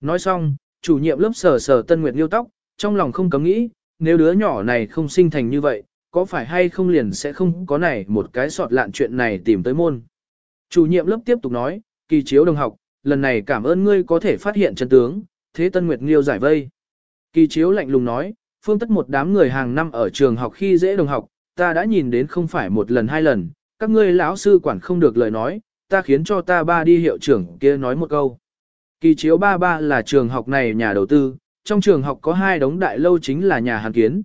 Speaker 1: Nói xong, chủ nhiệm lớp sờ sờ Tân Nguyệt liêu tóc, trong lòng không cấm nghĩ, nếu đứa nhỏ này không sinh thành như vậy, có phải hay không liền sẽ không có này một cái sọt lạn chuyện này tìm tới môn. Chủ nhiệm lớp tiếp tục nói, kỳ chiếu đồng học, lần này cảm ơn ngươi có thể phát hiện chân tướng, thế Tân Nguyệt Nghiêu giải vây. Kỳ chiếu lạnh lùng nói, phương tất một đám người hàng năm ở trường học khi dễ đồng học, ta đã nhìn đến không phải một lần hai lần, các ngươi lão sư quản không được lời nói, ta khiến cho ta ba đi hiệu trưởng kia nói một câu. Kỳ chiếu ba ba là trường học này nhà đầu tư, trong trường học có hai đống đại lâu chính là nhà hàn kiến.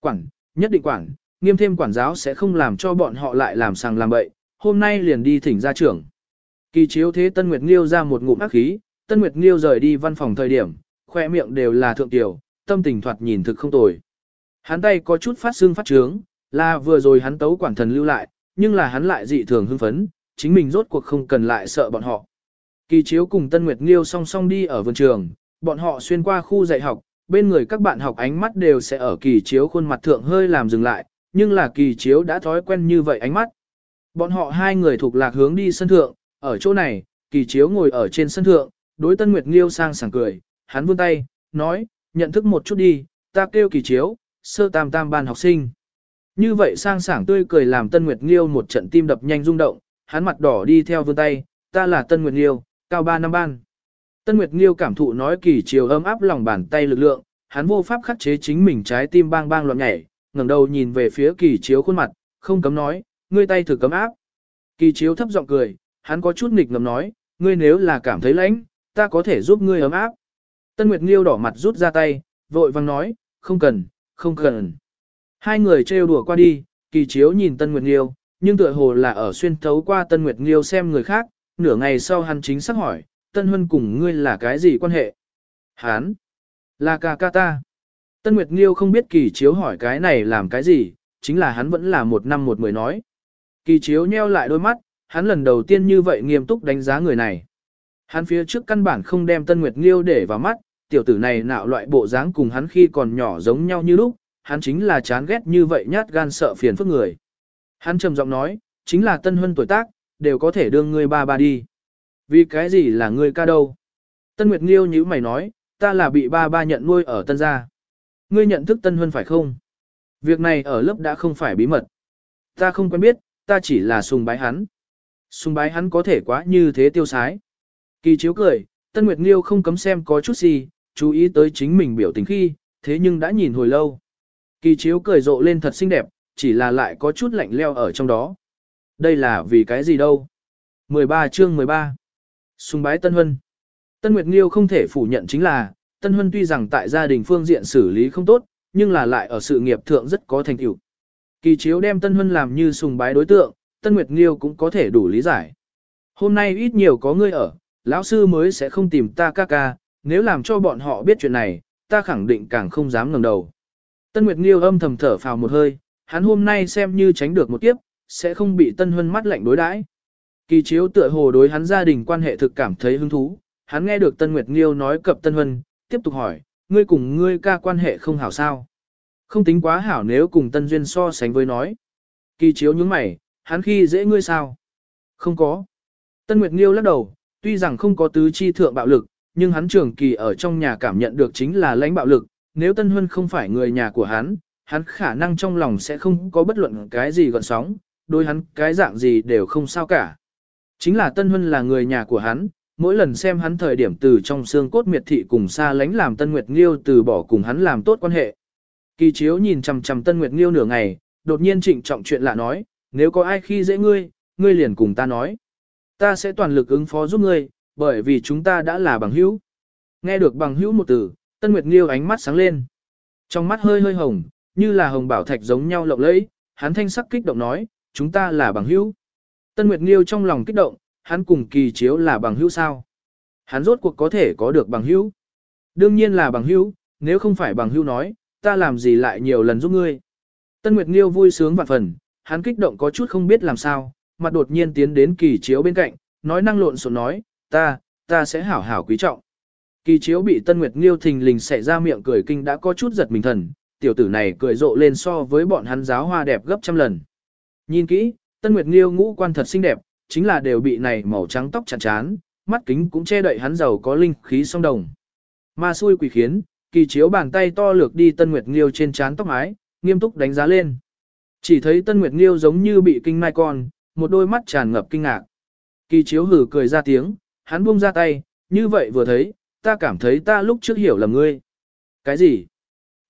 Speaker 1: Quản, nhất định quản, nghiêm thêm quản giáo sẽ không làm cho bọn họ lại làm sàng làm bậy, hôm nay liền đi thỉnh gia trưởng. Kỳ chiếu thế Tân Nguyệt Nghiêu ra một ngụm ác khí, Tân Nguyệt Nghiêu rời đi văn phòng thời điểm, khoe miệng đều là thượng tiểu, tâm tình thoạt nhìn thực không tồi. Hắn tay có chút phát xương phát trướng, là vừa rồi hắn tấu quản thần lưu lại, nhưng là hắn lại dị thường hưng phấn, chính mình rốt cuộc không cần lại sợ bọn họ. Kỳ chiếu cùng Tân Nguyệt Nghiêu song song đi ở vườn trường, bọn họ xuyên qua khu dạy học, bên người các bạn học ánh mắt đều sẽ ở kỳ chiếu khuôn mặt thượng hơi làm dừng lại, nhưng là kỳ chiếu đã thói quen như vậy ánh mắt. Bọn họ hai người thuộc lạc hướng đi sân thượng, ở chỗ này, kỳ chiếu ngồi ở trên sân thượng, đối Tân Nguyệt Nghiêu sang sảng cười, hắn vươn tay, nói, nhận thức một chút đi, ta kêu kỳ chiếu, sơ tam tam ban học sinh. Như vậy sang sảng tươi cười làm Tân Nguyệt Nghiêu một trận tim đập nhanh rung động, hắn mặt đỏ đi theo vươn tay, ta là Tân Nguyệt Nghiêu, cao ba năm ban. Tân Nguyệt Nghiêu cảm thụ nói kỳ chiều ấm áp lòng bàn tay lực lượng, hắn vô pháp khắc chế chính mình trái tim bang bang loạn nhảy, ngẩng đầu nhìn về phía kỳ chiếu khuôn mặt, không cấm nói, ngươi tay thử cấm áp. Kỳ chiếu thấp giọng cười, hắn có chút nghịch ngầm nói, ngươi nếu là cảm thấy lạnh, ta có thể giúp ngươi ấm áp. Tân Nguyệt Nghiêu đỏ mặt rút ra tay, vội vang nói, không cần, không cần. Hai người trêu đùa qua đi, kỳ chiếu nhìn Tân Nguyệt Nghiêu, nhưng tựa hồ là ở xuyên thấu qua Tân Nguyệt Nghiêu xem người khác, nửa ngày sau hắn chính xác hỏi, Tân Huân cùng ngươi là cái gì quan hệ? Hán, là ca ca ta. Tân Nguyệt Nghiêu không biết kỳ chiếu hỏi cái này làm cái gì, chính là hắn vẫn là một năm một mười nói. Kỳ chiếu nheo lại đôi mắt, hắn lần đầu tiên như vậy nghiêm túc đánh giá người này. Hắn phía trước căn bản không đem Tân Nguyệt Nghiêu để vào mắt, tiểu tử này nạo loại bộ dáng cùng hắn khi còn nhỏ giống nhau như lúc, hắn chính là chán ghét như vậy nhát gan sợ phiền phức người. Hắn trầm giọng nói, chính là Tân Huân tuổi tác, đều có thể đưa ngươi ba ba đi. Vì cái gì là ngươi ca đâu? Tân Nguyệt Nghiêu như mày nói, ta là bị ba ba nhận nuôi ở Tân gia. Ngươi nhận thức Tân Huân phải không? Việc này ở lớp đã không phải bí mật. Ta không quen biết, ta chỉ là sùng bái hắn. Sùng bái hắn có thể quá như thế tiêu sái. Kỳ chiếu cười, Tân Nguyệt Nghiêu không cấm xem có chút gì, chú ý tới chính mình biểu tình khi, thế nhưng đã nhìn hồi lâu. Kỳ chiếu cười rộ lên thật xinh đẹp, chỉ là lại có chút lạnh leo ở trong đó. Đây là vì cái gì đâu? 13 chương 13 Sùng bái Tân Huân Tân Nguyệt Nghiêu không thể phủ nhận chính là, Tân Huân tuy rằng tại gia đình phương diện xử lý không tốt, nhưng là lại ở sự nghiệp thượng rất có thành tựu. Kỳ chiếu đem Tân Huân làm như sùng bái đối tượng, Tân Nguyệt Nghiêu cũng có thể đủ lý giải. Hôm nay ít nhiều có ngươi ở, lão sư mới sẽ không tìm ta ca ca, nếu làm cho bọn họ biết chuyện này, ta khẳng định càng không dám ngẩng đầu. Tân Nguyệt Nghiêu âm thầm thở phào một hơi, hắn hôm nay xem như tránh được một kiếp, sẽ không bị Tân Huân mắt lạnh đối đãi. Kỳ chiếu tựa hồ đối hắn gia đình quan hệ thực cảm thấy hứng thú, hắn nghe được Tân Nguyệt Nghiêu nói cập Tân Huân, tiếp tục hỏi, ngươi cùng ngươi ca quan hệ không hảo sao? Không tính quá hảo nếu cùng Tân Duyên so sánh với nói. Kỳ chiếu những mày, hắn khi dễ ngươi sao? Không có. Tân Nguyệt Nghiêu lắc đầu, tuy rằng không có tứ chi thượng bạo lực, nhưng hắn trường kỳ ở trong nhà cảm nhận được chính là lãnh bạo lực, nếu Tân Huân không phải người nhà của hắn, hắn khả năng trong lòng sẽ không có bất luận cái gì gọn sóng, đối hắn cái dạng gì đều không sao cả. Chính là Tân Huân là người nhà của hắn, mỗi lần xem hắn thời điểm từ trong xương cốt miệt thị cùng xa lánh làm Tân Nguyệt Nghiêu từ bỏ cùng hắn làm tốt quan hệ. Kỳ chiếu nhìn chằm chằm Tân Nguyệt Nghiêu nửa ngày, đột nhiên trịnh trọng chuyện lạ nói, nếu có ai khi dễ ngươi, ngươi liền cùng ta nói. Ta sẽ toàn lực ứng phó giúp ngươi, bởi vì chúng ta đã là bằng hữu. Nghe được bằng hữu một từ, Tân Nguyệt Nghiêu ánh mắt sáng lên. Trong mắt hơi hơi hồng, như là hồng bảo thạch giống nhau lộng lẫy, hắn thanh sắc kích động nói, chúng ta là bằng hữu. Tân Nguyệt Nghiêu trong lòng kích động, hắn cùng kỳ chiếu là bằng hữu sao? Hắn rốt cuộc có thể có được bằng hữu? Đương nhiên là bằng hữu, nếu không phải bằng hữu nói, ta làm gì lại nhiều lần giúp ngươi. Tân Nguyệt Nghiêu vui sướng vạn phần, hắn kích động có chút không biết làm sao, mặt đột nhiên tiến đến kỳ chiếu bên cạnh, nói năng lộn xộn nói, ta, ta sẽ hảo hảo quý trọng. Kỳ chiếu bị Tân Nguyệt Nghiêu thình lình xẻ ra miệng cười kinh đã có chút giật mình thần, tiểu tử này cười rộ lên so với bọn hắn giáo hoa đẹp gấp trăm lần. Nhìn kỹ, Tân Nguyệt Nghiêu ngũ quan thật xinh đẹp, chính là đều bị này màu trắng tóc chặt chán, mắt kính cũng che đậy hắn giàu có linh khí song đồng. Ma xui quỷ khiến, kỳ chiếu bàn tay to lược đi Tân Nguyệt Nghiêu trên trán tóc mái, nghiêm túc đánh giá lên. Chỉ thấy Tân Nguyệt Nghiêu giống như bị kinh mai con, một đôi mắt tràn ngập kinh ngạc. Kỳ chiếu hử cười ra tiếng, hắn buông ra tay, như vậy vừa thấy, ta cảm thấy ta lúc trước hiểu lầm ngươi. Cái gì?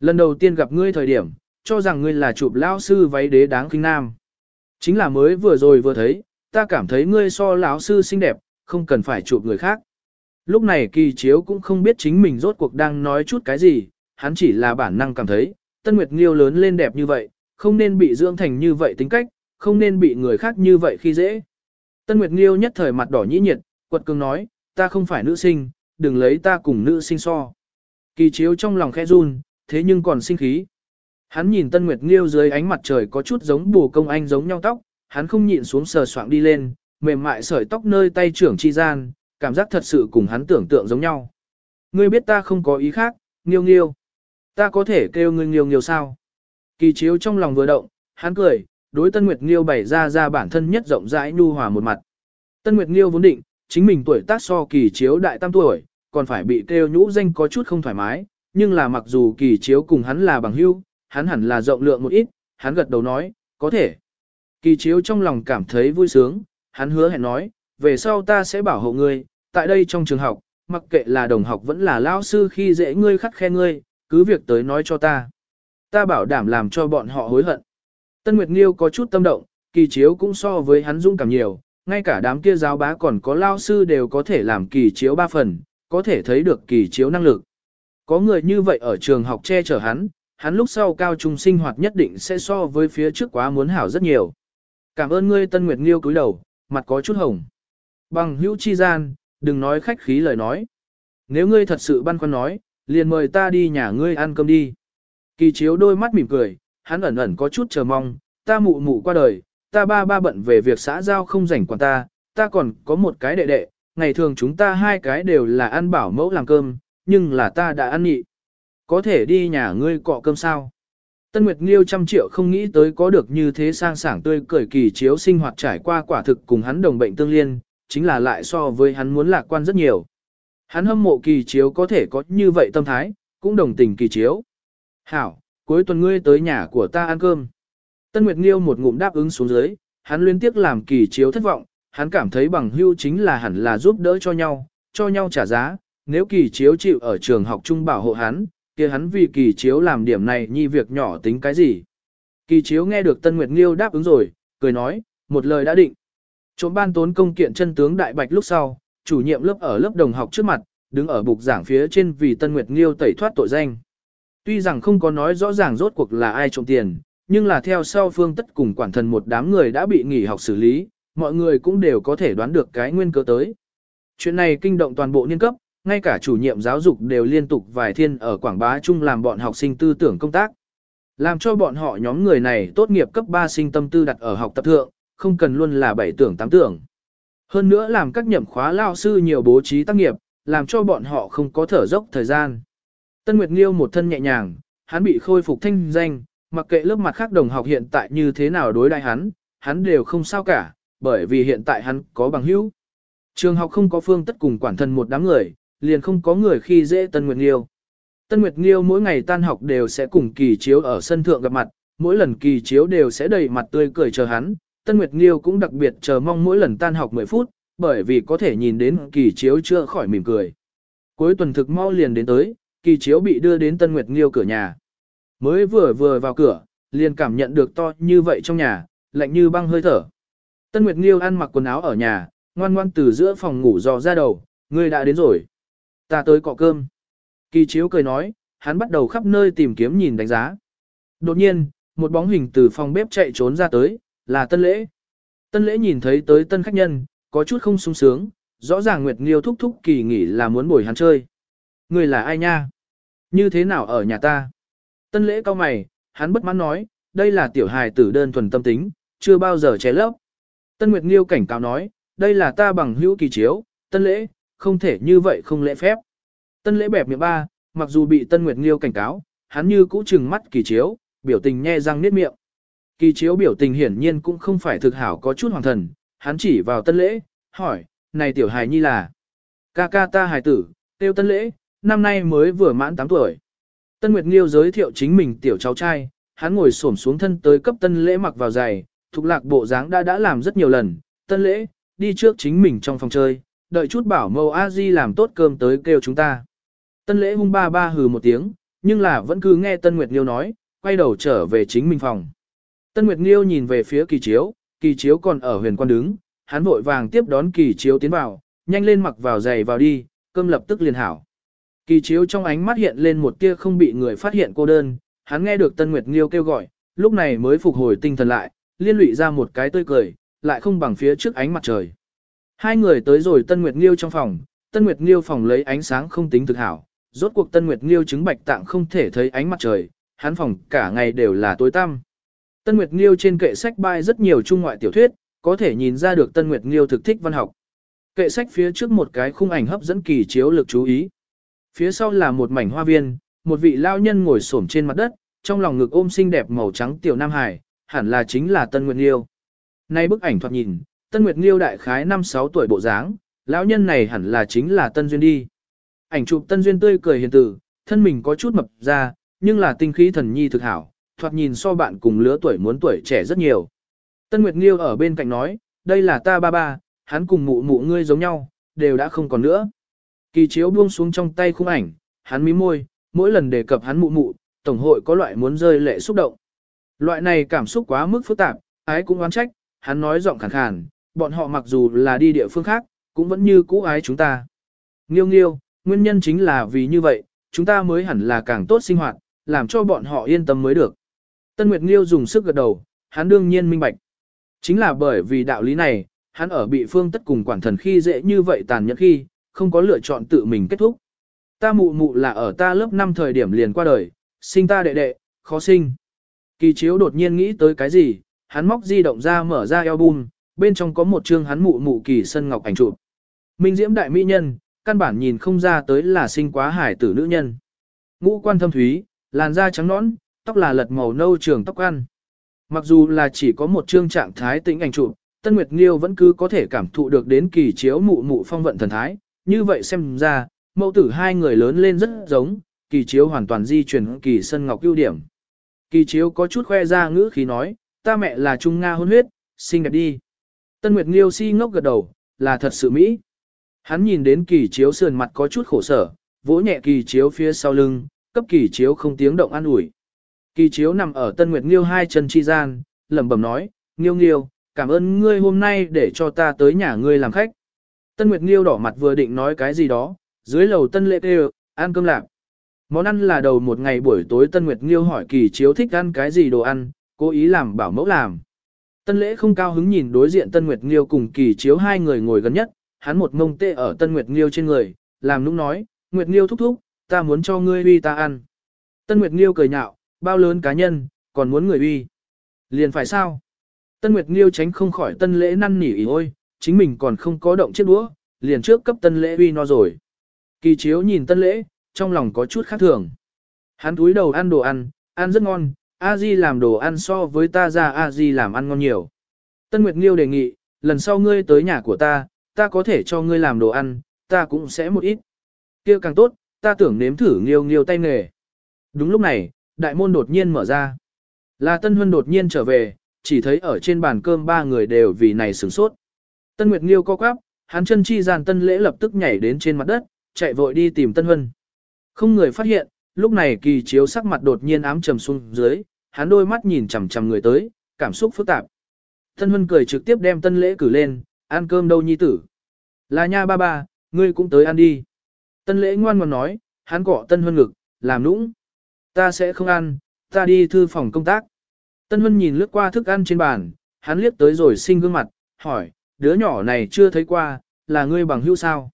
Speaker 1: Lần đầu tiên gặp ngươi thời điểm, cho rằng ngươi là chụp lão sư váy đế đáng kinh nam. Chính là mới vừa rồi vừa thấy, ta cảm thấy ngươi so lão sư xinh đẹp, không cần phải chụp người khác. Lúc này kỳ chiếu cũng không biết chính mình rốt cuộc đang nói chút cái gì, hắn chỉ là bản năng cảm thấy, Tân Nguyệt Nghiêu lớn lên đẹp như vậy, không nên bị dưỡng thành như vậy tính cách, không nên bị người khác như vậy khi dễ. Tân Nguyệt Nghiêu nhất thời mặt đỏ nhĩ nhiệt, quật cường nói, ta không phải nữ sinh, đừng lấy ta cùng nữ sinh so. Kỳ chiếu trong lòng khẽ run, thế nhưng còn sinh khí. Hắn nhìn Tân Nguyệt Nghiêu dưới ánh mặt trời có chút giống bù công anh giống nhau tóc, hắn không nhịn xuống sờ soạng đi lên, mềm mại sợi tóc nơi tay trưởng chi gian, cảm giác thật sự cùng hắn tưởng tượng giống nhau. Ngươi biết ta không có ý khác, Nghiêu Nghiêu. Ta có thể kêu ngươi Nghiêu Nghiêu sao? Kỳ chiếu trong lòng vừa động, hắn cười, đối Tân Nguyệt Nghiêu bày ra ra bản thân nhất rộng rãi nhu hòa một mặt. Tân Nguyệt Nghiêu vốn định, chính mình tuổi tác so kỳ chiếu đại tam tuổi, còn phải bị kêu nhũ danh có chút không thoải mái, nhưng là mặc dù kỳ chiếu cùng hắn là bằng hữu, hắn hẳn là rộng lượng một ít, hắn gật đầu nói, có thể. Kỳ chiếu trong lòng cảm thấy vui sướng, hắn hứa hẹn nói, về sau ta sẽ bảo hộ ngươi, tại đây trong trường học, mặc kệ là đồng học vẫn là lao sư khi dễ ngươi khắt khe ngươi, cứ việc tới nói cho ta. Ta bảo đảm làm cho bọn họ hối hận. Tân Nguyệt Nghiêu có chút tâm động, kỳ chiếu cũng so với hắn dũng cảm nhiều, ngay cả đám kia giáo bá còn có lao sư đều có thể làm kỳ chiếu ba phần, có thể thấy được kỳ chiếu năng lực. Có người như vậy ở trường học che chở hắn, hắn lúc sau cao trung sinh hoạt nhất định sẽ so với phía trước quá muốn hảo rất nhiều. Cảm ơn ngươi Tân Nguyệt Nghiêu cúi đầu, mặt có chút hồng. Bằng hữu chi gian, đừng nói khách khí lời nói. Nếu ngươi thật sự băn khoăn nói, liền mời ta đi nhà ngươi ăn cơm đi. Kỳ chiếu đôi mắt mỉm cười, hắn ẩn ẩn có chút chờ mong, ta mụ mụ qua đời, ta ba ba bận về việc xã giao không rảnh quản ta, ta còn có một cái đệ đệ, ngày thường chúng ta hai cái đều là ăn bảo mẫu làm cơm, nhưng là ta đã ăn nhị. Có thể đi nhà ngươi cọ cơm sao? Tân Nguyệt Nghiêu trăm triệu không nghĩ tới có được như thế sang sảng tươi cười kỳ chiếu sinh hoạt trải qua quả thực cùng hắn đồng bệnh tương liên, chính là lại so với hắn muốn lạc quan rất nhiều. Hắn hâm mộ kỳ chiếu có thể có như vậy tâm thái, cũng đồng tình kỳ chiếu. Hảo, cuối tuần ngươi tới nhà của ta ăn cơm. Tân Nguyệt Nghiêu một ngụm đáp ứng xuống dưới, hắn liên tiếp làm kỳ chiếu thất vọng, hắn cảm thấy bằng hưu chính là hẳn là giúp đỡ cho nhau, cho nhau trả giá, nếu kỳ chiếu chịu ở trường học trung bảo hộ hắn, kia hắn vì kỳ chiếu làm điểm này nhi việc nhỏ tính cái gì. Kỳ chiếu nghe được Tân Nguyệt Nghiêu đáp ứng rồi, cười nói, một lời đã định. Trộm ban tốn công kiện chân tướng đại bạch lúc sau, chủ nhiệm lớp ở lớp đồng học trước mặt, đứng ở bục giảng phía trên vì Tân Nguyệt Nghiêu tẩy thoát tội danh. Tuy rằng không có nói rõ ràng rốt cuộc là ai trộm tiền, nhưng là theo sau phương tất cùng quản thần một đám người đã bị nghỉ học xử lý, mọi người cũng đều có thể đoán được cái nguyên cớ tới. Chuyện này kinh động toàn bộ niên cấp, ngay cả chủ nhiệm giáo dục đều liên tục vài thiên ở quảng bá chung làm bọn học sinh tư tưởng công tác. Làm cho bọn họ nhóm người này tốt nghiệp cấp 3 sinh tâm tư đặt ở học tập thượng, không cần luôn là bảy tưởng tám tưởng. Hơn nữa làm các nhậm khóa lao sư nhiều bố trí tác nghiệp, làm cho bọn họ không có thở dốc thời gian. Tân Nguyệt Nghiêu một thân nhẹ nhàng, hắn bị khôi phục thanh danh, mặc kệ lớp mặt khác đồng học hiện tại như thế nào đối đại hắn, hắn đều không sao cả, bởi vì hiện tại hắn có bằng hữu. Trường học không có phương tất cùng quản thân một đám người, liền không có người khi dễ Tân Nguyệt Nghiêu. Tân Nguyệt Nghiêu mỗi ngày tan học đều sẽ cùng kỳ chiếu ở sân thượng gặp mặt, mỗi lần kỳ chiếu đều sẽ đầy mặt tươi cười chờ hắn. Tân Nguyệt Nghiêu cũng đặc biệt chờ mong mỗi lần tan học 10 phút, bởi vì có thể nhìn đến kỳ chiếu chưa khỏi mỉm cười. Cuối tuần thực mau liền đến tới, kỳ chiếu bị đưa đến Tân Nguyệt Nghiêu cửa nhà. Mới vừa vừa vào cửa, liền cảm nhận được to như vậy trong nhà, lạnh như băng hơi thở. Tân Nguyệt Nghiêu ăn mặc quần áo ở nhà, ngoan ngoan từ giữa phòng ngủ dò ra đầu, ngươi đã đến rồi. Ta tới cọ cơm. Kỳ chiếu cười nói, hắn bắt đầu khắp nơi tìm kiếm nhìn đánh giá. Đột nhiên, một bóng hình từ phòng bếp chạy trốn ra tới, là tân lễ. Tân lễ nhìn thấy tới tân khách nhân, có chút không sung sướng, rõ ràng Nguyệt Nghiêu thúc thúc kỳ nghỉ là muốn bồi hắn chơi. Người là ai nha? Như thế nào ở nhà ta? Tân lễ cao mày, hắn bất mãn nói, đây là tiểu hài tử đơn thuần tâm tính, chưa bao giờ ché lấp. Tân Nguyệt Nghiêu cảnh cáo nói, đây là ta bằng hữu kỳ chiếu, tân lễ, không thể như vậy không lễ phép. Tân lễ bẹp miệng ba, mặc dù bị Tân Nguyệt Nghiêu cảnh cáo, hắn như cũ trừng mắt kỳ chiếu, biểu tình nhe răng niết miệng. Kỳ chiếu biểu tình hiển nhiên cũng không phải thực hảo có chút hoàng thần, hắn chỉ vào tân lễ, hỏi, này tiểu hài nhi là, ca ca ta hài tử, tiêu tân lễ, năm nay mới vừa mãn 8 tuổi. Tân Nguyệt Nghiêu giới thiệu chính mình tiểu cháu trai, hắn ngồi xổm xuống thân tới cấp tân lễ mặc vào giày, thuộc lạc bộ dáng đã đã làm rất nhiều lần, tân lễ, đi trước chính mình trong phòng chơi, đợi chút bảo mâu a di làm tốt cơm tới kêu chúng ta. Tân lễ hung ba ba hừ một tiếng, nhưng là vẫn cứ nghe Tân Nguyệt Nghiêu nói, quay đầu trở về chính mình phòng. Tân Nguyệt Nghiêu nhìn về phía kỳ chiếu, kỳ chiếu còn ở huyền quan đứng, hắn vội vàng tiếp đón kỳ chiếu tiến vào, nhanh lên mặc vào giày vào đi, cơm lập tức liền hảo. Kỳ chiếu trong ánh mắt hiện lên một tia không bị người phát hiện cô đơn, hắn nghe được Tân Nguyệt Nghiêu kêu gọi, lúc này mới phục hồi tinh thần lại, liên lụy ra một cái tươi cười, lại không bằng phía trước ánh mặt trời. Hai người tới rồi Tân Nguyệt Nghiêu trong phòng, Tân Nguyệt Nghiêu phòng lấy ánh sáng không tính thực hảo, rốt cuộc Tân Nguyệt Nghiêu chứng bạch tạng không thể thấy ánh mặt trời, hắn phòng cả ngày đều là tối tăm. Tân Nguyệt Nghiêu trên kệ sách bay rất nhiều trung ngoại tiểu thuyết, có thể nhìn ra được Tân Nguyệt Nghiêu thực thích văn học. Kệ sách phía trước một cái khung ảnh hấp dẫn kỳ chiếu lực chú ý. Phía sau là một mảnh hoa viên, một vị lao nhân ngồi xổm trên mặt đất, trong lòng ngực ôm xinh đẹp màu trắng tiểu Nam Hải, hẳn là chính là Tân Nguyệt Nghiêu. Nay bức ảnh thoạt nhìn, Tân Nguyệt Nghiêu đại khái 5-6 tuổi bộ dáng, lão nhân này hẳn là chính là Tân Duyên đi. Ảnh chụp Tân Duyên tươi cười hiền tử, thân mình có chút mập ra, nhưng là tinh khí thần nhi thực hảo, thoạt nhìn so bạn cùng lứa tuổi muốn tuổi trẻ rất nhiều. Tân Nguyệt Nghiêu ở bên cạnh nói, đây là ta ba ba, hắn cùng mụ mụ ngươi giống nhau, đều đã không còn nữa. Kỳ chiếu buông xuống trong tay khung ảnh, hắn mím môi, mỗi lần đề cập hắn mụ mụ, tổng hội có loại muốn rơi lệ xúc động. Loại này cảm xúc quá mức phức tạp, ái cũng oán trách, hắn nói giọng khàn khàn, bọn họ mặc dù là đi địa phương khác, cũng vẫn như cũ ái chúng ta. Nghiêu nghiêu, nguyên nhân chính là vì như vậy, chúng ta mới hẳn là càng tốt sinh hoạt, làm cho bọn họ yên tâm mới được. Tân Nguyệt Nghiêu dùng sức gật đầu, hắn đương nhiên minh bạch. Chính là bởi vì đạo lý này, hắn ở bị phương tất cùng quản thần khi dễ như vậy tàn nhẫn khi, không có lựa chọn tự mình kết thúc. Ta mụ mụ là ở ta lớp 5 thời điểm liền qua đời, sinh ta đệ đệ, khó sinh. Kỳ chiếu đột nhiên nghĩ tới cái gì, hắn móc di động ra mở ra album, bên trong có một chương hắn mụ mụ kỳ sân ngọc ảnh chụp. Minh diễm đại mỹ nhân, căn bản nhìn không ra tới là sinh quá hải tử nữ nhân. Ngũ quan thâm thúy, làn da trắng nõn, tóc là lật màu nâu trường tóc ăn. Mặc dù là chỉ có một chương trạng thái tĩnh ảnh chụp, Tân Nguyệt Nghiêu vẫn cứ có thể cảm thụ được đến kỳ chiếu mụ mụ phong vận thần thái, như vậy xem ra, mẫu tử hai người lớn lên rất giống, kỳ chiếu hoàn toàn di chuyển kỳ sân ngọc ưu điểm. Kỳ chiếu có chút khoe ra ngữ khí nói, ta mẹ là Trung Nga hôn huyết, xinh đẹp đi. Tân Nguyệt Nghiêu si ngốc gật đầu, là thật sự Mỹ. Hắn nhìn đến kỳ chiếu sườn mặt có chút khổ sở, vỗ nhẹ kỳ chiếu phía sau lưng, cấp kỳ chiếu không tiếng động an ủi. Kỳ chiếu nằm ở Tân Nguyệt Nghiêu hai chân chi gian, lẩm bẩm nói, Nghiêu Nghiêu, cảm ơn ngươi hôm nay để cho ta tới nhà ngươi làm khách. Tân Nguyệt Nghiêu đỏ mặt vừa định nói cái gì đó, dưới lầu Tân Lệ kêu, ăn cơm lạc. Món ăn là đầu một ngày buổi tối Tân Nguyệt Nghiêu hỏi kỳ chiếu thích ăn cái gì đồ ăn, cố ý làm bảo mẫu làm. Tân Lễ không cao hứng nhìn đối diện Tân Nguyệt Nghiêu cùng kỳ chiếu hai người ngồi gần nhất, hắn một mông tê ở Tân Nguyệt Nghiêu trên người, làm nũng nói, Nguyệt Nghiêu thúc thúc, ta muốn cho ngươi uy ta ăn. Tân Nguyệt Nghiêu cười nhạo, bao lớn cá nhân, còn muốn người uy. Liền phải sao? Tân Nguyệt Nghiêu tránh không khỏi Tân Lễ năn nỉ ý ôi, chính mình còn không có động chiếc đũa, liền trước cấp Tân Lễ uy no rồi. Kỳ chiếu nhìn Tân Lễ, trong lòng có chút khác thường. Hắn túi đầu ăn đồ ăn, ăn rất ngon, A Di làm đồ ăn so với ta ra A Di làm ăn ngon nhiều. Tân Nguyệt Nghiêu đề nghị, lần sau ngươi tới nhà của ta, ta có thể cho ngươi làm đồ ăn, ta cũng sẽ một ít. kia càng tốt, ta tưởng nếm thử Nghiêu Nghiêu tay nghề. Đúng lúc này, đại môn đột nhiên mở ra. Là Tân Huân đột nhiên trở về, chỉ thấy ở trên bàn cơm ba người đều vì này sửng sốt. Tân Nguyệt Nghiêu co quắp, hắn chân chi gian Tân Lễ lập tức nhảy đến trên mặt đất, chạy vội đi tìm Tân Huân. Không người phát hiện, lúc này kỳ chiếu sắc mặt đột nhiên ám trầm xuống dưới, hắn đôi mắt nhìn chằm chằm người tới, cảm xúc phức tạp. Tân Huân cười trực tiếp đem Tân Lễ cử lên, ăn cơm đâu nhi tử. Là nha ba ba, ngươi cũng tới ăn đi. Tân Lễ ngoan ngoãn nói, hắn cọ Tân Huân ngực, làm nũng. Ta sẽ không ăn, ta đi thư phòng công tác. Tân Huân nhìn lướt qua thức ăn trên bàn, hắn liếc tới rồi sinh gương mặt, hỏi, đứa nhỏ này chưa thấy qua, là ngươi bằng hữu sao?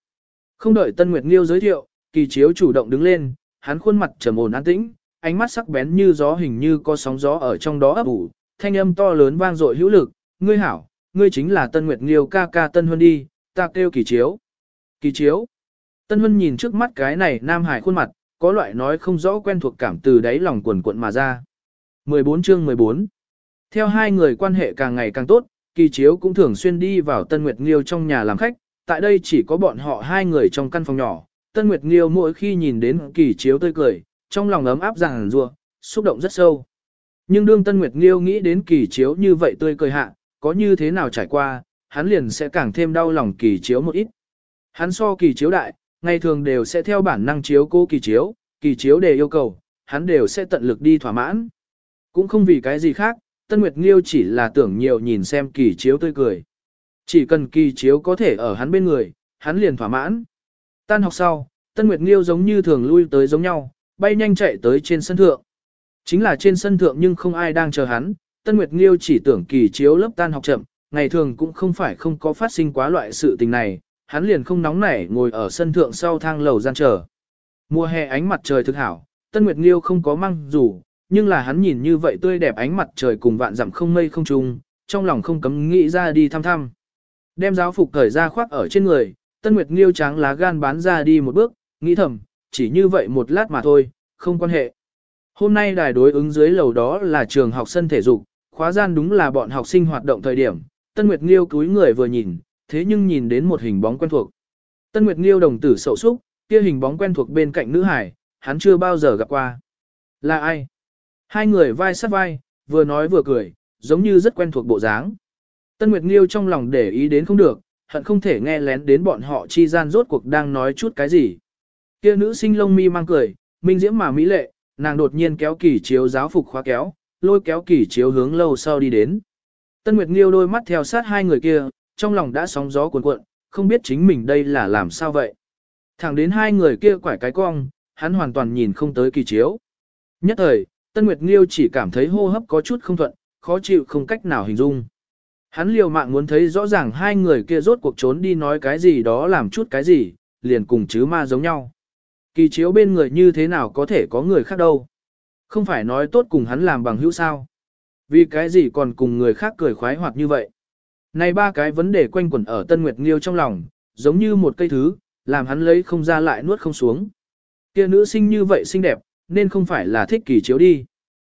Speaker 1: Không đợi Tân Nguyệt Nghiêu giới thiệu, kỳ chiếu chủ động đứng lên, hắn khuôn mặt trầm ổn an tĩnh, ánh mắt sắc bén như gió hình như có sóng gió ở trong đó ấp ủ, thanh âm to lớn vang dội hữu lực, ngươi hảo, ngươi chính là Tân Nguyệt Nghiêu ca ca Tân Huân đi, ta kêu kỳ chiếu. Kỳ chiếu. Tân Huân nhìn trước mắt cái này Nam Hải khuôn mặt, có loại nói không rõ quen thuộc cảm từ đáy lòng quần cuộn mà ra. 14 chương 14 Theo hai người quan hệ càng ngày càng tốt, kỳ chiếu cũng thường xuyên đi vào Tân Nguyệt Nghiêu trong nhà làm khách, tại đây chỉ có bọn họ hai người trong căn phòng nhỏ. Tân Nguyệt Nghiêu mỗi khi nhìn đến kỳ chiếu tươi cười, trong lòng ấm áp ràng rùa, xúc động rất sâu. Nhưng đương Tân Nguyệt Nghiêu nghĩ đến kỳ chiếu như vậy tươi cười hạ, có như thế nào trải qua, hắn liền sẽ càng thêm đau lòng kỳ chiếu một ít. Hắn so kỳ chiếu đại, ngày thường đều sẽ theo bản năng chiếu cô kỳ chiếu, kỳ chiếu đề yêu cầu, hắn đều sẽ tận lực đi thỏa mãn. Cũng không vì cái gì khác, Tân Nguyệt Nghiêu chỉ là tưởng nhiều nhìn xem kỳ chiếu tươi cười. Chỉ cần kỳ chiếu có thể ở hắn bên người, hắn liền thỏa mãn. Tan học sau, Tân Nguyệt Nghiêu giống như thường lui tới giống nhau, bay nhanh chạy tới trên sân thượng. Chính là trên sân thượng nhưng không ai đang chờ hắn, Tân Nguyệt Nghiêu chỉ tưởng kỳ chiếu lớp tan học chậm, ngày thường cũng không phải không có phát sinh quá loại sự tình này, hắn liền không nóng nảy ngồi ở sân thượng sau thang lầu gian chờ. Mùa hè ánh mặt trời thực hảo, Tân Nguyệt Nghiêu không có măng dù nhưng là hắn nhìn như vậy tươi đẹp ánh mặt trời cùng vạn dặm không mây không trùng, trong lòng không cấm nghĩ ra đi thăm thăm. Đem giáo phục cởi ra khoác ở trên người, Tân Nguyệt Nghiêu trắng lá gan bán ra đi một bước, nghĩ thầm, chỉ như vậy một lát mà thôi, không quan hệ. Hôm nay đài đối ứng dưới lầu đó là trường học sân thể dục, khóa gian đúng là bọn học sinh hoạt động thời điểm, Tân Nguyệt Nghiêu cúi người vừa nhìn, thế nhưng nhìn đến một hình bóng quen thuộc. Tân Nguyệt Nghiêu đồng tử sậu súc, kia hình bóng quen thuộc bên cạnh nữ hải, hắn chưa bao giờ gặp qua. Là ai? Hai người vai sát vai, vừa nói vừa cười, giống như rất quen thuộc bộ dáng. Tân Nguyệt Nghiêu trong lòng để ý đến không được, hận không thể nghe lén đến bọn họ chi gian rốt cuộc đang nói chút cái gì. Kia nữ sinh lông mi mang cười, minh diễm mà mỹ lệ, nàng đột nhiên kéo kỳ chiếu giáo phục khóa kéo, lôi kéo kỳ chiếu hướng lâu sau đi đến. Tân Nguyệt Nghiêu đôi mắt theo sát hai người kia, trong lòng đã sóng gió cuồn cuộn, không biết chính mình đây là làm sao vậy. Thẳng đến hai người kia quải cái cong, hắn hoàn toàn nhìn không tới kỳ chiếu. Nhất thời, Tân Nguyệt Nghiêu chỉ cảm thấy hô hấp có chút không thuận, khó chịu không cách nào hình dung. Hắn liều mạng muốn thấy rõ ràng hai người kia rốt cuộc trốn đi nói cái gì đó làm chút cái gì, liền cùng chứ ma giống nhau. Kỳ chiếu bên người như thế nào có thể có người khác đâu. Không phải nói tốt cùng hắn làm bằng hữu sao. Vì cái gì còn cùng người khác cười khoái hoạt như vậy. Này ba cái vấn đề quanh quẩn ở Tân Nguyệt Nghiêu trong lòng, giống như một cây thứ, làm hắn lấy không ra lại nuốt không xuống. Kia nữ sinh như vậy xinh đẹp, nên không phải là thích kỳ chiếu đi.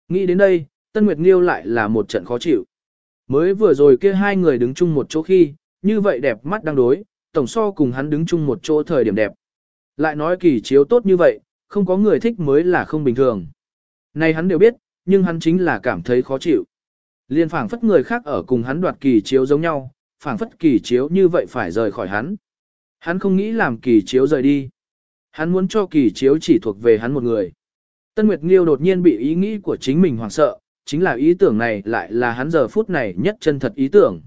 Speaker 1: Nghĩ đến đây, Tân Nguyệt Nghiêu lại là một trận khó chịu. Mới vừa rồi kia hai người đứng chung một chỗ khi, như vậy đẹp mắt đang đối, tổng so cùng hắn đứng chung một chỗ thời điểm đẹp. Lại nói kỳ chiếu tốt như vậy, không có người thích mới là không bình thường. Này hắn đều biết, nhưng hắn chính là cảm thấy khó chịu. Liên phảng phất người khác ở cùng hắn đoạt kỳ chiếu giống nhau, phảng phất kỳ chiếu như vậy phải rời khỏi hắn. Hắn không nghĩ làm kỳ chiếu rời đi. Hắn muốn cho kỳ chiếu chỉ thuộc về hắn một người. Tân Nguyệt Nghiêu đột nhiên bị ý nghĩ của chính mình hoảng sợ, chính là ý tưởng này lại là hắn giờ phút này nhất chân thật ý tưởng.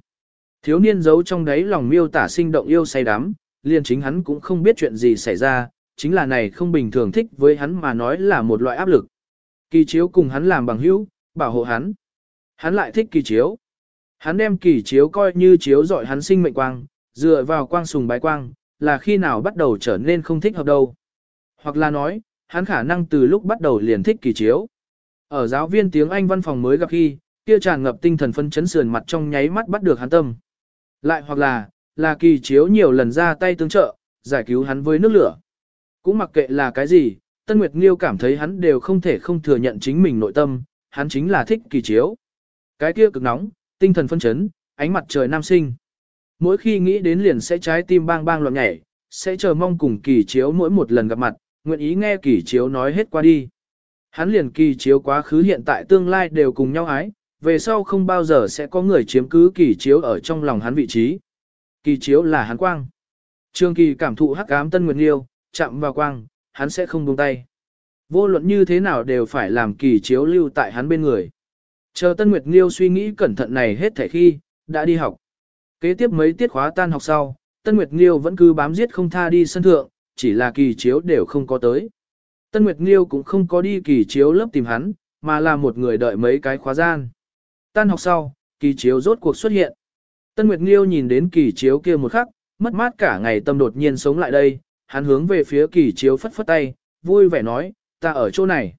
Speaker 1: Thiếu niên giấu trong đáy lòng miêu tả sinh động yêu say đắm, liền chính hắn cũng không biết chuyện gì xảy ra, chính là này không bình thường thích với hắn mà nói là một loại áp lực. Kỳ chiếu cùng hắn làm bằng hữu, bảo hộ hắn. Hắn lại thích kỳ chiếu. Hắn đem kỳ chiếu coi như chiếu dọi hắn sinh mệnh quang, dựa vào quang sùng bái quang, là khi nào bắt đầu trở nên không thích hợp đâu. Hoặc là nói, hắn khả năng từ lúc bắt đầu liền thích kỳ chiếu. Ở giáo viên tiếng Anh văn phòng mới gặp khi, kia tràn ngập tinh thần phân chấn sườn mặt trong nháy mắt bắt được hắn tâm. Lại hoặc là, là kỳ chiếu nhiều lần ra tay tương trợ, giải cứu hắn với nước lửa. Cũng mặc kệ là cái gì, Tân Nguyệt Nghiêu cảm thấy hắn đều không thể không thừa nhận chính mình nội tâm, hắn chính là thích kỳ chiếu. Cái kia cực nóng, tinh thần phân chấn, ánh mặt trời nam sinh. Mỗi khi nghĩ đến liền sẽ trái tim bang bang loạn nhảy, sẽ chờ mong cùng kỳ chiếu mỗi một lần gặp mặt, nguyện ý nghe kỳ chiếu nói hết qua đi. Hắn liền kỳ chiếu quá khứ hiện tại tương lai đều cùng nhau ái, về sau không bao giờ sẽ có người chiếm cứ kỳ chiếu ở trong lòng hắn vị trí. Kỳ chiếu là hắn quang. Trương kỳ cảm thụ hắc ám tân nguyện liêu, chạm vào quang, hắn sẽ không buông tay. Vô luận như thế nào đều phải làm kỳ chiếu lưu tại hắn bên người. Chờ Tân Nguyệt Nghiêu suy nghĩ cẩn thận này hết thể khi, đã đi học. Kế tiếp mấy tiết khóa tan học sau, Tân Nguyệt Nghiêu vẫn cứ bám giết không tha đi sân thượng, chỉ là kỳ chiếu đều không có tới. Tân Nguyệt Nghiêu cũng không có đi kỳ chiếu lớp tìm hắn, mà là một người đợi mấy cái khóa gian. Tan học sau, kỳ chiếu rốt cuộc xuất hiện. Tân Nguyệt Nghiêu nhìn đến kỳ chiếu kia một khắc, mất mát cả ngày tâm đột nhiên sống lại đây, hắn hướng về phía kỳ chiếu phất phất tay, vui vẻ nói, ta ở chỗ này.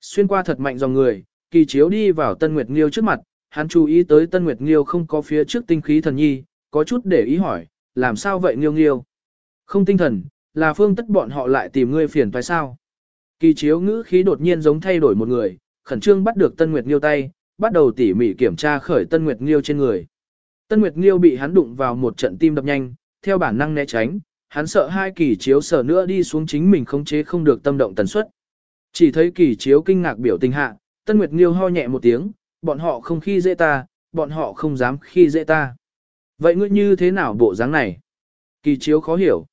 Speaker 1: Xuyên qua thật mạnh dòng người, kỳ chiếu đi vào Tân Nguyệt Nghiêu trước mặt, hắn chú ý tới Tân Nguyệt Nghiêu không có phía trước tinh khí thần nhi, có chút để ý hỏi, làm sao vậy Nghiêu Nghiêu? Không tinh thần, là phương tất bọn họ lại tìm ngươi phiền phải sao? Kỳ chiếu ngữ khí đột nhiên giống thay đổi một người, khẩn trương bắt được Tân Nguyệt Nghiêu tay, bắt đầu tỉ mỉ kiểm tra khởi Tân Nguyệt Nghiêu trên người. Tân Nguyệt Nghiêu bị hắn đụng vào một trận tim đập nhanh, theo bản năng né tránh, hắn sợ hai kỳ chiếu sở nữa đi xuống chính mình khống chế không được tâm động tần suất. Chỉ thấy kỳ chiếu kinh ngạc biểu tình hạ, Tân Nguyệt Nghiêu ho nhẹ một tiếng, bọn họ không khi dễ ta, bọn họ không dám khi dễ ta. Vậy ngươi như thế nào bộ dáng này? Kỳ chiếu khó hiểu.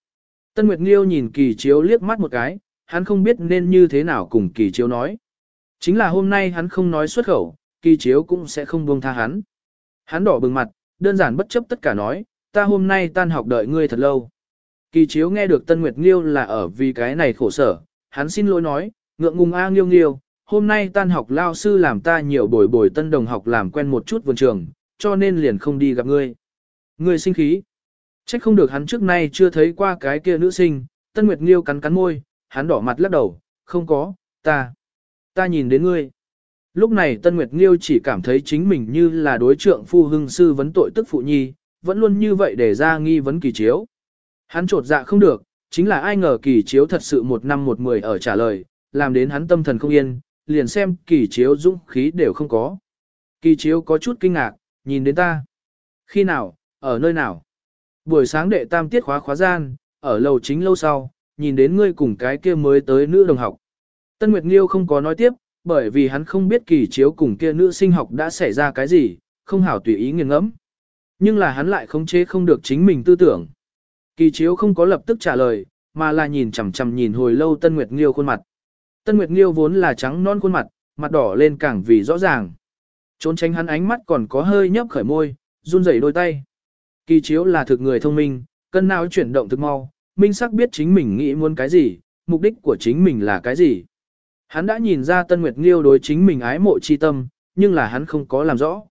Speaker 1: Tân Nguyệt Nghiêu nhìn kỳ chiếu liếc mắt một cái, hắn không biết nên như thế nào cùng kỳ chiếu nói. Chính là hôm nay hắn không nói xuất khẩu, kỳ chiếu cũng sẽ không buông tha hắn. Hắn đỏ bừng mặt, đơn giản bất chấp tất cả nói, ta hôm nay tan học đợi ngươi thật lâu. Kỳ chiếu nghe được Tân Nguyệt Nghiêu là ở vì cái này khổ sở, hắn xin lỗi nói, ngượng ngùng a nghiêu nghiêu, hôm nay tan học lao sư làm ta nhiều bồi bồi tân đồng học làm quen một chút vườn trường, cho nên liền không đi gặp ngươi. Ngươi sinh khí. Trách không được hắn trước nay chưa thấy qua cái kia nữ sinh, Tân Nguyệt Nghiêu cắn cắn môi, hắn đỏ mặt lắc đầu, không có, ta, ta nhìn đến ngươi. Lúc này Tân Nguyệt Nghiêu chỉ cảm thấy chính mình như là đối trượng phu hưng sư vấn tội tức phụ nhi, vẫn luôn như vậy để ra nghi vấn kỳ chiếu. Hắn trột dạ không được, chính là ai ngờ kỳ chiếu thật sự một năm một mười ở trả lời, làm đến hắn tâm thần không yên, liền xem kỳ chiếu dũng khí đều không có. Kỳ chiếu có chút kinh ngạc, nhìn đến ta. Khi nào, ở nơi nào? Buổi sáng đệ tam tiết khóa khóa gian, ở lầu chính lâu sau, nhìn đến ngươi cùng cái kia mới tới nữ đồng học. Tân Nguyệt Nghiêu không có nói tiếp, bởi vì hắn không biết kỳ chiếu cùng kia nữ sinh học đã xảy ra cái gì, không hảo tùy ý nghiền ngẫm. Nhưng là hắn lại khống chế không được chính mình tư tưởng. Kỳ chiếu không có lập tức trả lời, mà là nhìn chằm chằm nhìn hồi lâu Tân Nguyệt Nghiêu khuôn mặt. Tân Nguyệt Nghiêu vốn là trắng non khuôn mặt, mặt đỏ lên càng vì rõ ràng. Trốn tránh hắn ánh mắt còn có hơi nhấp khởi môi, run rẩy đôi tay. Kỳ chiếu là thực người thông minh, cân não chuyển động thực mau, minh sắc biết chính mình nghĩ muốn cái gì, mục đích của chính mình là cái gì. Hắn đã nhìn ra Tân Nguyệt Nghiêu đối chính mình ái mộ chi tâm, nhưng là hắn không có làm rõ.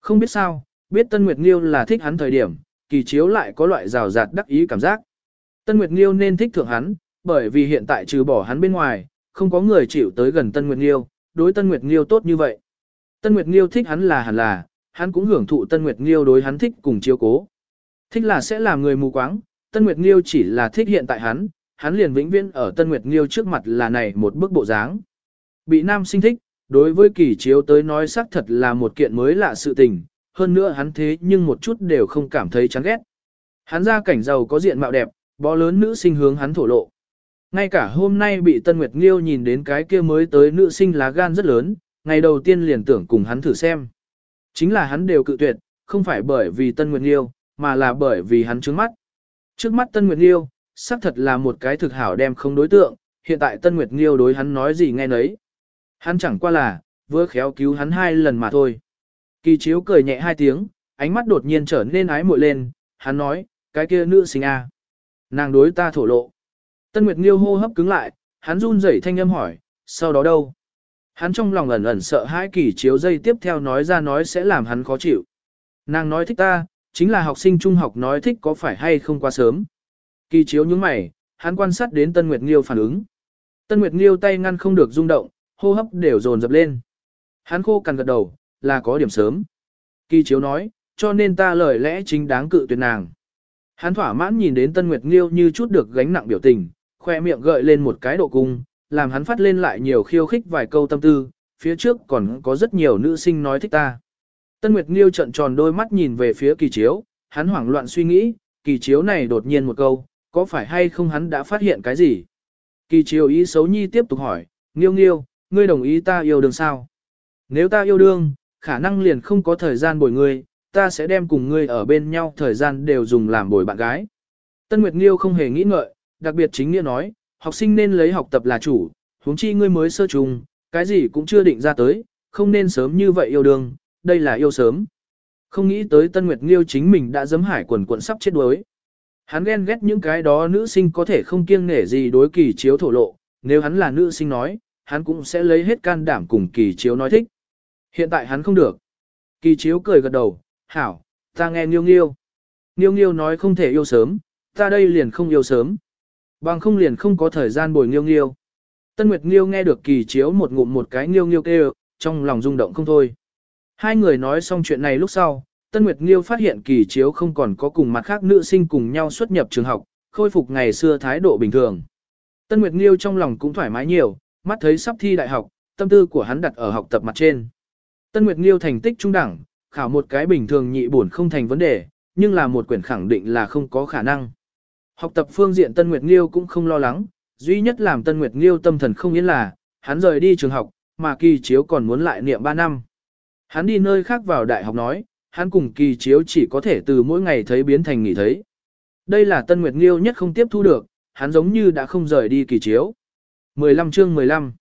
Speaker 1: Không biết sao, biết Tân Nguyệt Nghiêu là thích hắn thời điểm, kỳ chiếu lại có loại rào rạt đắc ý cảm giác. Tân Nguyệt Nghiêu nên thích thượng hắn, bởi vì hiện tại trừ bỏ hắn bên ngoài, không có người chịu tới gần Tân Nguyệt Nghiêu, đối Tân Nguyệt Nghiêu tốt như vậy. Tân Nguyệt Nghiêu thích hắn là hẳn là, hắn cũng hưởng thụ Tân Nguyệt Nghiêu đối hắn thích cùng chiếu cố. Thích là sẽ làm người mù quáng, Tân Nguyệt Nghiêu chỉ là thích hiện tại hắn, hắn liền vĩnh viễn ở Tân Nguyệt Nghiêu trước mặt là này một bức bộ dáng. Bị nam sinh thích, đối với kỳ chiếu tới nói xác thật là một kiện mới lạ sự tình, hơn nữa hắn thế nhưng một chút đều không cảm thấy chán ghét. Hắn ra cảnh giàu có diện mạo đẹp, bó lớn nữ sinh hướng hắn thổ lộ. Ngay cả hôm nay bị Tân Nguyệt Nghiêu nhìn đến cái kia mới tới nữ sinh lá gan rất lớn, ngày đầu tiên liền tưởng cùng hắn thử xem. Chính là hắn đều cự tuyệt, không phải bởi vì Tân Nguyệt Nghiêu, mà là bởi vì hắn trướng mắt. Trước mắt Tân Nguyệt Nghiêu, xác thật là một cái thực hảo đem không đối tượng, hiện tại Tân Nguyệt Nghiêu đối hắn nói gì nghe nấy. Hắn chẳng qua là, vừa khéo cứu hắn hai lần mà thôi. Kỳ chiếu cười nhẹ hai tiếng, ánh mắt đột nhiên trở nên ái muội lên, hắn nói, cái kia nữ sinh a, Nàng đối ta thổ lộ. Tân Nguyệt Nghiêu hô hấp cứng lại, hắn run rẩy thanh âm hỏi, sau đó đâu? Hắn trong lòng ẩn ẩn sợ hãi kỳ chiếu dây tiếp theo nói ra nói sẽ làm hắn khó chịu. Nàng nói thích ta, chính là học sinh trung học nói thích có phải hay không quá sớm. Kỳ chiếu nhướng mày, hắn quan sát đến Tân Nguyệt Nghiêu phản ứng. Tân Nguyệt Nghiêu tay ngăn không được rung động, hô hấp đều dồn dập lên. Hắn khô cằn gật đầu, là có điểm sớm. Kỳ chiếu nói, cho nên ta lời lẽ chính đáng cự tuyệt nàng. Hắn thỏa mãn nhìn đến Tân Nguyệt Nghiêu như chút được gánh nặng biểu tình, khoe miệng gợi lên một cái độ cung, làm hắn phát lên lại nhiều khiêu khích vài câu tâm tư, phía trước còn có rất nhiều nữ sinh nói thích ta. Tân Nguyệt Nghiêu trận tròn đôi mắt nhìn về phía kỳ chiếu, hắn hoảng loạn suy nghĩ, kỳ chiếu này đột nhiên một câu, có phải hay không hắn đã phát hiện cái gì? Kỳ chiếu ý xấu nhi tiếp tục hỏi, Nghiêu Nghiêu, ngươi đồng ý ta yêu đương sao? Nếu ta yêu đương, khả năng liền không có thời gian bồi ngươi, ta sẽ đem cùng ngươi ở bên nhau thời gian đều dùng làm bồi bạn gái. Tân Nguyệt Nghiêu không hề nghĩ ngợi, đặc biệt chính nghĩa nói, học sinh nên lấy học tập là chủ, huống chi ngươi mới sơ trùng, cái gì cũng chưa định ra tới, không nên sớm như vậy yêu đương, đây là yêu sớm. Không nghĩ tới Tân Nguyệt Nghiêu chính mình đã dấm hải quần quận sắp chết đuối. Hắn ghen ghét những cái đó nữ sinh có thể không kiêng nể gì đối kỳ chiếu thổ lộ, nếu hắn là nữ sinh nói, hắn cũng sẽ lấy hết can đảm cùng kỳ chiếu nói thích. Hiện tại hắn không được. Kỳ chiếu cười gật đầu, hảo, ta nghe nghiêu nghiêu. Nghiêu nghiêu nói không thể yêu sớm, ta đây liền không yêu sớm. Bằng không liền không có thời gian bồi nghiêu nghiêu. Tân Nguyệt Nghiêu nghe được kỳ chiếu một ngụm một cái nghiêu nghiêu kêu, trong lòng rung động không thôi. Hai người nói xong chuyện này lúc sau, Tân Nguyệt Nghiêu phát hiện kỳ chiếu không còn có cùng mặt khác nữ sinh cùng nhau xuất nhập trường học, khôi phục ngày xưa thái độ bình thường. Tân Nguyệt Nghiêu trong lòng cũng thoải mái nhiều, mắt thấy sắp thi đại học, tâm tư của hắn đặt ở học tập mặt trên. Tân Nguyệt Nghiêu thành tích trung đẳng, khảo một cái bình thường nhị bổn không thành vấn đề, nhưng là một quyển khẳng định là không có khả năng. Học tập phương diện Tân Nguyệt Nghiêu cũng không lo lắng, duy nhất làm Tân Nguyệt Nghiêu tâm thần không yên là, hắn rời đi trường học, mà kỳ chiếu còn muốn lại niệm 3 năm. Hắn đi nơi khác vào đại học nói, hắn cùng kỳ chiếu chỉ có thể từ mỗi ngày thấy biến thành nghỉ thấy. Đây là Tân Nguyệt Nghiêu nhất không tiếp thu được, hắn giống như đã không rời đi kỳ chiếu. 15 chương 15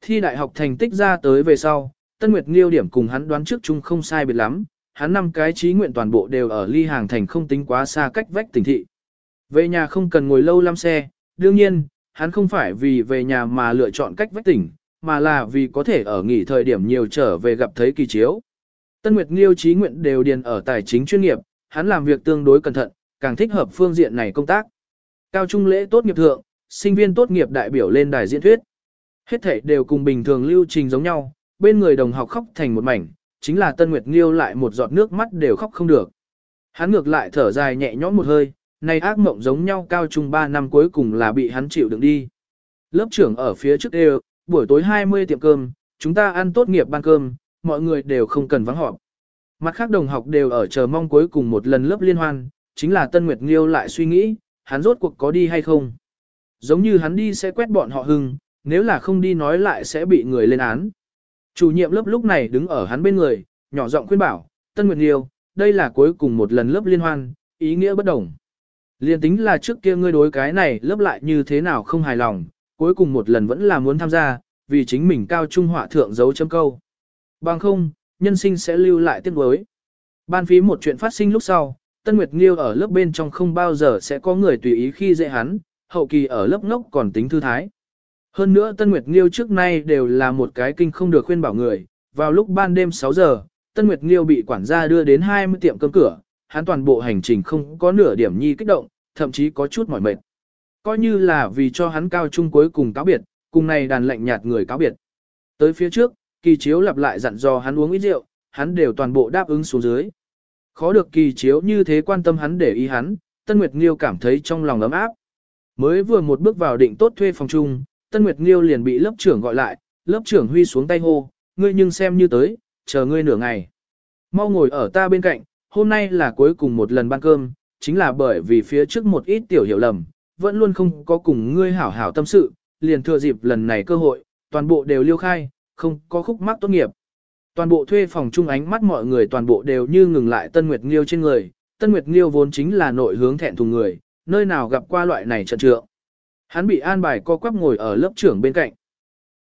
Speaker 1: Thi đại học thành tích ra tới về sau, Tân Nguyệt Nghiêu điểm cùng hắn đoán trước chung không sai biệt lắm, hắn năm cái trí nguyện toàn bộ đều ở ly hàng thành không tính quá xa cách vách tỉnh thị. Về nhà không cần ngồi lâu lắm xe, đương nhiên, hắn không phải vì về nhà mà lựa chọn cách vách tỉnh, mà là vì có thể ở nghỉ thời điểm nhiều trở về gặp thấy kỳ chiếu. Tân Nguyệt Nghiêu trí nguyện đều điền ở tài chính chuyên nghiệp, hắn làm việc tương đối cẩn thận, càng thích hợp phương diện này công tác. Cao trung lễ tốt nghiệp thượng, sinh viên tốt nghiệp đại biểu lên đài diễn thuyết. Hết thảy đều cùng bình thường lưu trình giống nhau, bên người đồng học khóc thành một mảnh, chính là Tân Nguyệt Nghiêu lại một giọt nước mắt đều khóc không được. Hắn ngược lại thở dài nhẹ nhõm một hơi, này ác mộng giống nhau cao trung 3 năm cuối cùng là bị hắn chịu đựng đi. Lớp trưởng ở phía trước đều, buổi tối 20 tiệm cơm, chúng ta ăn tốt nghiệp ban cơm, mọi người đều không cần vắng họp. Mặt khác đồng học đều ở chờ mong cuối cùng một lần lớp liên hoan, chính là Tân Nguyệt Nghiêu lại suy nghĩ, hắn rốt cuộc có đi hay không. Giống như hắn đi sẽ quét bọn họ hưng, nếu là không đi nói lại sẽ bị người lên án. Chủ nhiệm lớp lúc này đứng ở hắn bên người, nhỏ giọng khuyên bảo, Tân Nguyệt Nghiêu, đây là cuối cùng một lần lớp liên hoan, ý nghĩa bất đồng. Liên tính là trước kia ngươi đối cái này lớp lại như thế nào không hài lòng, cuối cùng một lần vẫn là muốn tham gia, vì chính mình cao trung họa thượng dấu chấm câu. Bằng không, nhân sinh sẽ lưu lại tiếc nuối. Ban phí một chuyện phát sinh lúc sau, Tân Nguyệt Nghiêu ở lớp bên trong không bao giờ sẽ có người tùy ý khi dễ hắn, hậu kỳ ở lớp ngốc còn tính thư thái. Hơn nữa Tân Nguyệt Nghiêu trước nay đều là một cái kinh không được khuyên bảo người, vào lúc ban đêm 6 giờ, Tân Nguyệt Nghiêu bị quản gia đưa đến 20 tiệm cơm cửa, hắn toàn bộ hành trình không có nửa điểm nhi kích động, thậm chí có chút mỏi mệt. Coi như là vì cho hắn cao trung cuối cùng cáo biệt, cùng này đàn lạnh nhạt người cáo biệt. Tới phía trước, kỳ chiếu lặp lại dặn dò hắn uống ít rượu, hắn đều toàn bộ đáp ứng xuống dưới. Khó được kỳ chiếu như thế quan tâm hắn để ý hắn, Tân Nguyệt Nghiêu cảm thấy trong lòng ấm áp. Mới vừa một bước vào định tốt thuê phòng chung, Tân Nguyệt Nghiêu liền bị lớp trưởng gọi lại, lớp trưởng huy xuống tay hô, ngươi nhưng xem như tới, chờ ngươi nửa ngày. Mau ngồi ở ta bên cạnh, hôm nay là cuối cùng một lần ban cơm, chính là bởi vì phía trước một ít tiểu hiểu lầm, vẫn luôn không có cùng ngươi hảo hảo tâm sự, liền thừa dịp lần này cơ hội, toàn bộ đều liêu khai, không có khúc mắc tốt nghiệp. Toàn bộ thuê phòng chung ánh mắt mọi người toàn bộ đều như ngừng lại Tân Nguyệt Nghiêu trên người, Tân Nguyệt Nghiêu vốn chính là nội hướng thẹn thùng người, nơi nào gặp qua loại này trận trượng. Hắn bị an bài co quắp ngồi ở lớp trưởng bên cạnh.